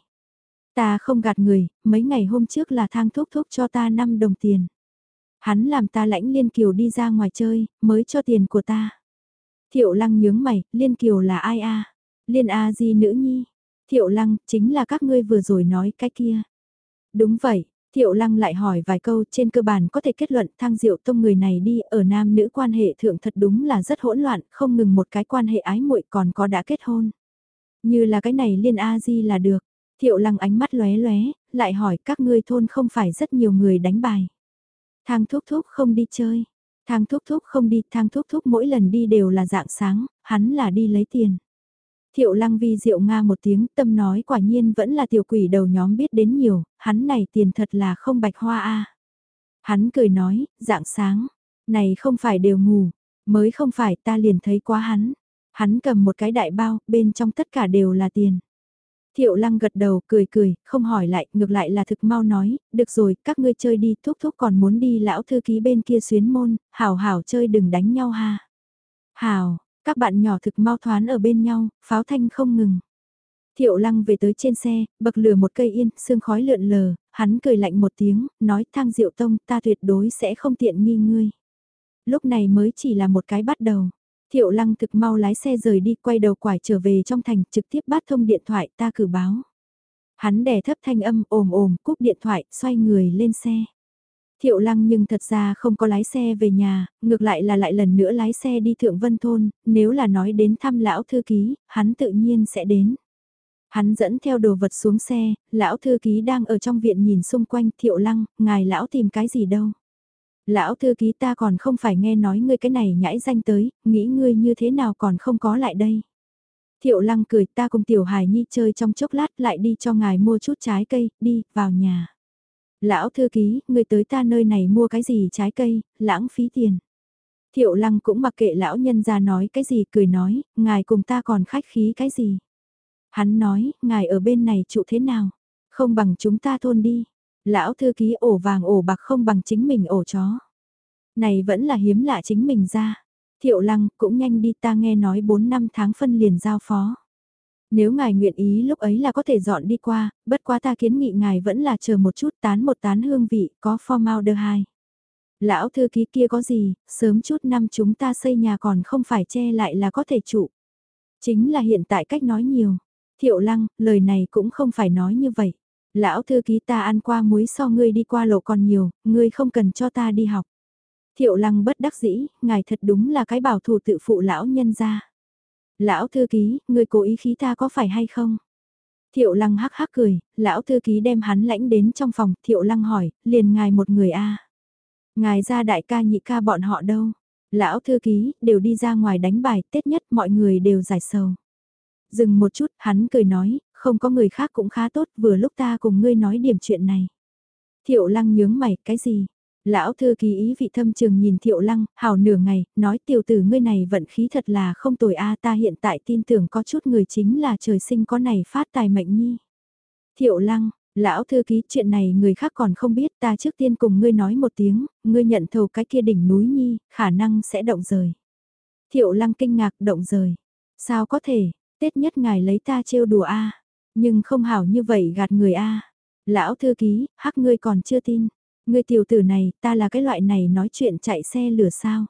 Ta không gạt người, mấy ngày hôm trước là thang thúc thúc cho ta 5 đồng tiền. Hắn làm ta lãnh Liên Kiều đi ra ngoài chơi, mới cho tiền của ta. Thiệu lăng nhướng mày, Liên Kiều là ai a? Liên A gì nữ nhi? Thiệu lăng, chính là các ngươi vừa rồi nói cái kia. Đúng vậy, Thiệu lăng lại hỏi vài câu trên cơ bản có thể kết luận thang diệu tông người này đi ở nam nữ quan hệ thượng thật đúng là rất hỗn loạn, không ngừng một cái quan hệ ái muội còn có đã kết hôn. Như là cái này liên A di là được. Thiệu lăng ánh mắt lóe lóe, lại hỏi các ngươi thôn không phải rất nhiều người đánh bài. Thang thúc thúc không đi chơi. Thang thúc thúc không đi, thang thúc thúc mỗi lần đi đều là dạng sáng, hắn là đi lấy tiền. Thiệu lăng vi diệu Nga một tiếng tâm nói quả nhiên vẫn là tiểu quỷ đầu nhóm biết đến nhiều, hắn này tiền thật là không bạch hoa a Hắn cười nói, dạng sáng, này không phải đều ngủ, mới không phải ta liền thấy quá hắn. Hắn cầm một cái đại bao, bên trong tất cả đều là tiền. Thiệu lăng gật đầu cười cười, không hỏi lại, ngược lại là thực mau nói, được rồi, các ngươi chơi đi, thúc thúc còn muốn đi lão thư ký bên kia xuyến môn, hảo hảo chơi đừng đánh nhau ha. Hảo, các bạn nhỏ thực mau thoán ở bên nhau, pháo thanh không ngừng. Thiệu lăng về tới trên xe, bậc lửa một cây yên, sương khói lượn lờ, hắn cười lạnh một tiếng, nói thang diệu tông ta tuyệt đối sẽ không tiện nghi ngươi. Lúc này mới chỉ là một cái bắt đầu. Thiệu lăng thực mau lái xe rời đi quay đầu quải trở về trong thành trực tiếp bắt thông điện thoại ta cử báo. Hắn đè thấp thanh âm ồm ồm cúp điện thoại xoay người lên xe. Thiệu lăng nhưng thật ra không có lái xe về nhà, ngược lại là lại lần nữa lái xe đi Thượng Vân Thôn, nếu là nói đến thăm lão thư ký, hắn tự nhiên sẽ đến. Hắn dẫn theo đồ vật xuống xe, lão thư ký đang ở trong viện nhìn xung quanh thiệu lăng, ngài lão tìm cái gì đâu. Lão thư ký ta còn không phải nghe nói ngươi cái này nhãi danh tới, nghĩ ngươi như thế nào còn không có lại đây. Thiệu lăng cười ta cùng tiểu hài nhi chơi trong chốc lát lại đi cho ngài mua chút trái cây, đi, vào nhà. Lão thư ký, người tới ta nơi này mua cái gì trái cây, lãng phí tiền. Thiệu lăng cũng mặc kệ lão nhân ra nói cái gì cười nói, ngài cùng ta còn khách khí cái gì. Hắn nói, ngài ở bên này trụ thế nào? Không bằng chúng ta thôn đi. Lão thư ký ổ vàng ổ bạc không bằng chính mình ổ chó. Này vẫn là hiếm lạ chính mình ra. Thiệu lăng cũng nhanh đi ta nghe nói 4 năm tháng phân liền giao phó. Nếu ngài nguyện ý lúc ấy là có thể dọn đi qua, bất quá ta kiến nghị ngài vẫn là chờ một chút tán một tán hương vị, có formaldehyde. Lão thư ký kia có gì, sớm chút năm chúng ta xây nhà còn không phải che lại là có thể trụ. Chính là hiện tại cách nói nhiều. Thiệu lăng, lời này cũng không phải nói như vậy. Lão thư ký ta ăn qua muối so ngươi đi qua lộ còn nhiều, ngươi không cần cho ta đi học. Thiệu lăng bất đắc dĩ, ngài thật đúng là cái bảo thủ tự phụ lão nhân ra. Lão thư ký, ngươi cố ý khí ta có phải hay không? Thiệu lăng hắc hắc cười, lão thư ký đem hắn lãnh đến trong phòng, thiệu lăng hỏi, liền ngài một người a Ngài ra đại ca nhị ca bọn họ đâu? Lão thư ký, đều đi ra ngoài đánh bài, tết nhất mọi người đều giải sầu. Dừng một chút, hắn cười nói, không có người khác cũng khá tốt, vừa lúc ta cùng ngươi nói điểm chuyện này. Thiệu lăng nhướng mày, cái gì? Lão thư ký ý vị thâm trường nhìn thiệu lăng, hào nửa ngày, nói tiểu tử ngươi này vận khí thật là không tồi a ta hiện tại tin tưởng có chút người chính là trời sinh có này phát tài mệnh nhi. Thiệu lăng, lão thư ký chuyện này người khác còn không biết ta trước tiên cùng ngươi nói một tiếng, ngươi nhận thầu cái kia đỉnh núi nhi, khả năng sẽ động rời. Thiệu lăng kinh ngạc động rời. Sao có thể, Tết nhất ngài lấy ta trêu đùa a nhưng không hảo như vậy gạt người a Lão thư ký, hắc ngươi còn chưa tin. Ngươi tiểu tử này, ta là cái loại này nói chuyện chạy xe lửa sao.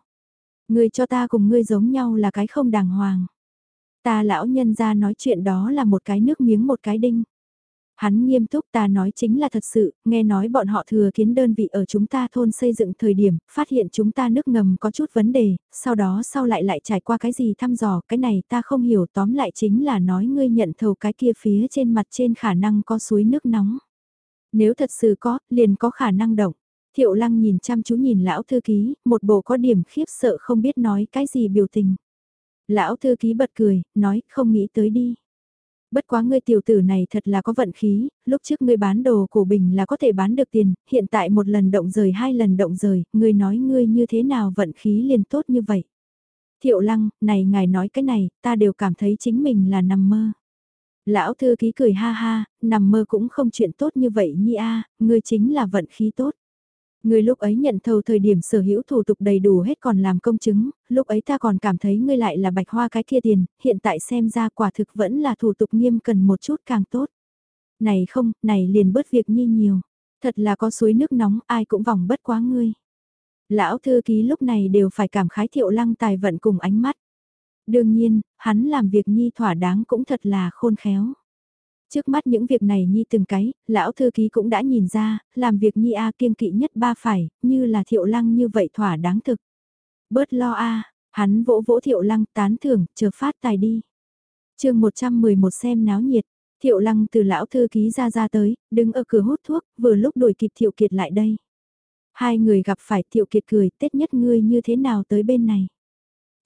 Ngươi cho ta cùng ngươi giống nhau là cái không đàng hoàng. Ta lão nhân ra nói chuyện đó là một cái nước miếng một cái đinh. Hắn nghiêm túc ta nói chính là thật sự, nghe nói bọn họ thừa kiến đơn vị ở chúng ta thôn xây dựng thời điểm, phát hiện chúng ta nước ngầm có chút vấn đề, sau đó sau lại lại trải qua cái gì thăm dò, cái này ta không hiểu tóm lại chính là nói ngươi nhận thầu cái kia phía trên mặt trên khả năng có suối nước nóng. Nếu thật sự có, liền có khả năng động. Thiệu lăng nhìn chăm chú nhìn lão thư ký, một bộ có điểm khiếp sợ không biết nói cái gì biểu tình. Lão thư ký bật cười, nói không nghĩ tới đi. Bất quá ngươi tiểu tử này thật là có vận khí, lúc trước ngươi bán đồ cổ bình là có thể bán được tiền, hiện tại một lần động rời hai lần động rời, ngươi nói ngươi như thế nào vận khí liền tốt như vậy. Thiệu lăng, này ngài nói cái này, ta đều cảm thấy chính mình là nằm mơ. Lão thư ký cười ha ha, nằm mơ cũng không chuyện tốt như vậy nhi a, ngươi chính là vận khí tốt. Ngươi lúc ấy nhận thầu thời điểm sở hữu thủ tục đầy đủ hết còn làm công chứng, lúc ấy ta còn cảm thấy ngươi lại là bạch hoa cái kia tiền, hiện tại xem ra quả thực vẫn là thủ tục nghiêm cần một chút càng tốt. Này không, này liền bớt việc nhi nhiều. Thật là có suối nước nóng ai cũng vòng bất quá ngươi. Lão thư ký lúc này đều phải cảm khái thiệu lăng tài vận cùng ánh mắt. Đương nhiên, hắn làm việc nhi thỏa đáng cũng thật là khôn khéo. Trước mắt những việc này Nhi từng cái, lão thư ký cũng đã nhìn ra, làm việc Nhi A kiêng kỵ nhất ba phải, như là thiệu lăng như vậy thỏa đáng thực. Bớt lo A, hắn vỗ vỗ thiệu lăng tán thưởng, chờ phát tài đi. chương 111 xem náo nhiệt, thiệu lăng từ lão thư ký ra ra tới, đứng ở cửa hút thuốc, vừa lúc đuổi kịp thiệu kiệt lại đây. Hai người gặp phải thiệu kiệt cười, tết nhất ngươi như thế nào tới bên này.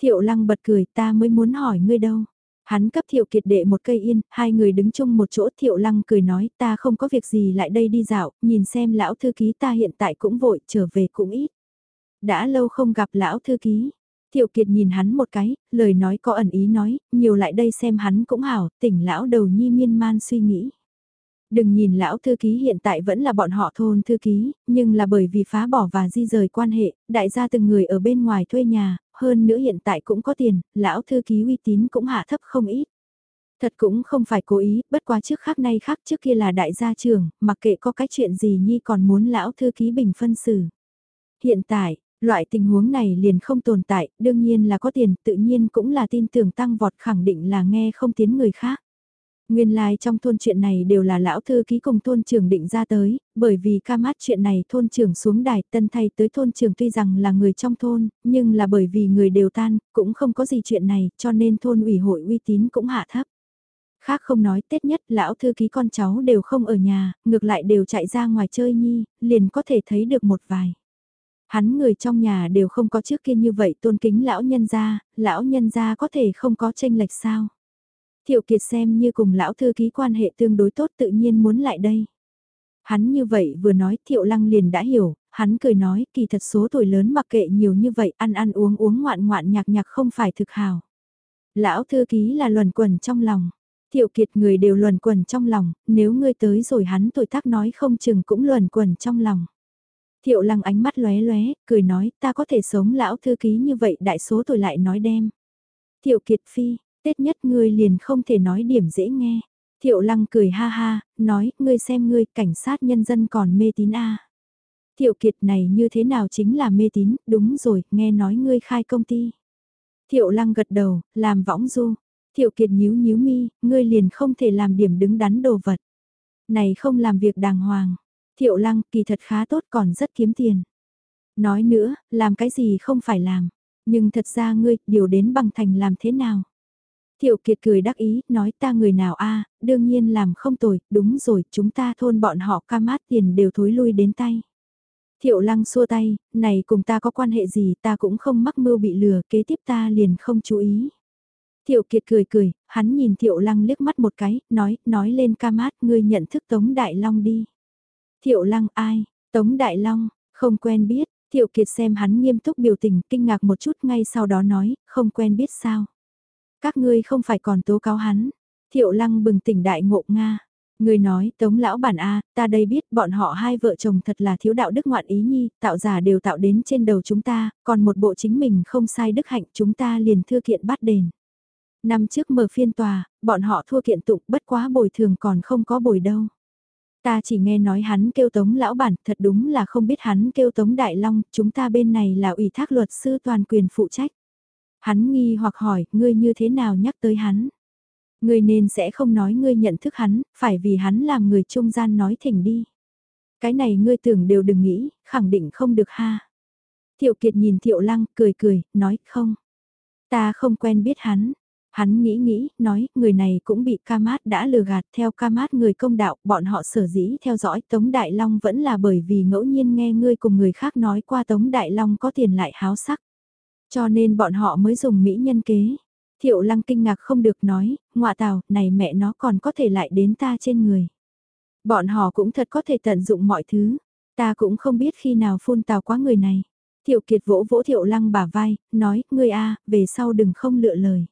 Thiệu lăng bật cười ta mới muốn hỏi ngươi đâu. Hắn cấp thiệu kiệt đệ một cây yên, hai người đứng chung một chỗ thiệu lăng cười nói ta không có việc gì lại đây đi dạo, nhìn xem lão thư ký ta hiện tại cũng vội, trở về cũng ít. Đã lâu không gặp lão thư ký, Thiệu Kiệt nhìn hắn một cái, lời nói có ẩn ý nói, nhiều lại đây xem hắn cũng hảo, tỉnh lão đầu nhi miên man suy nghĩ. Đừng nhìn lão thư ký hiện tại vẫn là bọn họ thôn thư ký, nhưng là bởi vì phá bỏ và di rời quan hệ, đại gia từng người ở bên ngoài thuê nhà, hơn nữa hiện tại cũng có tiền, lão thư ký uy tín cũng hạ thấp không ít. Thật cũng không phải cố ý, bất quá trước khác nay khác trước kia là đại gia trưởng, mặc kệ có cái chuyện gì nhi còn muốn lão thư ký bình phân xử. Hiện tại, loại tình huống này liền không tồn tại, đương nhiên là có tiền, tự nhiên cũng là tin tưởng tăng vọt khẳng định là nghe không tiếng người khác. Nguyên lai like trong thôn chuyện này đều là lão thư ký cùng thôn trưởng định ra tới, bởi vì ca mát chuyện này thôn trưởng xuống đài tân thay tới thôn trưởng tuy rằng là người trong thôn, nhưng là bởi vì người đều tan, cũng không có gì chuyện này, cho nên thôn ủy hội uy tín cũng hạ thấp. Khác không nói Tết nhất lão thư ký con cháu đều không ở nhà, ngược lại đều chạy ra ngoài chơi nhi, liền có thể thấy được một vài. Hắn người trong nhà đều không có trước kia như vậy tôn kính lão nhân gia, lão nhân gia có thể không có tranh lệch sao. Thiệu Kiệt xem như cùng lão thư ký quan hệ tương đối tốt tự nhiên muốn lại đây. Hắn như vậy vừa nói Thiệu Lăng liền đã hiểu, hắn cười nói kỳ thật số tuổi lớn mặc kệ nhiều như vậy ăn ăn uống uống ngoạn ngoạn nhạc nhạc không phải thực hào. Lão thư ký là luẩn quẩn trong lòng. Thiệu Kiệt người đều luẩn quẩn trong lòng, nếu ngươi tới rồi hắn tuổi tác nói không chừng cũng luẩn quẩn trong lòng. Thiệu Lăng ánh mắt lóe lóe, cười nói ta có thể sống lão thư ký như vậy đại số tuổi lại nói đem. Thiệu Kiệt phi, Tết nhất ngươi liền không thể nói điểm dễ nghe. Thiệu lăng cười ha ha, nói, ngươi xem ngươi, cảnh sát nhân dân còn mê tín a à. Thiệu kiệt này như thế nào chính là mê tín, đúng rồi, nghe nói ngươi khai công ty. Thiệu lăng gật đầu, làm võng du. Thiệu kiệt nhíu nhíu mi, ngươi liền không thể làm điểm đứng đắn đồ vật. Này không làm việc đàng hoàng. Thiệu lăng kỳ thật khá tốt còn rất kiếm tiền. Nói nữa, làm cái gì không phải làm. Nhưng thật ra ngươi, điều đến bằng thành làm thế nào? Thiệu Kiệt cười đắc ý, nói ta người nào a đương nhiên làm không tồi, đúng rồi, chúng ta thôn bọn họ ca mát tiền đều thối lui đến tay. Thiệu Lăng xua tay, này cùng ta có quan hệ gì ta cũng không mắc mưu bị lừa, kế tiếp ta liền không chú ý. Thiệu Kiệt cười cười, hắn nhìn Thiệu Lăng liếc mắt một cái, nói, nói lên ca mát, ngươi nhận thức Tống Đại Long đi. Thiệu Lăng ai? Tống Đại Long, không quen biết, Thiệu Kiệt xem hắn nghiêm túc biểu tình, kinh ngạc một chút ngay sau đó nói, không quen biết sao. Các ngươi không phải còn tố cáo hắn. Thiệu lăng bừng tỉnh đại ngộ Nga. Người nói, tống lão bản A, ta đây biết bọn họ hai vợ chồng thật là thiếu đạo đức ngoạn ý nhi, tạo giả đều tạo đến trên đầu chúng ta, còn một bộ chính mình không sai đức hạnh chúng ta liền thư kiện bắt đền. Năm trước mở phiên tòa, bọn họ thua kiện tụng bất quá bồi thường còn không có bồi đâu. Ta chỉ nghe nói hắn kêu tống lão bản, thật đúng là không biết hắn kêu tống đại long, chúng ta bên này là ủy thác luật sư toàn quyền phụ trách. Hắn nghi hoặc hỏi, ngươi như thế nào nhắc tới hắn? Ngươi nên sẽ không nói ngươi nhận thức hắn, phải vì hắn làm người trung gian nói thỉnh đi. Cái này ngươi tưởng đều đừng nghĩ, khẳng định không được ha. Thiệu Kiệt nhìn Thiệu Lăng, cười cười, nói không. Ta không quen biết hắn. Hắn nghĩ nghĩ, nói, người này cũng bị ca mát đã lừa gạt theo ca mát người công đạo, bọn họ sở dĩ theo dõi Tống Đại Long vẫn là bởi vì ngẫu nhiên nghe ngươi cùng người khác nói qua Tống Đại Long có tiền lại háo sắc. Cho nên bọn họ mới dùng mỹ nhân kế. Thiệu lăng kinh ngạc không được nói, ngọa tào, này mẹ nó còn có thể lại đến ta trên người. Bọn họ cũng thật có thể tận dụng mọi thứ. Ta cũng không biết khi nào phun tào quá người này. Thiệu kiệt vỗ vỗ thiệu lăng bả vai, nói, ngươi a về sau đừng không lựa lời.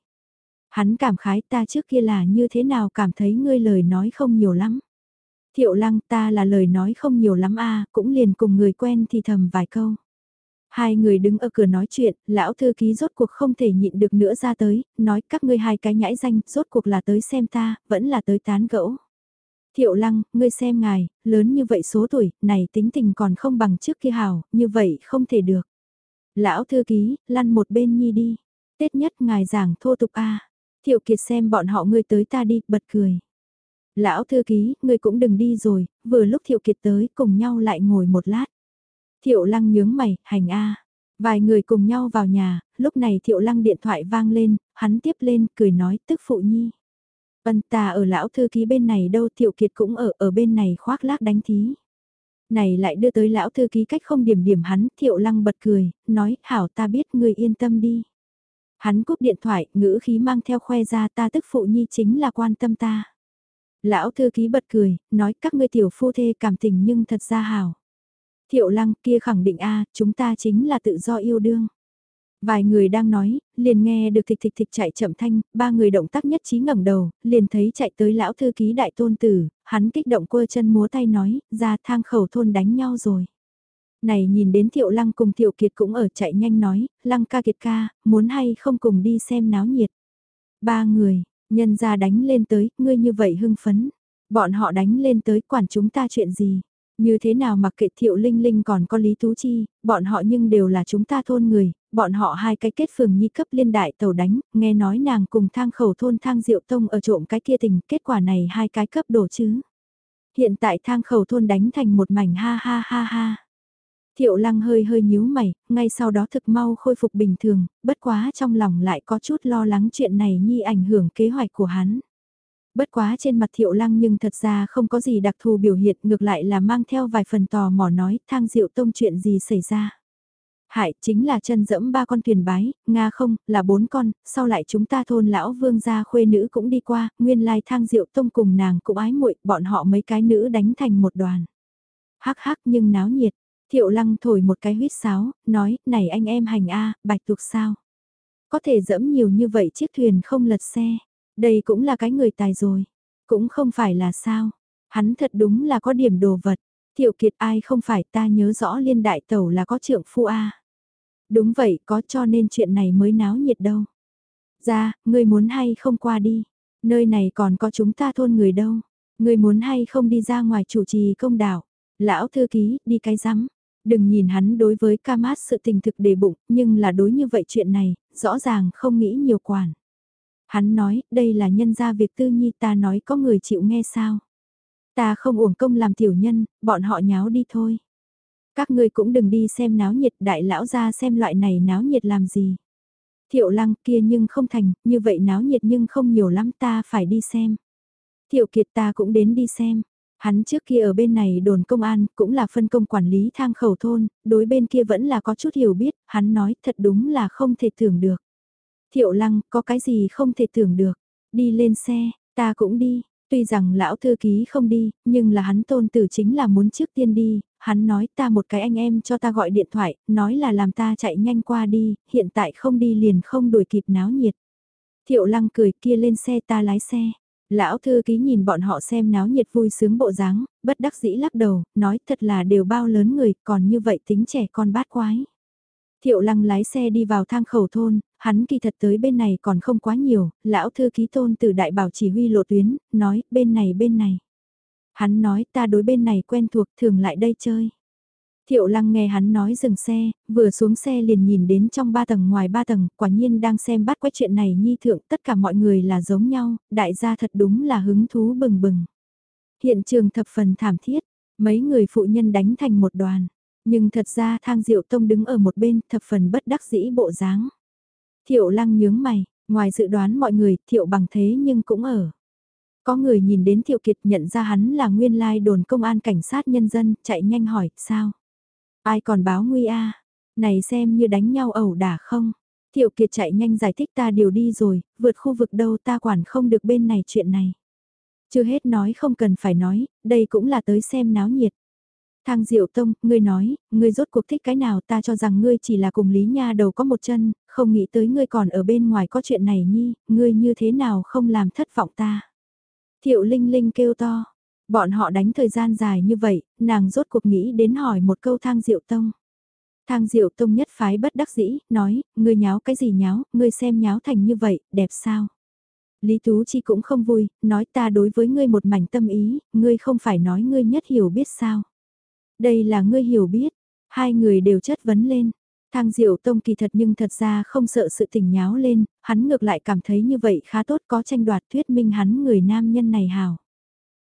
Hắn cảm khái ta trước kia là như thế nào cảm thấy ngươi lời nói không nhiều lắm. Thiệu lăng ta là lời nói không nhiều lắm a cũng liền cùng người quen thì thầm vài câu. Hai người đứng ở cửa nói chuyện, lão thư ký rốt cuộc không thể nhịn được nữa ra tới, nói các ngươi hai cái nhãi danh, rốt cuộc là tới xem ta, vẫn là tới tán gẫu. Thiệu lăng, ngươi xem ngài, lớn như vậy số tuổi, này tính tình còn không bằng trước kia hào, như vậy không thể được. Lão thư ký, lăn một bên nhi đi. Tết nhất ngài giảng thô tục a Thiệu kiệt xem bọn họ ngươi tới ta đi, bật cười. Lão thư ký, ngươi cũng đừng đi rồi, vừa lúc thiệu kiệt tới cùng nhau lại ngồi một lát. Thiệu lăng nhướng mày, hành a. Vài người cùng nhau vào nhà, lúc này thiệu lăng điện thoại vang lên, hắn tiếp lên, cười nói tức phụ nhi. Vân ta ở lão thư ký bên này đâu thiệu kiệt cũng ở ở bên này khoác lác đánh thí. Này lại đưa tới lão thư ký cách không điểm điểm hắn, thiệu lăng bật cười, nói, hảo ta biết người yên tâm đi. Hắn cúp điện thoại, ngữ khí mang theo khoe ra ta tức phụ nhi chính là quan tâm ta. Lão thư ký bật cười, nói các ngươi tiểu phu thê cảm tình nhưng thật ra hảo. Thiệu lăng kia khẳng định a chúng ta chính là tự do yêu đương. Vài người đang nói, liền nghe được thịch thịch thịch chạy chậm thanh, ba người động tác nhất trí ngẩng đầu, liền thấy chạy tới lão thư ký đại tôn tử, hắn kích động quơ chân múa tay nói, ra thang khẩu thôn đánh nhau rồi. Này nhìn đến thiệu lăng cùng thiệu kiệt cũng ở chạy nhanh nói, lăng ca kiệt ca, muốn hay không cùng đi xem náo nhiệt. Ba người, nhân ra đánh lên tới, ngươi như vậy hưng phấn. Bọn họ đánh lên tới quản chúng ta chuyện gì. Như thế nào mặc kệ thiệu linh linh còn có Lý Tú Chi, bọn họ nhưng đều là chúng ta thôn người, bọn họ hai cái kết phường nhi cấp liên đại tàu đánh, nghe nói nàng cùng thang khẩu thôn thang diệu tông ở trộm cái kia tình, kết quả này hai cái cấp đổ chứ. Hiện tại thang khẩu thôn đánh thành một mảnh ha ha ha ha. Thiệu lăng hơi hơi nhíu mày, ngay sau đó thực mau khôi phục bình thường, bất quá trong lòng lại có chút lo lắng chuyện này nhi ảnh hưởng kế hoạch của hắn. Bất quá trên mặt thiệu lăng nhưng thật ra không có gì đặc thù biểu hiện ngược lại là mang theo vài phần tò mò nói thang diệu tông chuyện gì xảy ra. Hại chính là chân dẫm ba con thuyền bái, Nga không, là bốn con, sau lại chúng ta thôn lão vương gia khuê nữ cũng đi qua, nguyên lai thang diệu tông cùng nàng cũng ái muội bọn họ mấy cái nữ đánh thành một đoàn. Hắc hắc nhưng náo nhiệt, thiệu lăng thổi một cái huyết sáo, nói, này anh em hành a bạch tục sao? Có thể dẫm nhiều như vậy chiếc thuyền không lật xe, đây cũng là cái người tài rồi, cũng không phải là sao, hắn thật đúng là có điểm đồ vật. Thiệu kiệt ai không phải ta nhớ rõ liên đại tẩu là có trượng phu A. Đúng vậy, có cho nên chuyện này mới náo nhiệt đâu. Ra, ngươi muốn hay không qua đi. Nơi này còn có chúng ta thôn người đâu. Ngươi muốn hay không đi ra ngoài chủ trì công đảo. Lão thư ký, đi cái rắm. Đừng nhìn hắn đối với ca mát sự tình thực đề bụng, nhưng là đối như vậy chuyện này, rõ ràng không nghĩ nhiều quản. Hắn nói, đây là nhân gia việc tư nhi ta nói có người chịu nghe sao. Ta không uổng công làm tiểu nhân, bọn họ nháo đi thôi. Các ngươi cũng đừng đi xem náo nhiệt đại lão ra xem loại này náo nhiệt làm gì. Thiệu lăng kia nhưng không thành, như vậy náo nhiệt nhưng không nhiều lắm ta phải đi xem. Thiệu kiệt ta cũng đến đi xem. Hắn trước kia ở bên này đồn công an cũng là phân công quản lý thang khẩu thôn, đối bên kia vẫn là có chút hiểu biết, hắn nói thật đúng là không thể tưởng được. Thiệu lăng có cái gì không thể tưởng được, đi lên xe, ta cũng đi, Tuy rằng lão thư ký không đi, nhưng là hắn tôn tử chính là muốn trước tiên đi, hắn nói ta một cái anh em cho ta gọi điện thoại, nói là làm ta chạy nhanh qua đi, hiện tại không đi liền không đuổi kịp náo nhiệt. Thiệu lăng cười kia lên xe ta lái xe. Lão thư ký nhìn bọn họ xem náo nhiệt vui sướng bộ dáng, bất đắc dĩ lắc đầu, nói thật là đều bao lớn người, còn như vậy tính trẻ con bát quái. Thiệu lăng lái xe đi vào thang khẩu thôn, hắn kỳ thật tới bên này còn không quá nhiều, lão thư ký tôn từ đại bảo chỉ huy lộ tuyến, nói bên này bên này. Hắn nói ta đối bên này quen thuộc thường lại đây chơi. Thiệu lăng nghe hắn nói dừng xe, vừa xuống xe liền nhìn đến trong ba tầng ngoài ba tầng, quả nhiên đang xem bắt quét chuyện này nhi thượng, tất cả mọi người là giống nhau, đại gia thật đúng là hứng thú bừng bừng. Hiện trường thập phần thảm thiết, mấy người phụ nhân đánh thành một đoàn. Nhưng thật ra thang diệu tông đứng ở một bên thập phần bất đắc dĩ bộ dáng. Thiệu lăng nhướng mày, ngoài dự đoán mọi người thiệu bằng thế nhưng cũng ở. Có người nhìn đến thiệu kiệt nhận ra hắn là nguyên lai đồn công an cảnh sát nhân dân, chạy nhanh hỏi, sao? Ai còn báo nguy a Này xem như đánh nhau ẩu đả không? Thiệu kiệt chạy nhanh giải thích ta điều đi rồi, vượt khu vực đâu ta quản không được bên này chuyện này. Chưa hết nói không cần phải nói, đây cũng là tới xem náo nhiệt. Thang Diệu Tông, ngươi nói, ngươi rốt cuộc thích cái nào ta cho rằng ngươi chỉ là cùng Lý Nha đầu có một chân, không nghĩ tới ngươi còn ở bên ngoài có chuyện này nhi, ngươi như thế nào không làm thất vọng ta. Thiệu Linh Linh kêu to, bọn họ đánh thời gian dài như vậy, nàng rốt cuộc nghĩ đến hỏi một câu Thang Diệu Tông. Thang Diệu Tông nhất phái bất đắc dĩ, nói, ngươi nháo cái gì nháo, ngươi xem nháo thành như vậy, đẹp sao. Lý Tú Chi cũng không vui, nói ta đối với ngươi một mảnh tâm ý, ngươi không phải nói ngươi nhất hiểu biết sao. Đây là ngươi hiểu biết, hai người đều chất vấn lên. Thang Diệu Tông kỳ thật nhưng thật ra không sợ sự tình nháo lên, hắn ngược lại cảm thấy như vậy khá tốt có tranh đoạt thuyết minh hắn người nam nhân này hào.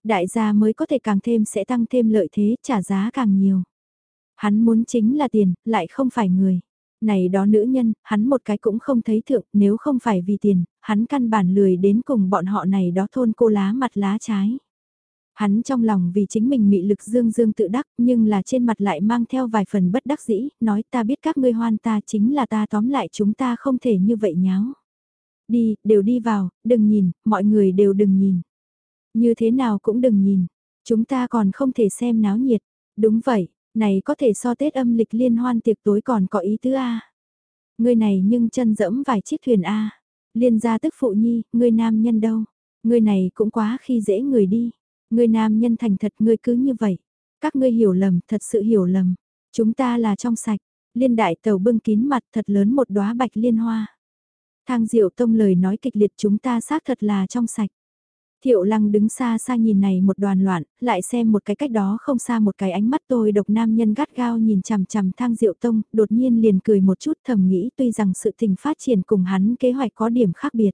Đại gia mới có thể càng thêm sẽ tăng thêm lợi thế, trả giá càng nhiều. Hắn muốn chính là tiền, lại không phải người. Này đó nữ nhân, hắn một cái cũng không thấy thượng, nếu không phải vì tiền, hắn căn bản lười đến cùng bọn họ này đó thôn cô lá mặt lá trái. Hắn trong lòng vì chính mình mị lực dương dương tự đắc nhưng là trên mặt lại mang theo vài phần bất đắc dĩ, nói ta biết các ngươi hoan ta chính là ta tóm lại chúng ta không thể như vậy nháo. Đi, đều đi vào, đừng nhìn, mọi người đều đừng nhìn. Như thế nào cũng đừng nhìn, chúng ta còn không thể xem náo nhiệt. Đúng vậy, này có thể so Tết âm lịch liên hoan tiệc tối còn có ý tứ A. Ngươi này nhưng chân dẫm vài chiếc thuyền A. Liên gia tức phụ nhi, ngươi nam nhân đâu? Ngươi này cũng quá khi dễ người đi. Ngươi nam nhân thành thật ngươi cứ như vậy. Các ngươi hiểu lầm, thật sự hiểu lầm. Chúng ta là trong sạch. Liên đại tàu bưng kín mặt thật lớn một đóa bạch liên hoa. Thang diệu tông lời nói kịch liệt chúng ta xác thật là trong sạch. Thiệu lăng đứng xa xa nhìn này một đoàn loạn, lại xem một cái cách đó không xa một cái ánh mắt tôi độc nam nhân gắt gao nhìn chằm chằm thang diệu tông, đột nhiên liền cười một chút thầm nghĩ tuy rằng sự tình phát triển cùng hắn kế hoạch có điểm khác biệt.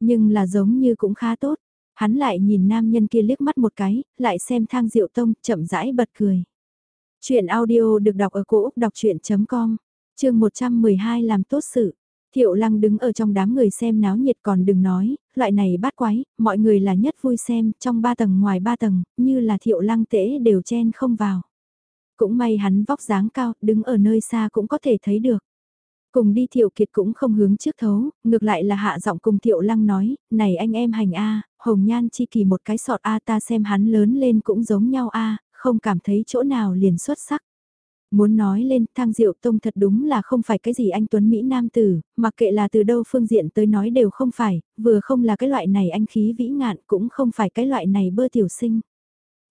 Nhưng là giống như cũng khá tốt, hắn lại nhìn nam nhân kia liếc mắt một cái, lại xem thang diệu tông, chậm rãi bật cười. Chuyện audio được đọc ở cổ Úc đọc chuyện.com, chương 112 làm tốt sự. Thiệu lăng đứng ở trong đám người xem náo nhiệt còn đừng nói, loại này bát quái, mọi người là nhất vui xem, trong ba tầng ngoài ba tầng, như là thiệu lăng tễ đều chen không vào. Cũng may hắn vóc dáng cao, đứng ở nơi xa cũng có thể thấy được. Cùng đi thiệu kiệt cũng không hướng trước thấu, ngược lại là hạ giọng cùng thiệu lăng nói, này anh em hành A, hồng nhan chi kỳ một cái sọt A ta xem hắn lớn lên cũng giống nhau A, không cảm thấy chỗ nào liền xuất sắc. Muốn nói lên thang diệu tông thật đúng là không phải cái gì anh Tuấn Mỹ Nam Tử, mà kệ là từ đâu phương diện tới nói đều không phải, vừa không là cái loại này anh khí vĩ ngạn cũng không phải cái loại này bơ tiểu sinh.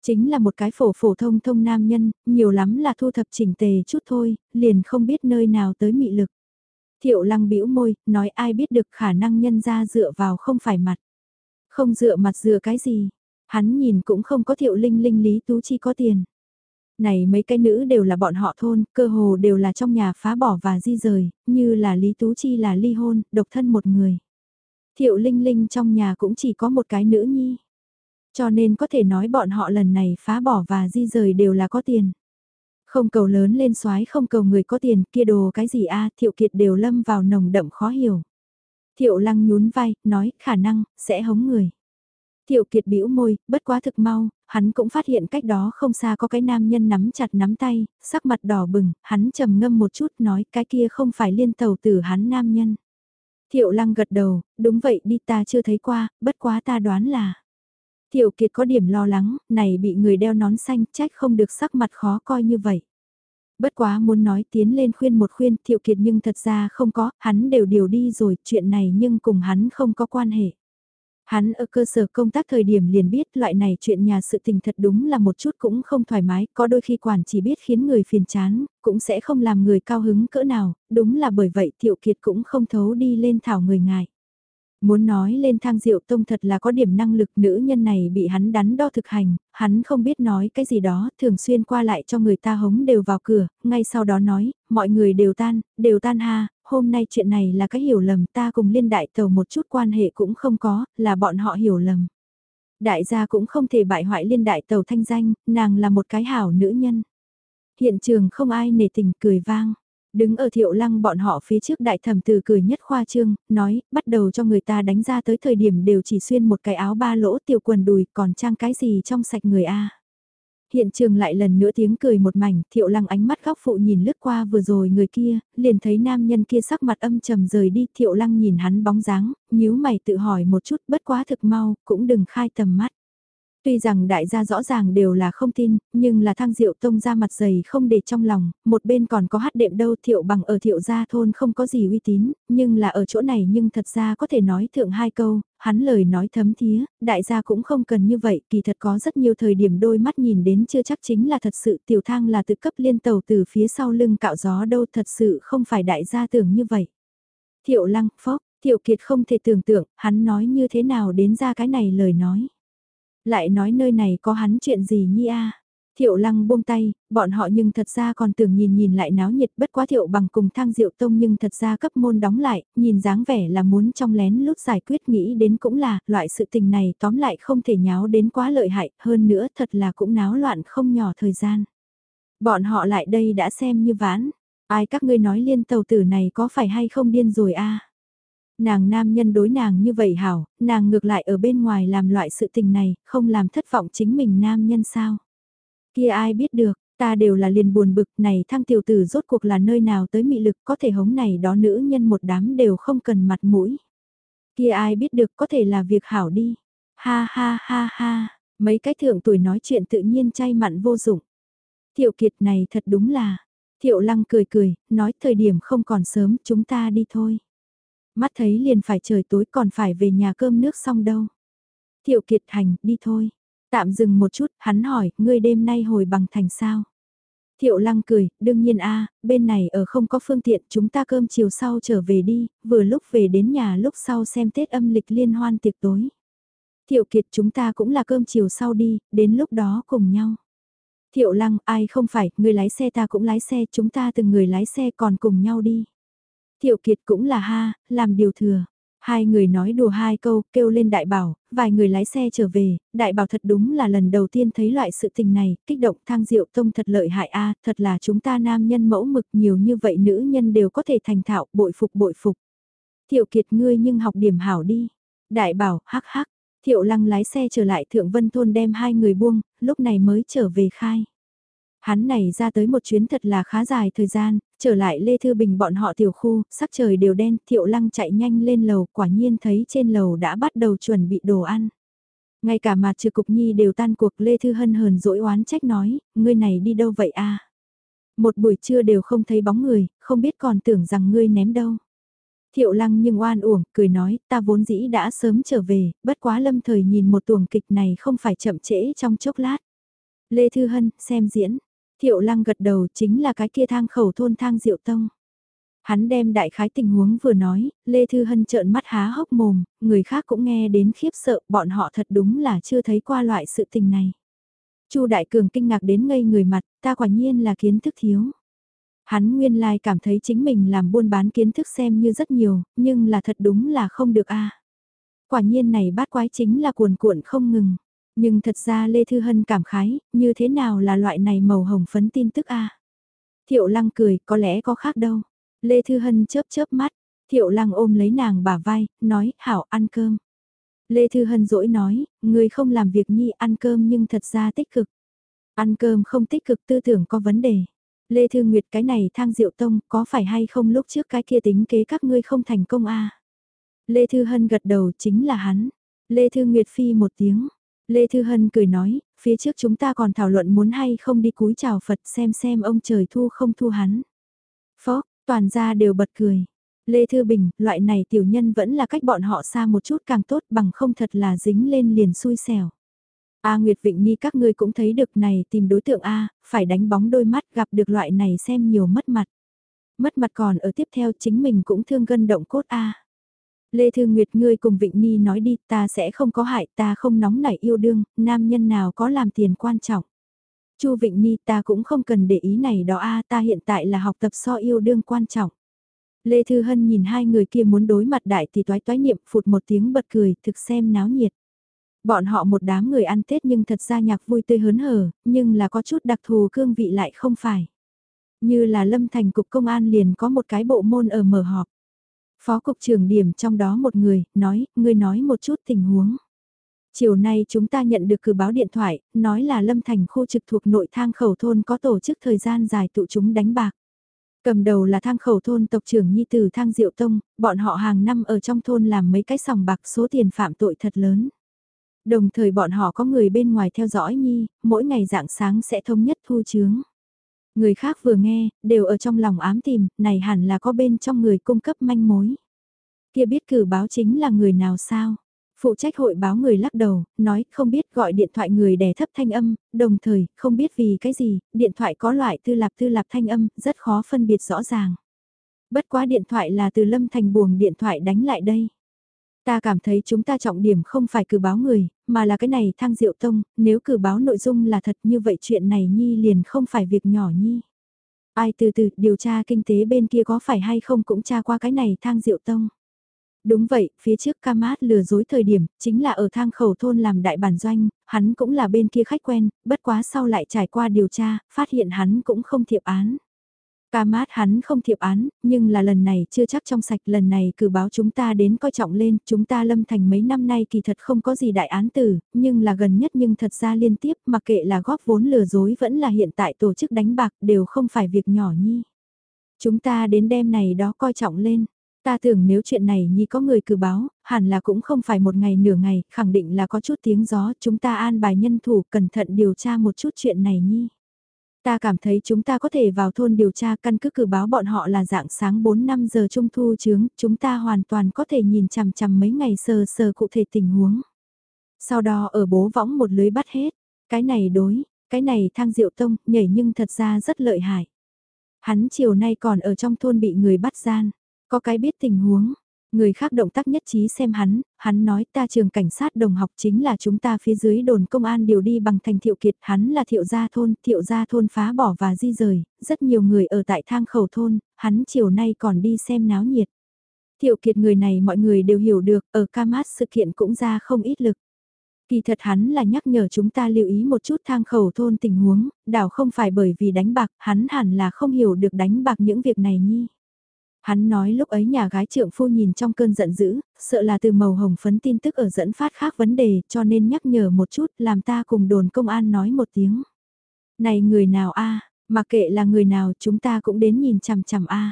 Chính là một cái phổ phổ thông thông nam nhân, nhiều lắm là thu thập chỉnh tề chút thôi, liền không biết nơi nào tới mị lực. Thiệu lăng bĩu môi, nói ai biết được khả năng nhân ra dựa vào không phải mặt. Không dựa mặt dựa cái gì, hắn nhìn cũng không có thiệu linh linh lý tú chi có tiền. Này mấy cái nữ đều là bọn họ thôn, cơ hồ đều là trong nhà phá bỏ và di rời, như là Lý Tú Chi là ly hôn, độc thân một người. Thiệu Linh Linh trong nhà cũng chỉ có một cái nữ nhi. Cho nên có thể nói bọn họ lần này phá bỏ và di rời đều là có tiền. Không cầu lớn lên soái không cầu người có tiền kia đồ cái gì a thiệu kiệt đều lâm vào nồng đậm khó hiểu. Thiệu lăng nhún vai, nói khả năng, sẽ hống người. Thiệu kiệt bĩu môi, bất quá thực mau, hắn cũng phát hiện cách đó không xa có cái nam nhân nắm chặt nắm tay, sắc mặt đỏ bừng, hắn trầm ngâm một chút nói cái kia không phải liên tàu tử hắn nam nhân. Thiệu lăng gật đầu, đúng vậy đi ta chưa thấy qua, bất quá ta đoán là. Tiểu kiệt có điểm lo lắng, này bị người đeo nón xanh trách không được sắc mặt khó coi như vậy. Bất quá muốn nói tiến lên khuyên một khuyên Tiểu kiệt nhưng thật ra không có, hắn đều điều đi rồi, chuyện này nhưng cùng hắn không có quan hệ. Hắn ở cơ sở công tác thời điểm liền biết loại này chuyện nhà sự tình thật đúng là một chút cũng không thoải mái, có đôi khi quản chỉ biết khiến người phiền chán, cũng sẽ không làm người cao hứng cỡ nào, đúng là bởi vậy Tiểu Kiệt cũng không thấu đi lên thảo người ngại. Muốn nói lên thang diệu tông thật là có điểm năng lực nữ nhân này bị hắn đắn đo thực hành, hắn không biết nói cái gì đó, thường xuyên qua lại cho người ta hống đều vào cửa, ngay sau đó nói, mọi người đều tan, đều tan ha, hôm nay chuyện này là cái hiểu lầm ta cùng liên đại tàu một chút quan hệ cũng không có, là bọn họ hiểu lầm. Đại gia cũng không thể bại hoại liên đại tàu thanh danh, nàng là một cái hảo nữ nhân. Hiện trường không ai nể tình cười vang. Đứng ở thiệu lăng bọn họ phía trước đại thẩm từ cười nhất khoa trương, nói, bắt đầu cho người ta đánh ra tới thời điểm đều chỉ xuyên một cái áo ba lỗ tiểu quần đùi còn trang cái gì trong sạch người A. Hiện trường lại lần nữa tiếng cười một mảnh, thiệu lăng ánh mắt góc phụ nhìn lướt qua vừa rồi người kia, liền thấy nam nhân kia sắc mặt âm trầm rời đi, thiệu lăng nhìn hắn bóng dáng, nhíu mày tự hỏi một chút bất quá thực mau, cũng đừng khai tầm mắt. Tuy rằng đại gia rõ ràng đều là không tin, nhưng là thang diệu tông ra mặt dày không để trong lòng, một bên còn có hát đệm đâu thiệu bằng ở thiệu gia thôn không có gì uy tín, nhưng là ở chỗ này nhưng thật ra có thể nói thượng hai câu, hắn lời nói thấm thía, đại gia cũng không cần như vậy, kỳ thật có rất nhiều thời điểm đôi mắt nhìn đến chưa chắc chính là thật sự tiểu thang là tự cấp liên tàu từ phía sau lưng cạo gió đâu thật sự không phải đại gia tưởng như vậy. Thiệu lăng, phốc, thiệu kiệt không thể tưởng tượng, hắn nói như thế nào đến ra cái này lời nói. Lại nói nơi này có hắn chuyện gì nhi a? Thiệu lăng buông tay, bọn họ nhưng thật ra còn tưởng nhìn nhìn lại náo nhiệt bất quá thiệu bằng cùng thang diệu tông nhưng thật ra cấp môn đóng lại, nhìn dáng vẻ là muốn trong lén lút giải quyết nghĩ đến cũng là, loại sự tình này tóm lại không thể nháo đến quá lợi hại, hơn nữa thật là cũng náo loạn không nhỏ thời gian. Bọn họ lại đây đã xem như ván, ai các ngươi nói liên tàu tử này có phải hay không điên rồi a? Nàng nam nhân đối nàng như vậy hảo, nàng ngược lại ở bên ngoài làm loại sự tình này, không làm thất vọng chính mình nam nhân sao. Kia ai biết được, ta đều là liền buồn bực này thăng tiểu tử rốt cuộc là nơi nào tới mị lực có thể hống này đó nữ nhân một đám đều không cần mặt mũi. Kia ai biết được có thể là việc hảo đi. Ha ha ha ha, mấy cái thượng tuổi nói chuyện tự nhiên chay mặn vô dụng. Tiểu kiệt này thật đúng là, Thiệu lăng cười cười, nói thời điểm không còn sớm, chúng ta đi thôi. Mắt thấy liền phải trời tối còn phải về nhà cơm nước xong đâu. Thiệu kiệt hành, đi thôi. Tạm dừng một chút, hắn hỏi, ngươi đêm nay hồi bằng thành sao? Thiệu lăng cười, đương nhiên a bên này ở không có phương tiện, chúng ta cơm chiều sau trở về đi, vừa lúc về đến nhà lúc sau xem Tết âm lịch liên hoan tiệc tối. Thiệu kiệt chúng ta cũng là cơm chiều sau đi, đến lúc đó cùng nhau. Thiệu lăng, ai không phải, người lái xe ta cũng lái xe, chúng ta từng người lái xe còn cùng nhau đi. Thiệu kiệt cũng là ha, làm điều thừa. Hai người nói đùa hai câu, kêu lên đại bảo, vài người lái xe trở về, đại bảo thật đúng là lần đầu tiên thấy loại sự tình này, kích động thang diệu tông thật lợi hại a thật là chúng ta nam nhân mẫu mực nhiều như vậy nữ nhân đều có thể thành thạo, bội phục bội phục. Thiệu kiệt ngươi nhưng học điểm hảo đi. Đại bảo, hắc hắc, thiệu lăng lái xe trở lại thượng vân thôn đem hai người buông, lúc này mới trở về khai. Hắn này ra tới một chuyến thật là khá dài thời gian, trở lại Lê Thư Bình bọn họ tiểu khu, sắc trời đều đen, Thiệu Lăng chạy nhanh lên lầu, quả nhiên thấy trên lầu đã bắt đầu chuẩn bị đồ ăn. Ngay cả mặt trừ cục nhi đều tan cuộc Lê Thư Hân hờn dỗi oán trách nói, ngươi này đi đâu vậy a Một buổi trưa đều không thấy bóng người, không biết còn tưởng rằng ngươi ném đâu. Thiệu lăng nhưng oan uổng, cười nói, ta vốn dĩ đã sớm trở về, bất quá lâm thời nhìn một tuồng kịch này không phải chậm trễ trong chốc lát. Lê Thư Hân, xem diễn, Thiệu lăng gật đầu chính là cái kia thang khẩu thôn thang diệu tông. Hắn đem đại khái tình huống vừa nói, Lê Thư Hân trợn mắt há hốc mồm, người khác cũng nghe đến khiếp sợ, bọn họ thật đúng là chưa thấy qua loại sự tình này. Chu Đại Cường kinh ngạc đến ngây người mặt, ta quả nhiên là kiến thức thiếu. Hắn nguyên lai cảm thấy chính mình làm buôn bán kiến thức xem như rất nhiều, nhưng là thật đúng là không được a. Quả nhiên này bát quái chính là cuồn cuộn không ngừng. Nhưng thật ra Lê Thư Hân cảm khái, như thế nào là loại này màu hồng phấn tin tức a Thiệu lăng cười, có lẽ có khác đâu. Lê Thư Hân chớp chớp mắt, Thiệu lăng ôm lấy nàng bả vai, nói, hảo ăn cơm. Lê Thư Hân dỗi nói, người không làm việc nhi ăn cơm nhưng thật ra tích cực. Ăn cơm không tích cực tư tưởng có vấn đề. Lê Thư Nguyệt cái này thang diệu tông có phải hay không lúc trước cái kia tính kế các ngươi không thành công a Lê Thư Hân gật đầu chính là hắn. Lê Thư Nguyệt phi một tiếng. Lê Thư Hân cười nói, phía trước chúng ta còn thảo luận muốn hay không đi cúi chào Phật xem xem ông trời thu không thu hắn. Phó, toàn gia đều bật cười. Lê Thư Bình, loại này tiểu nhân vẫn là cách bọn họ xa một chút càng tốt bằng không thật là dính lên liền xui xẻo. A Nguyệt Vịnh Nhi các ngươi cũng thấy được này tìm đối tượng A, phải đánh bóng đôi mắt gặp được loại này xem nhiều mất mặt. Mất mặt còn ở tiếp theo chính mình cũng thương gân động cốt A. Lê Thư Nguyệt ngươi cùng Vịnh Ni nói đi ta sẽ không có hại ta không nóng nảy yêu đương, nam nhân nào có làm tiền quan trọng. Chu Vịnh Ni ta cũng không cần để ý này đó a ta hiện tại là học tập so yêu đương quan trọng. Lê Thư Hân nhìn hai người kia muốn đối mặt đại thì toái toái niệm phụt một tiếng bật cười thực xem náo nhiệt. Bọn họ một đám người ăn Tết nhưng thật ra nhạc vui tươi hớn hở, nhưng là có chút đặc thù cương vị lại không phải. Như là lâm thành cục công an liền có một cái bộ môn ở mở họp. Phó cục trưởng điểm trong đó một người, nói, ngươi nói một chút tình huống. Chiều nay chúng ta nhận được cử báo điện thoại, nói là Lâm Thành khu trực thuộc nội thang khẩu thôn có tổ chức thời gian dài tụ chúng đánh bạc. Cầm đầu là thang khẩu thôn tộc trưởng Nhi Tử thang Diệu Tông, bọn họ hàng năm ở trong thôn làm mấy cái sòng bạc số tiền phạm tội thật lớn. Đồng thời bọn họ có người bên ngoài theo dõi Nhi, mỗi ngày dạng sáng sẽ thống nhất thu chướng. Người khác vừa nghe, đều ở trong lòng ám tìm, này hẳn là có bên trong người cung cấp manh mối. Kia biết cử báo chính là người nào sao? Phụ trách hội báo người lắc đầu, nói không biết gọi điện thoại người đè thấp thanh âm, đồng thời không biết vì cái gì, điện thoại có loại tư lạp tư lạp thanh âm, rất khó phân biệt rõ ràng. Bất quá điện thoại là từ Lâm Thành buồng điện thoại đánh lại đây. Ta cảm thấy chúng ta trọng điểm không phải cử báo người, mà là cái này thang diệu tông, nếu cử báo nội dung là thật như vậy chuyện này Nhi liền không phải việc nhỏ Nhi. Ai từ từ điều tra kinh tế bên kia có phải hay không cũng tra qua cái này thang diệu tông. Đúng vậy, phía trước Kamat mát lừa dối thời điểm, chính là ở thang khẩu thôn làm đại bản doanh, hắn cũng là bên kia khách quen, bất quá sau lại trải qua điều tra, phát hiện hắn cũng không thiệp án. Ca mát hắn không thiệp án, nhưng là lần này chưa chắc trong sạch lần này cử báo chúng ta đến coi trọng lên, chúng ta lâm thành mấy năm nay kỳ thật không có gì đại án tử, nhưng là gần nhất nhưng thật ra liên tiếp mà kệ là góp vốn lừa dối vẫn là hiện tại tổ chức đánh bạc đều không phải việc nhỏ nhi. Chúng ta đến đêm này đó coi trọng lên. Ta tưởng nếu chuyện này nhi có người cử báo, hẳn là cũng không phải một ngày nửa ngày, khẳng định là có chút tiếng gió, chúng ta an bài nhân thủ cẩn thận điều tra một chút chuyện này nhi. Ta cảm thấy chúng ta có thể vào thôn điều tra căn cứ cử báo bọn họ là dạng sáng 4-5 giờ trung thu chướng, chúng ta hoàn toàn có thể nhìn chằm chằm mấy ngày sờ sờ cụ thể tình huống. Sau đó ở bố võng một lưới bắt hết, cái này đối, cái này thang diệu tông, nhảy nhưng thật ra rất lợi hại. Hắn chiều nay còn ở trong thôn bị người bắt gian, có cái biết tình huống, Người khác động tác nhất trí xem hắn, hắn nói ta trường cảnh sát đồng học chính là chúng ta phía dưới đồn công an điều đi bằng thành thiệu kiệt, hắn là thiệu gia thôn, thiệu gia thôn phá bỏ và di rời, rất nhiều người ở tại thang khẩu thôn, hắn chiều nay còn đi xem náo nhiệt. Thiệu kiệt người này mọi người đều hiểu được, ở Camat sự kiện cũng ra không ít lực. Kỳ thật hắn là nhắc nhở chúng ta lưu ý một chút thang khẩu thôn tình huống, đảo không phải bởi vì đánh bạc, hắn hẳn là không hiểu được đánh bạc những việc này nhi. Hắn nói lúc ấy nhà gái trượng phu nhìn trong cơn giận dữ, sợ là từ màu hồng phấn tin tức ở dẫn phát khác vấn đề cho nên nhắc nhở một chút làm ta cùng đồn công an nói một tiếng. Này người nào a mà kệ là người nào chúng ta cũng đến nhìn chằm chằm a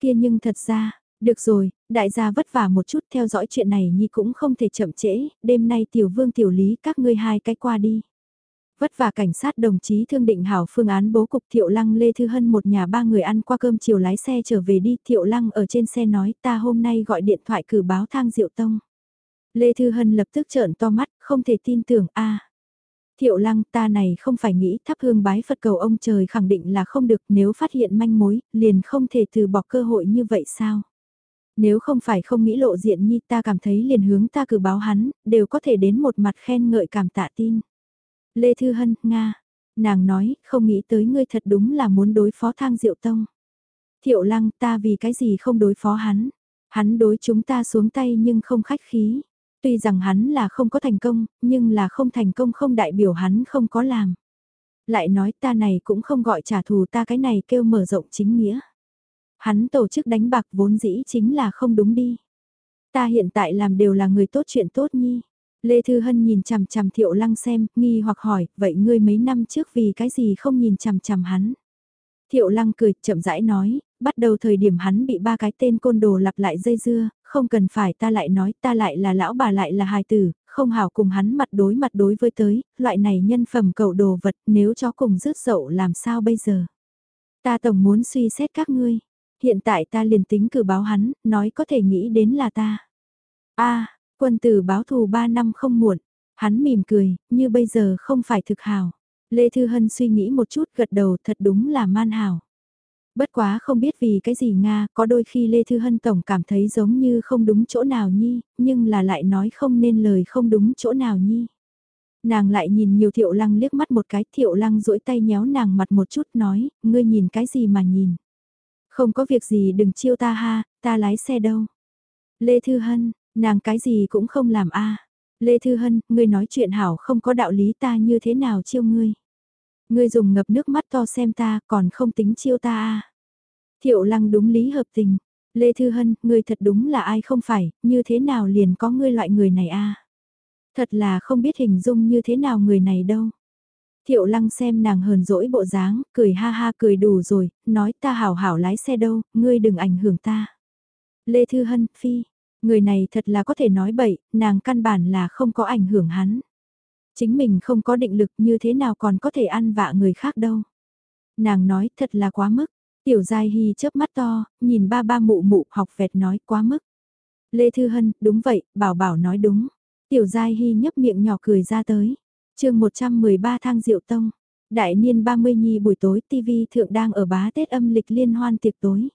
Kia nhưng thật ra, được rồi, đại gia vất vả một chút theo dõi chuyện này nhi cũng không thể chậm trễ, đêm nay tiểu vương tiểu lý các ngươi hai cái qua đi. Vất vả cảnh sát đồng chí thương định hảo phương án bố cục Thiệu Lăng Lê Thư Hân một nhà ba người ăn qua cơm chiều lái xe trở về đi. Thiệu Lăng ở trên xe nói ta hôm nay gọi điện thoại cử báo thang Diệu Tông. Lê Thư Hân lập tức trợn to mắt, không thể tin tưởng a Thiệu Lăng ta này không phải nghĩ thắp hương bái Phật cầu ông trời khẳng định là không được nếu phát hiện manh mối, liền không thể từ bỏ cơ hội như vậy sao? Nếu không phải không nghĩ lộ diện nhi ta cảm thấy liền hướng ta cử báo hắn, đều có thể đến một mặt khen ngợi cảm tạ tin. Lê Thư Hân, Nga. Nàng nói, không nghĩ tới ngươi thật đúng là muốn đối phó thang diệu tông. Thiệu lăng ta vì cái gì không đối phó hắn. Hắn đối chúng ta xuống tay nhưng không khách khí. Tuy rằng hắn là không có thành công, nhưng là không thành công không đại biểu hắn không có làm. Lại nói ta này cũng không gọi trả thù ta cái này kêu mở rộng chính nghĩa. Hắn tổ chức đánh bạc vốn dĩ chính là không đúng đi. Ta hiện tại làm đều là người tốt chuyện tốt nhi. Lê Thư Hân nhìn chằm chằm Thiệu Lăng xem, nghi hoặc hỏi, vậy ngươi mấy năm trước vì cái gì không nhìn chằm chằm hắn? Thiệu Lăng cười, chậm rãi nói, bắt đầu thời điểm hắn bị ba cái tên côn đồ lặp lại dây dưa, không cần phải ta lại nói ta lại là lão bà lại là hài tử, không hảo cùng hắn mặt đối mặt đối với tới, loại này nhân phẩm cầu đồ vật nếu cho cùng rước dậu làm sao bây giờ? Ta tổng muốn suy xét các ngươi, hiện tại ta liền tính cử báo hắn, nói có thể nghĩ đến là ta. a Quân tử báo thù 3 năm không muộn. Hắn mỉm cười, như bây giờ không phải thực hào. Lê Thư Hân suy nghĩ một chút gật đầu thật đúng là man hào. Bất quá không biết vì cái gì Nga, có đôi khi Lê Thư Hân Tổng cảm thấy giống như không đúng chỗ nào nhi, nhưng là lại nói không nên lời không đúng chỗ nào nhi. Nàng lại nhìn nhiều thiệu lăng liếc mắt một cái, thiệu lăng duỗi tay nhéo nàng mặt một chút nói, ngươi nhìn cái gì mà nhìn. Không có việc gì đừng chiêu ta ha, ta lái xe đâu. Lê Thư Hân, Nàng cái gì cũng không làm a Lê Thư Hân, ngươi nói chuyện hảo không có đạo lý ta như thế nào chiêu ngươi. Ngươi dùng ngập nước mắt to xem ta còn không tính chiêu ta a Thiệu lăng đúng lý hợp tình. Lê Thư Hân, ngươi thật đúng là ai không phải, như thế nào liền có ngươi loại người này a Thật là không biết hình dung như thế nào người này đâu. Thiệu lăng xem nàng hờn dỗi bộ dáng, cười ha ha cười đủ rồi, nói ta hảo hảo lái xe đâu, ngươi đừng ảnh hưởng ta. Lê Thư Hân, phi, Người này thật là có thể nói bậy, nàng căn bản là không có ảnh hưởng hắn. Chính mình không có định lực như thế nào còn có thể ăn vạ người khác đâu. Nàng nói thật là quá mức. Tiểu Giai Hy chớp mắt to, nhìn ba ba mụ mụ học vẹt nói quá mức. Lê Thư Hân, đúng vậy, bảo bảo nói đúng. Tiểu Giai Hy nhấp miệng nhỏ cười ra tới. chương 113 thang diệu tông. Đại niên 30 nhi buổi tối TV thượng đang ở bá Tết âm lịch liên hoan tiệc tối.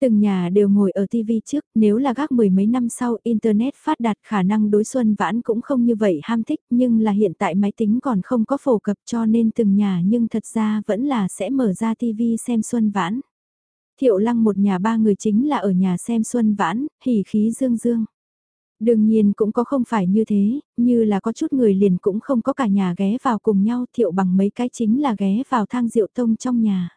Từng nhà đều ngồi ở TV trước, nếu là gác mười mấy năm sau Internet phát đạt khả năng đối xuân vãn cũng không như vậy ham thích nhưng là hiện tại máy tính còn không có phổ cập cho nên từng nhà nhưng thật ra vẫn là sẽ mở ra TV xem xuân vãn. Thiệu lăng một nhà ba người chính là ở nhà xem xuân vãn, hỉ khí dương dương. Đương nhiên cũng có không phải như thế, như là có chút người liền cũng không có cả nhà ghé vào cùng nhau thiệu bằng mấy cái chính là ghé vào thang rượu tông trong nhà.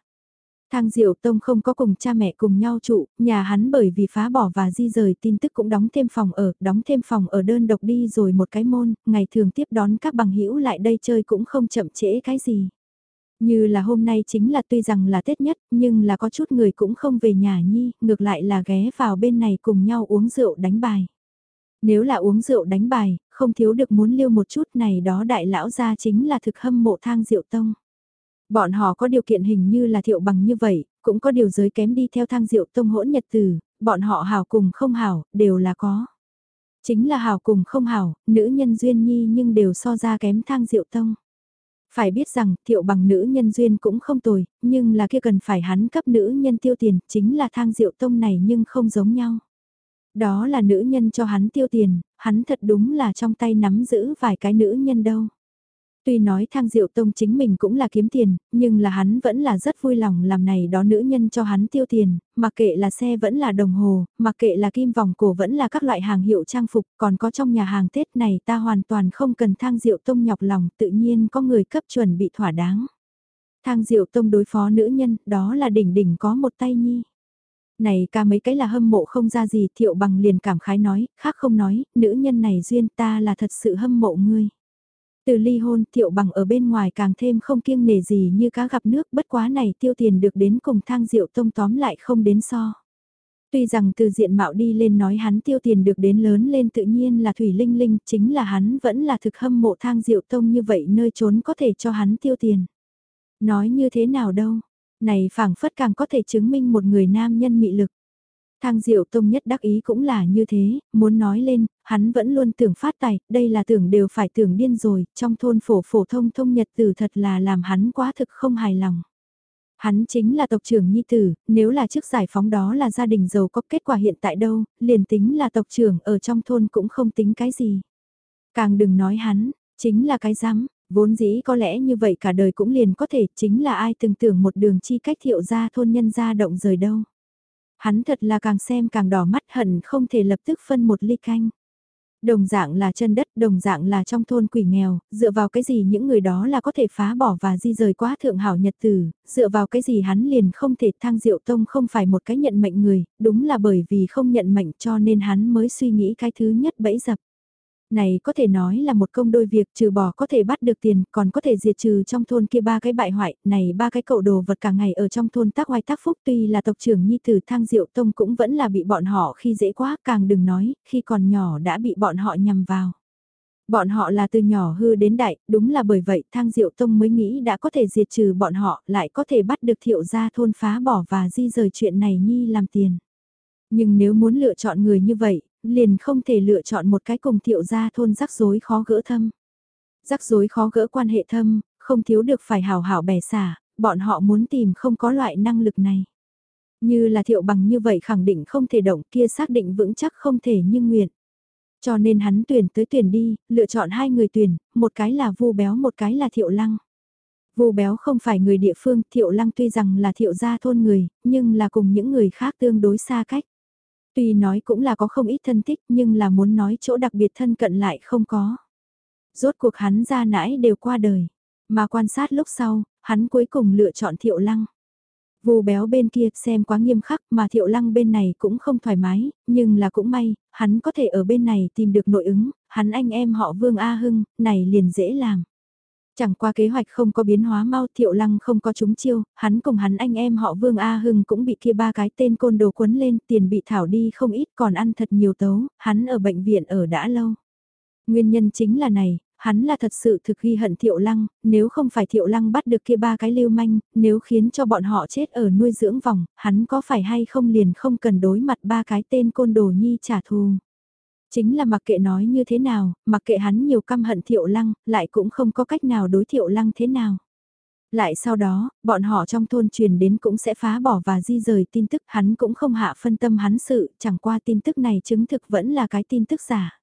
Thang Diệu Tông không có cùng cha mẹ cùng nhau trụ, nhà hắn bởi vì phá bỏ và di rời tin tức cũng đóng thêm phòng ở, đóng thêm phòng ở đơn độc đi rồi một cái môn, ngày thường tiếp đón các bằng hữu lại đây chơi cũng không chậm trễ cái gì. Như là hôm nay chính là tuy rằng là Tết nhất, nhưng là có chút người cũng không về nhà nhi, ngược lại là ghé vào bên này cùng nhau uống rượu đánh bài. Nếu là uống rượu đánh bài, không thiếu được muốn liêu một chút này đó đại lão ra chính là thực hâm mộ thang rượu Tông. Bọn họ có điều kiện hình như là thiệu bằng như vậy, cũng có điều giới kém đi theo thang diệu tông hỗn nhật từ, bọn họ hào cùng không hào đều là có. Chính là hào cùng không hào nữ nhân duyên nhi nhưng đều so ra kém thang diệu tông. Phải biết rằng thiệu bằng nữ nhân duyên cũng không tồi, nhưng là kia cần phải hắn cấp nữ nhân tiêu tiền, chính là thang diệu tông này nhưng không giống nhau. Đó là nữ nhân cho hắn tiêu tiền, hắn thật đúng là trong tay nắm giữ vài cái nữ nhân đâu. Tuy nói thang diệu tông chính mình cũng là kiếm tiền, nhưng là hắn vẫn là rất vui lòng làm này đó nữ nhân cho hắn tiêu tiền, mặc kệ là xe vẫn là đồng hồ, mặc kệ là kim vòng cổ vẫn là các loại hàng hiệu trang phục, còn có trong nhà hàng Tết này ta hoàn toàn không cần thang diệu tông nhọc lòng, tự nhiên có người cấp chuẩn bị thỏa đáng. Thang diệu tông đối phó nữ nhân, đó là đỉnh đỉnh có một tay nhi. Này ca mấy cái là hâm mộ không ra gì thiệu bằng liền cảm khái nói, khác không nói, nữ nhân này duyên ta là thật sự hâm mộ ngươi. Từ ly hôn thiệu bằng ở bên ngoài càng thêm không kiêng nề gì như cá gặp nước bất quá này tiêu tiền được đến cùng thang rượu tông tóm lại không đến so. Tuy rằng từ diện mạo đi lên nói hắn tiêu tiền được đến lớn lên tự nhiên là Thủy Linh Linh, chính là hắn vẫn là thực hâm mộ thang diệu tông như vậy nơi trốn có thể cho hắn tiêu tiền. Nói như thế nào đâu, này phảng phất càng có thể chứng minh một người nam nhân mị lực. Thang Diệu Tông nhất đắc ý cũng là như thế, muốn nói lên, hắn vẫn luôn tưởng phát tài, đây là tưởng đều phải tưởng điên rồi, trong thôn phổ phổ thông thông nhật tử thật là làm hắn quá thực không hài lòng. Hắn chính là tộc trưởng nhi tử, nếu là trước giải phóng đó là gia đình giàu có kết quả hiện tại đâu, liền tính là tộc trưởng ở trong thôn cũng không tính cái gì. Càng đừng nói hắn, chính là cái rắm vốn dĩ có lẽ như vậy cả đời cũng liền có thể chính là ai từng tưởng một đường chi cách thiệu ra thôn nhân ra động rời đâu. Hắn thật là càng xem càng đỏ mắt hận không thể lập tức phân một ly canh. Đồng dạng là chân đất, đồng dạng là trong thôn quỷ nghèo, dựa vào cái gì những người đó là có thể phá bỏ và di rời quá thượng hảo nhật tử, dựa vào cái gì hắn liền không thể thang diệu tông không phải một cái nhận mệnh người, đúng là bởi vì không nhận mệnh cho nên hắn mới suy nghĩ cái thứ nhất bẫy dập. Này có thể nói là một công đôi việc trừ bỏ có thể bắt được tiền, còn có thể diệt trừ trong thôn kia ba cái bại hoại, này ba cái cậu đồ vật cả ngày ở trong thôn tác hoài tác phúc tuy là tộc trưởng nhi tử thang diệu tông cũng vẫn là bị bọn họ khi dễ quá càng đừng nói, khi còn nhỏ đã bị bọn họ nhằm vào. Bọn họ là từ nhỏ hư đến đại, đúng là bởi vậy thang diệu tông mới nghĩ đã có thể diệt trừ bọn họ, lại có thể bắt được thiệu gia thôn phá bỏ và di rời chuyện này nhi làm tiền. Nhưng nếu muốn lựa chọn người như vậy, liền không thể lựa chọn một cái cùng thiệu gia thôn rắc rối khó gỡ thâm. Rắc rối khó gỡ quan hệ thâm, không thiếu được phải hào hảo bẻ xả, bọn họ muốn tìm không có loại năng lực này. Như là thiệu bằng như vậy khẳng định không thể động kia xác định vững chắc không thể như nguyện. Cho nên hắn tuyển tới tuyển đi, lựa chọn hai người tuyển, một cái là vu béo một cái là thiệu lăng. Vu béo không phải người địa phương, thiệu lăng tuy rằng là thiệu gia thôn người, nhưng là cùng những người khác tương đối xa cách. Tuy nói cũng là có không ít thân thích nhưng là muốn nói chỗ đặc biệt thân cận lại không có. Rốt cuộc hắn ra nãi đều qua đời. Mà quan sát lúc sau, hắn cuối cùng lựa chọn thiệu lăng. Vù béo bên kia xem quá nghiêm khắc mà thiệu lăng bên này cũng không thoải mái, nhưng là cũng may, hắn có thể ở bên này tìm được nội ứng, hắn anh em họ Vương A Hưng, này liền dễ làm. Chẳng qua kế hoạch không có biến hóa mau thiệu lăng không có trúng chiêu, hắn cùng hắn anh em họ Vương A Hưng cũng bị kia ba cái tên côn đồ quấn lên, tiền bị thảo đi không ít còn ăn thật nhiều tấu, hắn ở bệnh viện ở đã lâu. Nguyên nhân chính là này, hắn là thật sự thực ghi hận thiệu lăng, nếu không phải thiệu lăng bắt được kia ba cái lưu manh, nếu khiến cho bọn họ chết ở nuôi dưỡng vòng, hắn có phải hay không liền không cần đối mặt ba cái tên côn đồ nhi trả thù. Chính là mặc kệ nói như thế nào, mặc kệ hắn nhiều căm hận thiệu lăng, lại cũng không có cách nào đối thiệu lăng thế nào. Lại sau đó, bọn họ trong thôn truyền đến cũng sẽ phá bỏ và di rời tin tức hắn cũng không hạ phân tâm hắn sự, chẳng qua tin tức này chứng thực vẫn là cái tin tức giả.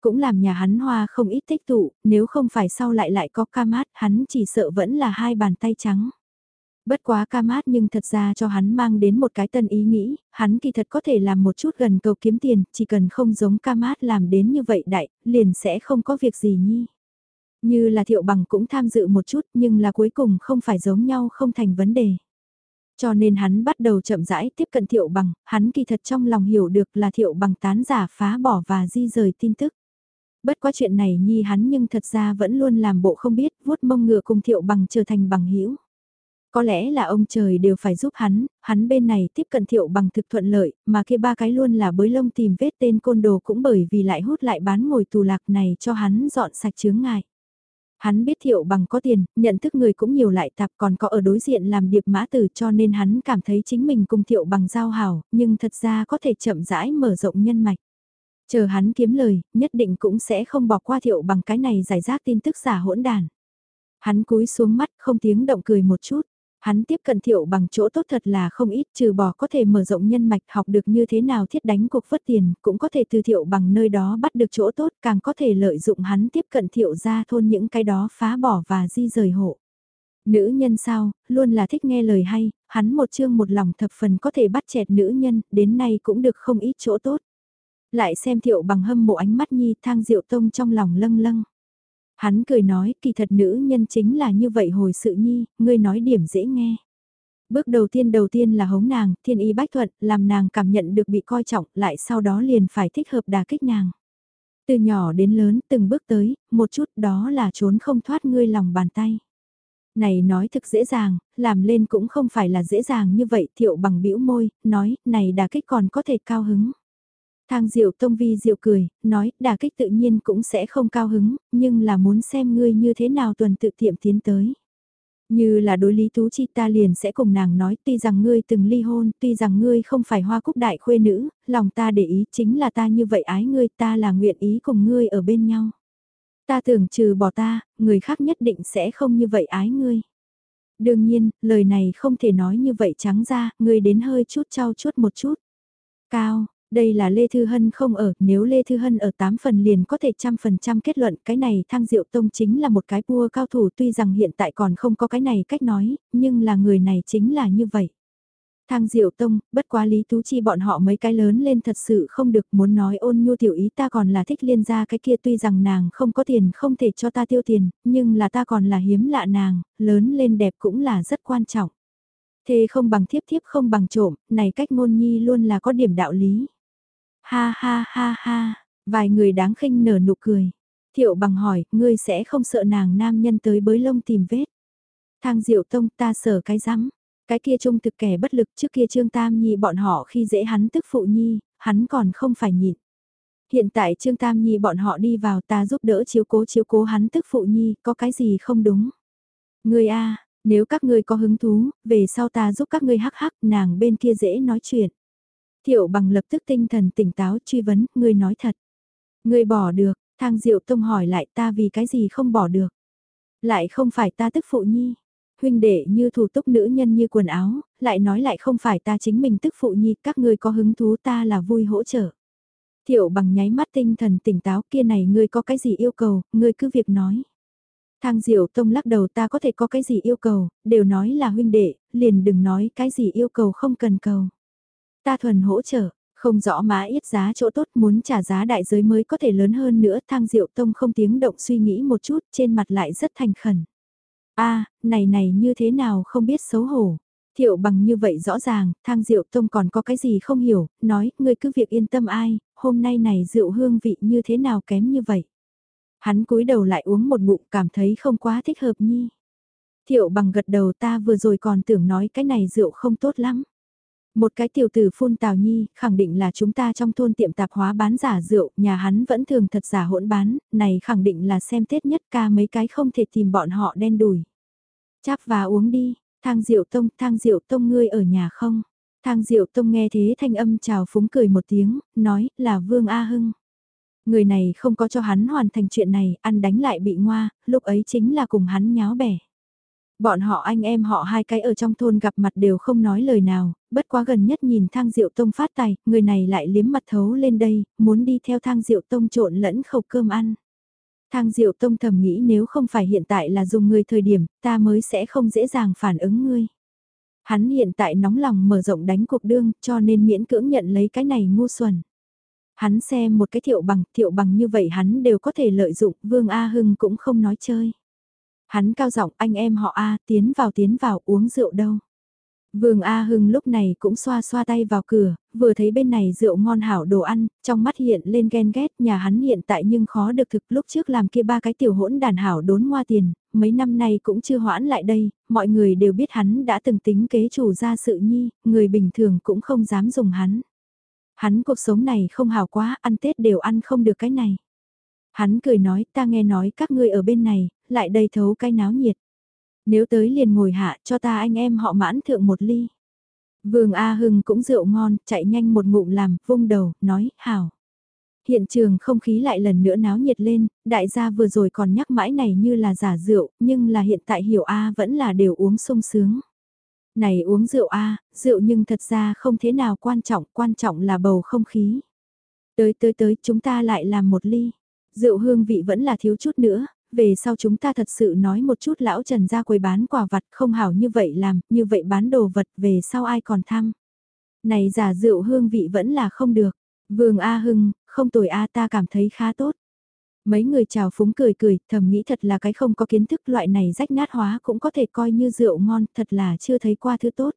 Cũng làm nhà hắn hoa không ít tích tụ, nếu không phải sau lại lại có ca mát hắn chỉ sợ vẫn là hai bàn tay trắng. Bất quá ca mát nhưng thật ra cho hắn mang đến một cái tân ý nghĩ, hắn kỳ thật có thể làm một chút gần cầu kiếm tiền, chỉ cần không giống ca mát làm đến như vậy đại, liền sẽ không có việc gì nhi. Như là thiệu bằng cũng tham dự một chút nhưng là cuối cùng không phải giống nhau không thành vấn đề. Cho nên hắn bắt đầu chậm rãi tiếp cận thiệu bằng, hắn kỳ thật trong lòng hiểu được là thiệu bằng tán giả phá bỏ và di rời tin tức. Bất quá chuyện này nhi hắn nhưng thật ra vẫn luôn làm bộ không biết, vuốt mông ngựa cùng thiệu bằng trở thành bằng hữu có lẽ là ông trời đều phải giúp hắn, hắn bên này tiếp cận thiệu bằng thực thuận lợi, mà kia ba cái luôn là bới lông tìm vết tên côn đồ cũng bởi vì lại hút lại bán ngồi tù lạc này cho hắn dọn sạch chướng ngại. Hắn biết thiệu bằng có tiền, nhận thức người cũng nhiều lại tạp còn có ở đối diện làm điệp mã tử cho nên hắn cảm thấy chính mình cùng thiệu bằng giao hảo, nhưng thật ra có thể chậm rãi mở rộng nhân mạch. Chờ hắn kiếm lời, nhất định cũng sẽ không bỏ qua thiệu bằng cái này giải rác tin tức giả hỗn đàn. Hắn cúi xuống mắt không tiếng động cười một chút. Hắn tiếp cận thiệu bằng chỗ tốt thật là không ít trừ bỏ có thể mở rộng nhân mạch học được như thế nào thiết đánh cuộc vất tiền, cũng có thể từ thiệu bằng nơi đó bắt được chỗ tốt càng có thể lợi dụng hắn tiếp cận thiệu ra thôn những cái đó phá bỏ và di rời hộ. Nữ nhân sao, luôn là thích nghe lời hay, hắn một chương một lòng thập phần có thể bắt chẹt nữ nhân, đến nay cũng được không ít chỗ tốt. Lại xem thiệu bằng hâm mộ ánh mắt nhi thang diệu tông trong lòng lâng lâng. Hắn cười nói, kỳ thật nữ nhân chính là như vậy hồi sự nhi, ngươi nói điểm dễ nghe. Bước đầu tiên đầu tiên là hống nàng, thiên y bách thuận, làm nàng cảm nhận được bị coi trọng, lại sau đó liền phải thích hợp đà kích nàng. Từ nhỏ đến lớn, từng bước tới, một chút đó là trốn không thoát ngươi lòng bàn tay. Này nói thực dễ dàng, làm lên cũng không phải là dễ dàng như vậy, thiệu bằng bĩu môi, nói, này đà kích còn có thể cao hứng. Thang Diệu Tông Vi Diệu cười, nói, đả kích tự nhiên cũng sẽ không cao hứng, nhưng là muốn xem ngươi như thế nào tuần tự tiệm tiến tới. Như là đối lý tú chi ta liền sẽ cùng nàng nói tuy rằng ngươi từng ly hôn, tuy rằng ngươi không phải hoa cúc đại khuê nữ, lòng ta để ý chính là ta như vậy ái ngươi ta là nguyện ý cùng ngươi ở bên nhau. Ta tưởng trừ bỏ ta, người khác nhất định sẽ không như vậy ái ngươi. Đương nhiên, lời này không thể nói như vậy trắng ra, ngươi đến hơi chút trao chút một chút. Cao, đây là Lê Thư Hân không ở, nếu Lê Thư Hân ở 8 phần liền có thể trăm phần trăm kết luận cái này thang diệu tông chính là một cái vua cao thủ tuy rằng hiện tại còn không có cái này cách nói, nhưng là người này chính là như vậy. Thang diệu tông, bất quá lý tú chi bọn họ mấy cái lớn lên thật sự không được muốn nói ôn nhu tiểu ý ta còn là thích liên gia cái kia tuy rằng nàng không có tiền không thể cho ta tiêu tiền, nhưng là ta còn là hiếm lạ nàng, lớn lên đẹp cũng là rất quan trọng. Thế không bằng thiếp thiếp không bằng trộm, này cách ngôn nhi luôn là có điểm đạo lý. Ha ha ha ha, vài người đáng khinh nở nụ cười. Thiệu bằng hỏi, ngươi sẽ không sợ nàng nam nhân tới bới lông tìm vết. Thang diệu tông ta sợ cái rắm cái kia trung thực kẻ bất lực trước kia Trương Tam Nhi bọn họ khi dễ hắn tức phụ Nhi, hắn còn không phải nhịn. Hiện tại Trương Tam Nhi bọn họ đi vào ta giúp đỡ chiếu cố chiếu cố hắn tức phụ Nhi, có cái gì không đúng. Ngươi a nếu các ngươi có hứng thú, về sau ta giúp các ngươi hắc hắc, nàng bên kia dễ nói chuyện. Tiểu bằng lập tức tinh thần tỉnh táo truy vấn, ngươi nói thật. Ngươi bỏ được, thang diệu tông hỏi lại ta vì cái gì không bỏ được. Lại không phải ta tức phụ nhi. Huynh đệ như thủ túc nữ nhân như quần áo, lại nói lại không phải ta chính mình tức phụ nhi, các ngươi có hứng thú ta là vui hỗ trợ. tiểu bằng nháy mắt tinh thần tỉnh táo kia này ngươi có cái gì yêu cầu, ngươi cứ việc nói. Thang Diệu Tông lắc đầu ta có thể có cái gì yêu cầu, đều nói là huynh đệ, liền đừng nói cái gì yêu cầu không cần cầu. Ta thuần hỗ trợ, không rõ má ít giá chỗ tốt muốn trả giá đại giới mới có thể lớn hơn nữa thang diệu tông không tiếng động suy nghĩ một chút trên mặt lại rất thành khẩn. a này này như thế nào không biết xấu hổ. Thiệu bằng như vậy rõ ràng, thang diệu tông còn có cái gì không hiểu, nói, ngươi cứ việc yên tâm ai, hôm nay này rượu hương vị như thế nào kém như vậy. Hắn cúi đầu lại uống một ngụm cảm thấy không quá thích hợp nhi. Thiệu bằng gật đầu ta vừa rồi còn tưởng nói cái này rượu không tốt lắm. Một cái tiểu tử phun tào nhi, khẳng định là chúng ta trong thôn tiệm tạp hóa bán giả rượu, nhà hắn vẫn thường thật giả hỗn bán, này khẳng định là xem tết nhất ca mấy cái không thể tìm bọn họ đen đùi. Cháp và uống đi, thang rượu tông, thang rượu tông ngươi ở nhà không? Thang diệu tông nghe thế thanh âm chào phúng cười một tiếng, nói là Vương A Hưng. Người này không có cho hắn hoàn thành chuyện này, ăn đánh lại bị ngoa, lúc ấy chính là cùng hắn nháo bẻ. Bọn họ anh em họ hai cái ở trong thôn gặp mặt đều không nói lời nào, bất quá gần nhất nhìn thang diệu tông phát tài, người này lại liếm mặt thấu lên đây, muốn đi theo thang diệu tông trộn lẫn khẩu cơm ăn. Thang diệu tông thầm nghĩ nếu không phải hiện tại là dùng người thời điểm, ta mới sẽ không dễ dàng phản ứng ngươi. Hắn hiện tại nóng lòng mở rộng đánh cuộc đương, cho nên miễn cưỡng nhận lấy cái này ngu xuẩn. Hắn xem một cái thiệu bằng, thiệu bằng như vậy hắn đều có thể lợi dụng, Vương A Hưng cũng không nói chơi. Hắn cao giọng anh em họ A tiến vào tiến vào uống rượu đâu. Vương A Hưng lúc này cũng xoa xoa tay vào cửa, vừa thấy bên này rượu ngon hảo đồ ăn, trong mắt hiện lên ghen ghét, nhà hắn hiện tại nhưng khó được thực lúc trước làm kia ba cái tiểu hỗn đàn hảo đốn hoa tiền, mấy năm nay cũng chưa hoãn lại đây, mọi người đều biết hắn đã từng tính kế chủ ra sự nhi, người bình thường cũng không dám dùng hắn. Hắn cuộc sống này không hảo quá, ăn Tết đều ăn không được cái này. Hắn cười nói ta nghe nói các ngươi ở bên này, lại đây thấu cái náo nhiệt. Nếu tới liền ngồi hạ cho ta anh em họ mãn thượng một ly. Vương A Hưng cũng rượu ngon, chạy nhanh một ngụm làm, vung đầu, nói, hảo. Hiện trường không khí lại lần nữa náo nhiệt lên, đại gia vừa rồi còn nhắc mãi này như là giả rượu, nhưng là hiện tại hiểu A vẫn là đều uống sung sướng. Này uống rượu A, rượu nhưng thật ra không thế nào quan trọng, quan trọng là bầu không khí. Tới tới tới chúng ta lại làm một ly. Rượu hương vị vẫn là thiếu chút nữa, về sau chúng ta thật sự nói một chút lão Trần ra quầy bán quà vặt không hảo như vậy làm, như vậy bán đồ vật về sau ai còn thăm. Này giả rượu hương vị vẫn là không được. Vương A Hưng, không tồi A ta cảm thấy khá tốt. Mấy người chào phúng cười cười, thầm nghĩ thật là cái không có kiến thức loại này rách nát hóa cũng có thể coi như rượu ngon, thật là chưa thấy qua thứ tốt.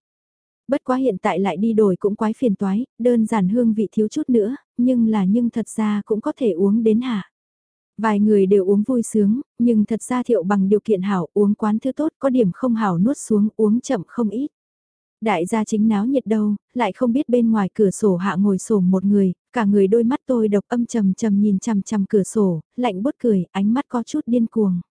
Bất quá hiện tại lại đi đổi cũng quái phiền toái, đơn giản hương vị thiếu chút nữa, nhưng là nhưng thật ra cũng có thể uống đến hạ. Vài người đều uống vui sướng, nhưng thật ra thiệu bằng điều kiện hảo uống quán thứ tốt có điểm không hảo nuốt xuống uống chậm không ít. Đại gia chính náo nhiệt đâu, lại không biết bên ngoài cửa sổ hạ ngồi sổ một người, cả người đôi mắt tôi độc âm trầm trầm nhìn chằm chằm cửa sổ, lạnh bút cười, ánh mắt có chút điên cuồng.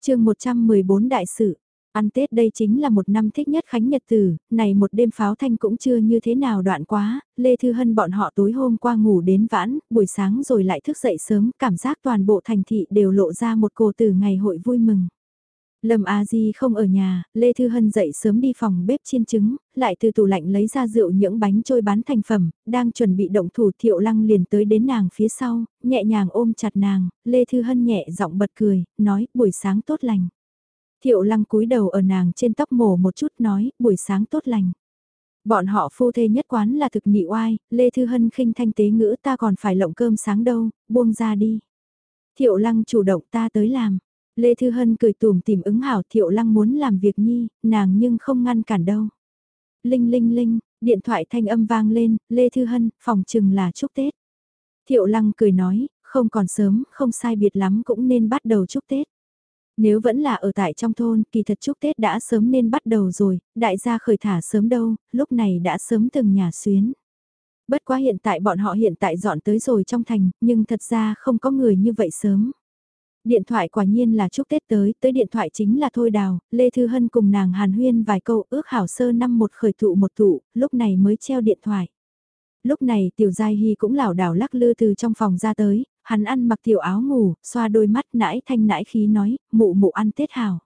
chương 114 đại sự, Ăn Tết đây chính là một năm thích nhất khánh nhật tử, này một đêm pháo thanh cũng chưa như thế nào đoạn quá, Lê Thư Hân bọn họ tối hôm qua ngủ đến vãn, buổi sáng rồi lại thức dậy sớm, cảm giác toàn bộ thành thị đều lộ ra một cổ từ ngày hội vui mừng. Lâm A Di không ở nhà, Lê Thư Hân dậy sớm đi phòng bếp chiên trứng, lại từ tủ lạnh lấy ra rượu những bánh trôi bán thành phẩm, đang chuẩn bị động thủ thiệu lăng liền tới đến nàng phía sau, nhẹ nhàng ôm chặt nàng, Lê Thư Hân nhẹ giọng bật cười, nói buổi sáng tốt lành. Thiệu lăng cúi đầu ở nàng trên tóc mổ một chút nói, buổi sáng tốt lành. Bọn họ phu thê nhất quán là thực nị oai, Lê Thư Hân khinh thanh tế ngữ ta còn phải lộng cơm sáng đâu, buông ra đi. Thiệu lăng chủ động ta tới làm. Lê Thư Hân cười tùm tìm ứng hảo Thiệu lăng muốn làm việc nhi, nàng nhưng không ngăn cản đâu. Linh linh linh, điện thoại thanh âm vang lên, Lê Thư Hân, phòng chừng là chúc Tết. Thiệu lăng cười nói, không còn sớm, không sai biệt lắm cũng nên bắt đầu chúc Tết. Nếu vẫn là ở tại trong thôn, kỳ thật chúc Tết đã sớm nên bắt đầu rồi, đại gia khởi thả sớm đâu, lúc này đã sớm từng nhà xuyến. Bất quá hiện tại bọn họ hiện tại dọn tới rồi trong thành, nhưng thật ra không có người như vậy sớm. Điện thoại quả nhiên là chúc Tết tới, tới điện thoại chính là Thôi Đào, Lê Thư Hân cùng nàng Hàn Huyên vài câu ước hảo sơ năm một khởi thụ một thụ, lúc này mới treo điện thoại. Lúc này Tiểu Giai Hy cũng lảo đảo lắc lư từ trong phòng ra tới, hắn ăn mặc tiểu áo ngủ, xoa đôi mắt nãi thanh nãi khí nói, mụ mụ ăn Tết hảo.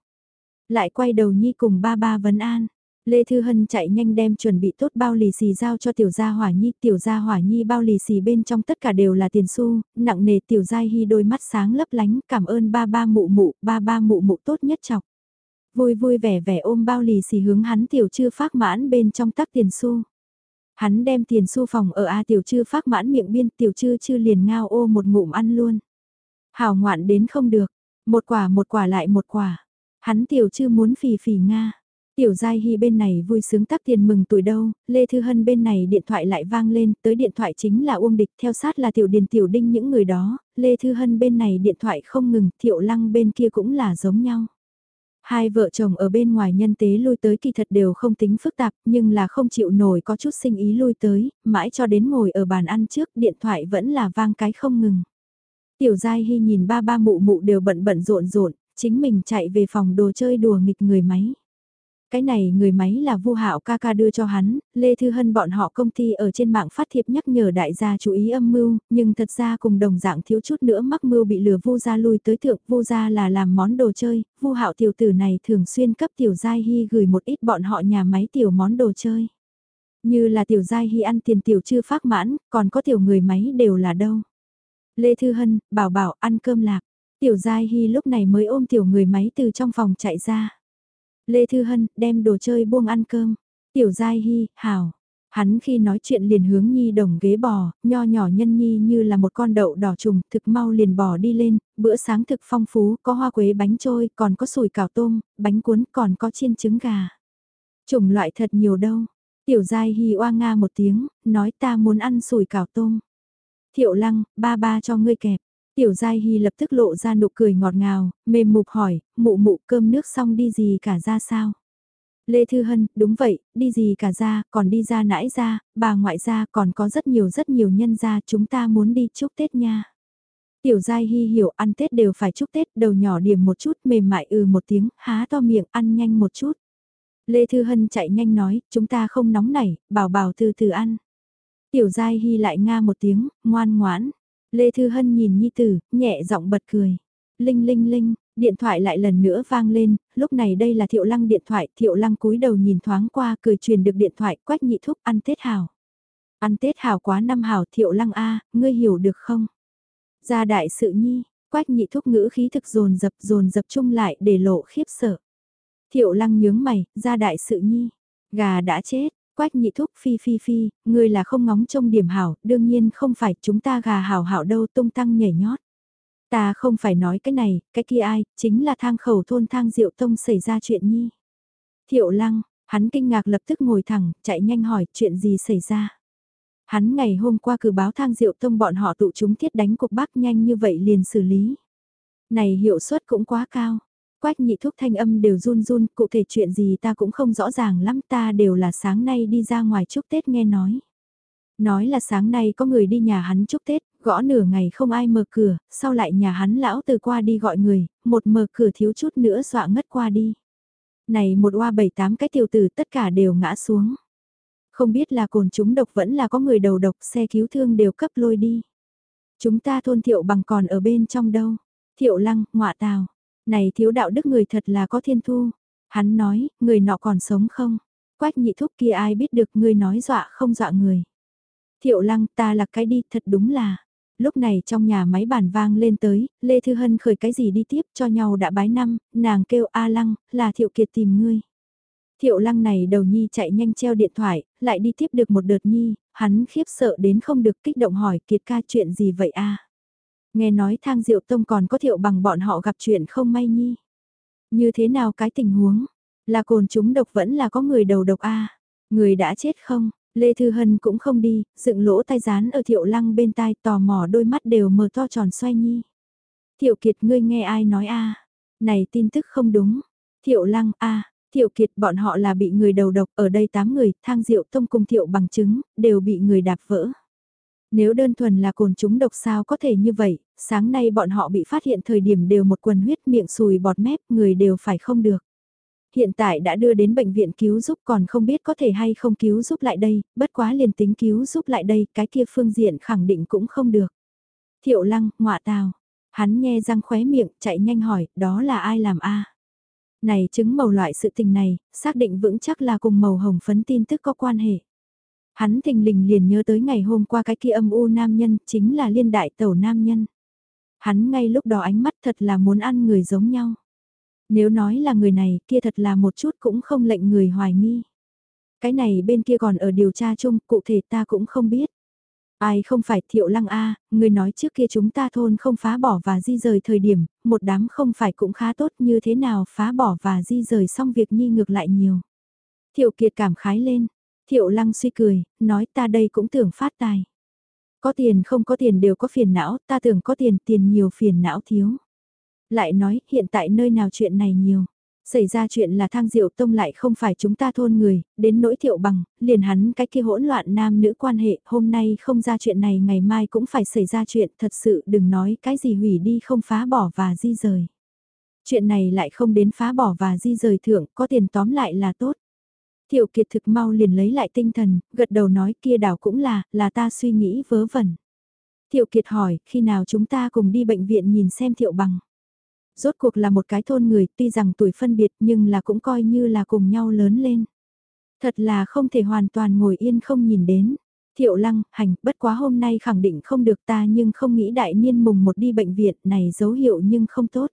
Lại quay đầu nhi cùng ba ba vấn an. Lê Thư Hân chạy nhanh đem chuẩn bị tốt bao lì xì giao cho tiểu gia hỏa nhi, tiểu gia hỏa nhi bao lì xì bên trong tất cả đều là tiền xu, nặng nề tiểu giai hy đôi mắt sáng lấp lánh, cảm ơn ba ba mụ mụ, ba ba mụ mụ tốt nhất chọc. Vui vui vẻ vẻ ôm bao lì xì hướng hắn tiểu chưa phát mãn bên trong tắc tiền xu. Hắn đem tiền xu phòng ở A tiểu trư phát mãn miệng biên tiểu trư chư liền ngao ô một ngụm ăn luôn. Hào ngoạn đến không được, một quả một quả lại một quả. Hắn tiểu trư muốn phì phì Nga. Tiểu Giai Hy bên này vui sướng tắc tiền mừng tuổi đâu, Lê Thư Hân bên này điện thoại lại vang lên, tới điện thoại chính là Uông Địch, theo sát là Tiểu Điền Tiểu Đinh những người đó, Lê Thư Hân bên này điện thoại không ngừng, Thiệu Lăng bên kia cũng là giống nhau. Hai vợ chồng ở bên ngoài nhân tế lui tới kỳ thật đều không tính phức tạp nhưng là không chịu nổi có chút sinh ý lui tới, mãi cho đến ngồi ở bàn ăn trước điện thoại vẫn là vang cái không ngừng. Tiểu Giai Hy nhìn ba ba mụ mụ đều bận bận rộn rộn, chính mình chạy về phòng đồ chơi đùa nghịch người máy. Cái này người máy là Vu Hạo ca ca đưa cho hắn, Lê Thư Hân bọn họ công ty ở trên mạng phát thiệp nhắc nhở đại gia chú ý âm mưu, nhưng thật ra cùng đồng dạng thiếu chút nữa mắc mưu bị lừa Vu gia lui tới thượng, Vu gia là làm món đồ chơi, Vu Hạo tiểu tử này thường xuyên cấp tiểu giai hy gửi một ít bọn họ nhà máy tiểu món đồ chơi. Như là tiểu giai hy ăn tiền tiểu chưa phát mãn, còn có tiểu người máy đều là đâu. Lê Thư Hân, bảo bảo ăn cơm lạc. Tiểu Giai Hy lúc này mới ôm tiểu người máy từ trong phòng chạy ra. Lê Thư Hân đem đồ chơi buông ăn cơm. Tiểu Giai Hy, Hảo. Hắn khi nói chuyện liền hướng Nhi đồng ghế bò, nho nhỏ nhân Nhi như là một con đậu đỏ trùng, thực mau liền bò đi lên, bữa sáng thực phong phú, có hoa quế bánh trôi, còn có sủi cảo tôm, bánh cuốn, còn có chiên trứng gà. Chủng loại thật nhiều đâu. Tiểu Giai Hy oa nga một tiếng, nói ta muốn ăn sủi cảo tôm. Thiệu lăng, ba ba cho ngươi kẹp. Tiểu Giai Hy lập tức lộ ra nụ cười ngọt ngào, mềm mục hỏi, mụ mụ cơm nước xong đi gì cả ra sao? Lê Thư Hân, đúng vậy, đi gì cả ra, còn đi ra nãi ra, bà ngoại ra, còn có rất nhiều rất nhiều nhân ra, chúng ta muốn đi chúc Tết nha. Tiểu Giai Hy hiểu ăn Tết đều phải chúc Tết, đầu nhỏ điểm một chút, mềm mại ừ một tiếng, há to miệng, ăn nhanh một chút. Lê Thư Hân chạy nhanh nói, chúng ta không nóng nảy, bảo bảo từ từ ăn. Tiểu Giai Hy lại nga một tiếng, ngoan ngoãn. Lê Thư Hân nhìn Nhi Tử, nhẹ giọng bật cười. Linh linh linh, điện thoại lại lần nữa vang lên, lúc này đây là Thiệu Lăng điện thoại, Thiệu Lăng cúi đầu nhìn thoáng qua cười truyền được điện thoại, quách nhị thúc ăn Tết hào. Ăn Tết hào quá năm hào Thiệu Lăng A, ngươi hiểu được không? Gia đại sự nhi, quách nhị thúc ngữ khí thực dồn dập dồn dập chung lại để lộ khiếp sợ. Thiệu Lăng nhướng mày, gia đại sự nhi, gà đã chết, Quách nhị thúc phi phi phi, người là không ngóng trông điểm hảo, đương nhiên không phải chúng ta gà hảo hảo đâu tung tăng nhảy nhót. Ta không phải nói cái này, cái kia ai, chính là thang khẩu thôn thang diệu tông xảy ra chuyện nhi. Thiệu lăng, hắn kinh ngạc lập tức ngồi thẳng, chạy nhanh hỏi chuyện gì xảy ra. Hắn ngày hôm qua cử báo thang diệu tông bọn họ tụ chúng thiết đánh cục bắc nhanh như vậy liền xử lý. Này hiệu suất cũng quá cao. Quách nhị thúc thanh âm đều run run, cụ thể chuyện gì ta cũng không rõ ràng lắm ta đều là sáng nay đi ra ngoài chúc Tết nghe nói. Nói là sáng nay có người đi nhà hắn chúc Tết, gõ nửa ngày không ai mở cửa, sau lại nhà hắn lão từ qua đi gọi người, một mở cửa thiếu chút nữa dọa ngất qua đi. Này một oa bảy tám cái tiểu tử tất cả đều ngã xuống. Không biết là cồn chúng độc vẫn là có người đầu độc xe cứu thương đều cấp lôi đi. Chúng ta thôn thiệu bằng còn ở bên trong đâu. Thiệu lăng, ngọa tào. Này thiếu đạo đức người thật là có thiên thu. Hắn nói, người nọ còn sống không? Quách nhị thúc kia ai biết được người nói dọa không dọa người. Thiệu lăng ta là cái đi thật đúng là. Lúc này trong nhà máy bản vang lên tới, Lê Thư Hân khởi cái gì đi tiếp cho nhau đã bái năm, nàng kêu A lăng, là thiệu kiệt tìm ngươi. Thiệu lăng này đầu nhi chạy nhanh treo điện thoại, lại đi tiếp được một đợt nhi, hắn khiếp sợ đến không được kích động hỏi kiệt ca chuyện gì vậy a Nghe nói thang diệu tông còn có thiệu bằng bọn họ gặp chuyện không may nhi. Như thế nào cái tình huống? Là cồn chúng độc vẫn là có người đầu độc a Người đã chết không? Lê Thư Hân cũng không đi, dựng lỗ tai rán ở thiệu lăng bên tai tò mò đôi mắt đều mở to tròn xoay nhi. Thiệu Kiệt ngươi nghe ai nói a Này tin tức không đúng. Thiệu lăng a Thiệu Kiệt bọn họ là bị người đầu độc ở đây 8 người, thang diệu tông cùng thiệu bằng chứng, đều bị người đạp vỡ. Nếu đơn thuần là cồn chúng độc sao có thể như vậy, sáng nay bọn họ bị phát hiện thời điểm đều một quần huyết miệng sùi bọt mép, người đều phải không được. Hiện tại đã đưa đến bệnh viện cứu giúp còn không biết có thể hay không cứu giúp lại đây, bất quá liền tính cứu giúp lại đây, cái kia phương diện khẳng định cũng không được. Thiệu lăng, ngọa tào, hắn nghe răng khóe miệng, chạy nhanh hỏi, đó là ai làm a Này chứng màu loại sự tình này, xác định vững chắc là cùng màu hồng phấn tin tức có quan hệ. Hắn thình lình liền nhớ tới ngày hôm qua cái kia âm u nam nhân, chính là liên đại tẩu nam nhân. Hắn ngay lúc đó ánh mắt thật là muốn ăn người giống nhau. Nếu nói là người này, kia thật là một chút cũng không lệnh người hoài nghi. Cái này bên kia còn ở điều tra chung, cụ thể ta cũng không biết. Ai không phải thiệu lăng A, người nói trước kia chúng ta thôn không phá bỏ và di rời thời điểm, một đám không phải cũng khá tốt như thế nào phá bỏ và di rời xong việc nhi ngược lại nhiều. Thiệu kiệt cảm khái lên, thiệu lăng suy cười, nói ta đây cũng tưởng phát tài. Có tiền không có tiền đều có phiền não, ta tưởng có tiền tiền nhiều phiền não thiếu. Lại nói, hiện tại nơi nào chuyện này nhiều. Xảy ra chuyện là thang diệu tông lại không phải chúng ta thôn người, đến nỗi thiệu bằng, liền hắn cái kia hỗn loạn nam nữ quan hệ, hôm nay không ra chuyện này ngày mai cũng phải xảy ra chuyện, thật sự đừng nói cái gì hủy đi không phá bỏ và di rời. Chuyện này lại không đến phá bỏ và di rời thưởng, có tiền tóm lại là tốt. Thiệu kiệt thực mau liền lấy lại tinh thần, gật đầu nói kia đảo cũng là, là ta suy nghĩ vớ vẩn. Thiệu kiệt hỏi, khi nào chúng ta cùng đi bệnh viện nhìn xem thiệu bằng. Rốt cuộc là một cái thôn người, tuy rằng tuổi phân biệt nhưng là cũng coi như là cùng nhau lớn lên. Thật là không thể hoàn toàn ngồi yên không nhìn đến. Thiệu lăng, hành, bất quá hôm nay khẳng định không được ta nhưng không nghĩ đại niên mùng một đi bệnh viện này dấu hiệu nhưng không tốt.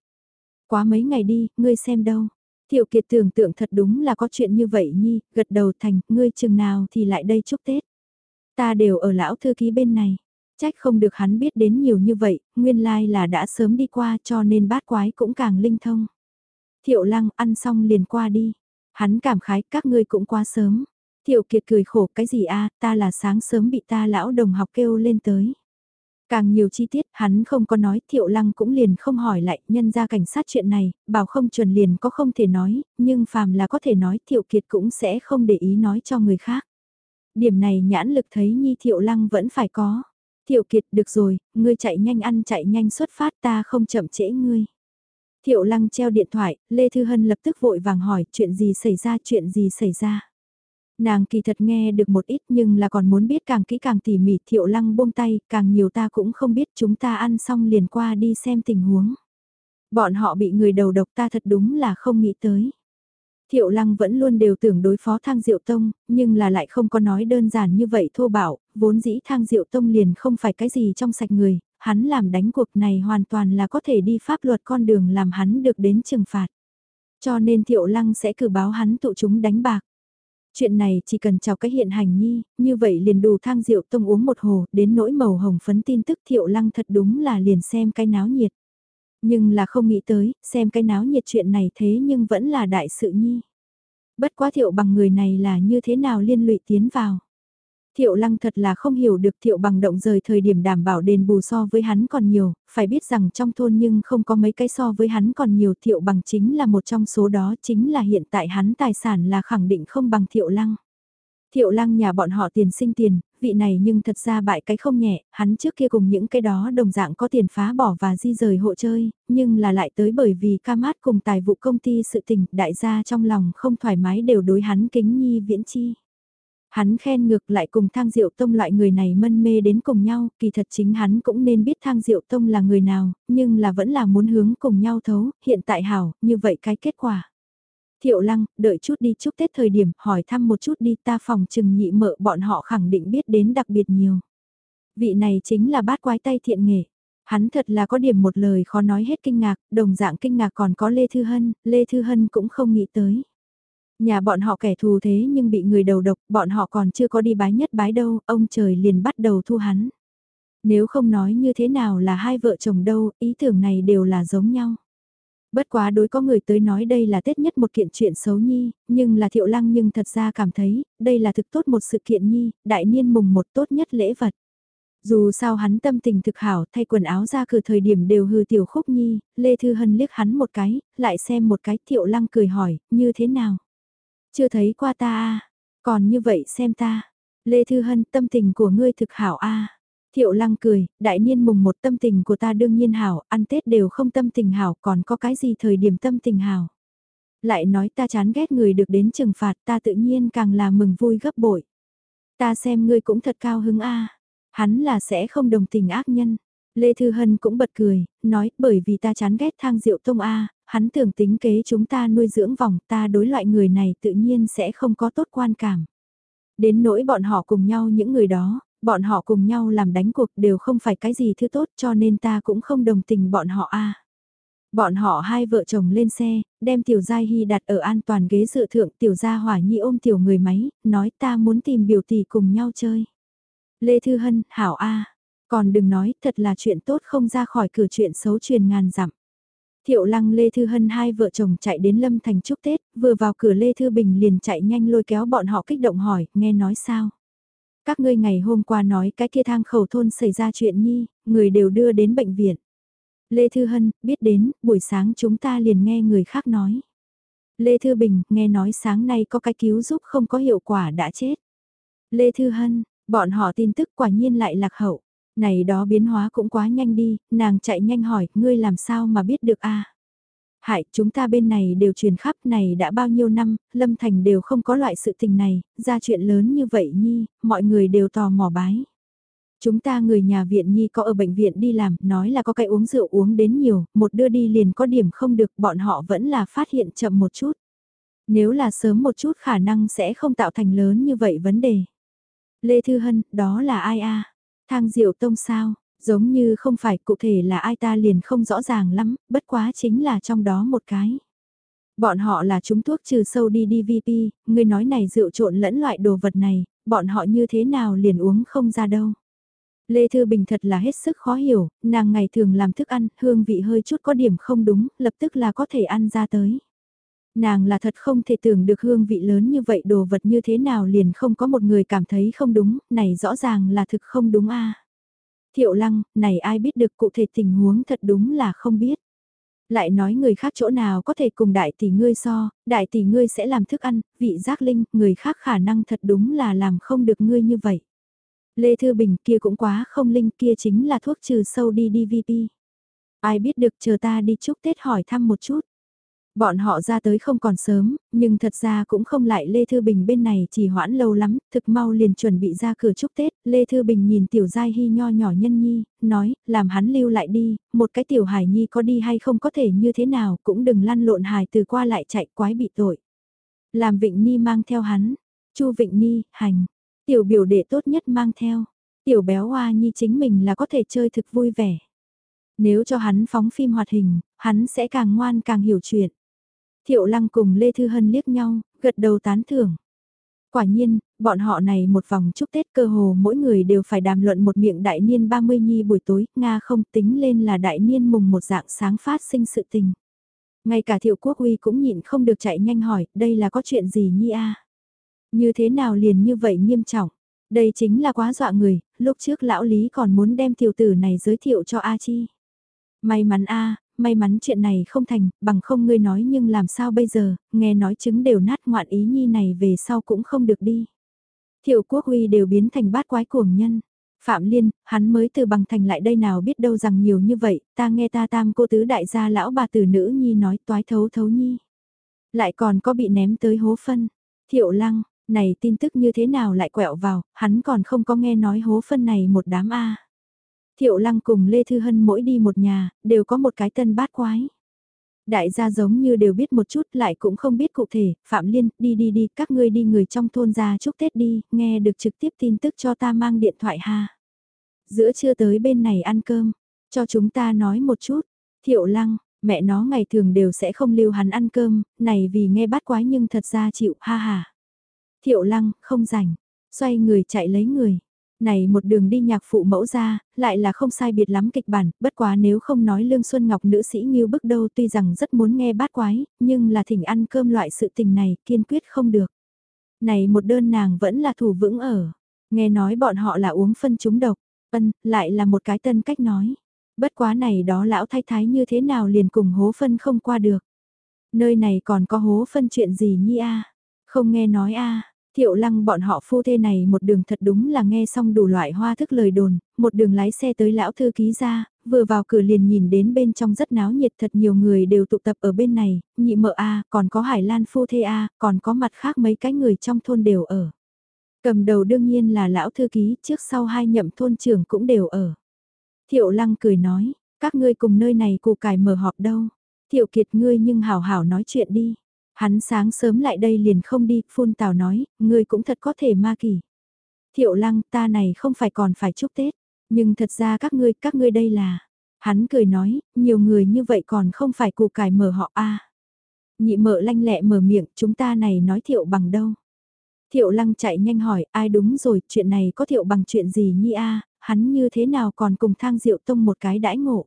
Quá mấy ngày đi, ngươi xem đâu. Thiệu kiệt tưởng tượng thật đúng là có chuyện như vậy nhi, gật đầu thành, ngươi chừng nào thì lại đây chúc Tết. Ta đều ở lão thư ký bên này. Trách không được hắn biết đến nhiều như vậy, nguyên lai là đã sớm đi qua cho nên bát quái cũng càng linh thông. Thiệu lăng ăn xong liền qua đi. Hắn cảm khái các ngươi cũng quá sớm. Thiệu kiệt cười khổ cái gì a ta là sáng sớm bị ta lão đồng học kêu lên tới. Càng nhiều chi tiết hắn không có nói thiệu lăng cũng liền không hỏi lại nhân ra cảnh sát chuyện này, bảo không chuẩn liền có không thể nói, nhưng phàm là có thể nói thiệu kiệt cũng sẽ không để ý nói cho người khác. Điểm này nhãn lực thấy nhi thiệu lăng vẫn phải có. Thiệu Kiệt được rồi, ngươi chạy nhanh ăn chạy nhanh xuất phát ta không chậm trễ ngươi. Thiệu Lăng treo điện thoại, Lê Thư Hân lập tức vội vàng hỏi chuyện gì xảy ra chuyện gì xảy ra. Nàng kỳ thật nghe được một ít nhưng là còn muốn biết càng kỹ càng tỉ mỉ Thiệu Lăng buông tay, càng nhiều ta cũng không biết chúng ta ăn xong liền qua đi xem tình huống. Bọn họ bị người đầu độc ta thật đúng là không nghĩ tới. Thiệu lăng vẫn luôn đều tưởng đối phó thang diệu tông, nhưng là lại không có nói đơn giản như vậy thô bảo vốn dĩ thang diệu tông liền không phải cái gì trong sạch người, hắn làm đánh cuộc này hoàn toàn là có thể đi pháp luật con đường làm hắn được đến trừng phạt. Cho nên thiệu lăng sẽ cử báo hắn tụ chúng đánh bạc. Chuyện này chỉ cần chào cái hiện hành nhi, như vậy liền đủ thang rượu tông uống một hồ, đến nỗi màu hồng phấn tin tức thiệu lăng thật đúng là liền xem cái náo nhiệt. Nhưng là không nghĩ tới, xem cái náo nhiệt chuyện này thế nhưng vẫn là đại sự nhi. Bất quá thiệu bằng người này là như thế nào liên lụy tiến vào. Thiệu lăng thật là không hiểu được thiệu bằng động rời thời điểm đảm bảo đền bù so với hắn còn nhiều, phải biết rằng trong thôn nhưng không có mấy cái so với hắn còn nhiều thiệu bằng chính là một trong số đó chính là hiện tại hắn tài sản là khẳng định không bằng thiệu lăng. Thiệu lăng nhà bọn họ tiền sinh tiền, vị này nhưng thật ra bại cái không nhẹ, hắn trước kia cùng những cái đó đồng dạng có tiền phá bỏ và di rời hộ chơi, nhưng là lại tới bởi vì ca mát cùng tài vụ công ty sự tình, đại gia trong lòng không thoải mái đều đối hắn kính nhi viễn chi. Hắn khen ngược lại cùng thang diệu tông loại người này mân mê đến cùng nhau, kỳ thật chính hắn cũng nên biết thang diệu tông là người nào, nhưng là vẫn là muốn hướng cùng nhau thấu, hiện tại hảo, như vậy cái kết quả. Thiệu lăng, đợi chút đi chúc Tết thời điểm, hỏi thăm một chút đi ta phòng chừng nhị mợ bọn họ khẳng định biết đến đặc biệt nhiều. Vị này chính là bát quái tay thiện nghề. Hắn thật là có điểm một lời khó nói hết kinh ngạc, đồng dạng kinh ngạc còn có Lê Thư Hân, Lê Thư Hân cũng không nghĩ tới. Nhà bọn họ kẻ thù thế nhưng bị người đầu độc, bọn họ còn chưa có đi bái nhất bái đâu, ông trời liền bắt đầu thu hắn. Nếu không nói như thế nào là hai vợ chồng đâu, ý tưởng này đều là giống nhau. Bất quá đối có người tới nói đây là Tết nhất một kiện chuyện xấu nhi, nhưng là thiệu lăng nhưng thật ra cảm thấy, đây là thực tốt một sự kiện nhi, đại niên mùng một tốt nhất lễ vật. Dù sao hắn tâm tình thực hảo thay quần áo ra cửa thời điểm đều hư tiểu khúc nhi, Lê Thư Hân liếc hắn một cái, lại xem một cái thiệu lăng cười hỏi, như thế nào? Chưa thấy qua ta à, còn như vậy xem ta. Lê Thư Hân tâm tình của ngươi thực hảo a Thiệu lăng cười, đại niên mùng một tâm tình của ta đương nhiên hảo, ăn Tết đều không tâm tình hảo, còn có cái gì thời điểm tâm tình hảo. Lại nói ta chán ghét người được đến trừng phạt ta tự nhiên càng là mừng vui gấp bội. Ta xem ngươi cũng thật cao hứng a Hắn là sẽ không đồng tình ác nhân. Lê Thư Hân cũng bật cười, nói bởi vì ta chán ghét thang rượu tông A, hắn tưởng tính kế chúng ta nuôi dưỡng vòng ta đối loại người này tự nhiên sẽ không có tốt quan cảm. Đến nỗi bọn họ cùng nhau những người đó, bọn họ cùng nhau làm đánh cuộc đều không phải cái gì thứ tốt cho nên ta cũng không đồng tình bọn họ a. Bọn họ hai vợ chồng lên xe, đem tiểu gia hy đặt ở an toàn ghế dự thượng tiểu gia hỏa nhi ôm tiểu người máy, nói ta muốn tìm biểu tỷ cùng nhau chơi. Lê Thư Hân, hảo a còn đừng nói thật là chuyện tốt không ra khỏi cửa chuyện xấu truyền ngàn dặm. Thiệu lăng Lê Thư Hân hai vợ chồng chạy đến Lâm Thành chúc Tết, vừa vào cửa Lê Thư Bình liền chạy nhanh lôi kéo bọn họ kích động hỏi, nghe nói sao? Các ngươi ngày hôm qua nói cái kia thang khẩu thôn xảy ra chuyện nhi, người đều đưa đến bệnh viện. Lê Thư Hân, biết đến, buổi sáng chúng ta liền nghe người khác nói. Lê Thư Bình, nghe nói sáng nay có cái cứu giúp không có hiệu quả đã chết. Lê Thư Hân, bọn họ tin tức quả nhiên lại lạc hậu. Này đó biến hóa cũng quá nhanh đi, nàng chạy nhanh hỏi, ngươi làm sao mà biết được a Hại, chúng ta bên này đều truyền khắp này đã bao nhiêu năm, Lâm Thành đều không có loại sự tình này, ra chuyện lớn như vậy Nhi, mọi người đều tò mò bái. Chúng ta người nhà viện Nhi có ở bệnh viện đi làm, nói là có cái uống rượu uống đến nhiều, một đưa đi liền có điểm không được, bọn họ vẫn là phát hiện chậm một chút. Nếu là sớm một chút khả năng sẽ không tạo thành lớn như vậy vấn đề. Lê Thư Hân, đó là ai a Thang Diệu Tông sao, giống như không phải cụ thể là ai ta liền không rõ ràng lắm, bất quá chính là trong đó một cái. Bọn họ là chúng thuốc trừ sâu đi DVP, người nói này rượu trộn lẫn loại đồ vật này, bọn họ như thế nào liền uống không ra đâu. Lê Thư Bình thật là hết sức khó hiểu, nàng ngày thường làm thức ăn, hương vị hơi chút có điểm không đúng, lập tức là có thể ăn ra tới. Nàng là thật không thể tưởng được hương vị lớn như vậy đồ vật như thế nào liền không có một người cảm thấy không đúng, này rõ ràng là thực không đúng a Thiệu lăng, này ai biết được cụ thể tình huống thật đúng là không biết. Lại nói người khác chỗ nào có thể cùng đại tỷ ngươi so, đại tỷ ngươi sẽ làm thức ăn, vị giác linh, người khác khả năng thật đúng là làm không được ngươi như vậy. Lê Thư Bình kia cũng quá không linh kia chính là thuốc trừ sâu đi DVP. Ai biết được chờ ta đi chúc Tết hỏi thăm một chút. Bọn họ ra tới không còn sớm, nhưng thật ra cũng không lại Lê Thư Bình bên này chỉ hoãn lâu lắm, thực mau liền chuẩn bị ra cửa chúc Tết, Lê Thư Bình nhìn tiểu giai hy nho nhỏ nhân nhi, nói, làm hắn lưu lại đi, một cái tiểu hải nhi có đi hay không có thể như thế nào, cũng đừng lăn lộn hài từ qua lại chạy quái bị tội. Làm Vịnh Ni mang theo hắn, Chu Vịnh Ni, hành, tiểu biểu đệ tốt nhất mang theo, tiểu béo hoa nhi chính mình là có thể chơi thực vui vẻ. Nếu cho hắn phóng phim hoạt hình, hắn sẽ càng ngoan càng hiểu chuyện. Thiệu Lăng cùng Lê Thư Hân liếc nhau, gật đầu tán thưởng. Quả nhiên, bọn họ này một vòng chúc Tết cơ hồ mỗi người đều phải đàm luận một miệng đại niên 30 nhi buổi tối, Nga không tính lên là đại niên mùng một dạng sáng phát sinh sự tình. Ngay cả thiệu quốc uy cũng nhịn không được chạy nhanh hỏi, đây là có chuyện gì nhi a Như thế nào liền như vậy nghiêm trọng? Đây chính là quá dọa người, lúc trước lão Lý còn muốn đem tiểu tử này giới thiệu cho A Chi. May mắn a may mắn chuyện này không thành, bằng không ngươi nói nhưng làm sao bây giờ, nghe nói chứng đều nát ngoạn ý nhi này về sau cũng không được đi. Thiệu quốc huy đều biến thành bát quái cuồng nhân. Phạm Liên, hắn mới từ bằng thành lại đây nào biết đâu rằng nhiều như vậy, ta nghe ta tam cô tứ đại gia lão bà tử nữ nhi nói toái thấu thấu nhi. Lại còn có bị ném tới hố phân. Thiệu lăng, này tin tức như thế nào lại quẹo vào, hắn còn không có nghe nói hố phân này một đám A. Thiệu Lăng cùng Lê Thư Hân mỗi đi một nhà, đều có một cái tân bát quái. Đại gia giống như đều biết một chút lại cũng không biết cụ thể, Phạm Liên, đi đi đi, các ngươi đi người trong thôn ra chúc Tết đi, nghe được trực tiếp tin tức cho ta mang điện thoại ha. Giữa trưa tới bên này ăn cơm, cho chúng ta nói một chút, Thiệu Lăng, mẹ nó ngày thường đều sẽ không lưu hắn ăn cơm, này vì nghe bát quái nhưng thật ra chịu, ha ha. Thiệu Lăng, không rảnh, xoay người chạy lấy người. Này một đường đi nhạc phụ mẫu ra, lại là không sai biệt lắm kịch bản, bất quá nếu không nói Lương Xuân Ngọc nữ sĩ nghiêu bức đâu tuy rằng rất muốn nghe bát quái, nhưng là thỉnh ăn cơm loại sự tình này kiên quyết không được. Này một đơn nàng vẫn là thủ vững ở, nghe nói bọn họ là uống phân chúng độc, ân, lại là một cái tân cách nói. Bất quá này đó lão thay thái như thế nào liền cùng hố phân không qua được. Nơi này còn có hố phân chuyện gì nhi a Không nghe nói a Thiệu lăng bọn họ phu thê này một đường thật đúng là nghe xong đủ loại hoa thức lời đồn, một đường lái xe tới lão thư ký ra, vừa vào cửa liền nhìn đến bên trong rất náo nhiệt thật nhiều người đều tụ tập ở bên này, nhị mợ A, còn có Hải Lan phu thê A, còn có mặt khác mấy cái người trong thôn đều ở. Cầm đầu đương nhiên là lão thư ký, trước sau hai nhậm thôn trưởng cũng đều ở. Thiệu lăng cười nói, các ngươi cùng nơi này cụ cải mở họp đâu. Thiệu kiệt ngươi nhưng hảo hảo nói chuyện đi. Hắn sáng sớm lại đây liền không đi, phun tào nói, ngươi cũng thật có thể ma kỳ. Thiệu lăng ta này không phải còn phải chúc Tết, nhưng thật ra các ngươi, các ngươi đây là. Hắn cười nói, nhiều người như vậy còn không phải củ cải mở họ a Nhị mợ lanh lẹ mở miệng, chúng ta này nói thiệu bằng đâu. Thiệu lăng chạy nhanh hỏi, ai đúng rồi, chuyện này có thiệu bằng chuyện gì nhi a hắn như thế nào còn cùng thang diệu tông một cái đãi ngộ.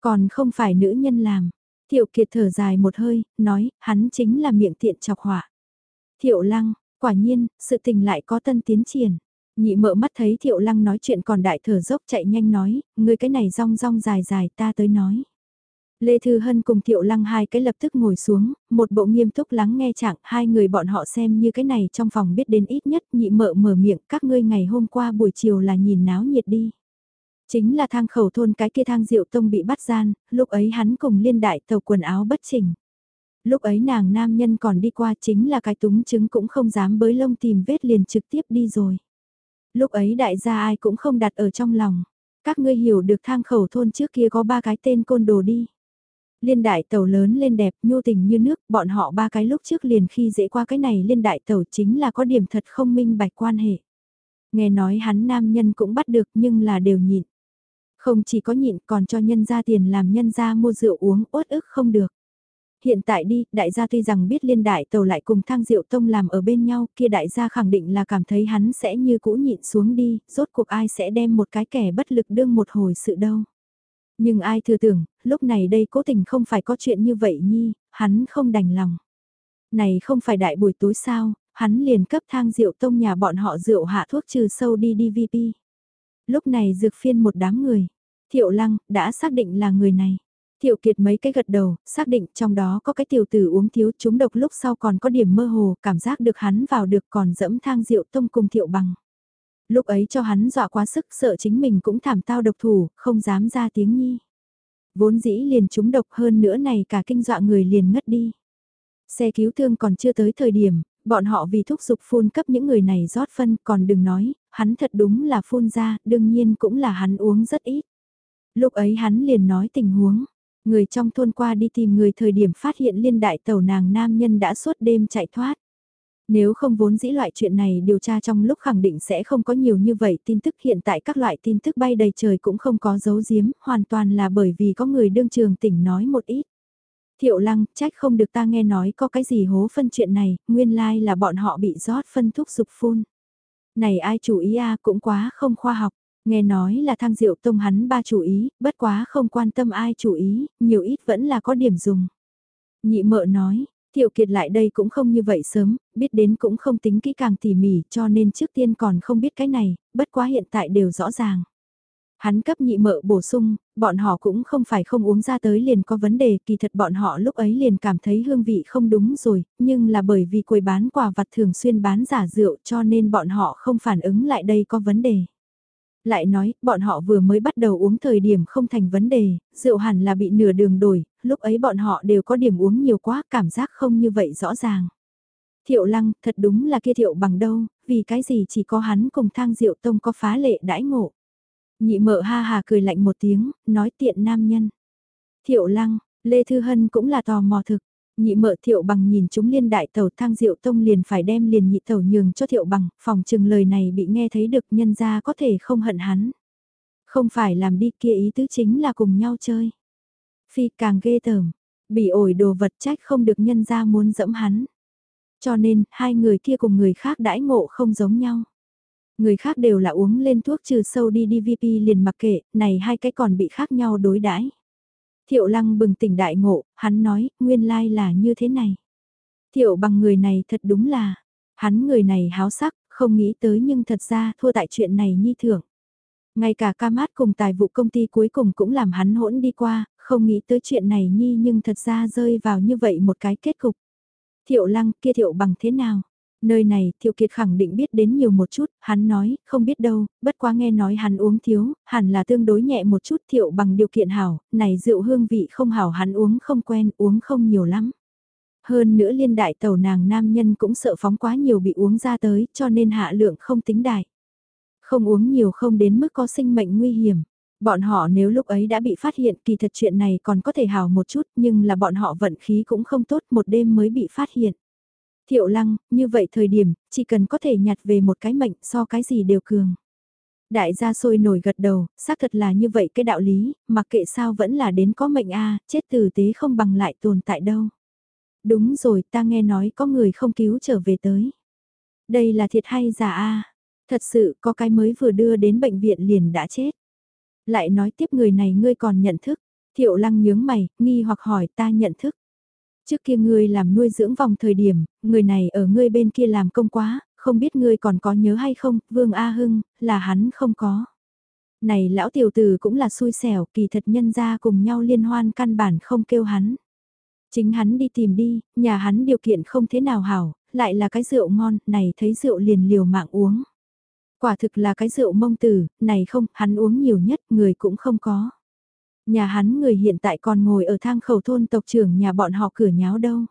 Còn không phải nữ nhân làm, Thiệu Kiệt thở dài một hơi, nói, hắn chính là miệng tiện chọc họa. Thiệu Lăng, quả nhiên, sự tình lại có tân tiến triển. Nhị mợ mắt thấy Thiệu Lăng nói chuyện còn đại thở dốc chạy nhanh nói, người cái này rong rong dài dài ta tới nói. Lê Thư Hân cùng Thiệu Lăng hai cái lập tức ngồi xuống, một bộ nghiêm túc lắng nghe trạng, hai người bọn họ xem như cái này trong phòng biết đến ít nhất nhị mợ mở miệng các ngươi ngày hôm qua buổi chiều là nhìn náo nhiệt đi. Chính là thang khẩu thôn cái kia thang diệu tông bị bắt gian, lúc ấy hắn cùng liên đại tàu quần áo bất chỉnh. Lúc ấy nàng nam nhân còn đi qua chính là cái túng chứng cũng không dám bới lông tìm vết liền trực tiếp đi rồi. Lúc ấy đại gia ai cũng không đặt ở trong lòng. Các ngươi hiểu được thang khẩu thôn trước kia có ba cái tên côn đồ đi. Liên đại tàu lớn lên đẹp, nhu tình như nước, bọn họ ba cái lúc trước liền khi dễ qua cái này liên đại tàu chính là có điểm thật không minh bạch quan hệ. Nghe nói hắn nam nhân cũng bắt được nhưng là đều nhịn. Không chỉ có nhịn còn cho nhân ra tiền làm nhân ra mua rượu uống uất ức không được. Hiện tại đi, đại gia tuy rằng biết liên đại tàu lại cùng thang rượu tông làm ở bên nhau, kia đại gia khẳng định là cảm thấy hắn sẽ như cũ nhịn xuống đi, rốt cuộc ai sẽ đem một cái kẻ bất lực đương một hồi sự đâu. Nhưng ai thừa tưởng, lúc này đây cố tình không phải có chuyện như vậy nhi, hắn không đành lòng. Này không phải đại buổi tối sao, hắn liền cấp thang rượu tông nhà bọn họ rượu hạ thuốc trừ sâu đi DVP. Lúc này dược phiên một đám người, Thiệu Lăng, đã xác định là người này. Thiệu Kiệt mấy cái gật đầu, xác định trong đó có cái tiểu tử uống thiếu chúng độc lúc sau còn có điểm mơ hồ, cảm giác được hắn vào được còn dẫm thang rượu tông cùng Thiệu Bằng. Lúc ấy cho hắn dọa quá sức sợ chính mình cũng thảm tao độc thủ, không dám ra tiếng nhi. Vốn dĩ liền chúng độc hơn nữa này cả kinh dọa người liền ngất đi. Xe cứu thương còn chưa tới thời điểm, bọn họ vì thúc giục phun cấp những người này rót phân còn đừng nói, hắn thật đúng là phun ra, đương nhiên cũng là hắn uống rất ít. Lúc ấy hắn liền nói tình huống, người trong thôn qua đi tìm người thời điểm phát hiện liên đại tàu nàng nam nhân đã suốt đêm chạy thoát. Nếu không vốn dĩ loại chuyện này điều tra trong lúc khẳng định sẽ không có nhiều như vậy tin tức hiện tại các loại tin tức bay đầy trời cũng không có dấu giếm, hoàn toàn là bởi vì có người đương trường tỉnh nói một ít. Thiệu lăng, trách không được ta nghe nói có cái gì hố phân chuyện này, nguyên lai like là bọn họ bị rót phân thuốc dục phun. Này ai chủ ý a cũng quá không khoa học, nghe nói là thang diệu tông hắn ba chủ ý, bất quá không quan tâm ai chủ ý, nhiều ít vẫn là có điểm dùng. Nhị mợ nói, Thiệu Kiệt lại đây cũng không như vậy sớm, biết đến cũng không tính kỹ càng tỉ mỉ cho nên trước tiên còn không biết cái này, bất quá hiện tại đều rõ ràng. Hắn cấp nhị mợ bổ sung, bọn họ cũng không phải không uống ra tới liền có vấn đề, kỳ thật bọn họ lúc ấy liền cảm thấy hương vị không đúng rồi, nhưng là bởi vì quầy bán quà vặt thường xuyên bán giả rượu cho nên bọn họ không phản ứng lại đây có vấn đề. Lại nói, bọn họ vừa mới bắt đầu uống thời điểm không thành vấn đề, rượu hẳn là bị nửa đường đổi, lúc ấy bọn họ đều có điểm uống nhiều quá, cảm giác không như vậy rõ ràng. Thiệu lăng, thật đúng là kia thiệu bằng đâu, vì cái gì chỉ có hắn cùng thang rượu tông có phá lệ đãi ngộ. Nhị mợ ha hà cười lạnh một tiếng, nói tiện nam nhân. Thiệu lăng, Lê Thư Hân cũng là tò mò thực. Nhị mợ thiệu bằng nhìn chúng liên đại tàu thang diệu tông liền phải đem liền nhị tàu nhường cho thiệu bằng, phòng chừng lời này bị nghe thấy được nhân ra có thể không hận hắn. Không phải làm đi kia ý tứ chính là cùng nhau chơi. Phi càng ghê tởm, bị ổi đồ vật trách không được nhân ra muốn dẫm hắn. Cho nên, hai người kia cùng người khác đãi ngộ không giống nhau. Người khác đều là uống lên thuốc trừ sâu đi DVP liền mặc kệ, này hai cái còn bị khác nhau đối đãi. Thiệu lăng bừng tỉnh đại ngộ, hắn nói, nguyên lai là như thế này. Thiệu bằng người này thật đúng là, hắn người này háo sắc, không nghĩ tới nhưng thật ra thua tại chuyện này nhi thưởng. Ngay cả ca mát cùng tài vụ công ty cuối cùng cũng làm hắn hỗn đi qua, không nghĩ tới chuyện này nhi nhưng thật ra rơi vào như vậy một cái kết cục. Thiệu lăng kia thiệu bằng thế nào? Nơi này, Thiệu Kiệt khẳng định biết đến nhiều một chút, hắn nói, không biết đâu, bất quá nghe nói hắn uống thiếu, hẳn là tương đối nhẹ một chút Thiệu bằng điều kiện hảo, này rượu hương vị không hảo hắn uống không quen, uống không nhiều lắm. Hơn nữa liên đại tàu nàng nam nhân cũng sợ phóng quá nhiều bị uống ra tới, cho nên hạ lượng không tính đại. Không uống nhiều không đến mức có sinh mệnh nguy hiểm. Bọn họ nếu lúc ấy đã bị phát hiện kỳ thật chuyện này còn có thể hào một chút nhưng là bọn họ vận khí cũng không tốt một đêm mới bị phát hiện. Thiệu lăng, như vậy thời điểm, chỉ cần có thể nhặt về một cái mệnh so cái gì đều cường. Đại gia sôi nổi gật đầu, xác thật là như vậy cái đạo lý, mặc kệ sao vẫn là đến có mệnh a chết tử tế không bằng lại tồn tại đâu. Đúng rồi, ta nghe nói có người không cứu trở về tới. Đây là thiệt hay giả a Thật sự có cái mới vừa đưa đến bệnh viện liền đã chết. Lại nói tiếp người này ngươi còn nhận thức. Thiệu lăng nhướng mày, nghi hoặc hỏi ta nhận thức. Trước kia ngươi làm nuôi dưỡng vòng thời điểm, người này ở ngươi bên kia làm công quá, không biết ngươi còn có nhớ hay không, Vương A Hưng, là hắn không có. Này lão tiểu tử cũng là xui xẻo, kỳ thật nhân ra cùng nhau liên hoan căn bản không kêu hắn. Chính hắn đi tìm đi, nhà hắn điều kiện không thế nào hảo, lại là cái rượu ngon, này thấy rượu liền liều mạng uống. Quả thực là cái rượu mông tử, này không, hắn uống nhiều nhất, người cũng không có. Nhà hắn người hiện tại còn ngồi ở thang khẩu thôn tộc trưởng nhà bọn họ cửa nháo đâu.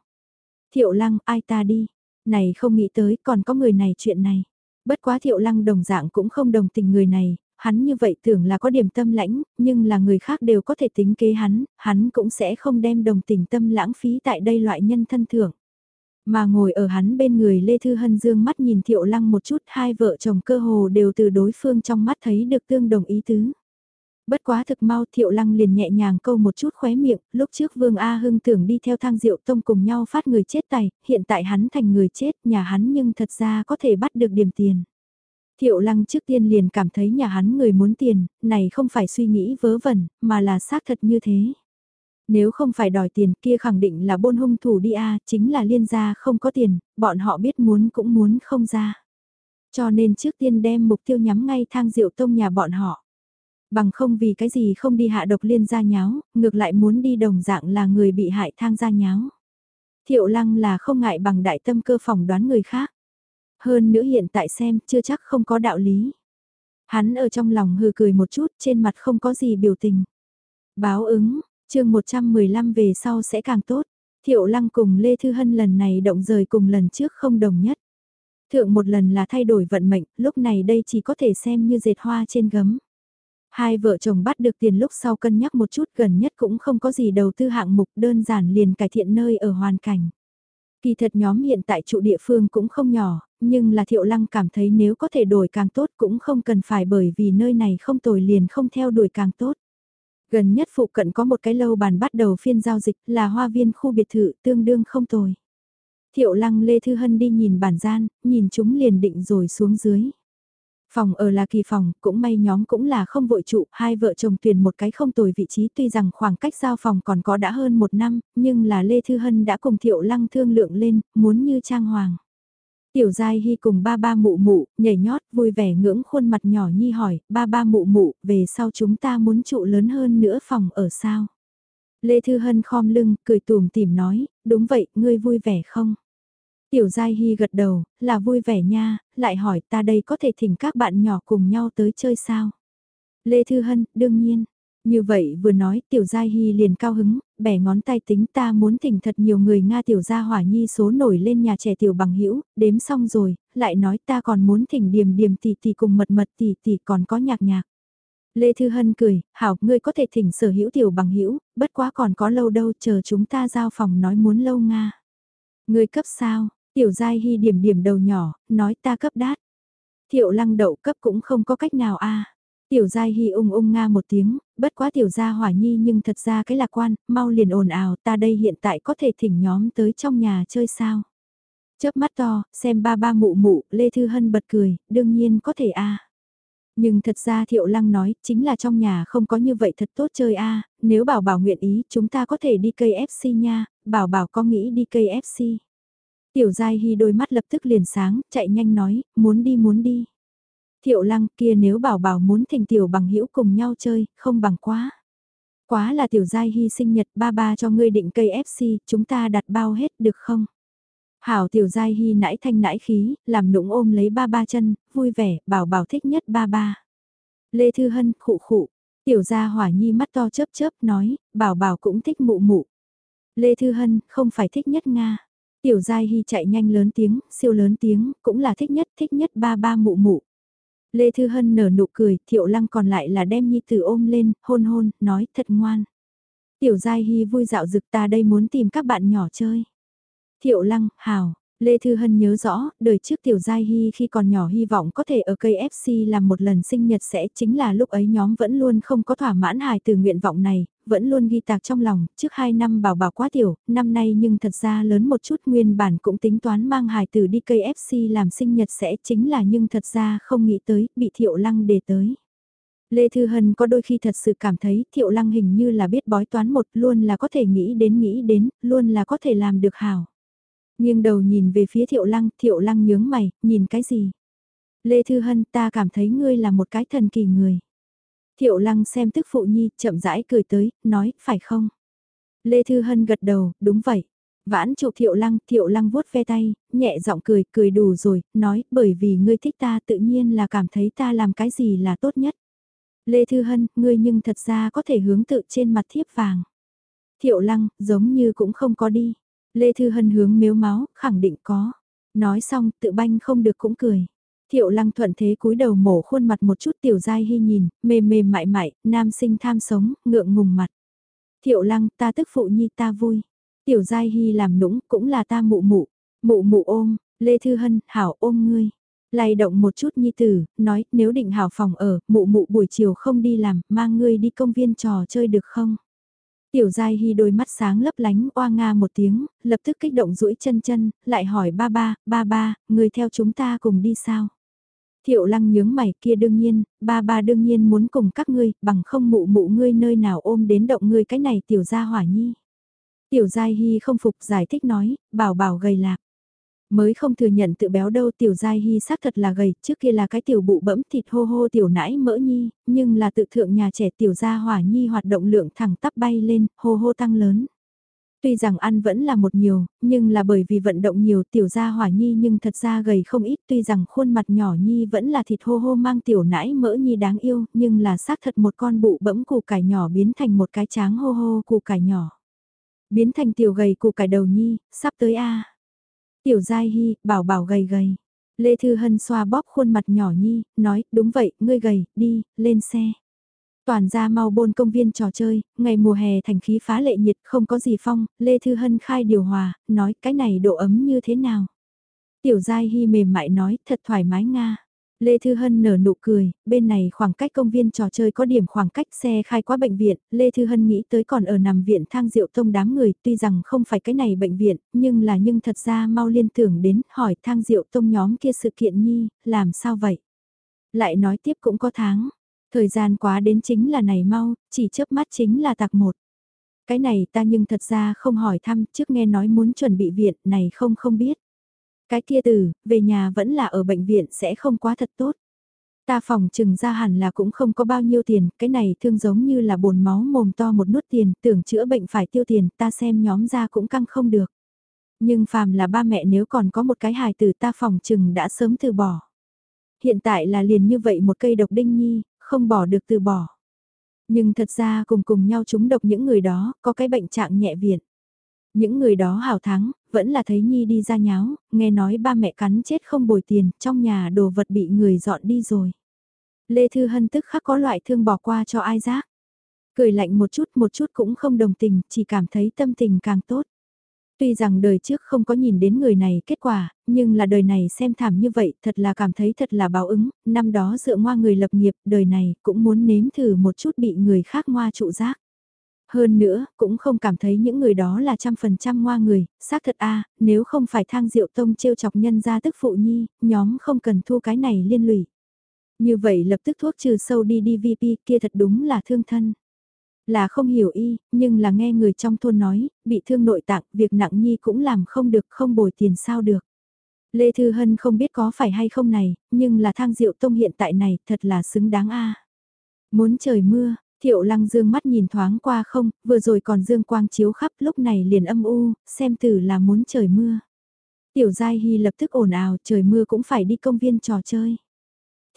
Thiệu lăng, ai ta đi. Này không nghĩ tới còn có người này chuyện này. Bất quá thiệu lăng đồng dạng cũng không đồng tình người này, hắn như vậy tưởng là có điểm tâm lãnh, nhưng là người khác đều có thể tính kế hắn, hắn cũng sẽ không đem đồng tình tâm lãng phí tại đây loại nhân thân thưởng. Mà ngồi ở hắn bên người Lê Thư Hân dương mắt nhìn Thiệu Lăng một chút hai vợ chồng cơ hồ đều từ đối phương trong mắt thấy được tương đồng ý tứ. Bất quá thực mau thiệu lăng liền nhẹ nhàng câu một chút khóe miệng, lúc trước Vương A Hưng tưởng đi theo thang diệu tông cùng nhau phát người chết tài, hiện tại hắn thành người chết, nhà hắn nhưng thật ra có thể bắt được điểm tiền. Thiệu lăng trước tiên liền cảm thấy nhà hắn người muốn tiền, này không phải suy nghĩ vớ vẩn, mà là xác thật như thế. Nếu không phải đòi tiền kia khẳng định là bôn hung thủ đi a chính là liên gia không có tiền, bọn họ biết muốn cũng muốn không ra. Cho nên trước tiên đem mục tiêu nhắm ngay thang diệu tông nhà bọn họ. Bằng không vì cái gì không đi hạ độc liên gia nháo, ngược lại muốn đi đồng dạng là người bị hại thang gia nháo. Thiệu lăng là không ngại bằng đại tâm cơ phỏng đoán người khác. Hơn nữa hiện tại xem chưa chắc không có đạo lý. Hắn ở trong lòng hừ cười một chút, trên mặt không có gì biểu tình. Báo ứng, chương 115 về sau sẽ càng tốt. Thiệu Lăng cùng Lê Thư Hân lần này động rời cùng lần trước không đồng nhất. Thượng một lần là thay đổi vận mệnh, lúc này đây chỉ có thể xem như dệt hoa trên gấm. Hai vợ chồng bắt được tiền lúc sau cân nhắc một chút gần nhất cũng không có gì đầu tư hạng mục đơn giản liền cải thiện nơi ở hoàn cảnh. Kỳ thật nhóm hiện tại trụ địa phương cũng không nhỏ, nhưng là Thiệu Lăng cảm thấy nếu có thể đổi càng tốt cũng không cần phải bởi vì nơi này không tồi liền không theo đuổi càng tốt. Gần nhất phụ cận có một cái lâu bàn bắt đầu phiên giao dịch là hoa viên khu biệt thự tương đương không tồi. Thiệu Lăng Lê Thư Hân đi nhìn bản gian, nhìn chúng liền định rồi xuống dưới. Phòng ở là kỳ phòng, cũng may nhóm cũng là không vội trụ, hai vợ chồng tuyển một cái không tồi vị trí tuy rằng khoảng cách giao phòng còn có đã hơn một năm, nhưng là Lê Thư Hân đã cùng Thiệu Lăng thương lượng lên, muốn như trang hoàng. Tiểu Giai Hy cùng ba ba mụ mụ, nhảy nhót, vui vẻ ngưỡng khuôn mặt nhỏ nhi hỏi, ba ba mụ mụ, về sau chúng ta muốn trụ lớn hơn nữa phòng ở sao? Lê Thư Hân khom lưng, cười tùm tìm nói, đúng vậy, ngươi vui vẻ không? Tiểu Giai Hy gật đầu, là vui vẻ nha, lại hỏi ta đây có thể thỉnh các bạn nhỏ cùng nhau tới chơi sao? Lê Thư Hân, đương nhiên. Như vậy vừa nói Tiểu Giai Hy liền cao hứng, bẻ ngón tay tính ta muốn thỉnh thật nhiều người Nga Tiểu Gia Hỏa Nhi số nổi lên nhà trẻ Tiểu Bằng hữu đếm xong rồi, lại nói ta còn muốn thỉnh điềm điềm tỷ tỷ cùng mật mật tỷ tỷ còn có nhạc nhạc. Lê Thư Hân cười, hảo, ngươi có thể thỉnh sở hữu Tiểu Bằng hữu bất quá còn có lâu đâu chờ chúng ta giao phòng nói muốn lâu Nga. Ngươi cấp sao, Tiểu Giai Hy điểm điểm đầu nhỏ, nói ta cấp đát. Thiệu lăng đậu cấp cũng không có cách nào a Tiểu Giai Hy ung ung nga một tiếng, bất quá tiểu gia hỏa nhi nhưng thật ra cái lạc quan, mau liền ồn ào ta đây hiện tại có thể thỉnh nhóm tới trong nhà chơi sao. Chớp mắt to, xem ba ba mụ mụ, Lê Thư Hân bật cười, đương nhiên có thể a Nhưng thật ra Thiệu Lăng nói, chính là trong nhà không có như vậy thật tốt chơi a nếu bảo bảo nguyện ý chúng ta có thể đi cây FC nha, bảo bảo có nghĩ đi cây FC. Tiểu Giai Hy đôi mắt lập tức liền sáng, chạy nhanh nói, muốn đi muốn đi. Thiệu lăng kia nếu bảo bảo muốn thỉnh tiểu bằng hữu cùng nhau chơi, không bằng quá. Quá là tiểu Giai Hy sinh nhật ba ba cho ngươi định cây FC, chúng ta đặt bao hết được không? Hảo tiểu Giai Hy nãi thanh nãi khí, làm nũng ôm lấy ba ba chân, vui vẻ, bảo bảo thích nhất ba ba. Lê Thư Hân, khụ khụ, tiểu gia hỏa nhi mắt to chớp chớp nói, bảo bảo cũng thích mụ mụ. Lê Thư Hân, không phải thích nhất Nga. Tiểu Giai Hy chạy nhanh lớn tiếng, siêu lớn tiếng, cũng là thích nhất, thích nhất ba ba mụ mụ. Lê Thư Hân nở nụ cười, Thiệu Lăng còn lại là đem Nhi Tử ôm lên, hôn hôn, nói thật ngoan. Tiểu Giai Hy vui dạo dực ta đây muốn tìm các bạn nhỏ chơi. Thiệu Lăng, Hào, Lê Thư Hân nhớ rõ, đời trước Tiểu Giai Hy khi còn nhỏ hy vọng có thể ở cây FC làm một lần sinh nhật sẽ chính là lúc ấy nhóm vẫn luôn không có thỏa mãn hài từ nguyện vọng này, vẫn luôn ghi tạc trong lòng, trước 2 năm bảo bảo quá tiểu, năm nay nhưng thật ra lớn một chút nguyên bản cũng tính toán mang hài từ đi cây FC làm sinh nhật sẽ chính là nhưng thật ra không nghĩ tới, bị thiệu lăng đề tới. Lê Thư Hân có đôi khi thật sự cảm thấy thiệu lăng hình như là biết bói toán một luôn là có thể nghĩ đến nghĩ đến, luôn là có thể làm được hảo. Nhưng đầu nhìn về phía thiệu lăng, thiệu lăng nhướng mày, nhìn cái gì? Lê Thư Hân ta cảm thấy ngươi là một cái thần kỳ người. Thiệu lăng xem tức phụ nhi, chậm rãi cười tới, nói, phải không? Lê Thư Hân gật đầu, đúng vậy. Vãn chụp thiệu lăng, thiệu lăng vuốt ve tay, nhẹ giọng cười, cười đủ rồi, nói, bởi vì ngươi thích ta tự nhiên là cảm thấy ta làm cái gì là tốt nhất. Lê Thư Hân, ngươi nhưng thật ra có thể hướng tự trên mặt thiếp vàng. Thiệu lăng, giống như cũng không có đi. Lê Thư Hân hướng miếu máu, khẳng định có. Nói xong, tự banh không được cũng cười. Thiệu lăng thuận thế cúi đầu mổ khuôn mặt một chút tiểu dai hy nhìn, mềm mềm mại mại, nam sinh tham sống, ngượng ngùng mặt. Thiệu lăng, ta tức phụ nhi ta vui. Tiểu dai hy làm nũng, cũng là ta mụ mụ. Mụ mụ ôm, Lê Thư Hân, hảo ôm ngươi. Lay động một chút nhi tử, nói, nếu định hảo phòng ở, mụ mụ buổi chiều không đi làm, mang ngươi đi công viên trò chơi được không? Tiểu Giai Hy đôi mắt sáng lấp lánh oa nga một tiếng, lập tức kích động duỗi chân chân, lại hỏi ba ba, ba ba, người theo chúng ta cùng đi sao? Thiệu lăng nhướng mày kia đương nhiên, ba ba đương nhiên muốn cùng các ngươi, bằng không mụ mụ ngươi nơi nào ôm đến động ngươi cái này tiểu gia hỏa nhi. Tiểu Giai Hy không phục giải thích nói, bảo bảo gầy lạc. Mới không thừa nhận tự béo đâu tiểu giai hy xác thật là gầy, trước kia là cái tiểu bụ bẫm thịt hô hô tiểu nãi mỡ nhi, nhưng là tự thượng nhà trẻ tiểu gia hỏa nhi hoạt động lượng thẳng tắp bay lên, hô hô tăng lớn. Tuy rằng ăn vẫn là một nhiều, nhưng là bởi vì vận động nhiều tiểu gia hỏa nhi nhưng thật ra gầy không ít tuy rằng khuôn mặt nhỏ nhi vẫn là thịt hô hô mang tiểu nãi mỡ nhi đáng yêu nhưng là xác thật một con bụ bẫm củ cải nhỏ biến thành một cái tráng hô hô củ cải nhỏ. Biến thành tiểu gầy củ cải đầu nhi, sắp tới a Tiểu giai hy, bảo bảo gầy gầy. Lê Thư Hân xoa bóp khuôn mặt nhỏ nhi, nói, đúng vậy, ngươi gầy, đi, lên xe. Toàn ra mau bôn công viên trò chơi, ngày mùa hè thành khí phá lệ nhiệt không có gì phong, Lê Thư Hân khai điều hòa, nói cái này độ ấm như thế nào. Tiểu Giai Hy mềm mại nói, thật thoải mái nga. Lê Thư Hân nở nụ cười, bên này khoảng cách công viên trò chơi có điểm khoảng cách xe khai qua bệnh viện, Lê Thư Hân nghĩ tới còn ở nằm viện thang rượu tông đám người, tuy rằng không phải cái này bệnh viện, nhưng là nhưng thật ra mau liên tưởng đến hỏi thang rượu tông nhóm kia sự kiện nhi, làm sao vậy? Lại nói tiếp cũng có tháng, thời gian quá đến chính là này mau, chỉ chớp mắt chính là tạc một. Cái này ta nhưng thật ra không hỏi thăm, trước nghe nói muốn chuẩn bị viện, này không không biết. Cái kia từ, về nhà vẫn là ở bệnh viện sẽ không quá thật tốt. Ta phòng trừng ra hẳn là cũng không có bao nhiêu tiền, cái này thương giống như là bồn máu mồm to một nút tiền, tưởng chữa bệnh phải tiêu tiền, ta xem nhóm ra cũng căng không được. Nhưng phàm là ba mẹ nếu còn có một cái hài từ ta phòng trừng đã sớm từ bỏ. Hiện tại là liền như vậy một cây độc đinh nhi, không bỏ được từ bỏ. Nhưng thật ra cùng cùng nhau chúng độc những người đó, có cái bệnh trạng nhẹ viện. Những người đó hào thắng, vẫn là thấy Nhi đi ra nháo, nghe nói ba mẹ cắn chết không bồi tiền, trong nhà đồ vật bị người dọn đi rồi. Lê Thư Hân tức khắc có loại thương bỏ qua cho ai giác. Cười lạnh một chút một chút cũng không đồng tình, chỉ cảm thấy tâm tình càng tốt. Tuy rằng đời trước không có nhìn đến người này kết quả, nhưng là đời này xem thảm như vậy thật là cảm thấy thật là báo ứng, năm đó dựa ngoa người lập nghiệp, đời này cũng muốn nếm thử một chút bị người khác ngoa trụ giác. Hơn nữa, cũng không cảm thấy những người đó là trăm phần trăm ngoa người, xác thật a nếu không phải thang diệu tông trêu chọc nhân ra tức phụ nhi, nhóm không cần thu cái này liên lụy. Như vậy lập tức thuốc trừ sâu đi DVP kia thật đúng là thương thân. Là không hiểu y, nhưng là nghe người trong thôn nói, bị thương nội tạng, việc nặng nhi cũng làm không được, không bồi tiền sao được. Lê Thư Hân không biết có phải hay không này, nhưng là thang diệu tông hiện tại này thật là xứng đáng a Muốn trời mưa, Thiệu lăng dương mắt nhìn thoáng qua không, vừa rồi còn dương quang chiếu khắp lúc này liền âm u, xem từ là muốn trời mưa. Tiểu Giai Hy lập tức ồn ào, trời mưa cũng phải đi công viên trò chơi.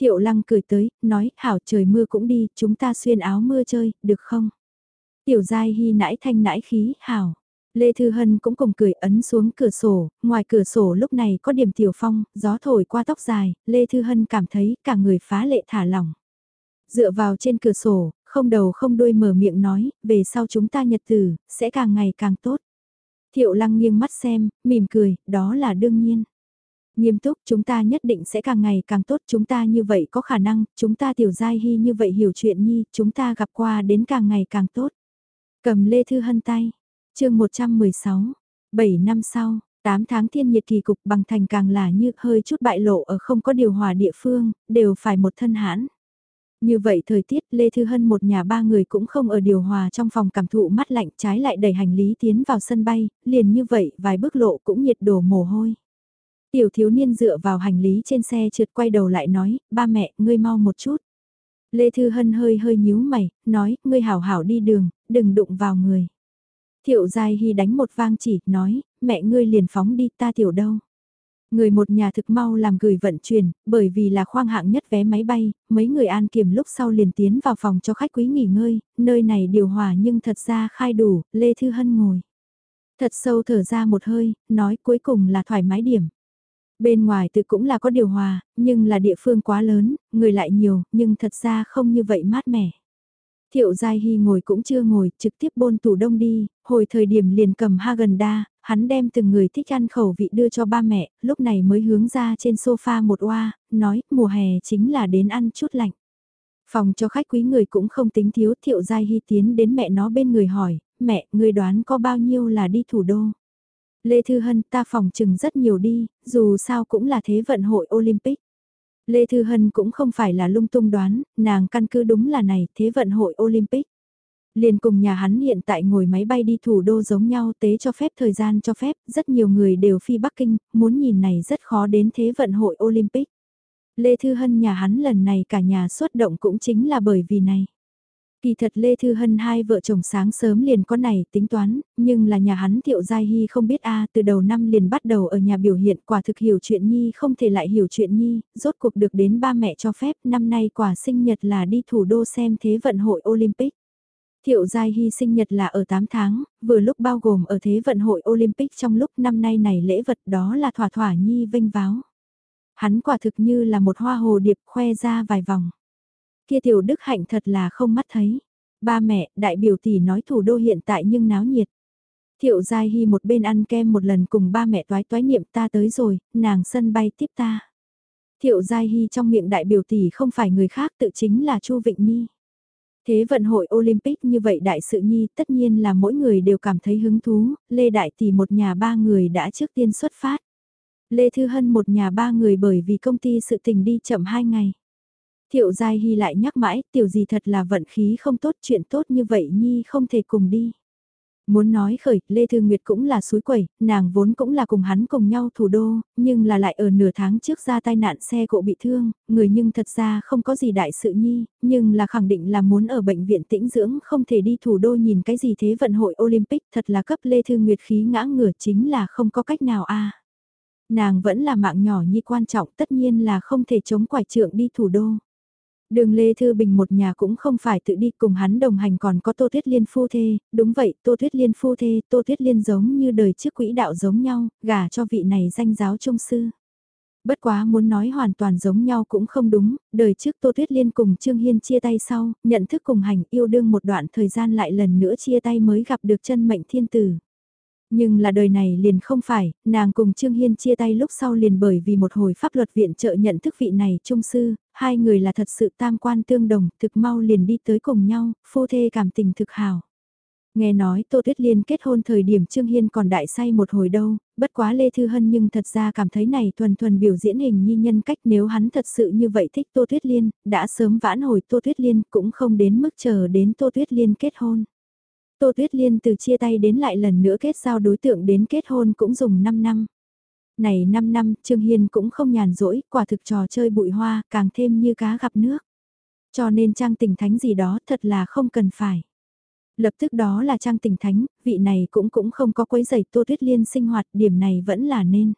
Thiệu lăng cười tới, nói, hảo trời mưa cũng đi, chúng ta xuyên áo mưa chơi, được không? Tiểu Giai Hy nãi thanh nãi khí, hảo. Lê Thư Hân cũng cùng cười ấn xuống cửa sổ, ngoài cửa sổ lúc này có điểm tiểu phong, gió thổi qua tóc dài, Lê Thư Hân cảm thấy cả người phá lệ thả lỏng. Dựa vào trên cửa sổ, không đầu không đuôi mở miệng nói, về sau chúng ta nhật tử, sẽ càng ngày càng tốt. Thiệu lăng nghiêng mắt xem, mỉm cười, đó là đương nhiên. Nghiêm túc, chúng ta nhất định sẽ càng ngày càng tốt, chúng ta như vậy có khả năng, chúng ta tiểu giai hy như vậy hiểu chuyện nhi, chúng ta gặp qua đến càng ngày càng tốt. Cầm Lê Thư Hân tay, chương 116, 7 năm sau, 8 tháng thiên nhiệt kỳ cục bằng thành càng là như hơi chút bại lộ ở không có điều hòa địa phương, đều phải một thân hãn. Như vậy thời tiết Lê Thư Hân một nhà ba người cũng không ở điều hòa trong phòng cảm thụ mắt lạnh trái lại đẩy hành lý tiến vào sân bay, liền như vậy vài bước lộ cũng nhiệt đổ mồ hôi. Tiểu thiếu niên dựa vào hành lý trên xe trượt quay đầu lại nói, ba mẹ, ngươi mau một chút. Lê Thư Hân hơi hơi nhíu mày, nói, ngươi hảo hảo đi đường, đừng đụng vào người. Thiệu Giai Hy đánh một vang chỉ, nói, mẹ ngươi liền phóng đi ta tiểu đâu. Người một nhà thực mau làm gửi vận chuyển, bởi vì là khoang hạng nhất vé máy bay, mấy người an kiểm lúc sau liền tiến vào phòng cho khách quý nghỉ ngơi, nơi này điều hòa nhưng thật ra khai đủ, Lê Thư Hân ngồi. Thật sâu thở ra một hơi, nói cuối cùng là thoải mái điểm. Bên ngoài từ cũng là có điều hòa, nhưng là địa phương quá lớn, người lại nhiều, nhưng thật ra không như vậy mát mẻ. Thiệu Giai Hy ngồi cũng chưa ngồi, trực tiếp bôn tủ đông đi, hồi thời điểm liền cầm ha gần đa, hắn đem từng người thích ăn khẩu vị đưa cho ba mẹ, lúc này mới hướng ra trên sofa một oa, nói mùa hè chính là đến ăn chút lạnh. Phòng cho khách quý người cũng không tính thiếu Thiệu Giai Hy tiến đến mẹ nó bên người hỏi, mẹ, người đoán có bao nhiêu là đi thủ đô? Lê Thư Hân ta phòng chừng rất nhiều đi, dù sao cũng là thế vận hội Olympic. Lê Thư Hân cũng không phải là lung tung đoán, nàng căn cứ đúng là này, thế vận hội Olympic. Liền cùng nhà hắn hiện tại ngồi máy bay đi thủ đô giống nhau tế cho phép thời gian cho phép, rất nhiều người đều phi Bắc Kinh, muốn nhìn này rất khó đến thế vận hội Olympic. Lê Thư Hân nhà hắn lần này cả nhà xuất động cũng chính là bởi vì này. Kỳ thật Lê Thư Hân hai vợ chồng sáng sớm liền có này tính toán, nhưng là nhà hắn Thiệu Giai Hy không biết a từ đầu năm liền bắt đầu ở nhà biểu hiện quả thực hiểu chuyện Nhi không thể lại hiểu chuyện Nhi, rốt cuộc được đến ba mẹ cho phép năm nay quả sinh nhật là đi thủ đô xem Thế vận hội Olympic. Thiệu Giai Hy sinh nhật là ở 8 tháng, vừa lúc bao gồm ở Thế vận hội Olympic trong lúc năm nay này lễ vật đó là thỏa thỏa Nhi vinh váo. Hắn quả thực như là một hoa hồ điệp khoe ra vài vòng. Kia tiểu đức hạnh thật là không mắt thấy. Ba mẹ, đại biểu tỷ nói thủ đô hiện tại nhưng náo nhiệt. Thiệu Giai Hy một bên ăn kem một lần cùng ba mẹ toái toái niệm ta tới rồi, nàng sân bay tiếp ta. Thiệu Giai Hy trong miệng đại biểu tỷ không phải người khác tự chính là Chu Vịnh Nhi. Thế vận hội Olympic như vậy đại sự nhi tất nhiên là mỗi người đều cảm thấy hứng thú, Lê Đại Tỷ một nhà ba người đã trước tiên xuất phát. Lê Thư Hân một nhà ba người bởi vì công ty sự tình đi chậm hai ngày. Thiệu Giai Hy lại nhắc mãi, tiểu gì thật là vận khí không tốt, chuyện tốt như vậy Nhi không thể cùng đi. Muốn nói khởi, Lê Thư Nguyệt cũng là suối quẩy, nàng vốn cũng là cùng hắn cùng nhau thủ đô, nhưng là lại ở nửa tháng trước ra tai nạn xe cộ bị thương, người nhưng thật ra không có gì đại sự nhi, nhưng là khẳng định là muốn ở bệnh viện tĩnh dưỡng không thể đi thủ đô nhìn cái gì thế vận hội Olympic thật là cấp Lê Thư Nguyệt khí ngã ngửa chính là không có cách nào a à. Nàng vẫn là mạng nhỏ nhi quan trọng tất nhiên là không thể chống quải trượng đi thủ đô. Đường Lê Thư Bình một nhà cũng không phải tự đi cùng hắn đồng hành còn có Tô Tuyết Liên phu thê, đúng vậy Tô Tuyết Liên phu thê, Tô Tuyết Liên giống như đời trước quỹ đạo giống nhau, gả cho vị này danh giáo trung sư. Bất quá muốn nói hoàn toàn giống nhau cũng không đúng, đời trước Tô Tuyết Liên cùng Trương Hiên chia tay sau, nhận thức cùng hành yêu đương một đoạn thời gian lại lần nữa chia tay mới gặp được chân mệnh thiên tử. Nhưng là đời này liền không phải, nàng cùng Trương Hiên chia tay lúc sau liền bởi vì một hồi pháp luật viện trợ nhận thức vị này trung sư, hai người là thật sự tam quan tương đồng, thực mau liền đi tới cùng nhau, phu thê cảm tình thực hào. Nghe nói Tô Tuyết Liên kết hôn thời điểm Trương Hiên còn đại say một hồi đâu, bất quá Lê Thư Hân nhưng thật ra cảm thấy này thuần thuần biểu diễn hình như nhân cách nếu hắn thật sự như vậy thích Tô Tuyết Liên, đã sớm vãn hồi Tô Tuyết Liên cũng không đến mức chờ đến Tô Tuyết Liên kết hôn. Tô Tuyết Liên từ chia tay đến lại lần nữa kết giao đối tượng đến kết hôn cũng dùng 5 năm. Này 5 năm, Trương Hiên cũng không nhàn rỗi, quả thực trò chơi bụi hoa, càng thêm như cá gặp nước. Cho nên trang tình thánh gì đó thật là không cần phải. Lập tức đó là trang tình thánh, vị này cũng cũng không có quấy giày Tô Tuyết Liên sinh hoạt, điểm này vẫn là nên.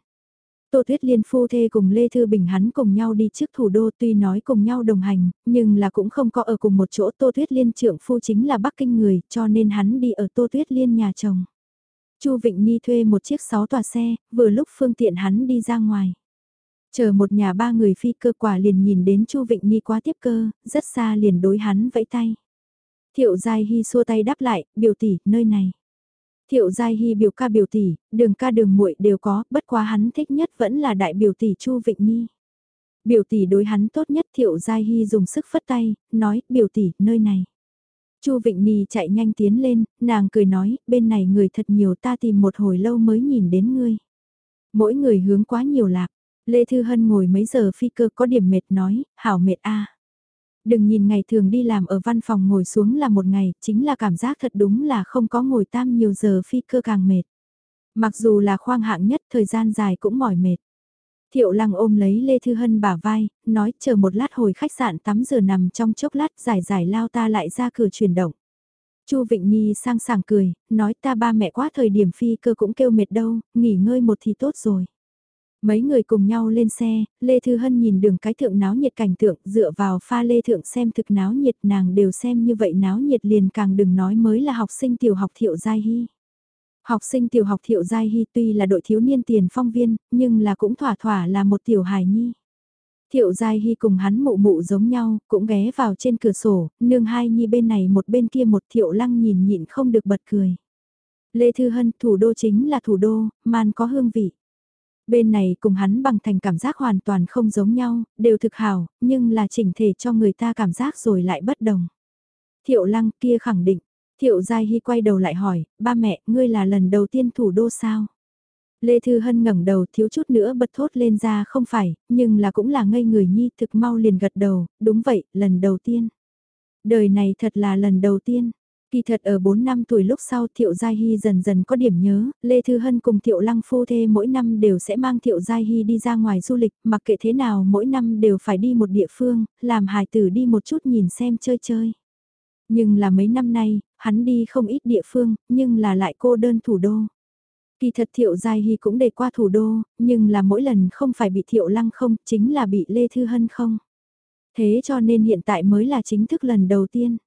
Tô Tuyết Liên phu thê cùng Lê Thư Bình hắn cùng nhau đi trước thủ đô tuy nói cùng nhau đồng hành, nhưng là cũng không có ở cùng một chỗ Tô Tuyết Liên trưởng phu chính là Bắc Kinh người, cho nên hắn đi ở Tô Tuyết Liên nhà chồng. Chu Vịnh Ni thuê một chiếc sáu tòa xe, vừa lúc phương tiện hắn đi ra ngoài. Chờ một nhà ba người phi cơ quả liền nhìn đến Chu Vịnh Ni quá tiếp cơ, rất xa liền đối hắn vẫy tay. Thiệu Giai Hy xua tay đáp lại, biểu tỷ, nơi này. Thiệu Giai Hy biểu ca biểu tỷ, đường ca đường muội đều có, bất quá hắn thích nhất vẫn là đại biểu tỷ Chu Vịnh Nhi. Biểu tỷ đối hắn tốt nhất Thiệu Giai Hy dùng sức phất tay, nói, biểu tỷ, nơi này. Chu Vịnh Nhi chạy nhanh tiến lên, nàng cười nói, bên này người thật nhiều ta tìm một hồi lâu mới nhìn đến ngươi. Mỗi người hướng quá nhiều lạc, Lê Thư Hân ngồi mấy giờ phi cơ có điểm mệt nói, hảo mệt a Đừng nhìn ngày thường đi làm ở văn phòng ngồi xuống là một ngày, chính là cảm giác thật đúng là không có ngồi tam nhiều giờ phi cơ càng mệt. Mặc dù là khoang hạng nhất thời gian dài cũng mỏi mệt. Thiệu lăng ôm lấy Lê Thư Hân bả vai, nói chờ một lát hồi khách sạn tắm giờ nằm trong chốc lát giải giải lao ta lại ra cửa chuyển động. Chu Vịnh Nhi sang sảng cười, nói ta ba mẹ quá thời điểm phi cơ cũng kêu mệt đâu, nghỉ ngơi một thì tốt rồi. Mấy người cùng nhau lên xe, Lê Thư Hân nhìn đường cái thượng náo nhiệt cảnh tượng dựa vào pha Lê Thượng xem thực náo nhiệt nàng đều xem như vậy náo nhiệt liền càng đừng nói mới là học sinh tiểu học thiệu giai hy. Học sinh tiểu học thiệu giai hy tuy là đội thiếu niên tiền phong viên, nhưng là cũng thỏa thỏa là một tiểu hài nhi. Thiệu Giai Hy cùng hắn mụ mụ giống nhau, cũng ghé vào trên cửa sổ, nương hai nhi bên này một bên kia một thiệu lăng nhìn nhịn không được bật cười. Lê Thư Hân, thủ đô chính là thủ đô, man có hương vị. Bên này cùng hắn bằng thành cảm giác hoàn toàn không giống nhau, đều thực hào, nhưng là chỉnh thể cho người ta cảm giác rồi lại bất đồng. Thiệu lăng kia khẳng định, thiệu giai hy quay đầu lại hỏi, ba mẹ, ngươi là lần đầu tiên thủ đô sao? Lê Thư Hân ngẩng đầu thiếu chút nữa bật thốt lên ra không phải, nhưng là cũng là ngây người nhi thực mau liền gật đầu, đúng vậy, lần đầu tiên. Đời này thật là lần đầu tiên. Kỳ thật ở 4 năm tuổi lúc sau Thiệu Giai Hy dần dần có điểm nhớ, Lê Thư Hân cùng Thiệu Lăng Phu Thê mỗi năm đều sẽ mang Thiệu Giai Hy đi ra ngoài du lịch, mặc kệ thế nào mỗi năm đều phải đi một địa phương, làm hài tử đi một chút nhìn xem chơi chơi. Nhưng là mấy năm nay, hắn đi không ít địa phương, nhưng là lại cô đơn thủ đô. Kỳ thật Thiệu Giai Hy cũng để qua thủ đô, nhưng là mỗi lần không phải bị Thiệu Lăng không, chính là bị Lê Thư Hân không. Thế cho nên hiện tại mới là chính thức lần đầu tiên.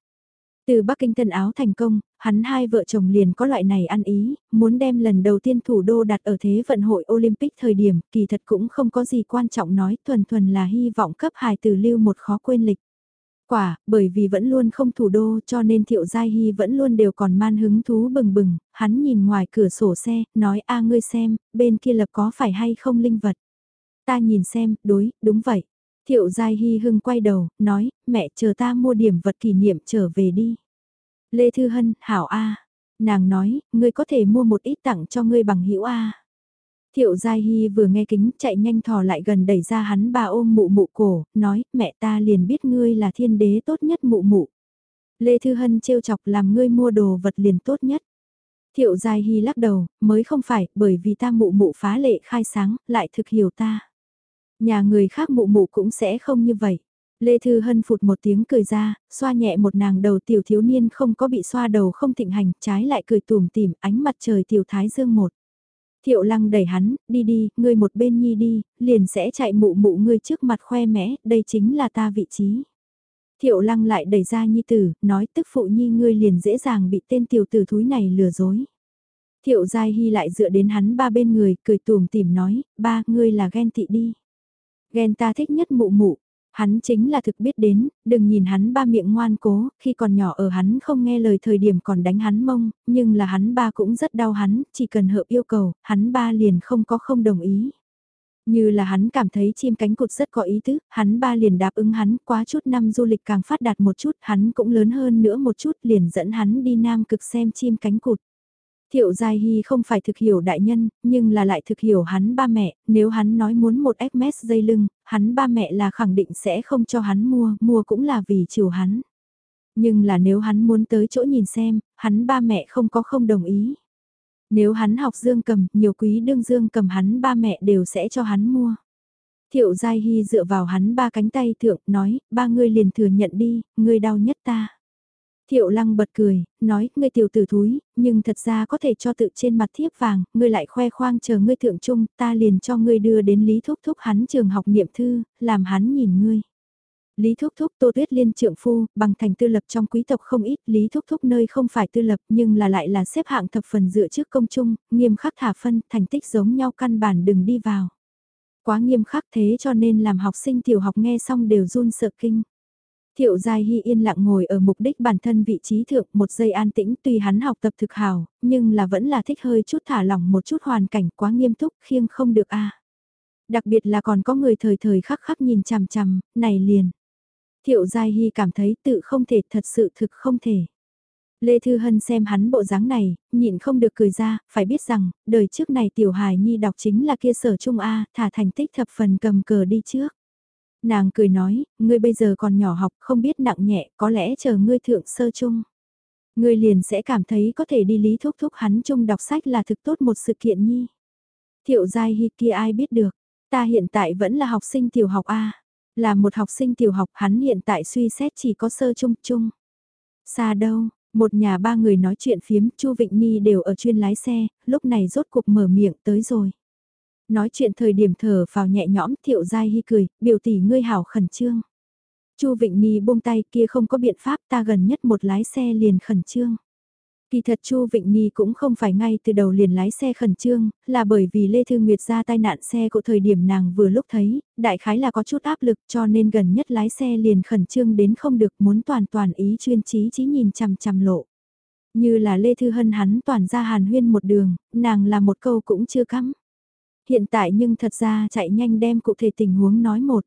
Từ Bắc Kinh thân Áo thành công, hắn hai vợ chồng liền có loại này ăn ý, muốn đem lần đầu tiên thủ đô đặt ở thế vận hội Olympic thời điểm, kỳ thật cũng không có gì quan trọng nói, thuần thuần là hy vọng cấp hài từ lưu một khó quên lịch. Quả, bởi vì vẫn luôn không thủ đô cho nên Thiệu Giai Hy vẫn luôn đều còn man hứng thú bừng bừng, hắn nhìn ngoài cửa sổ xe, nói a ngươi xem, bên kia lập có phải hay không linh vật. Ta nhìn xem, đối, đúng vậy. Thiệu Giai Hy hưng quay đầu, nói, mẹ chờ ta mua điểm vật kỷ niệm trở về đi. Lê Thư Hân, hảo A. Nàng nói, ngươi có thể mua một ít tặng cho ngươi bằng hữu A. Thiệu Giai Hy vừa nghe kính chạy nhanh thò lại gần đẩy ra hắn bà ôm mụ mụ cổ, nói, mẹ ta liền biết ngươi là thiên đế tốt nhất mụ mụ. Lê Thư Hân trêu chọc làm ngươi mua đồ vật liền tốt nhất. Thiệu Giai Hy lắc đầu, mới không phải, bởi vì ta mụ mụ phá lệ khai sáng, lại thực hiểu ta. Nhà người khác mụ mụ cũng sẽ không như vậy. Lê Thư Hân phụt một tiếng cười ra, xoa nhẹ một nàng đầu tiểu thiếu niên không có bị xoa đầu không thịnh hành, trái lại cười tùm tìm ánh mặt trời tiểu thái dương một. Thiệu lăng đẩy hắn, đi đi, ngươi một bên nhi đi, liền sẽ chạy mụ mụ ngươi trước mặt khoe mẽ, đây chính là ta vị trí. Thiệu lăng lại đẩy ra nhi tử, nói tức phụ nhi ngươi liền dễ dàng bị tên tiểu tử thúi này lừa dối. Thiệu giai hy lại dựa đến hắn ba bên người, cười tùm tìm nói, ba, ngươi là ghen tị đi. Ghen ta thích nhất mụ mụ, Hắn chính là thực biết đến, đừng nhìn hắn ba miệng ngoan cố, khi còn nhỏ ở hắn không nghe lời thời điểm còn đánh hắn mông, nhưng là hắn ba cũng rất đau hắn, chỉ cần hợp yêu cầu, hắn ba liền không có không đồng ý. Như là hắn cảm thấy chim cánh cụt rất có ý tứ, hắn ba liền đáp ứng hắn, quá chút năm du lịch càng phát đạt một chút, hắn cũng lớn hơn nữa một chút, liền dẫn hắn đi Nam cực xem chim cánh cụt. Thiệu Giai Hy không phải thực hiểu đại nhân, nhưng là lại thực hiểu hắn ba mẹ, nếu hắn nói muốn một Hermes dây lưng, hắn ba mẹ là khẳng định sẽ không cho hắn mua, mua cũng là vì chiều hắn. Nhưng là nếu hắn muốn tới chỗ nhìn xem, hắn ba mẹ không có không đồng ý. Nếu hắn học dương cầm, nhiều quý đương dương cầm hắn ba mẹ đều sẽ cho hắn mua. Thiệu Giai Hy dựa vào hắn ba cánh tay thượng, nói, ba người liền thừa nhận đi, người đau nhất ta. Thiệu lăng bật cười, nói, ngươi tiểu tử thúi, nhưng thật ra có thể cho tự trên mặt thiếp vàng, ngươi lại khoe khoang chờ ngươi thượng trung, ta liền cho ngươi đưa đến Lý Thúc Thúc hắn trường học niệm thư, làm hắn nhìn ngươi. Lý Thúc Thúc Tô Tuyết Liên trượng phu, bằng thành tư lập trong quý tộc không ít, Lý Thúc Thúc nơi không phải tư lập nhưng là lại là xếp hạng thập phần dựa trước công chung, nghiêm khắc thả phân, thành tích giống nhau căn bản đừng đi vào. Quá nghiêm khắc thế cho nên làm học sinh tiểu học nghe xong đều run sợ kinh. Thiệu Giai Hy yên lặng ngồi ở mục đích bản thân vị trí thượng một giây an tĩnh Tuy hắn học tập thực hào, nhưng là vẫn là thích hơi chút thả lỏng một chút hoàn cảnh quá nghiêm túc khiêng không được a Đặc biệt là còn có người thời thời khắc khắc nhìn chằm chằm, này liền. Thiệu Giai Hy cảm thấy tự không thể thật sự thực không thể. Lê Thư Hân xem hắn bộ dáng này, nhịn không được cười ra, phải biết rằng, đời trước này tiểu hài nhi đọc chính là kia sở trung A, thả thành tích thập phần cầm cờ đi trước. Nàng cười nói, ngươi bây giờ còn nhỏ học không biết nặng nhẹ, có lẽ chờ ngươi thượng sơ chung. Ngươi liền sẽ cảm thấy có thể đi lý thúc thúc hắn chung đọc sách là thực tốt một sự kiện nhi. Thiệu giai hi kia ai biết được, ta hiện tại vẫn là học sinh tiểu học A. Là một học sinh tiểu học hắn hiện tại suy xét chỉ có sơ chung chung. Xa đâu, một nhà ba người nói chuyện phiếm, Chu Vịnh Ni đều ở chuyên lái xe, lúc này rốt cuộc mở miệng tới rồi. Nói chuyện thời điểm thở vào nhẹ nhõm thiệu dai hy cười, biểu tỷ ngươi hảo khẩn trương. Chu Vịnh Nhi buông tay kia không có biện pháp ta gần nhất một lái xe liền khẩn trương. Kỳ thật Chu Vịnh Nhi cũng không phải ngay từ đầu liền lái xe khẩn trương, là bởi vì Lê Thư Nguyệt ra tai nạn xe của thời điểm nàng vừa lúc thấy, đại khái là có chút áp lực cho nên gần nhất lái xe liền khẩn trương đến không được muốn toàn toàn ý chuyên trí chỉ nhìn chằm chằm lộ. Như là Lê Thư Hân hắn toàn ra hàn huyên một đường, nàng là một câu cũng chưa cắm hiện tại nhưng thật ra chạy nhanh đem cụ thể tình huống nói một.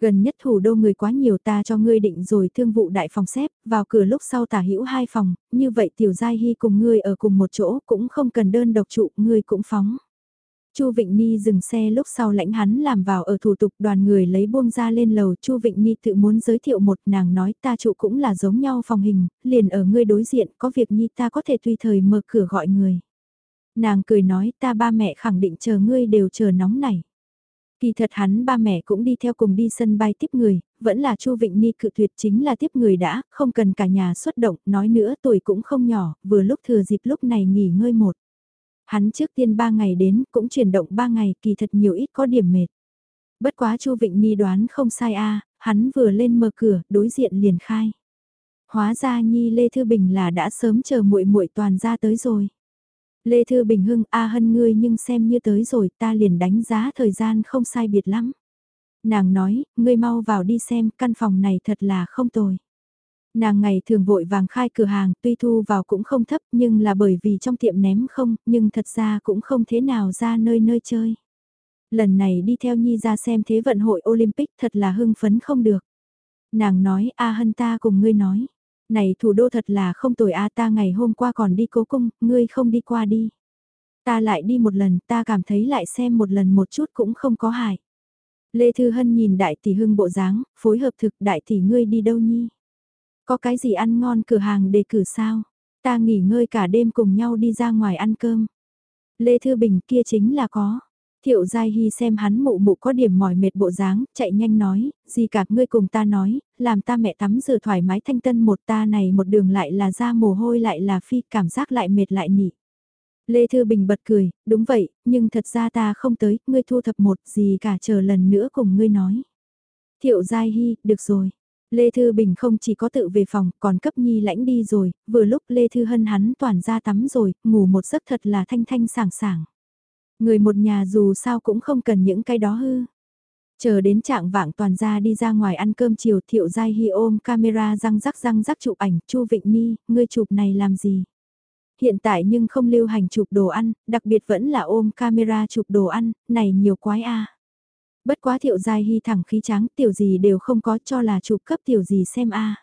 Gần nhất thủ đô người quá nhiều ta cho ngươi định rồi thương vụ đại phòng xếp, vào cửa lúc sau tả hữu hai phòng, như vậy tiểu giai hy cùng ngươi ở cùng một chỗ cũng không cần đơn độc trụ, ngươi cũng phóng. Chu Vịnh Ni dừng xe lúc sau lãnh hắn làm vào ở thủ tục đoàn người lấy buông ra lên lầu Chu Vịnh Ni tự muốn giới thiệu một nàng nói ta trụ cũng là giống nhau phòng hình, liền ở ngươi đối diện có việc Nhi ta có thể tùy thời mở cửa gọi người. Nàng cười nói ta ba mẹ khẳng định chờ ngươi đều chờ nóng này. Kỳ thật hắn ba mẹ cũng đi theo cùng đi sân bay tiếp người, vẫn là Chu Vịnh Ni cự tuyệt chính là tiếp người đã, không cần cả nhà xuất động, nói nữa tuổi cũng không nhỏ, vừa lúc thừa dịp lúc này nghỉ ngơi một. Hắn trước tiên ba ngày đến, cũng chuyển động ba ngày, kỳ thật nhiều ít có điểm mệt. Bất quá Chu Vịnh Ni đoán không sai a, hắn vừa lên mở cửa, đối diện liền khai. Hóa ra Nhi Lê Thư Bình là đã sớm chờ muội muội toàn ra tới rồi. Lê Thư Bình Hưng A hân ngươi nhưng xem như tới rồi ta liền đánh giá thời gian không sai biệt lắm. Nàng nói, ngươi mau vào đi xem căn phòng này thật là không tồi. Nàng ngày thường vội vàng khai cửa hàng tuy thu vào cũng không thấp nhưng là bởi vì trong tiệm ném không nhưng thật ra cũng không thế nào ra nơi nơi chơi. Lần này đi theo Nhi ra xem thế vận hội Olympic thật là hưng phấn không được. Nàng nói A hân ta cùng ngươi nói này thủ đô thật là không tồi a ta ngày hôm qua còn đi cố cung, ngươi không đi qua đi. Ta lại đi một lần, ta cảm thấy lại xem một lần một chút cũng không có hại. Lê Thư Hân nhìn đại tỷ hưng bộ dáng, phối hợp thực đại tỷ ngươi đi đâu nhi? Có cái gì ăn ngon cửa hàng đề cử sao? Ta nghỉ ngơi cả đêm cùng nhau đi ra ngoài ăn cơm. Lê Thư Bình kia chính là có. Thiệu Giai Hy xem hắn mụ mụ có điểm mỏi mệt bộ dáng, chạy nhanh nói, gì cả ngươi cùng ta nói, làm ta mẹ tắm rửa thoải mái thanh tân một ta này một đường lại là ra mồ hôi lại là phi, cảm giác lại mệt lại nỉ. Lê Thư Bình bật cười, đúng vậy, nhưng thật ra ta không tới, ngươi thu thập một gì cả chờ lần nữa cùng ngươi nói. Thiệu Giai Hy, được rồi. Lê Thư Bình không chỉ có tự về phòng, còn cấp nhi lãnh đi rồi, vừa lúc Lê Thư Hân hắn toàn ra tắm rồi, ngủ một giấc thật là thanh thanh sảng sảng. Người một nhà dù sao cũng không cần những cái đó hư. Chờ đến trạng vạng toàn ra đi ra ngoài ăn cơm chiều thiệu dai hi ôm camera răng rắc răng rắc chụp ảnh, chu Vịnh Ni, ngươi chụp này làm gì? Hiện tại nhưng không lưu hành chụp đồ ăn, đặc biệt vẫn là ôm camera chụp đồ ăn, này nhiều quái a. Bất quá thiệu dai hi thẳng khí trắng, tiểu gì đều không có cho là chụp cấp tiểu gì xem a.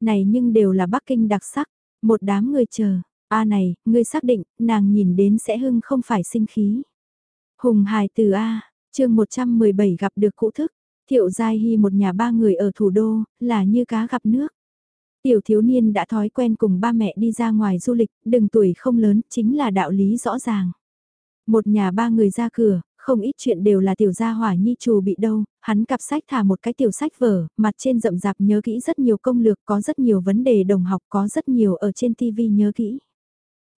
Này nhưng đều là Bắc Kinh đặc sắc, một đám người chờ, A này, ngươi xác định, nàng nhìn đến sẽ hưng không phải sinh khí. Hùng hài từ A, chương 117 gặp được cụ thức, thiệu giai hy một nhà ba người ở thủ đô, là như cá gặp nước. Tiểu thiếu niên đã thói quen cùng ba mẹ đi ra ngoài du lịch, đừng tuổi không lớn, chính là đạo lý rõ ràng. Một nhà ba người ra cửa, không ít chuyện đều là tiểu gia hỏa nhi trù bị đâu, hắn cặp sách thả một cái tiểu sách vở, mặt trên rậm rạp nhớ kỹ rất nhiều công lược, có rất nhiều vấn đề đồng học, có rất nhiều ở trên tivi nhớ kỹ.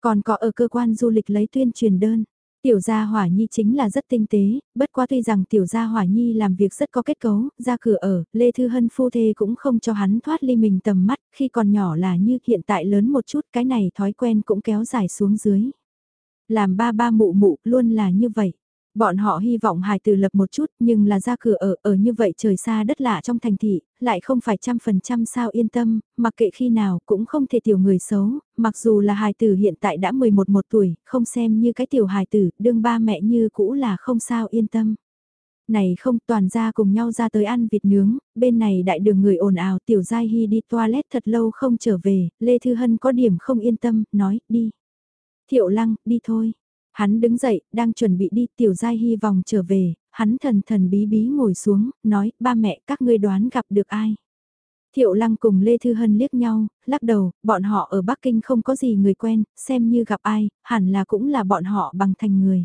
Còn có ở cơ quan du lịch lấy tuyên truyền đơn. Tiểu gia hỏa nhi chính là rất tinh tế, bất quá tuy rằng tiểu gia hỏa nhi làm việc rất có kết cấu, ra cửa ở, Lê Thư Hân phu thê cũng không cho hắn thoát ly mình tầm mắt, khi còn nhỏ là như hiện tại lớn một chút, cái này thói quen cũng kéo dài xuống dưới. Làm ba ba mụ mụ luôn là như vậy. Bọn họ hy vọng hài từ lập một chút nhưng là ra cửa ở, ở như vậy trời xa đất lạ trong thành thị, lại không phải trăm phần trăm sao yên tâm, mặc kệ khi nào cũng không thể tiểu người xấu, mặc dù là hài tử hiện tại đã 11 một tuổi, không xem như cái tiểu hài tử, đương ba mẹ như cũ là không sao yên tâm. Này không toàn ra cùng nhau ra tới ăn vịt nướng, bên này đại đường người ồn ào tiểu giai hy đi toilet thật lâu không trở về, Lê Thư Hân có điểm không yên tâm, nói, đi. Thiệu lăng, đi thôi. Hắn đứng dậy, đang chuẩn bị đi, tiểu giai hy vòng trở về, hắn thần thần bí bí ngồi xuống, nói, ba mẹ các ngươi đoán gặp được ai. Thiệu lăng cùng Lê Thư Hân liếc nhau, lắc đầu, bọn họ ở Bắc Kinh không có gì người quen, xem như gặp ai, hẳn là cũng là bọn họ bằng thành người.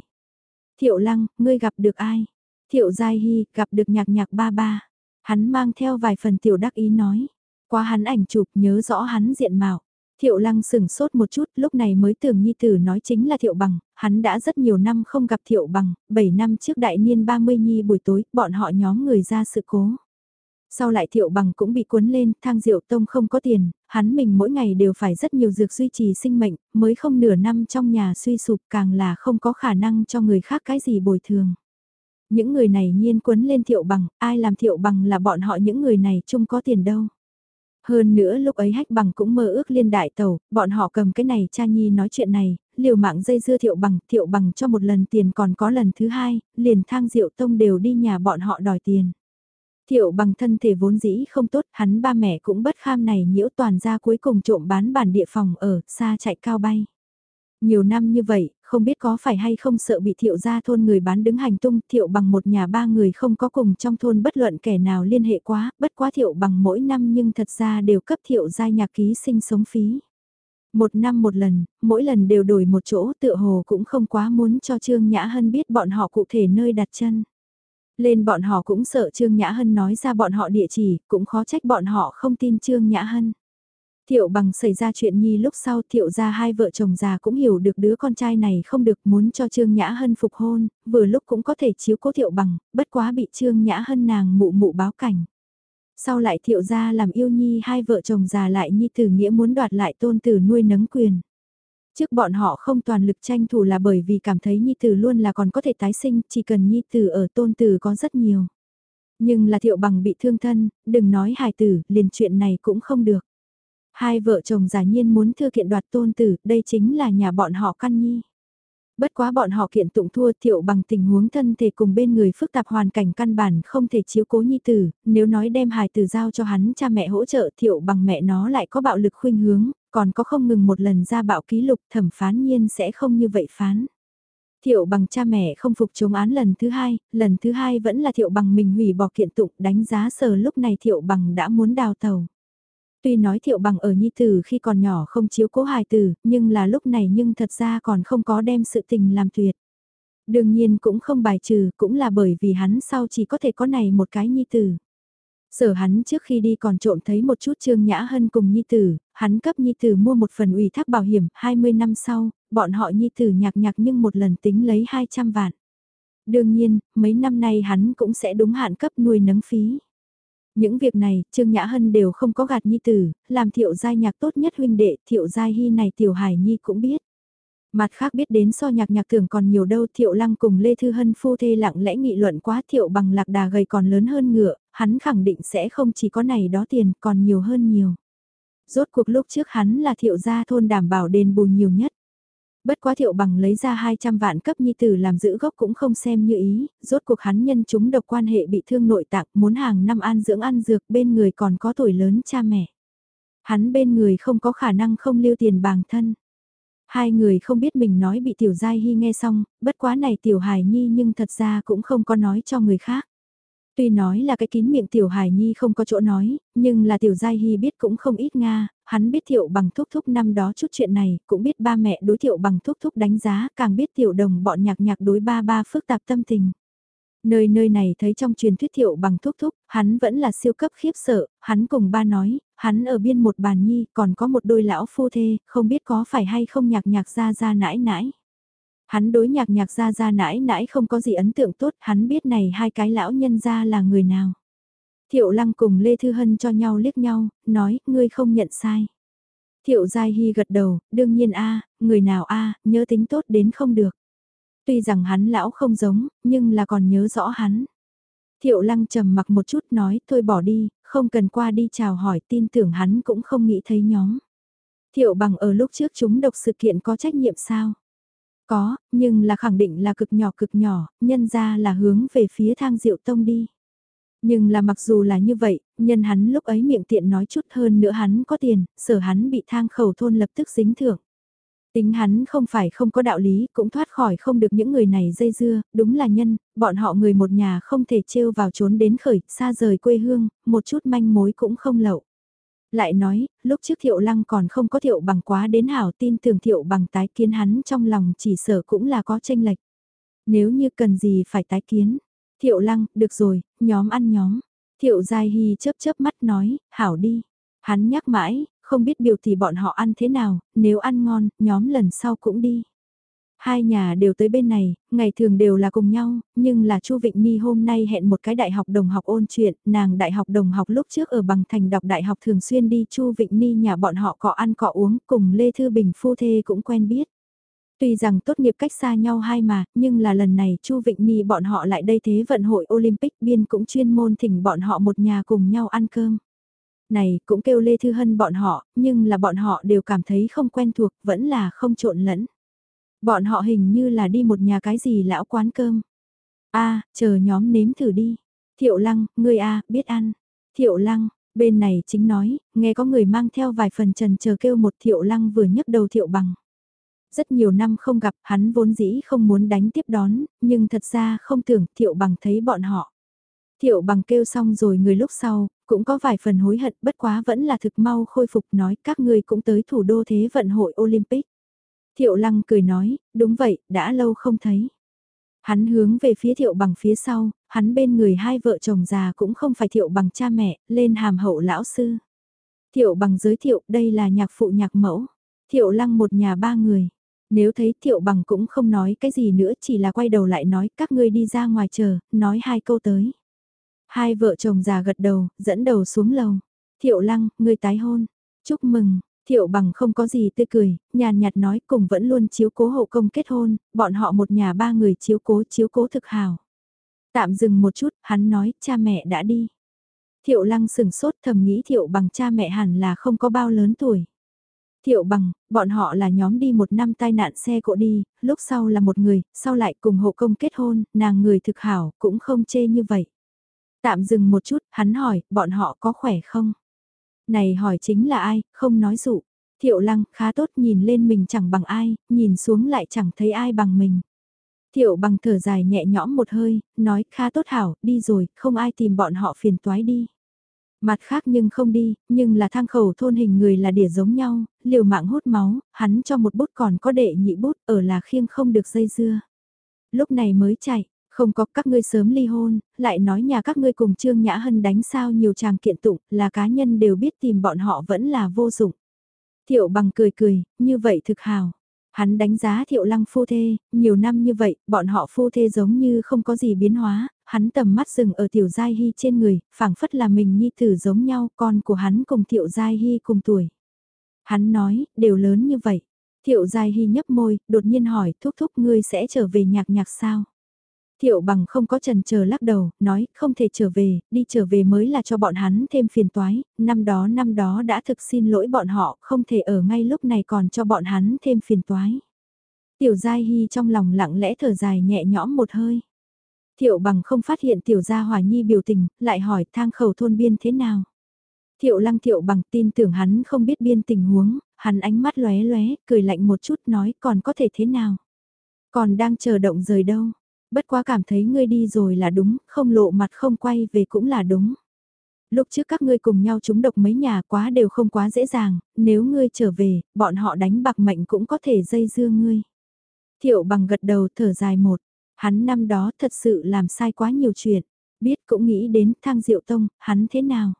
Thiệu lăng, ngươi gặp được ai? Thiệu Giai Hy, gặp được nhạc nhạc ba ba. Hắn mang theo vài phần tiểu đắc ý nói. Qua hắn ảnh chụp nhớ rõ hắn diện mạo. Thiệu lăng sừng sốt một chút, lúc này mới tưởng nhi tử nói chính là thiệu bằng, hắn đã rất nhiều năm không gặp thiệu bằng, 7 năm trước đại niên 30 nhi buổi tối, bọn họ nhóm người ra sự cố. Sau lại thiệu bằng cũng bị cuốn lên, thang diệu tông không có tiền, hắn mình mỗi ngày đều phải rất nhiều dược duy trì sinh mệnh, mới không nửa năm trong nhà suy sụp càng là không có khả năng cho người khác cái gì bồi thường. Những người này nhiên cuốn lên thiệu bằng, ai làm thiệu bằng là bọn họ những người này chung có tiền đâu. Hơn nữa lúc ấy hách bằng cũng mơ ước liên đại tàu, bọn họ cầm cái này cha nhi nói chuyện này, liều mạng dây dưa thiệu bằng, thiệu bằng cho một lần tiền còn có lần thứ hai, liền thang diệu tông đều đi nhà bọn họ đòi tiền. Thiệu bằng thân thể vốn dĩ không tốt, hắn ba mẹ cũng bất kham này nhiễu toàn ra cuối cùng trộm bán bản địa phòng ở, xa chạy cao bay. Nhiều năm như vậy, không biết có phải hay không sợ bị thiệu ra thôn người bán đứng hành tung thiệu bằng một nhà ba người không có cùng trong thôn bất luận kẻ nào liên hệ quá, bất quá thiệu bằng mỗi năm nhưng thật ra đều cấp thiệu gia nhạc ký sinh sống phí. Một năm một lần, mỗi lần đều đổi một chỗ tựa hồ cũng không quá muốn cho Trương Nhã Hân biết bọn họ cụ thể nơi đặt chân. Lên bọn họ cũng sợ Trương Nhã Hân nói ra bọn họ địa chỉ, cũng khó trách bọn họ không tin Trương Nhã Hân. Thiệu bằng xảy ra chuyện nhi lúc sau thiệu ra hai vợ chồng già cũng hiểu được đứa con trai này không được muốn cho Trương Nhã Hân phục hôn, vừa lúc cũng có thể chiếu cố thiệu bằng, bất quá bị Trương Nhã Hân nàng mụ mụ báo cảnh. Sau lại thiệu ra làm yêu nhi hai vợ chồng già lại nhi tử nghĩa muốn đoạt lại tôn tử nuôi nấng quyền. Trước bọn họ không toàn lực tranh thủ là bởi vì cảm thấy nhi tử luôn là còn có thể tái sinh, chỉ cần nhi tử ở tôn tử có rất nhiều. Nhưng là thiệu bằng bị thương thân, đừng nói hài tử, liền chuyện này cũng không được. Hai vợ chồng giả nhiên muốn thư kiện đoạt tôn tử, đây chính là nhà bọn họ căn nhi. Bất quá bọn họ kiện tụng thua thiệu bằng tình huống thân thể cùng bên người phức tạp hoàn cảnh căn bản không thể chiếu cố nhi tử, nếu nói đem hài tử giao cho hắn cha mẹ hỗ trợ thiệu bằng mẹ nó lại có bạo lực khuynh hướng, còn có không ngừng một lần ra bạo ký lục thẩm phán nhiên sẽ không như vậy phán. Thiệu bằng cha mẹ không phục chống án lần thứ hai, lần thứ hai vẫn là thiệu bằng mình hủy bỏ kiện tụng đánh giá sờ lúc này thiệu bằng đã muốn đào tàu. Tuy nói thiệu bằng ở nhi tử khi còn nhỏ không chiếu cố hài tử, nhưng là lúc này nhưng thật ra còn không có đem sự tình làm tuyệt. Đương nhiên cũng không bài trừ, cũng là bởi vì hắn sau chỉ có thể có này một cái nhi tử. Sở hắn trước khi đi còn trộm thấy một chút Trương Nhã Hân cùng Nhi Tử, hắn cấp Nhi Tử mua một phần ủy thác bảo hiểm, 20 năm sau, bọn họ Nhi Tử nhạc nhạc nhưng một lần tính lấy 200 vạn. Đương nhiên, mấy năm nay hắn cũng sẽ đúng hạn cấp nuôi nấng phí. Những việc này, Trương Nhã Hân đều không có gạt Nhi Tử, làm thiệu giai nhạc tốt nhất huynh đệ, thiệu giai hy này tiểu hải Nhi cũng biết. Mặt khác biết đến so nhạc nhạc tưởng còn nhiều đâu thiệu lăng cùng Lê Thư Hân phu thê lặng lẽ nghị luận quá thiệu bằng lạc đà gầy còn lớn hơn ngựa, hắn khẳng định sẽ không chỉ có này đó tiền còn nhiều hơn nhiều. Rốt cuộc lúc trước hắn là thiệu gia thôn đảm bảo đền bù nhiều nhất. Bất quá thiệu bằng lấy ra 200 vạn cấp nhi tử làm giữ gốc cũng không xem như ý, rốt cuộc hắn nhân chúng độc quan hệ bị thương nội tạng muốn hàng năm an dưỡng ăn dược bên người còn có tuổi lớn cha mẹ. Hắn bên người không có khả năng không lưu tiền bằng thân. Hai người không biết mình nói bị tiểu giai hy nghe xong, bất quá này tiểu hài nhi nhưng thật ra cũng không có nói cho người khác. Tuy nói là cái kín miệng tiểu hài nhi không có chỗ nói, nhưng là tiểu giai hy biết cũng không ít Nga, hắn biết thiệu bằng thúc thúc năm đó chút chuyện này, cũng biết ba mẹ đối thiệu bằng thúc thúc đánh giá, càng biết tiểu đồng bọn nhạc nhạc đối ba ba phức tạp tâm tình. Nơi nơi này thấy trong truyền thuyết thiệu bằng thúc thúc, hắn vẫn là siêu cấp khiếp sợ, hắn cùng ba nói, hắn ở biên một bàn nhi, còn có một đôi lão phu thê, không biết có phải hay không nhạc nhạc ra ra nãi nãi. Hắn đối nhạc nhạc ra ra nãi nãi không có gì ấn tượng tốt, hắn biết này hai cái lão nhân ra là người nào. Thiệu lăng cùng Lê Thư Hân cho nhau liếc nhau, nói, ngươi không nhận sai. Thiệu Giai Hy gật đầu, đương nhiên a người nào a nhớ tính tốt đến không được. Tuy rằng hắn lão không giống, nhưng là còn nhớ rõ hắn. Thiệu lăng trầm mặc một chút nói, thôi bỏ đi, không cần qua đi chào hỏi tin tưởng hắn cũng không nghĩ thấy nhóm. Thiệu bằng ở lúc trước chúng độc sự kiện có trách nhiệm sao? Có, nhưng là khẳng định là cực nhỏ cực nhỏ, nhân ra là hướng về phía thang diệu tông đi. Nhưng là mặc dù là như vậy, nhân hắn lúc ấy miệng tiện nói chút hơn nữa hắn có tiền, sở hắn bị thang khẩu thôn lập tức dính thưởng. Tính hắn không phải không có đạo lý, cũng thoát khỏi không được những người này dây dưa, đúng là nhân, bọn họ người một nhà không thể trêu vào trốn đến khởi, xa rời quê hương, một chút manh mối cũng không lậu. Lại nói, lúc trước thiệu lăng còn không có thiệu bằng quá đến hảo tin tưởng thiệu bằng tái kiến hắn trong lòng chỉ sở cũng là có tranh lệch. Nếu như cần gì phải tái kiến, thiệu lăng, được rồi, nhóm ăn nhóm. Thiệu Giai Hy chớp chớp mắt nói, hảo đi. Hắn nhắc mãi, không biết biểu thì bọn họ ăn thế nào, nếu ăn ngon, nhóm lần sau cũng đi. Hai nhà đều tới bên này, ngày thường đều là cùng nhau, nhưng là Chu Vịnh Ni hôm nay hẹn một cái đại học đồng học ôn chuyện, nàng đại học đồng học lúc trước ở bằng thành đọc đại học thường xuyên đi Chu Vịnh Ni nhà bọn họ cọ ăn cọ uống, cùng Lê Thư Bình phu thê cũng quen biết. Tuy rằng tốt nghiệp cách xa nhau hai mà, nhưng là lần này Chu Vịnh Ni bọn họ lại đây thế vận hội Olympic biên cũng chuyên môn thỉnh bọn họ một nhà cùng nhau ăn cơm này cũng kêu Lê Thư Hân bọn họ, nhưng là bọn họ đều cảm thấy không quen thuộc, vẫn là không trộn lẫn. Bọn họ hình như là đi một nhà cái gì lão quán cơm. a chờ nhóm nếm thử đi. Thiệu lăng, ngươi a biết ăn. Thiệu lăng, bên này chính nói, nghe có người mang theo vài phần trần chờ kêu một thiệu lăng vừa nhấc đầu thiệu bằng. Rất nhiều năm không gặp, hắn vốn dĩ không muốn đánh tiếp đón, nhưng thật ra không tưởng thiệu bằng thấy bọn họ. Thiệu bằng kêu xong rồi người lúc sau, cũng có vài phần hối hận bất quá vẫn là thực mau khôi phục nói các ngươi cũng tới thủ đô thế vận hội Olympic. Thiệu lăng cười nói, đúng vậy, đã lâu không thấy. Hắn hướng về phía thiệu bằng phía sau, hắn bên người hai vợ chồng già cũng không phải thiệu bằng cha mẹ, lên hàm hậu lão sư. Thiệu bằng giới thiệu đây là nhạc phụ nhạc mẫu. Thiệu lăng một nhà ba người. Nếu thấy thiệu bằng cũng không nói cái gì nữa chỉ là quay đầu lại nói các ngươi đi ra ngoài chờ, nói hai câu tới. Hai vợ chồng già gật đầu, dẫn đầu xuống lầu. Thiệu lăng, ngươi tái hôn. Chúc mừng, Thiệu bằng không có gì tươi cười, nhàn nhạt nói cùng vẫn luôn chiếu cố hậu công kết hôn, bọn họ một nhà ba người chiếu cố chiếu cố thực hào. Tạm dừng một chút, hắn nói cha mẹ đã đi. Thiệu lăng sừng sốt thầm nghĩ thiệu bằng cha mẹ hẳn là không có bao lớn tuổi. Thiệu bằng, bọn họ là nhóm đi một năm tai nạn xe cộ đi, lúc sau là một người, sau lại cùng hộ công kết hôn, nàng người thực hảo, cũng không chê như vậy. Tạm dừng một chút, hắn hỏi, bọn họ có khỏe không? Này hỏi chính là ai, không nói dụ. Thiệu lăng khá tốt nhìn lên mình chẳng bằng ai, nhìn xuống lại chẳng thấy ai bằng mình. Thiệu bằng thở dài nhẹ nhõm một hơi, nói khá tốt hảo, đi rồi, không ai tìm bọn họ phiền toái đi. Mặt khác nhưng không đi, nhưng là thang khẩu thôn hình người là đỉa giống nhau, liều mạng hút máu, hắn cho một bút còn có đệ nhị bút ở là khiêng không được dây dưa. Lúc này mới chạy, không có các ngươi sớm ly hôn, lại nói nhà các ngươi cùng Trương Nhã Hân đánh sao nhiều chàng kiện tụng, là cá nhân đều biết tìm bọn họ vẫn là vô dụng. Thiệu bằng cười cười, như vậy thực hào. Hắn đánh giá thiệu lăng phu thê, nhiều năm như vậy, bọn họ phu thê giống như không có gì biến hóa, hắn tầm mắt dừng ở tiểu giai hy trên người, phảng phất là mình nhi tử giống nhau, con của hắn cùng thiệu giai hy cùng tuổi. Hắn nói, đều lớn như vậy. Thiệu giai hy nhấp môi, đột nhiên hỏi, thúc thúc ngươi sẽ trở về nhạc nhạc sao? Thiệu bằng không có trần chờ lắc đầu, nói không thể trở về, đi trở về mới là cho bọn hắn thêm phiền toái, năm đó năm đó đã thực xin lỗi bọn họ, không thể ở ngay lúc này còn cho bọn hắn thêm phiền toái. Tiểu Giai Hy trong lòng lặng lẽ thở dài nhẹ nhõm một hơi. Thiệu bằng không phát hiện Tiểu Gia Hòa Nhi biểu tình, lại hỏi thang khẩu thôn biên thế nào. Thiệu lăng thiệu bằng tin tưởng hắn không biết biên tình huống, hắn ánh mắt lóe lóe, cười lạnh một chút nói còn có thể thế nào. Còn đang chờ động rời đâu bất quá cảm thấy ngươi đi rồi là đúng, không lộ mặt không quay về cũng là đúng. Lúc trước các ngươi cùng nhau chúng độc mấy nhà quá đều không quá dễ dàng, nếu ngươi trở về, bọn họ đánh bạc mệnh cũng có thể dây dưa ngươi. Thiệu bằng gật đầu thở dài một, hắn năm đó thật sự làm sai quá nhiều chuyện, biết cũng nghĩ đến thang diệu tông, hắn thế nào.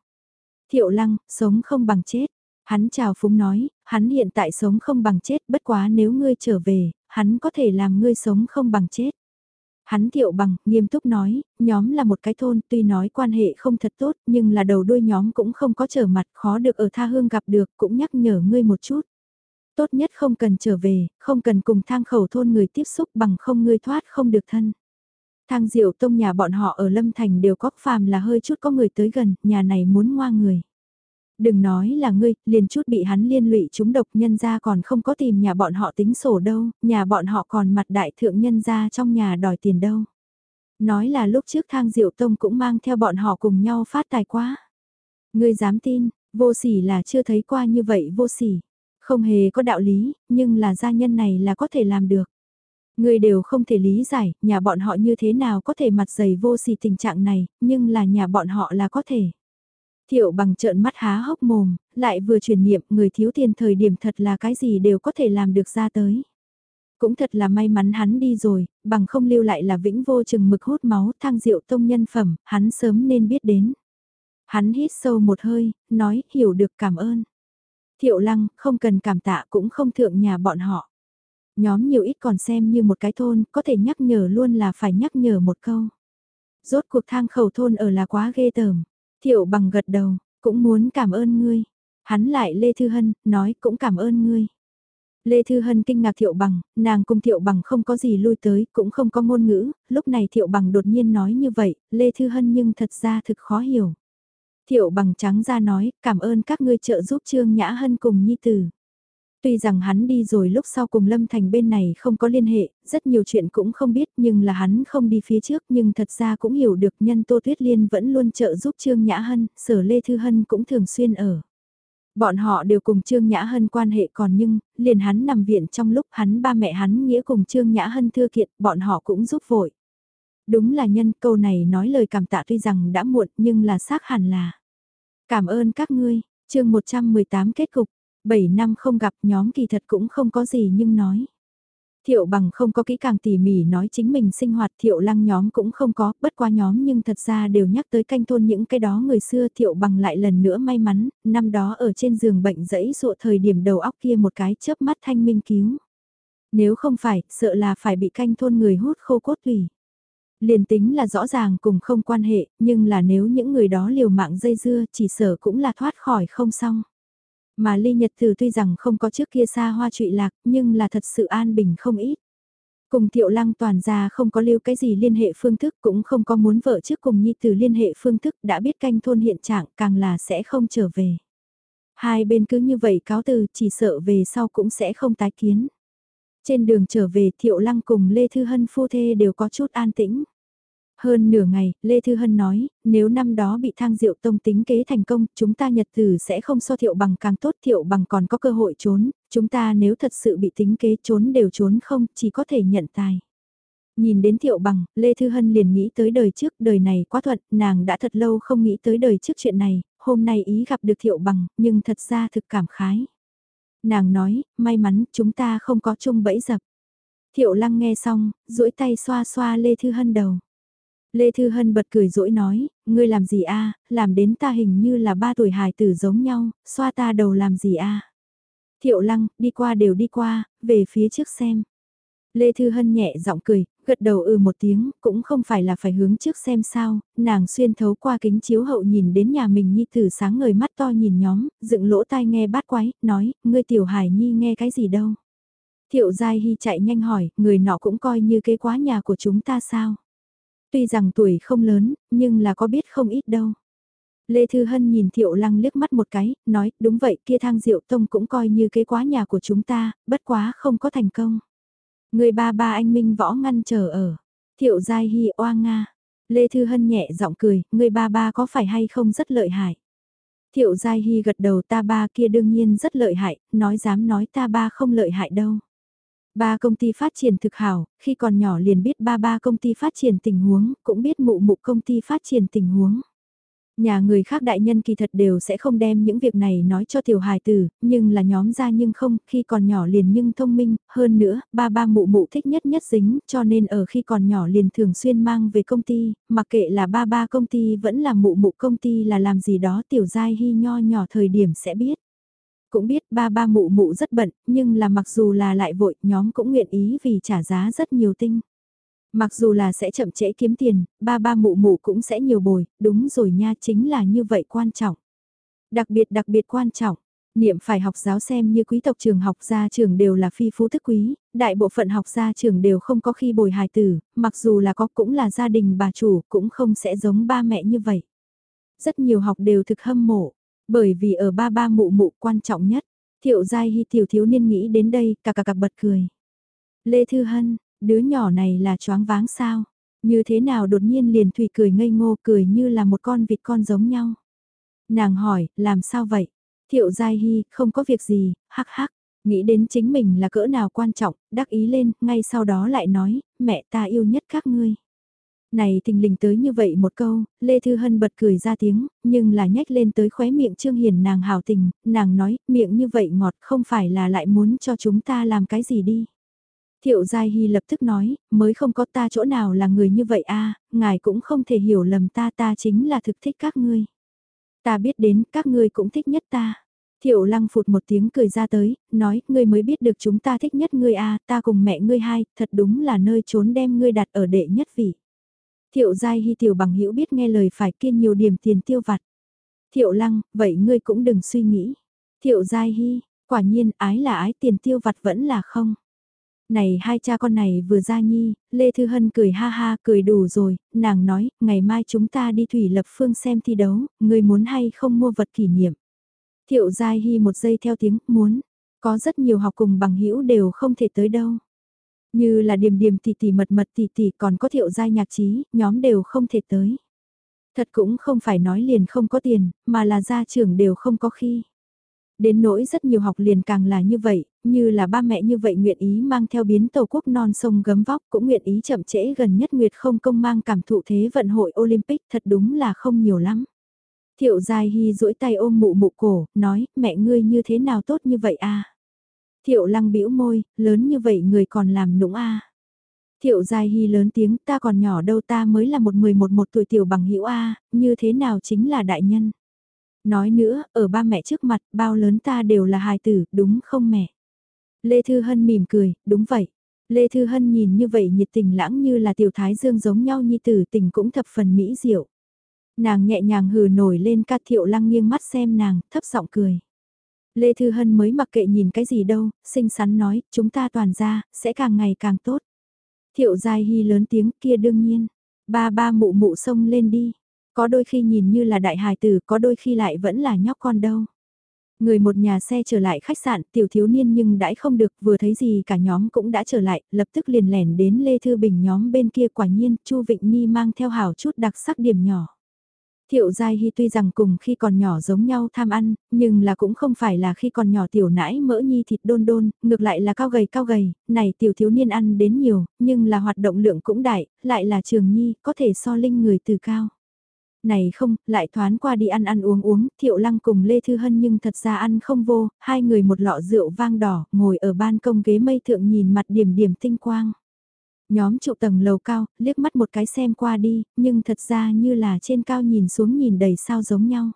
Thiệu lăng, sống không bằng chết. Hắn chào phúng nói, hắn hiện tại sống không bằng chết, bất quá nếu ngươi trở về, hắn có thể làm ngươi sống không bằng chết. Hắn thiệu bằng, nghiêm túc nói, nhóm là một cái thôn, tuy nói quan hệ không thật tốt, nhưng là đầu đuôi nhóm cũng không có trở mặt, khó được ở tha hương gặp được, cũng nhắc nhở ngươi một chút. Tốt nhất không cần trở về, không cần cùng thang khẩu thôn người tiếp xúc bằng không ngươi thoát không được thân. Thang diệu tông nhà bọn họ ở Lâm Thành đều có phàm là hơi chút có người tới gần, nhà này muốn ngoa người. Đừng nói là ngươi, liền chút bị hắn liên lụy chúng độc nhân ra còn không có tìm nhà bọn họ tính sổ đâu, nhà bọn họ còn mặt đại thượng nhân ra trong nhà đòi tiền đâu. Nói là lúc trước thang diệu tông cũng mang theo bọn họ cùng nhau phát tài quá. Ngươi dám tin, vô sỉ là chưa thấy qua như vậy vô sỉ. Không hề có đạo lý, nhưng là gia nhân này là có thể làm được. Người đều không thể lý giải, nhà bọn họ như thế nào có thể mặt dày vô sỉ tình trạng này, nhưng là nhà bọn họ là có thể. Thiệu bằng trợn mắt há hốc mồm, lại vừa truyền niệm người thiếu tiền thời điểm thật là cái gì đều có thể làm được ra tới. Cũng thật là may mắn hắn đi rồi, bằng không lưu lại là vĩnh vô chừng mực hút máu thang rượu tông nhân phẩm, hắn sớm nên biết đến. Hắn hít sâu một hơi, nói hiểu được cảm ơn. Thiệu lăng, không cần cảm tạ cũng không thượng nhà bọn họ. Nhóm nhiều ít còn xem như một cái thôn, có thể nhắc nhở luôn là phải nhắc nhở một câu. Rốt cuộc thang khẩu thôn ở là quá ghê tởm. Thiệu bằng gật đầu, cũng muốn cảm ơn ngươi. Hắn lại Lê Thư Hân, nói cũng cảm ơn ngươi. Lê Thư Hân kinh ngạc Thiệu Bằng, nàng cùng Thiệu Bằng không có gì lui tới, cũng không có ngôn ngữ, lúc này Thiệu Bằng đột nhiên nói như vậy, Lê Thư Hân nhưng thật ra thực khó hiểu. Thiệu Bằng trắng ra nói, cảm ơn các ngươi trợ giúp Trương Nhã Hân cùng Nhi Tử. Tuy rằng hắn đi rồi lúc sau cùng Lâm Thành bên này không có liên hệ, rất nhiều chuyện cũng không biết nhưng là hắn không đi phía trước nhưng thật ra cũng hiểu được nhân Tô Tuyết Liên vẫn luôn trợ giúp Trương Nhã Hân, sở Lê Thư Hân cũng thường xuyên ở. Bọn họ đều cùng Trương Nhã Hân quan hệ còn nhưng, liền hắn nằm viện trong lúc hắn ba mẹ hắn nghĩa cùng Trương Nhã Hân thưa kiện, bọn họ cũng giúp vội. Đúng là nhân câu này nói lời cảm tạ tuy rằng đã muộn nhưng là xác hẳn là. Cảm ơn các ngươi, chương 118 kết cục. 7 năm không gặp nhóm kỳ thật cũng không có gì nhưng nói. Thiệu bằng không có kỹ càng tỉ mỉ nói chính mình sinh hoạt thiệu lăng nhóm cũng không có, bất qua nhóm nhưng thật ra đều nhắc tới canh thôn những cái đó người xưa thiệu bằng lại lần nữa may mắn, năm đó ở trên giường bệnh dẫy dụa thời điểm đầu óc kia một cái chớp mắt thanh minh cứu. Nếu không phải, sợ là phải bị canh thôn người hút khô cốt tùy. Liền tính là rõ ràng cùng không quan hệ, nhưng là nếu những người đó liều mạng dây dưa chỉ sợ cũng là thoát khỏi không xong. Mà ly nhật thử tuy rằng không có trước kia xa hoa trụy lạc, nhưng là thật sự an bình không ít. Cùng thiệu lăng toàn ra không có lưu cái gì liên hệ phương thức cũng không có muốn vợ trước cùng nhi tử liên hệ phương thức đã biết canh thôn hiện trạng càng là sẽ không trở về. Hai bên cứ như vậy cáo từ chỉ sợ về sau cũng sẽ không tái kiến. Trên đường trở về thiệu lăng cùng Lê Thư Hân phu thê đều có chút an tĩnh. Hơn nửa ngày, Lê Thư Hân nói, nếu năm đó bị thang diệu tông tính kế thành công, chúng ta nhật tử sẽ không so thiệu bằng càng tốt thiệu bằng còn có cơ hội trốn, chúng ta nếu thật sự bị tính kế trốn đều trốn không, chỉ có thể nhận tài. Nhìn đến thiệu bằng, Lê Thư Hân liền nghĩ tới đời trước, đời này quá thuận, nàng đã thật lâu không nghĩ tới đời trước chuyện này, hôm nay ý gặp được thiệu bằng, nhưng thật ra thực cảm khái. Nàng nói, may mắn chúng ta không có chung bẫy dập. Thiệu lăng nghe xong, duỗi tay xoa xoa Lê Thư Hân đầu. Lê Thư Hân bật cười rỗi nói, ngươi làm gì a làm đến ta hình như là ba tuổi hài tử giống nhau, xoa ta đầu làm gì a Thiệu lăng, đi qua đều đi qua, về phía trước xem. Lê Thư Hân nhẹ giọng cười, gật đầu ừ một tiếng, cũng không phải là phải hướng trước xem sao, nàng xuyên thấu qua kính chiếu hậu nhìn đến nhà mình nhi tử sáng ngời mắt to nhìn nhóm, dựng lỗ tai nghe bát quái, nói, ngươi tiểu hải nhi nghe cái gì đâu. Thiệu Giai Hy chạy nhanh hỏi, người nọ cũng coi như kế quá nhà của chúng ta sao. Tuy rằng tuổi không lớn, nhưng là có biết không ít đâu. Lê Thư Hân nhìn Thiệu Lăng liếc mắt một cái, nói, đúng vậy kia thang diệu tông cũng coi như kế quá nhà của chúng ta, bất quá không có thành công. Người ba ba anh Minh võ ngăn chờ ở. Thiệu Giai Hy oa Nga. Lê Thư Hân nhẹ giọng cười, người ba ba có phải hay không rất lợi hại. Thiệu Giai Hy gật đầu ta ba kia đương nhiên rất lợi hại, nói dám nói ta ba không lợi hại đâu. Ba công ty phát triển thực hảo, khi còn nhỏ liền biết ba ba công ty phát triển tình huống, cũng biết mụ mụ công ty phát triển tình huống. Nhà người khác đại nhân kỳ thật đều sẽ không đem những việc này nói cho tiểu hài tử, nhưng là nhóm ra nhưng không, khi còn nhỏ liền nhưng thông minh, hơn nữa, ba ba mụ mụ thích nhất nhất dính, cho nên ở khi còn nhỏ liền thường xuyên mang về công ty, mặc kệ là ba ba công ty vẫn là mụ mụ công ty là làm gì đó tiểu giai hy nho nhỏ thời điểm sẽ biết. Cũng biết ba ba mụ mụ rất bận, nhưng là mặc dù là lại vội, nhóm cũng nguyện ý vì trả giá rất nhiều tinh. Mặc dù là sẽ chậm trễ kiếm tiền, ba ba mụ mụ cũng sẽ nhiều bồi, đúng rồi nha chính là như vậy quan trọng. Đặc biệt đặc biệt quan trọng, niệm phải học giáo xem như quý tộc trường học gia trường đều là phi phú thức quý, đại bộ phận học gia trường đều không có khi bồi hài tử, mặc dù là có cũng là gia đình bà chủ cũng không sẽ giống ba mẹ như vậy. Rất nhiều học đều thực hâm mộ, bởi vì ở ba ba mụ mụ quan trọng nhất, thiệu giai hy tiểu thiếu niên nghĩ đến đây, cà cà cà bật cười. Lê Thư Hân, đứa nhỏ này là choáng váng sao? Như thế nào đột nhiên liền thủy cười ngây ngô cười như là một con vịt con giống nhau. Nàng hỏi, làm sao vậy? Thiệu giai hy, không có việc gì, hắc hắc. Nghĩ đến chính mình là cỡ nào quan trọng, đắc ý lên, ngay sau đó lại nói, mẹ ta yêu nhất các ngươi. Này tình lình tới như vậy một câu, Lê Thư Hân bật cười ra tiếng, nhưng là nhếch lên tới khóe miệng Trương Hiền nàng hào tình, nàng nói, miệng như vậy ngọt không phải là lại muốn cho chúng ta làm cái gì đi. Thiệu Giai Hy lập tức nói, mới không có ta chỗ nào là người như vậy a ngài cũng không thể hiểu lầm ta ta chính là thực thích các ngươi. Ta biết đến các ngươi cũng thích nhất ta. Thiệu lăng phụt một tiếng cười ra tới, nói, ngươi mới biết được chúng ta thích nhất ngươi a ta cùng mẹ ngươi hai, thật đúng là nơi trốn đem ngươi đặt ở đệ nhất vị. Thiệu giai hy tiểu bằng hữu biết nghe lời phải kiên nhiều điểm tiền tiêu vặt. Thiệu lăng, vậy ngươi cũng đừng suy nghĩ. Thiệu giai hy, quả nhiên ái là ái tiền tiêu vặt vẫn là không. Này hai cha con này vừa ra nhi, Lê Thư Hân cười ha ha cười đủ rồi, nàng nói, ngày mai chúng ta đi Thủy Lập Phương xem thi đấu, ngươi muốn hay không mua vật kỷ niệm. Thiệu giai hy một giây theo tiếng, muốn, có rất nhiều học cùng bằng hữu đều không thể tới đâu. Như là điềm điềm tỷ tỷ mật mật tỷ tỷ còn có thiệu giai nhạc trí, nhóm đều không thể tới. Thật cũng không phải nói liền không có tiền, mà là gia trưởng đều không có khi. Đến nỗi rất nhiều học liền càng là như vậy, như là ba mẹ như vậy nguyện ý mang theo biến tàu quốc non sông gấm vóc cũng nguyện ý chậm trễ gần nhất Nguyệt không công mang cảm thụ thế vận hội Olympic thật đúng là không nhiều lắm. Thiệu dài hy duỗi tay ôm mụ mụ cổ, nói, mẹ ngươi như thế nào tốt như vậy à? Thiệu lăng bĩu môi, lớn như vậy người còn làm nũng a. Thiệu dài hy lớn tiếng ta còn nhỏ đâu ta mới là một mười một một tuổi tiểu bằng hữu a, như thế nào chính là đại nhân. Nói nữa, ở ba mẹ trước mặt, bao lớn ta đều là hài tử, đúng không mẹ? Lê Thư Hân mỉm cười, đúng vậy. Lê Thư Hân nhìn như vậy nhiệt tình lãng như là tiểu thái dương giống nhau nhi tử tình cũng thập phần mỹ diệu. Nàng nhẹ nhàng hừ nổi lên ca thiệu lăng nghiêng mắt xem nàng, thấp giọng cười. Lê Thư Hân mới mặc kệ nhìn cái gì đâu, xinh xắn nói, chúng ta toàn ra, sẽ càng ngày càng tốt. Thiệu dài hy lớn tiếng kia đương nhiên, ba ba mụ mụ xông lên đi. Có đôi khi nhìn như là đại hài tử, có đôi khi lại vẫn là nhóc con đâu. Người một nhà xe trở lại khách sạn, tiểu thiếu niên nhưng đãi không được, vừa thấy gì cả nhóm cũng đã trở lại, lập tức liền lẻn đến Lê Thư Bình nhóm bên kia quả nhiên, Chu Vịnh Nhi mang theo hảo chút đặc sắc điểm nhỏ. Thiệu Giai Hy tuy rằng cùng khi còn nhỏ giống nhau tham ăn, nhưng là cũng không phải là khi còn nhỏ tiểu nãi mỡ nhi thịt đôn đôn, ngược lại là cao gầy cao gầy, này tiểu thiếu niên ăn đến nhiều, nhưng là hoạt động lượng cũng đại, lại là trường nhi, có thể so linh người từ cao. Này không, lại thoán qua đi ăn ăn uống uống, Thiệu Lăng cùng Lê Thư Hân nhưng thật ra ăn không vô, hai người một lọ rượu vang đỏ, ngồi ở ban công ghế mây thượng nhìn mặt điểm điểm tinh quang. Nhóm trụ tầng lầu cao, liếc mắt một cái xem qua đi, nhưng thật ra như là trên cao nhìn xuống nhìn đầy sao giống nhau.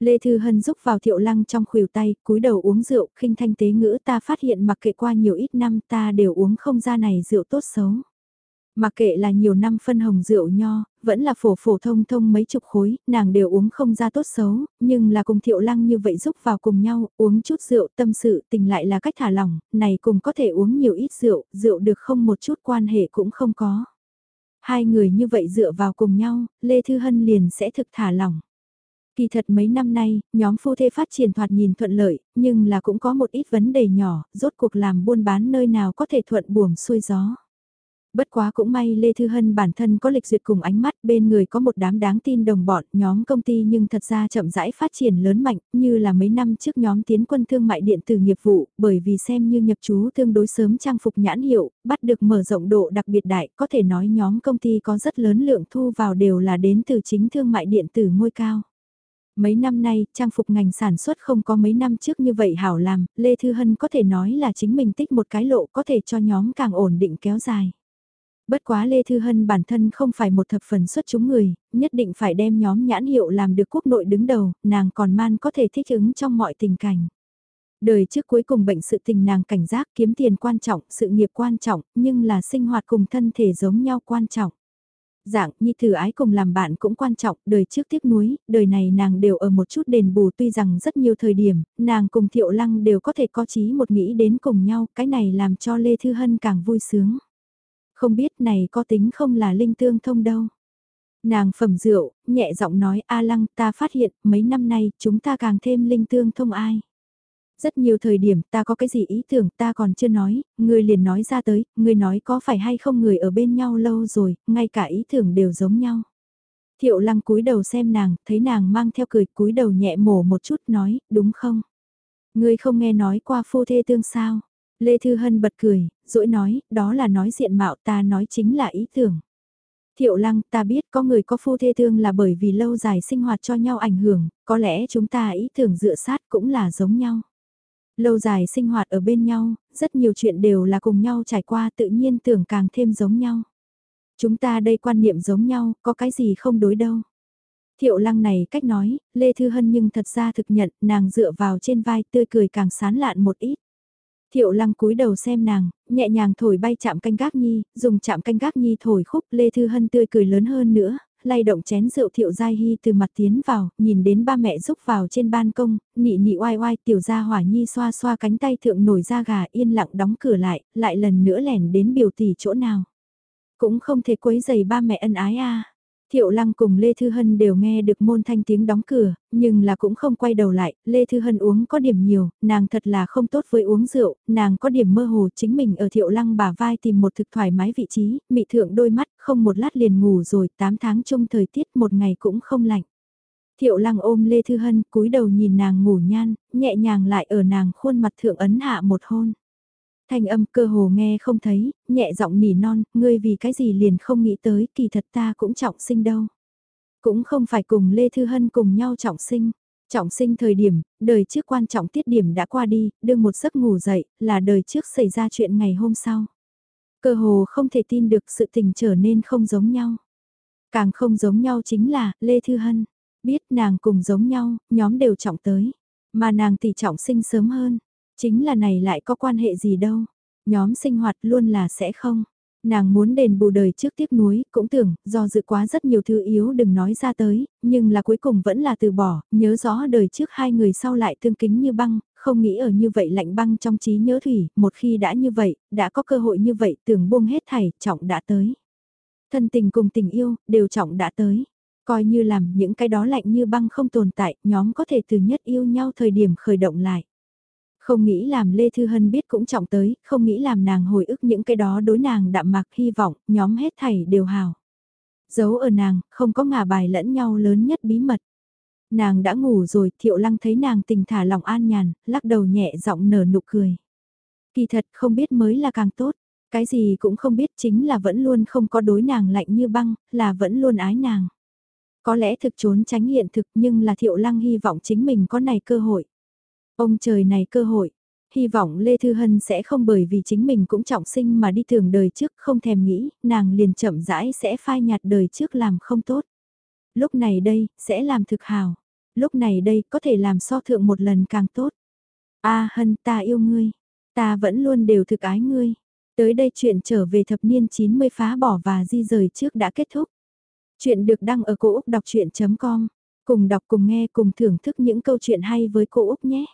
Lê Thư Hân rúc vào thiệu lăng trong khuỷu tay, cúi đầu uống rượu, khinh thanh tế ngữ ta phát hiện mặc kệ qua nhiều ít năm ta đều uống không ra này rượu tốt xấu. Mặc kệ là nhiều năm phân hồng rượu nho, vẫn là phổ phổ thông thông mấy chục khối, nàng đều uống không ra tốt xấu, nhưng là cùng thiệu lăng như vậy giúp vào cùng nhau, uống chút rượu tâm sự tình lại là cách thả lỏng, này cùng có thể uống nhiều ít rượu, rượu được không một chút quan hệ cũng không có. Hai người như vậy dựa vào cùng nhau, Lê Thư Hân liền sẽ thực thả lỏng. Kỳ thật mấy năm nay, nhóm phu thê phát triển thoạt nhìn thuận lợi, nhưng là cũng có một ít vấn đề nhỏ, rốt cuộc làm buôn bán nơi nào có thể thuận buồm xuôi gió. Bất quá cũng may Lê Thư Hân bản thân có lịch duyệt cùng ánh mắt bên người có một đám đáng tin đồng bọn nhóm công ty nhưng thật ra chậm rãi phát triển lớn mạnh như là mấy năm trước nhóm tiến quân thương mại điện tử nghiệp vụ bởi vì xem như nhập chú tương đối sớm trang phục nhãn hiệu, bắt được mở rộng độ đặc biệt đại có thể nói nhóm công ty có rất lớn lượng thu vào đều là đến từ chính thương mại điện tử ngôi cao. Mấy năm nay, trang phục ngành sản xuất không có mấy năm trước như vậy hảo làm, Lê Thư Hân có thể nói là chính mình tích một cái lộ có thể cho nhóm càng ổn định kéo dài. Bất quá Lê Thư Hân bản thân không phải một thập phần xuất chúng người, nhất định phải đem nhóm nhãn hiệu làm được quốc nội đứng đầu, nàng còn man có thể thích ứng trong mọi tình cảnh. Đời trước cuối cùng bệnh sự tình nàng cảnh giác kiếm tiền quan trọng, sự nghiệp quan trọng, nhưng là sinh hoạt cùng thân thể giống nhau quan trọng. Dạng như thử ái cùng làm bạn cũng quan trọng, đời trước tiếc nuối, đời này nàng đều ở một chút đền bù tuy rằng rất nhiều thời điểm, nàng cùng Thiệu Lăng đều có thể có chí một nghĩ đến cùng nhau, cái này làm cho Lê Thư Hân càng vui sướng. Không biết này có tính không là linh tương thông đâu. Nàng phẩm rượu, nhẹ giọng nói A Lăng ta phát hiện mấy năm nay chúng ta càng thêm linh tương thông ai. Rất nhiều thời điểm ta có cái gì ý tưởng ta còn chưa nói, người liền nói ra tới, người nói có phải hay không người ở bên nhau lâu rồi, ngay cả ý tưởng đều giống nhau. Thiệu lăng cúi đầu xem nàng, thấy nàng mang theo cười cúi đầu nhẹ mổ một chút nói, đúng không? Người không nghe nói qua phu thê tương sao? Lê Thư Hân bật cười, dỗi nói, đó là nói diện mạo ta nói chính là ý tưởng. Thiệu lăng ta biết có người có phu thê thương là bởi vì lâu dài sinh hoạt cho nhau ảnh hưởng, có lẽ chúng ta ý tưởng dựa sát cũng là giống nhau. Lâu dài sinh hoạt ở bên nhau, rất nhiều chuyện đều là cùng nhau trải qua tự nhiên tưởng càng thêm giống nhau. Chúng ta đây quan niệm giống nhau, có cái gì không đối đâu. Thiệu lăng này cách nói, Lê Thư Hân nhưng thật ra thực nhận nàng dựa vào trên vai tươi cười càng sán lạn một ít. Thiệu lăng cúi đầu xem nàng, nhẹ nhàng thổi bay chạm canh gác nhi, dùng chạm canh gác nhi thổi khúc Lê Thư Hân tươi cười lớn hơn nữa, lay động chén rượu thiệu giai hy từ mặt tiến vào, nhìn đến ba mẹ giúp vào trên ban công, nị nị oai oai tiểu gia hỏa nhi xoa xoa cánh tay thượng nổi da gà yên lặng đóng cửa lại, lại lần nữa lẻn đến biểu tỷ chỗ nào. Cũng không thể quấy giày ba mẹ ân ái a Thiệu Lăng cùng Lê Thư Hân đều nghe được môn thanh tiếng đóng cửa, nhưng là cũng không quay đầu lại, Lê Thư Hân uống có điểm nhiều, nàng thật là không tốt với uống rượu, nàng có điểm mơ hồ chính mình ở Thiệu Lăng bả vai tìm một thực thoải mái vị trí, mị thượng đôi mắt, không một lát liền ngủ rồi, 8 tháng chung thời tiết một ngày cũng không lạnh. Thiệu Lăng ôm Lê Thư Hân, cúi đầu nhìn nàng ngủ nhan, nhẹ nhàng lại ở nàng khuôn mặt thượng ấn hạ một hôn. Thanh âm cơ hồ nghe không thấy, nhẹ giọng nỉ non, ngươi vì cái gì liền không nghĩ tới, kỳ thật ta cũng trọng sinh đâu. Cũng không phải cùng Lê Thư Hân cùng nhau trọng sinh. Trọng sinh thời điểm, đời trước quan trọng tiết điểm đã qua đi, đương một giấc ngủ dậy, là đời trước xảy ra chuyện ngày hôm sau. Cơ hồ không thể tin được sự tình trở nên không giống nhau. Càng không giống nhau chính là, Lê Thư Hân. Biết nàng cùng giống nhau, nhóm đều trọng tới. Mà nàng tỷ trọng sinh sớm hơn. Chính là này lại có quan hệ gì đâu. Nhóm sinh hoạt luôn là sẽ không. Nàng muốn đền bù đời trước tiếc nuối, cũng tưởng, do dự quá rất nhiều thứ yếu đừng nói ra tới, nhưng là cuối cùng vẫn là từ bỏ, nhớ rõ đời trước hai người sau lại tương kính như băng, không nghĩ ở như vậy lạnh băng trong trí nhớ thủy, một khi đã như vậy, đã có cơ hội như vậy, tưởng buông hết thảy, trọng đã tới. Thân tình cùng tình yêu, đều trọng đã tới. Coi như làm những cái đó lạnh như băng không tồn tại, nhóm có thể từ nhất yêu nhau thời điểm khởi động lại. Không nghĩ làm Lê Thư Hân biết cũng trọng tới, không nghĩ làm nàng hồi ức những cái đó đối nàng đạm mạc hy vọng, nhóm hết thảy đều hào. Giấu ở nàng, không có ngả bài lẫn nhau lớn nhất bí mật. Nàng đã ngủ rồi, thiệu lăng thấy nàng tình thả lòng an nhàn, lắc đầu nhẹ giọng nở nụ cười. Kỳ thật không biết mới là càng tốt, cái gì cũng không biết chính là vẫn luôn không có đối nàng lạnh như băng, là vẫn luôn ái nàng. Có lẽ thực trốn tránh hiện thực nhưng là thiệu lăng hy vọng chính mình có này cơ hội. Ông trời này cơ hội, hy vọng Lê Thư Hân sẽ không bởi vì chính mình cũng trọng sinh mà đi thường đời trước không thèm nghĩ, nàng liền chậm rãi sẽ phai nhạt đời trước làm không tốt. Lúc này đây, sẽ làm thực hào. Lúc này đây, có thể làm so thượng một lần càng tốt. a Hân ta yêu ngươi. Ta vẫn luôn đều thực ái ngươi. Tới đây chuyện trở về thập niên 90 phá bỏ và di rời trước đã kết thúc. Chuyện được đăng ở cổ Úc đọc chuyện.com. Cùng đọc cùng nghe cùng thưởng thức những câu chuyện hay với cô Úc nhé.